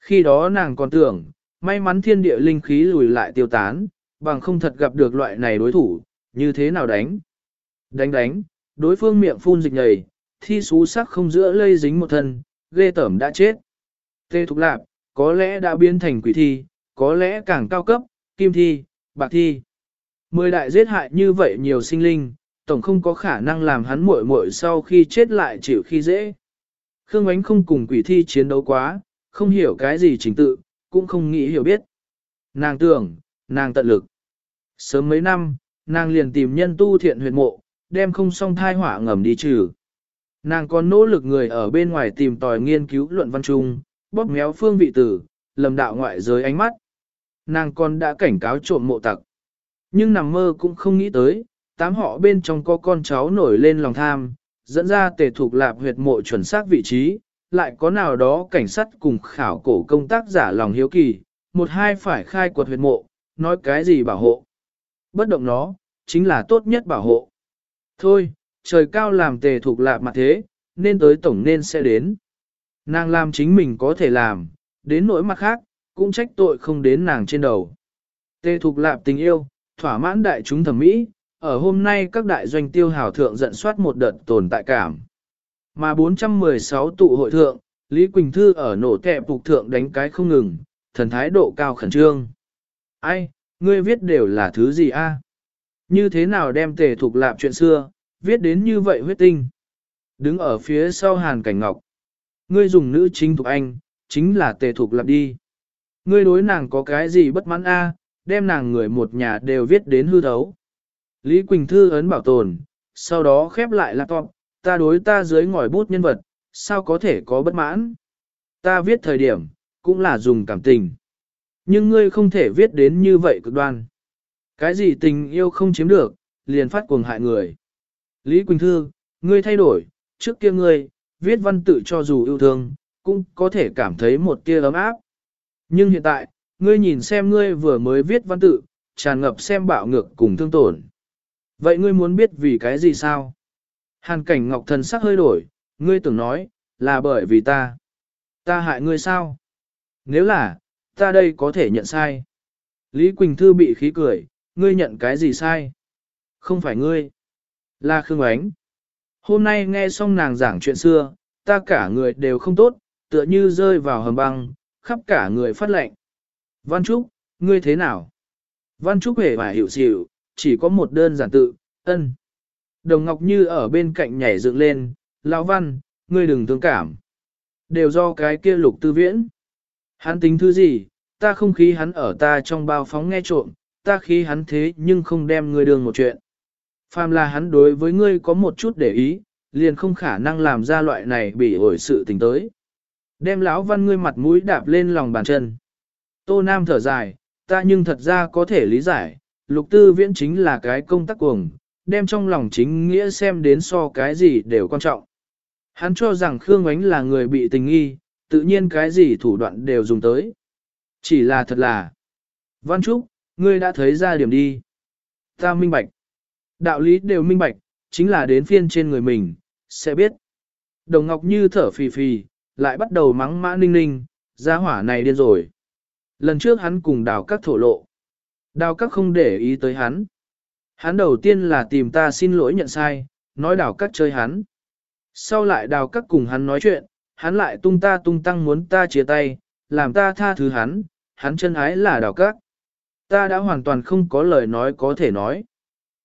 Khi đó nàng còn tưởng, may mắn thiên địa linh khí lùi lại tiêu tán, bằng không thật gặp được loại này đối thủ, như thế nào đánh. Đánh đánh, đối phương miệng phun dịch nhầy, thi xú sắc không giữa lây dính một thân, ghê tởm đã chết. Tê Thục Lạp, có lẽ đã biến thành quỷ thi, có lẽ càng cao cấp, kim thi, bạc thi. Mười đại giết hại như vậy nhiều sinh linh, tổng không có khả năng làm hắn muội muội sau khi chết lại chịu khi dễ. Khương Ánh không cùng quỷ thi chiến đấu quá, không hiểu cái gì trình tự, cũng không nghĩ hiểu biết. Nàng tưởng, nàng tận lực. Sớm mấy năm, nàng liền tìm nhân tu thiện huyệt mộ, đem không xong thai hỏa ngầm đi trừ. Nàng còn nỗ lực người ở bên ngoài tìm tòi nghiên cứu luận văn trung, bóp méo phương vị tử, lầm đạo ngoại giới ánh mắt. Nàng còn đã cảnh cáo trộm mộ tặc. Nhưng nằm mơ cũng không nghĩ tới, tám họ bên trong có con cháu nổi lên lòng tham, dẫn ra tề thuộc lạp huyệt mộ chuẩn xác vị trí, lại có nào đó cảnh sát cùng khảo cổ công tác giả lòng hiếu kỳ, một hai phải khai quật huyệt mộ, nói cái gì bảo hộ. Bất động nó, chính là tốt nhất bảo hộ. Thôi, trời cao làm tề thuộc lạp mặt thế, nên tới tổng nên sẽ đến. Nàng làm chính mình có thể làm, đến nỗi mặt khác, cũng trách tội không đến nàng trên đầu. Tề thuộc lạp tình yêu, thỏa mãn đại chúng thẩm mỹ, ở hôm nay các đại doanh tiêu hào thượng dẫn soát một đợt tồn tại cảm. Mà 416 tụ hội thượng, Lý Quỳnh Thư ở nổ kẹp phục thượng đánh cái không ngừng, thần thái độ cao khẩn trương. Ai, ngươi viết đều là thứ gì a? Như thế nào đem tề thuộc lạp chuyện xưa, viết đến như vậy huyết tinh. Đứng ở phía sau hàn cảnh ngọc. Ngươi dùng nữ chính thuộc anh, chính là tề thuộc lạp đi. Ngươi đối nàng có cái gì bất mãn a? đem nàng người một nhà đều viết đến hư thấu. Lý Quỳnh Thư ấn bảo tồn, sau đó khép lại laptop, ta đối ta dưới ngòi bút nhân vật, sao có thể có bất mãn. Ta viết thời điểm, cũng là dùng cảm tình. Nhưng ngươi không thể viết đến như vậy cực đoan. Cái gì tình yêu không chiếm được, liền phát cuồng hại người. Lý Quỳnh Thư, ngươi thay đổi, trước kia ngươi, viết văn tự cho dù yêu thương, cũng có thể cảm thấy một tia ấm áp. Nhưng hiện tại, ngươi nhìn xem ngươi vừa mới viết văn tự, tràn ngập xem bạo ngược cùng thương tổn. Vậy ngươi muốn biết vì cái gì sao? Hàn cảnh ngọc thần sắc hơi đổi, ngươi tưởng nói, là bởi vì ta. Ta hại ngươi sao? Nếu là, ta đây có thể nhận sai. Lý Quỳnh Thư bị khí cười, ngươi nhận cái gì sai? Không phải ngươi. Là Khương Ánh. Hôm nay nghe xong nàng giảng chuyện xưa, ta cả người đều không tốt, tựa như rơi vào hầm băng, khắp cả người phát lệnh. Văn Trúc, ngươi thế nào? Văn Trúc hề và hiểu xỉu, chỉ có một đơn giản tự, ân. Đồng Ngọc Như ở bên cạnh nhảy dựng lên, lão văn, ngươi đừng thương cảm. Đều do cái kia lục tư viễn. Hắn tính thứ gì, ta không khí hắn ở ta trong bao phóng nghe trộm, ta khí hắn thế nhưng không đem ngươi đường một chuyện. Phàm là hắn đối với ngươi có một chút để ý, liền không khả năng làm ra loại này bị ổi sự tình tới. Đem lão văn ngươi mặt mũi đạp lên lòng bàn chân. Tô Nam thở dài, ta nhưng thật ra có thể lý giải, lục tư viễn chính là cái công tác cuồng, đem trong lòng chính nghĩa xem đến so cái gì đều quan trọng. Hắn cho rằng Khương Ánh là người bị tình nghi, tự nhiên cái gì thủ đoạn đều dùng tới. Chỉ là thật là. Văn Trúc, ngươi đã thấy ra điểm đi. Ta minh bạch. Đạo lý đều minh bạch, chính là đến phiên trên người mình, sẽ biết. Đồng Ngọc Như thở phì phì, lại bắt đầu mắng mã ninh ninh, gia hỏa này điên rồi. Lần trước hắn cùng đào các thổ lộ. Đào các không để ý tới hắn. Hắn đầu tiên là tìm ta xin lỗi nhận sai, nói đào các chơi hắn. Sau lại đào các cùng hắn nói chuyện, hắn lại tung ta tung tăng muốn ta chia tay, làm ta tha thứ hắn, hắn chân ái là đào các. Ta đã hoàn toàn không có lời nói có thể nói.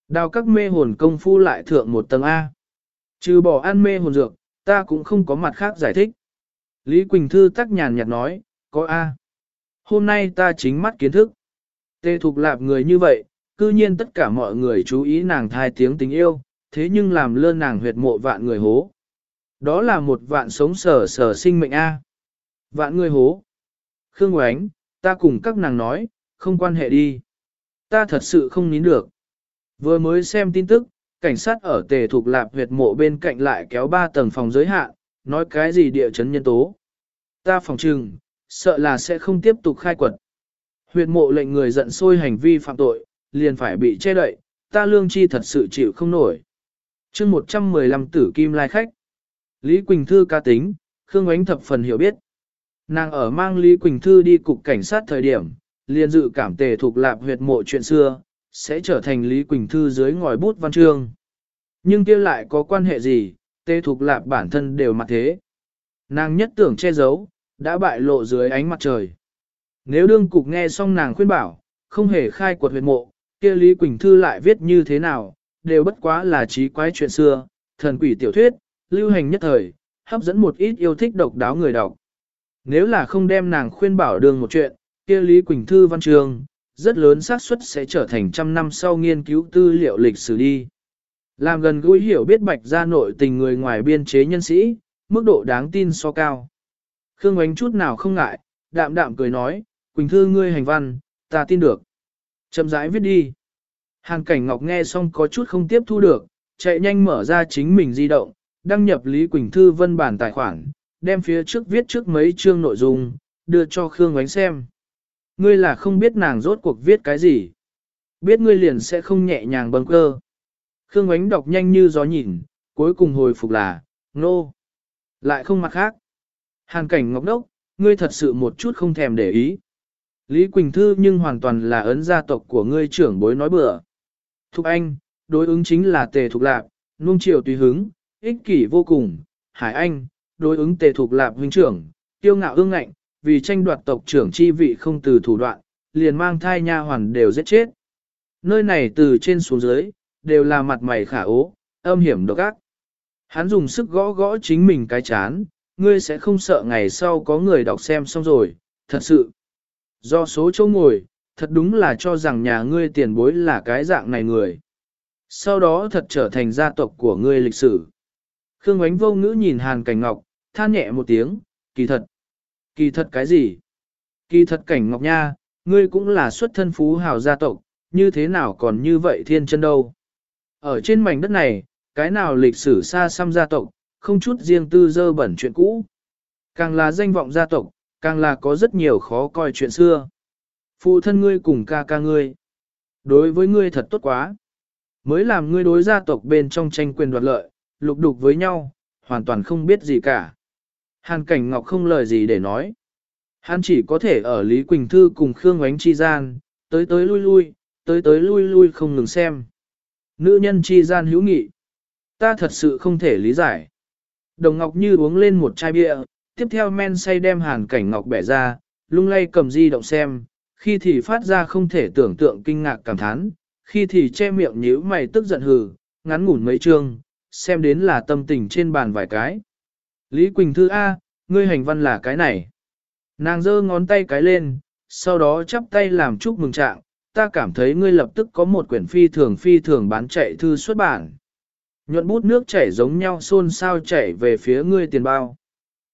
Đào các mê hồn công phu lại thượng một tầng A. Trừ bỏ ăn mê hồn dược, ta cũng không có mặt khác giải thích. Lý Quỳnh Thư tắc nhàn nhạt nói, có A. Hôm nay ta chính mắt kiến thức. Tê Thục Lạp người như vậy, cư nhiên tất cả mọi người chú ý nàng thai tiếng tình yêu, thế nhưng làm lơ nàng huyệt mộ vạn người hố. Đó là một vạn sống sở sở sinh mệnh A. Vạn người hố. Khương Oánh, ta cùng các nàng nói, không quan hệ đi. Ta thật sự không nín được. Vừa mới xem tin tức, cảnh sát ở tề thuộc lạp huyệt mộ bên cạnh lại kéo ba tầng phòng giới hạn, nói cái gì địa chấn nhân tố. Ta phòng trừng, sợ là sẽ không tiếp tục khai quật. Huyệt mộ lệnh người giận sôi hành vi phạm tội, liền phải bị che đậy, ta lương chi thật sự chịu không nổi. chương 115 tử kim lai khách. Lý Quỳnh Thư ca tính, Khương Ánh thập phần hiểu biết. Nàng ở mang Lý Quỳnh Thư đi cục cảnh sát thời điểm, liền dự cảm tề thuộc lạp huyệt mộ chuyện xưa, sẽ trở thành Lý Quỳnh Thư dưới ngòi bút văn chương. Nhưng kia lại có quan hệ gì, tề thuộc lạp bản thân đều mặt thế. Nàng nhất tưởng che giấu, đã bại lộ dưới ánh mặt trời. Nếu đương cục nghe xong nàng khuyên bảo, không hề khai quật huyệt mộ, kia Lý Quỳnh Thư lại viết như thế nào, đều bất quá là trí quái chuyện xưa, thần quỷ tiểu thuyết, lưu hành nhất thời, hấp dẫn một ít yêu thích độc đáo người đọc. Nếu là không đem nàng khuyên bảo đường một chuyện, kia Lý Quỳnh Thư văn trường, rất lớn xác suất sẽ trở thành trăm năm sau nghiên cứu tư liệu lịch sử đi. Làm gần gũi hiểu biết bạch ra nội tình người ngoài biên chế nhân sĩ, mức độ đáng tin so cao. Khương Ánh chút nào không ngại, đạm đạm cười nói, Quỳnh Thư ngươi hành văn, ta tin được. Chậm rãi viết đi. Hàng cảnh Ngọc nghe xong có chút không tiếp thu được, chạy nhanh mở ra chính mình di động, đăng nhập Lý Quỳnh Thư vân bản tài khoản, đem phía trước viết trước mấy chương nội dung, đưa cho Khương Ánh xem. Ngươi là không biết nàng rốt cuộc viết cái gì. Biết ngươi liền sẽ không nhẹ nhàng bâng cơ. Khương Ánh đọc nhanh như gió nhìn, cuối cùng hồi phục là, nô. No. Lại không mặt khác. Hàn cảnh ngọc đốc, ngươi thật sự một chút không thèm để ý. Lý Quỳnh Thư nhưng hoàn toàn là ấn gia tộc của ngươi trưởng bối nói bừa. Thục Anh, đối ứng chính là tề thục lạp, nuông chiều tùy hứng, ích kỷ vô cùng. Hải Anh, đối ứng tề thục lạp huynh trưởng, tiêu ngạo ương ngạnh, vì tranh đoạt tộc trưởng chi vị không từ thủ đoạn, liền mang thai nha hoàn đều giết chết. Nơi này từ trên xuống dưới, đều là mặt mày khả ố, âm hiểm độc ác. Hắn dùng sức gõ gõ chính mình cái chán, ngươi sẽ không sợ ngày sau có người đọc xem xong rồi, thật sự. Do số chỗ ngồi, thật đúng là cho rằng nhà ngươi tiền bối là cái dạng này người. Sau đó thật trở thành gia tộc của ngươi lịch sử. Khương Ánh vô ngữ nhìn Hàn Cảnh Ngọc, than nhẹ một tiếng, kỳ thật. Kỳ thật cái gì? Kỳ thật Cảnh Ngọc nha, ngươi cũng là xuất thân phú hào gia tộc, như thế nào còn như vậy thiên chân đâu? Ở trên mảnh đất này, cái nào lịch sử xa xăm gia tộc, không chút riêng tư dơ bẩn chuyện cũ. Càng là danh vọng gia tộc, càng là có rất nhiều khó coi chuyện xưa. Phụ thân ngươi cùng ca ca ngươi. Đối với ngươi thật tốt quá. Mới làm ngươi đối gia tộc bên trong tranh quyền đoạt lợi, lục đục với nhau, hoàn toàn không biết gì cả. Hàn Cảnh Ngọc không lời gì để nói. Hắn chỉ có thể ở Lý Quỳnh Thư cùng Khương Ngoánh chi gian, tới tới lui lui, tới tới lui lui không ngừng xem. Nữ nhân chi gian hữu nghị. Ta thật sự không thể lý giải. Đồng Ngọc Như uống lên một chai bia, tiếp theo men say đem Hàn Cảnh Ngọc bẻ ra, lung lay cầm di động xem, khi thì phát ra không thể tưởng tượng kinh ngạc cảm thán, khi thì che miệng nhíu mày tức giận hừ, ngắn ngủn mấy chương, xem đến là tâm tình trên bàn vài cái. Lý Quỳnh Thư A, ngươi hành văn là cái này. Nàng giơ ngón tay cái lên, sau đó chắp tay làm chúc mừng trạng, ta cảm thấy ngươi lập tức có một quyển phi thường phi thường bán chạy thư xuất bản. Nhuận bút nước chảy giống nhau xôn sao chảy về phía ngươi tiền bao.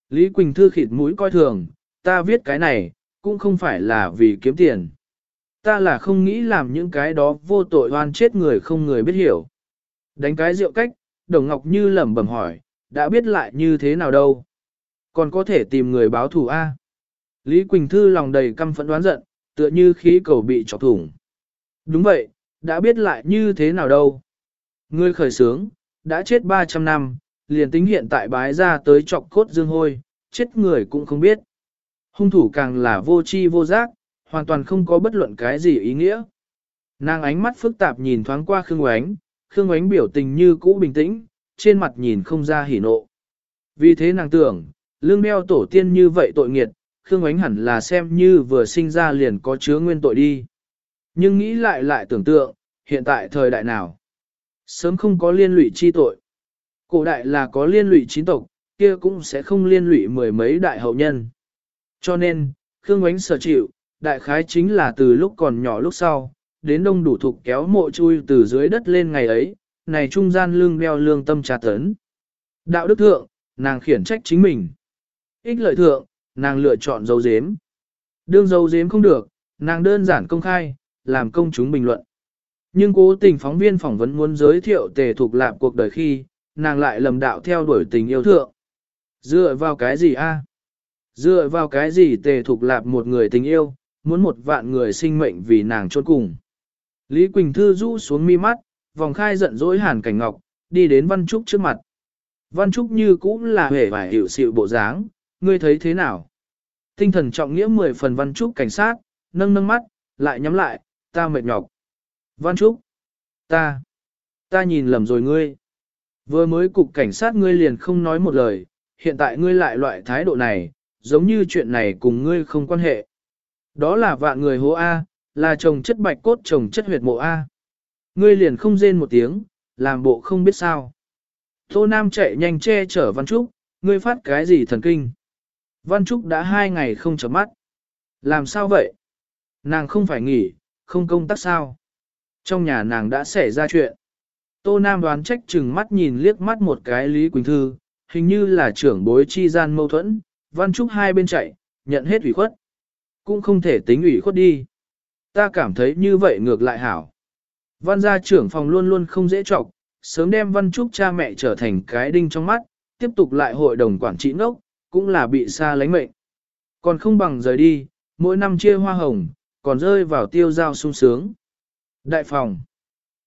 Lý Quỳnh Thư khịt mũi coi thường, ta viết cái này, cũng không phải là vì kiếm tiền. Ta là không nghĩ làm những cái đó vô tội oan chết người không người biết hiểu. Đánh cái rượu cách, Đồng Ngọc Như lẩm bẩm hỏi, đã biết lại như thế nào đâu. Còn có thể tìm người báo thù A. Lý Quỳnh Thư lòng đầy căm phẫn đoán giận, tựa như khí cầu bị chọc thủng. Đúng vậy, đã biết lại như thế nào đâu. Ngươi khởi sướng, đã chết 300 năm, liền tính hiện tại bái ra tới chọc cốt dương hôi, chết người cũng không biết. Hung thủ càng là vô tri vô giác, hoàn toàn không có bất luận cái gì ý nghĩa. Nàng ánh mắt phức tạp nhìn thoáng qua Khương Oánh, Khương Oánh biểu tình như cũ bình tĩnh, trên mặt nhìn không ra hỉ nộ. Vì thế nàng tưởng, lương đeo tổ tiên như vậy tội nghiệt, Khương Oánh hẳn là xem như vừa sinh ra liền có chứa nguyên tội đi. Nhưng nghĩ lại lại tưởng tượng, hiện tại thời đại nào? Sớm không có liên lụy chi tội. Cổ đại là có liên lụy chín tộc, kia cũng sẽ không liên lụy mười mấy đại hậu nhân. Cho nên, Khương Ánh sở chịu, đại khái chính là từ lúc còn nhỏ lúc sau, đến đông đủ thục kéo mộ chui từ dưới đất lên ngày ấy, này trung gian lương đeo lương tâm trà tấn. Đạo đức thượng, nàng khiển trách chính mình. Ích lợi thượng, nàng lựa chọn dấu dếm. Đương dấu dếm không được, nàng đơn giản công khai, làm công chúng bình luận. Nhưng cố tình phóng viên phỏng vấn muốn giới thiệu tề thuộc lạp cuộc đời khi, nàng lại lầm đạo theo đuổi tình yêu thượng. Dựa vào cái gì a? Dựa vào cái gì tề thuộc lạp một người tình yêu, muốn một vạn người sinh mệnh vì nàng chôn cùng. Lý Quỳnh Thư rũ xuống mi mắt, vòng khai giận dỗi hàn cảnh ngọc, đi đến Văn Trúc trước mặt. Văn Trúc như cũng là hề vải hiệu sự bộ dáng, ngươi thấy thế nào? Tinh thần trọng nghĩa mười phần Văn Trúc cảnh sát, nâng nâng mắt, lại nhắm lại, ta mệt nhọc. Văn Trúc, ta, ta nhìn lầm rồi ngươi. Vừa mới cục cảnh sát ngươi liền không nói một lời, hiện tại ngươi lại loại thái độ này, giống như chuyện này cùng ngươi không quan hệ. Đó là vạn người hố A, là chồng chất bạch cốt chồng chất huyệt mộ A. Ngươi liền không rên một tiếng, làm bộ không biết sao. Tô Nam chạy nhanh che chở Văn Trúc, ngươi phát cái gì thần kinh. Văn Trúc đã hai ngày không chấm mắt. Làm sao vậy? Nàng không phải nghỉ, không công tác sao? Trong nhà nàng đã xảy ra chuyện. Tô Nam đoán trách chừng mắt nhìn liếc mắt một cái Lý Quỳnh Thư, hình như là trưởng bối chi gian mâu thuẫn, Văn Trúc hai bên chạy, nhận hết ủy khuất. Cũng không thể tính ủy khuất đi. Ta cảm thấy như vậy ngược lại hảo. Văn gia trưởng phòng luôn luôn không dễ trọng, sớm đem Văn Trúc cha mẹ trở thành cái đinh trong mắt, tiếp tục lại hội đồng quản trị ngốc, cũng là bị xa lánh mệnh. Còn không bằng rời đi, mỗi năm chia hoa hồng, còn rơi vào tiêu giao sung sướng. Đại phòng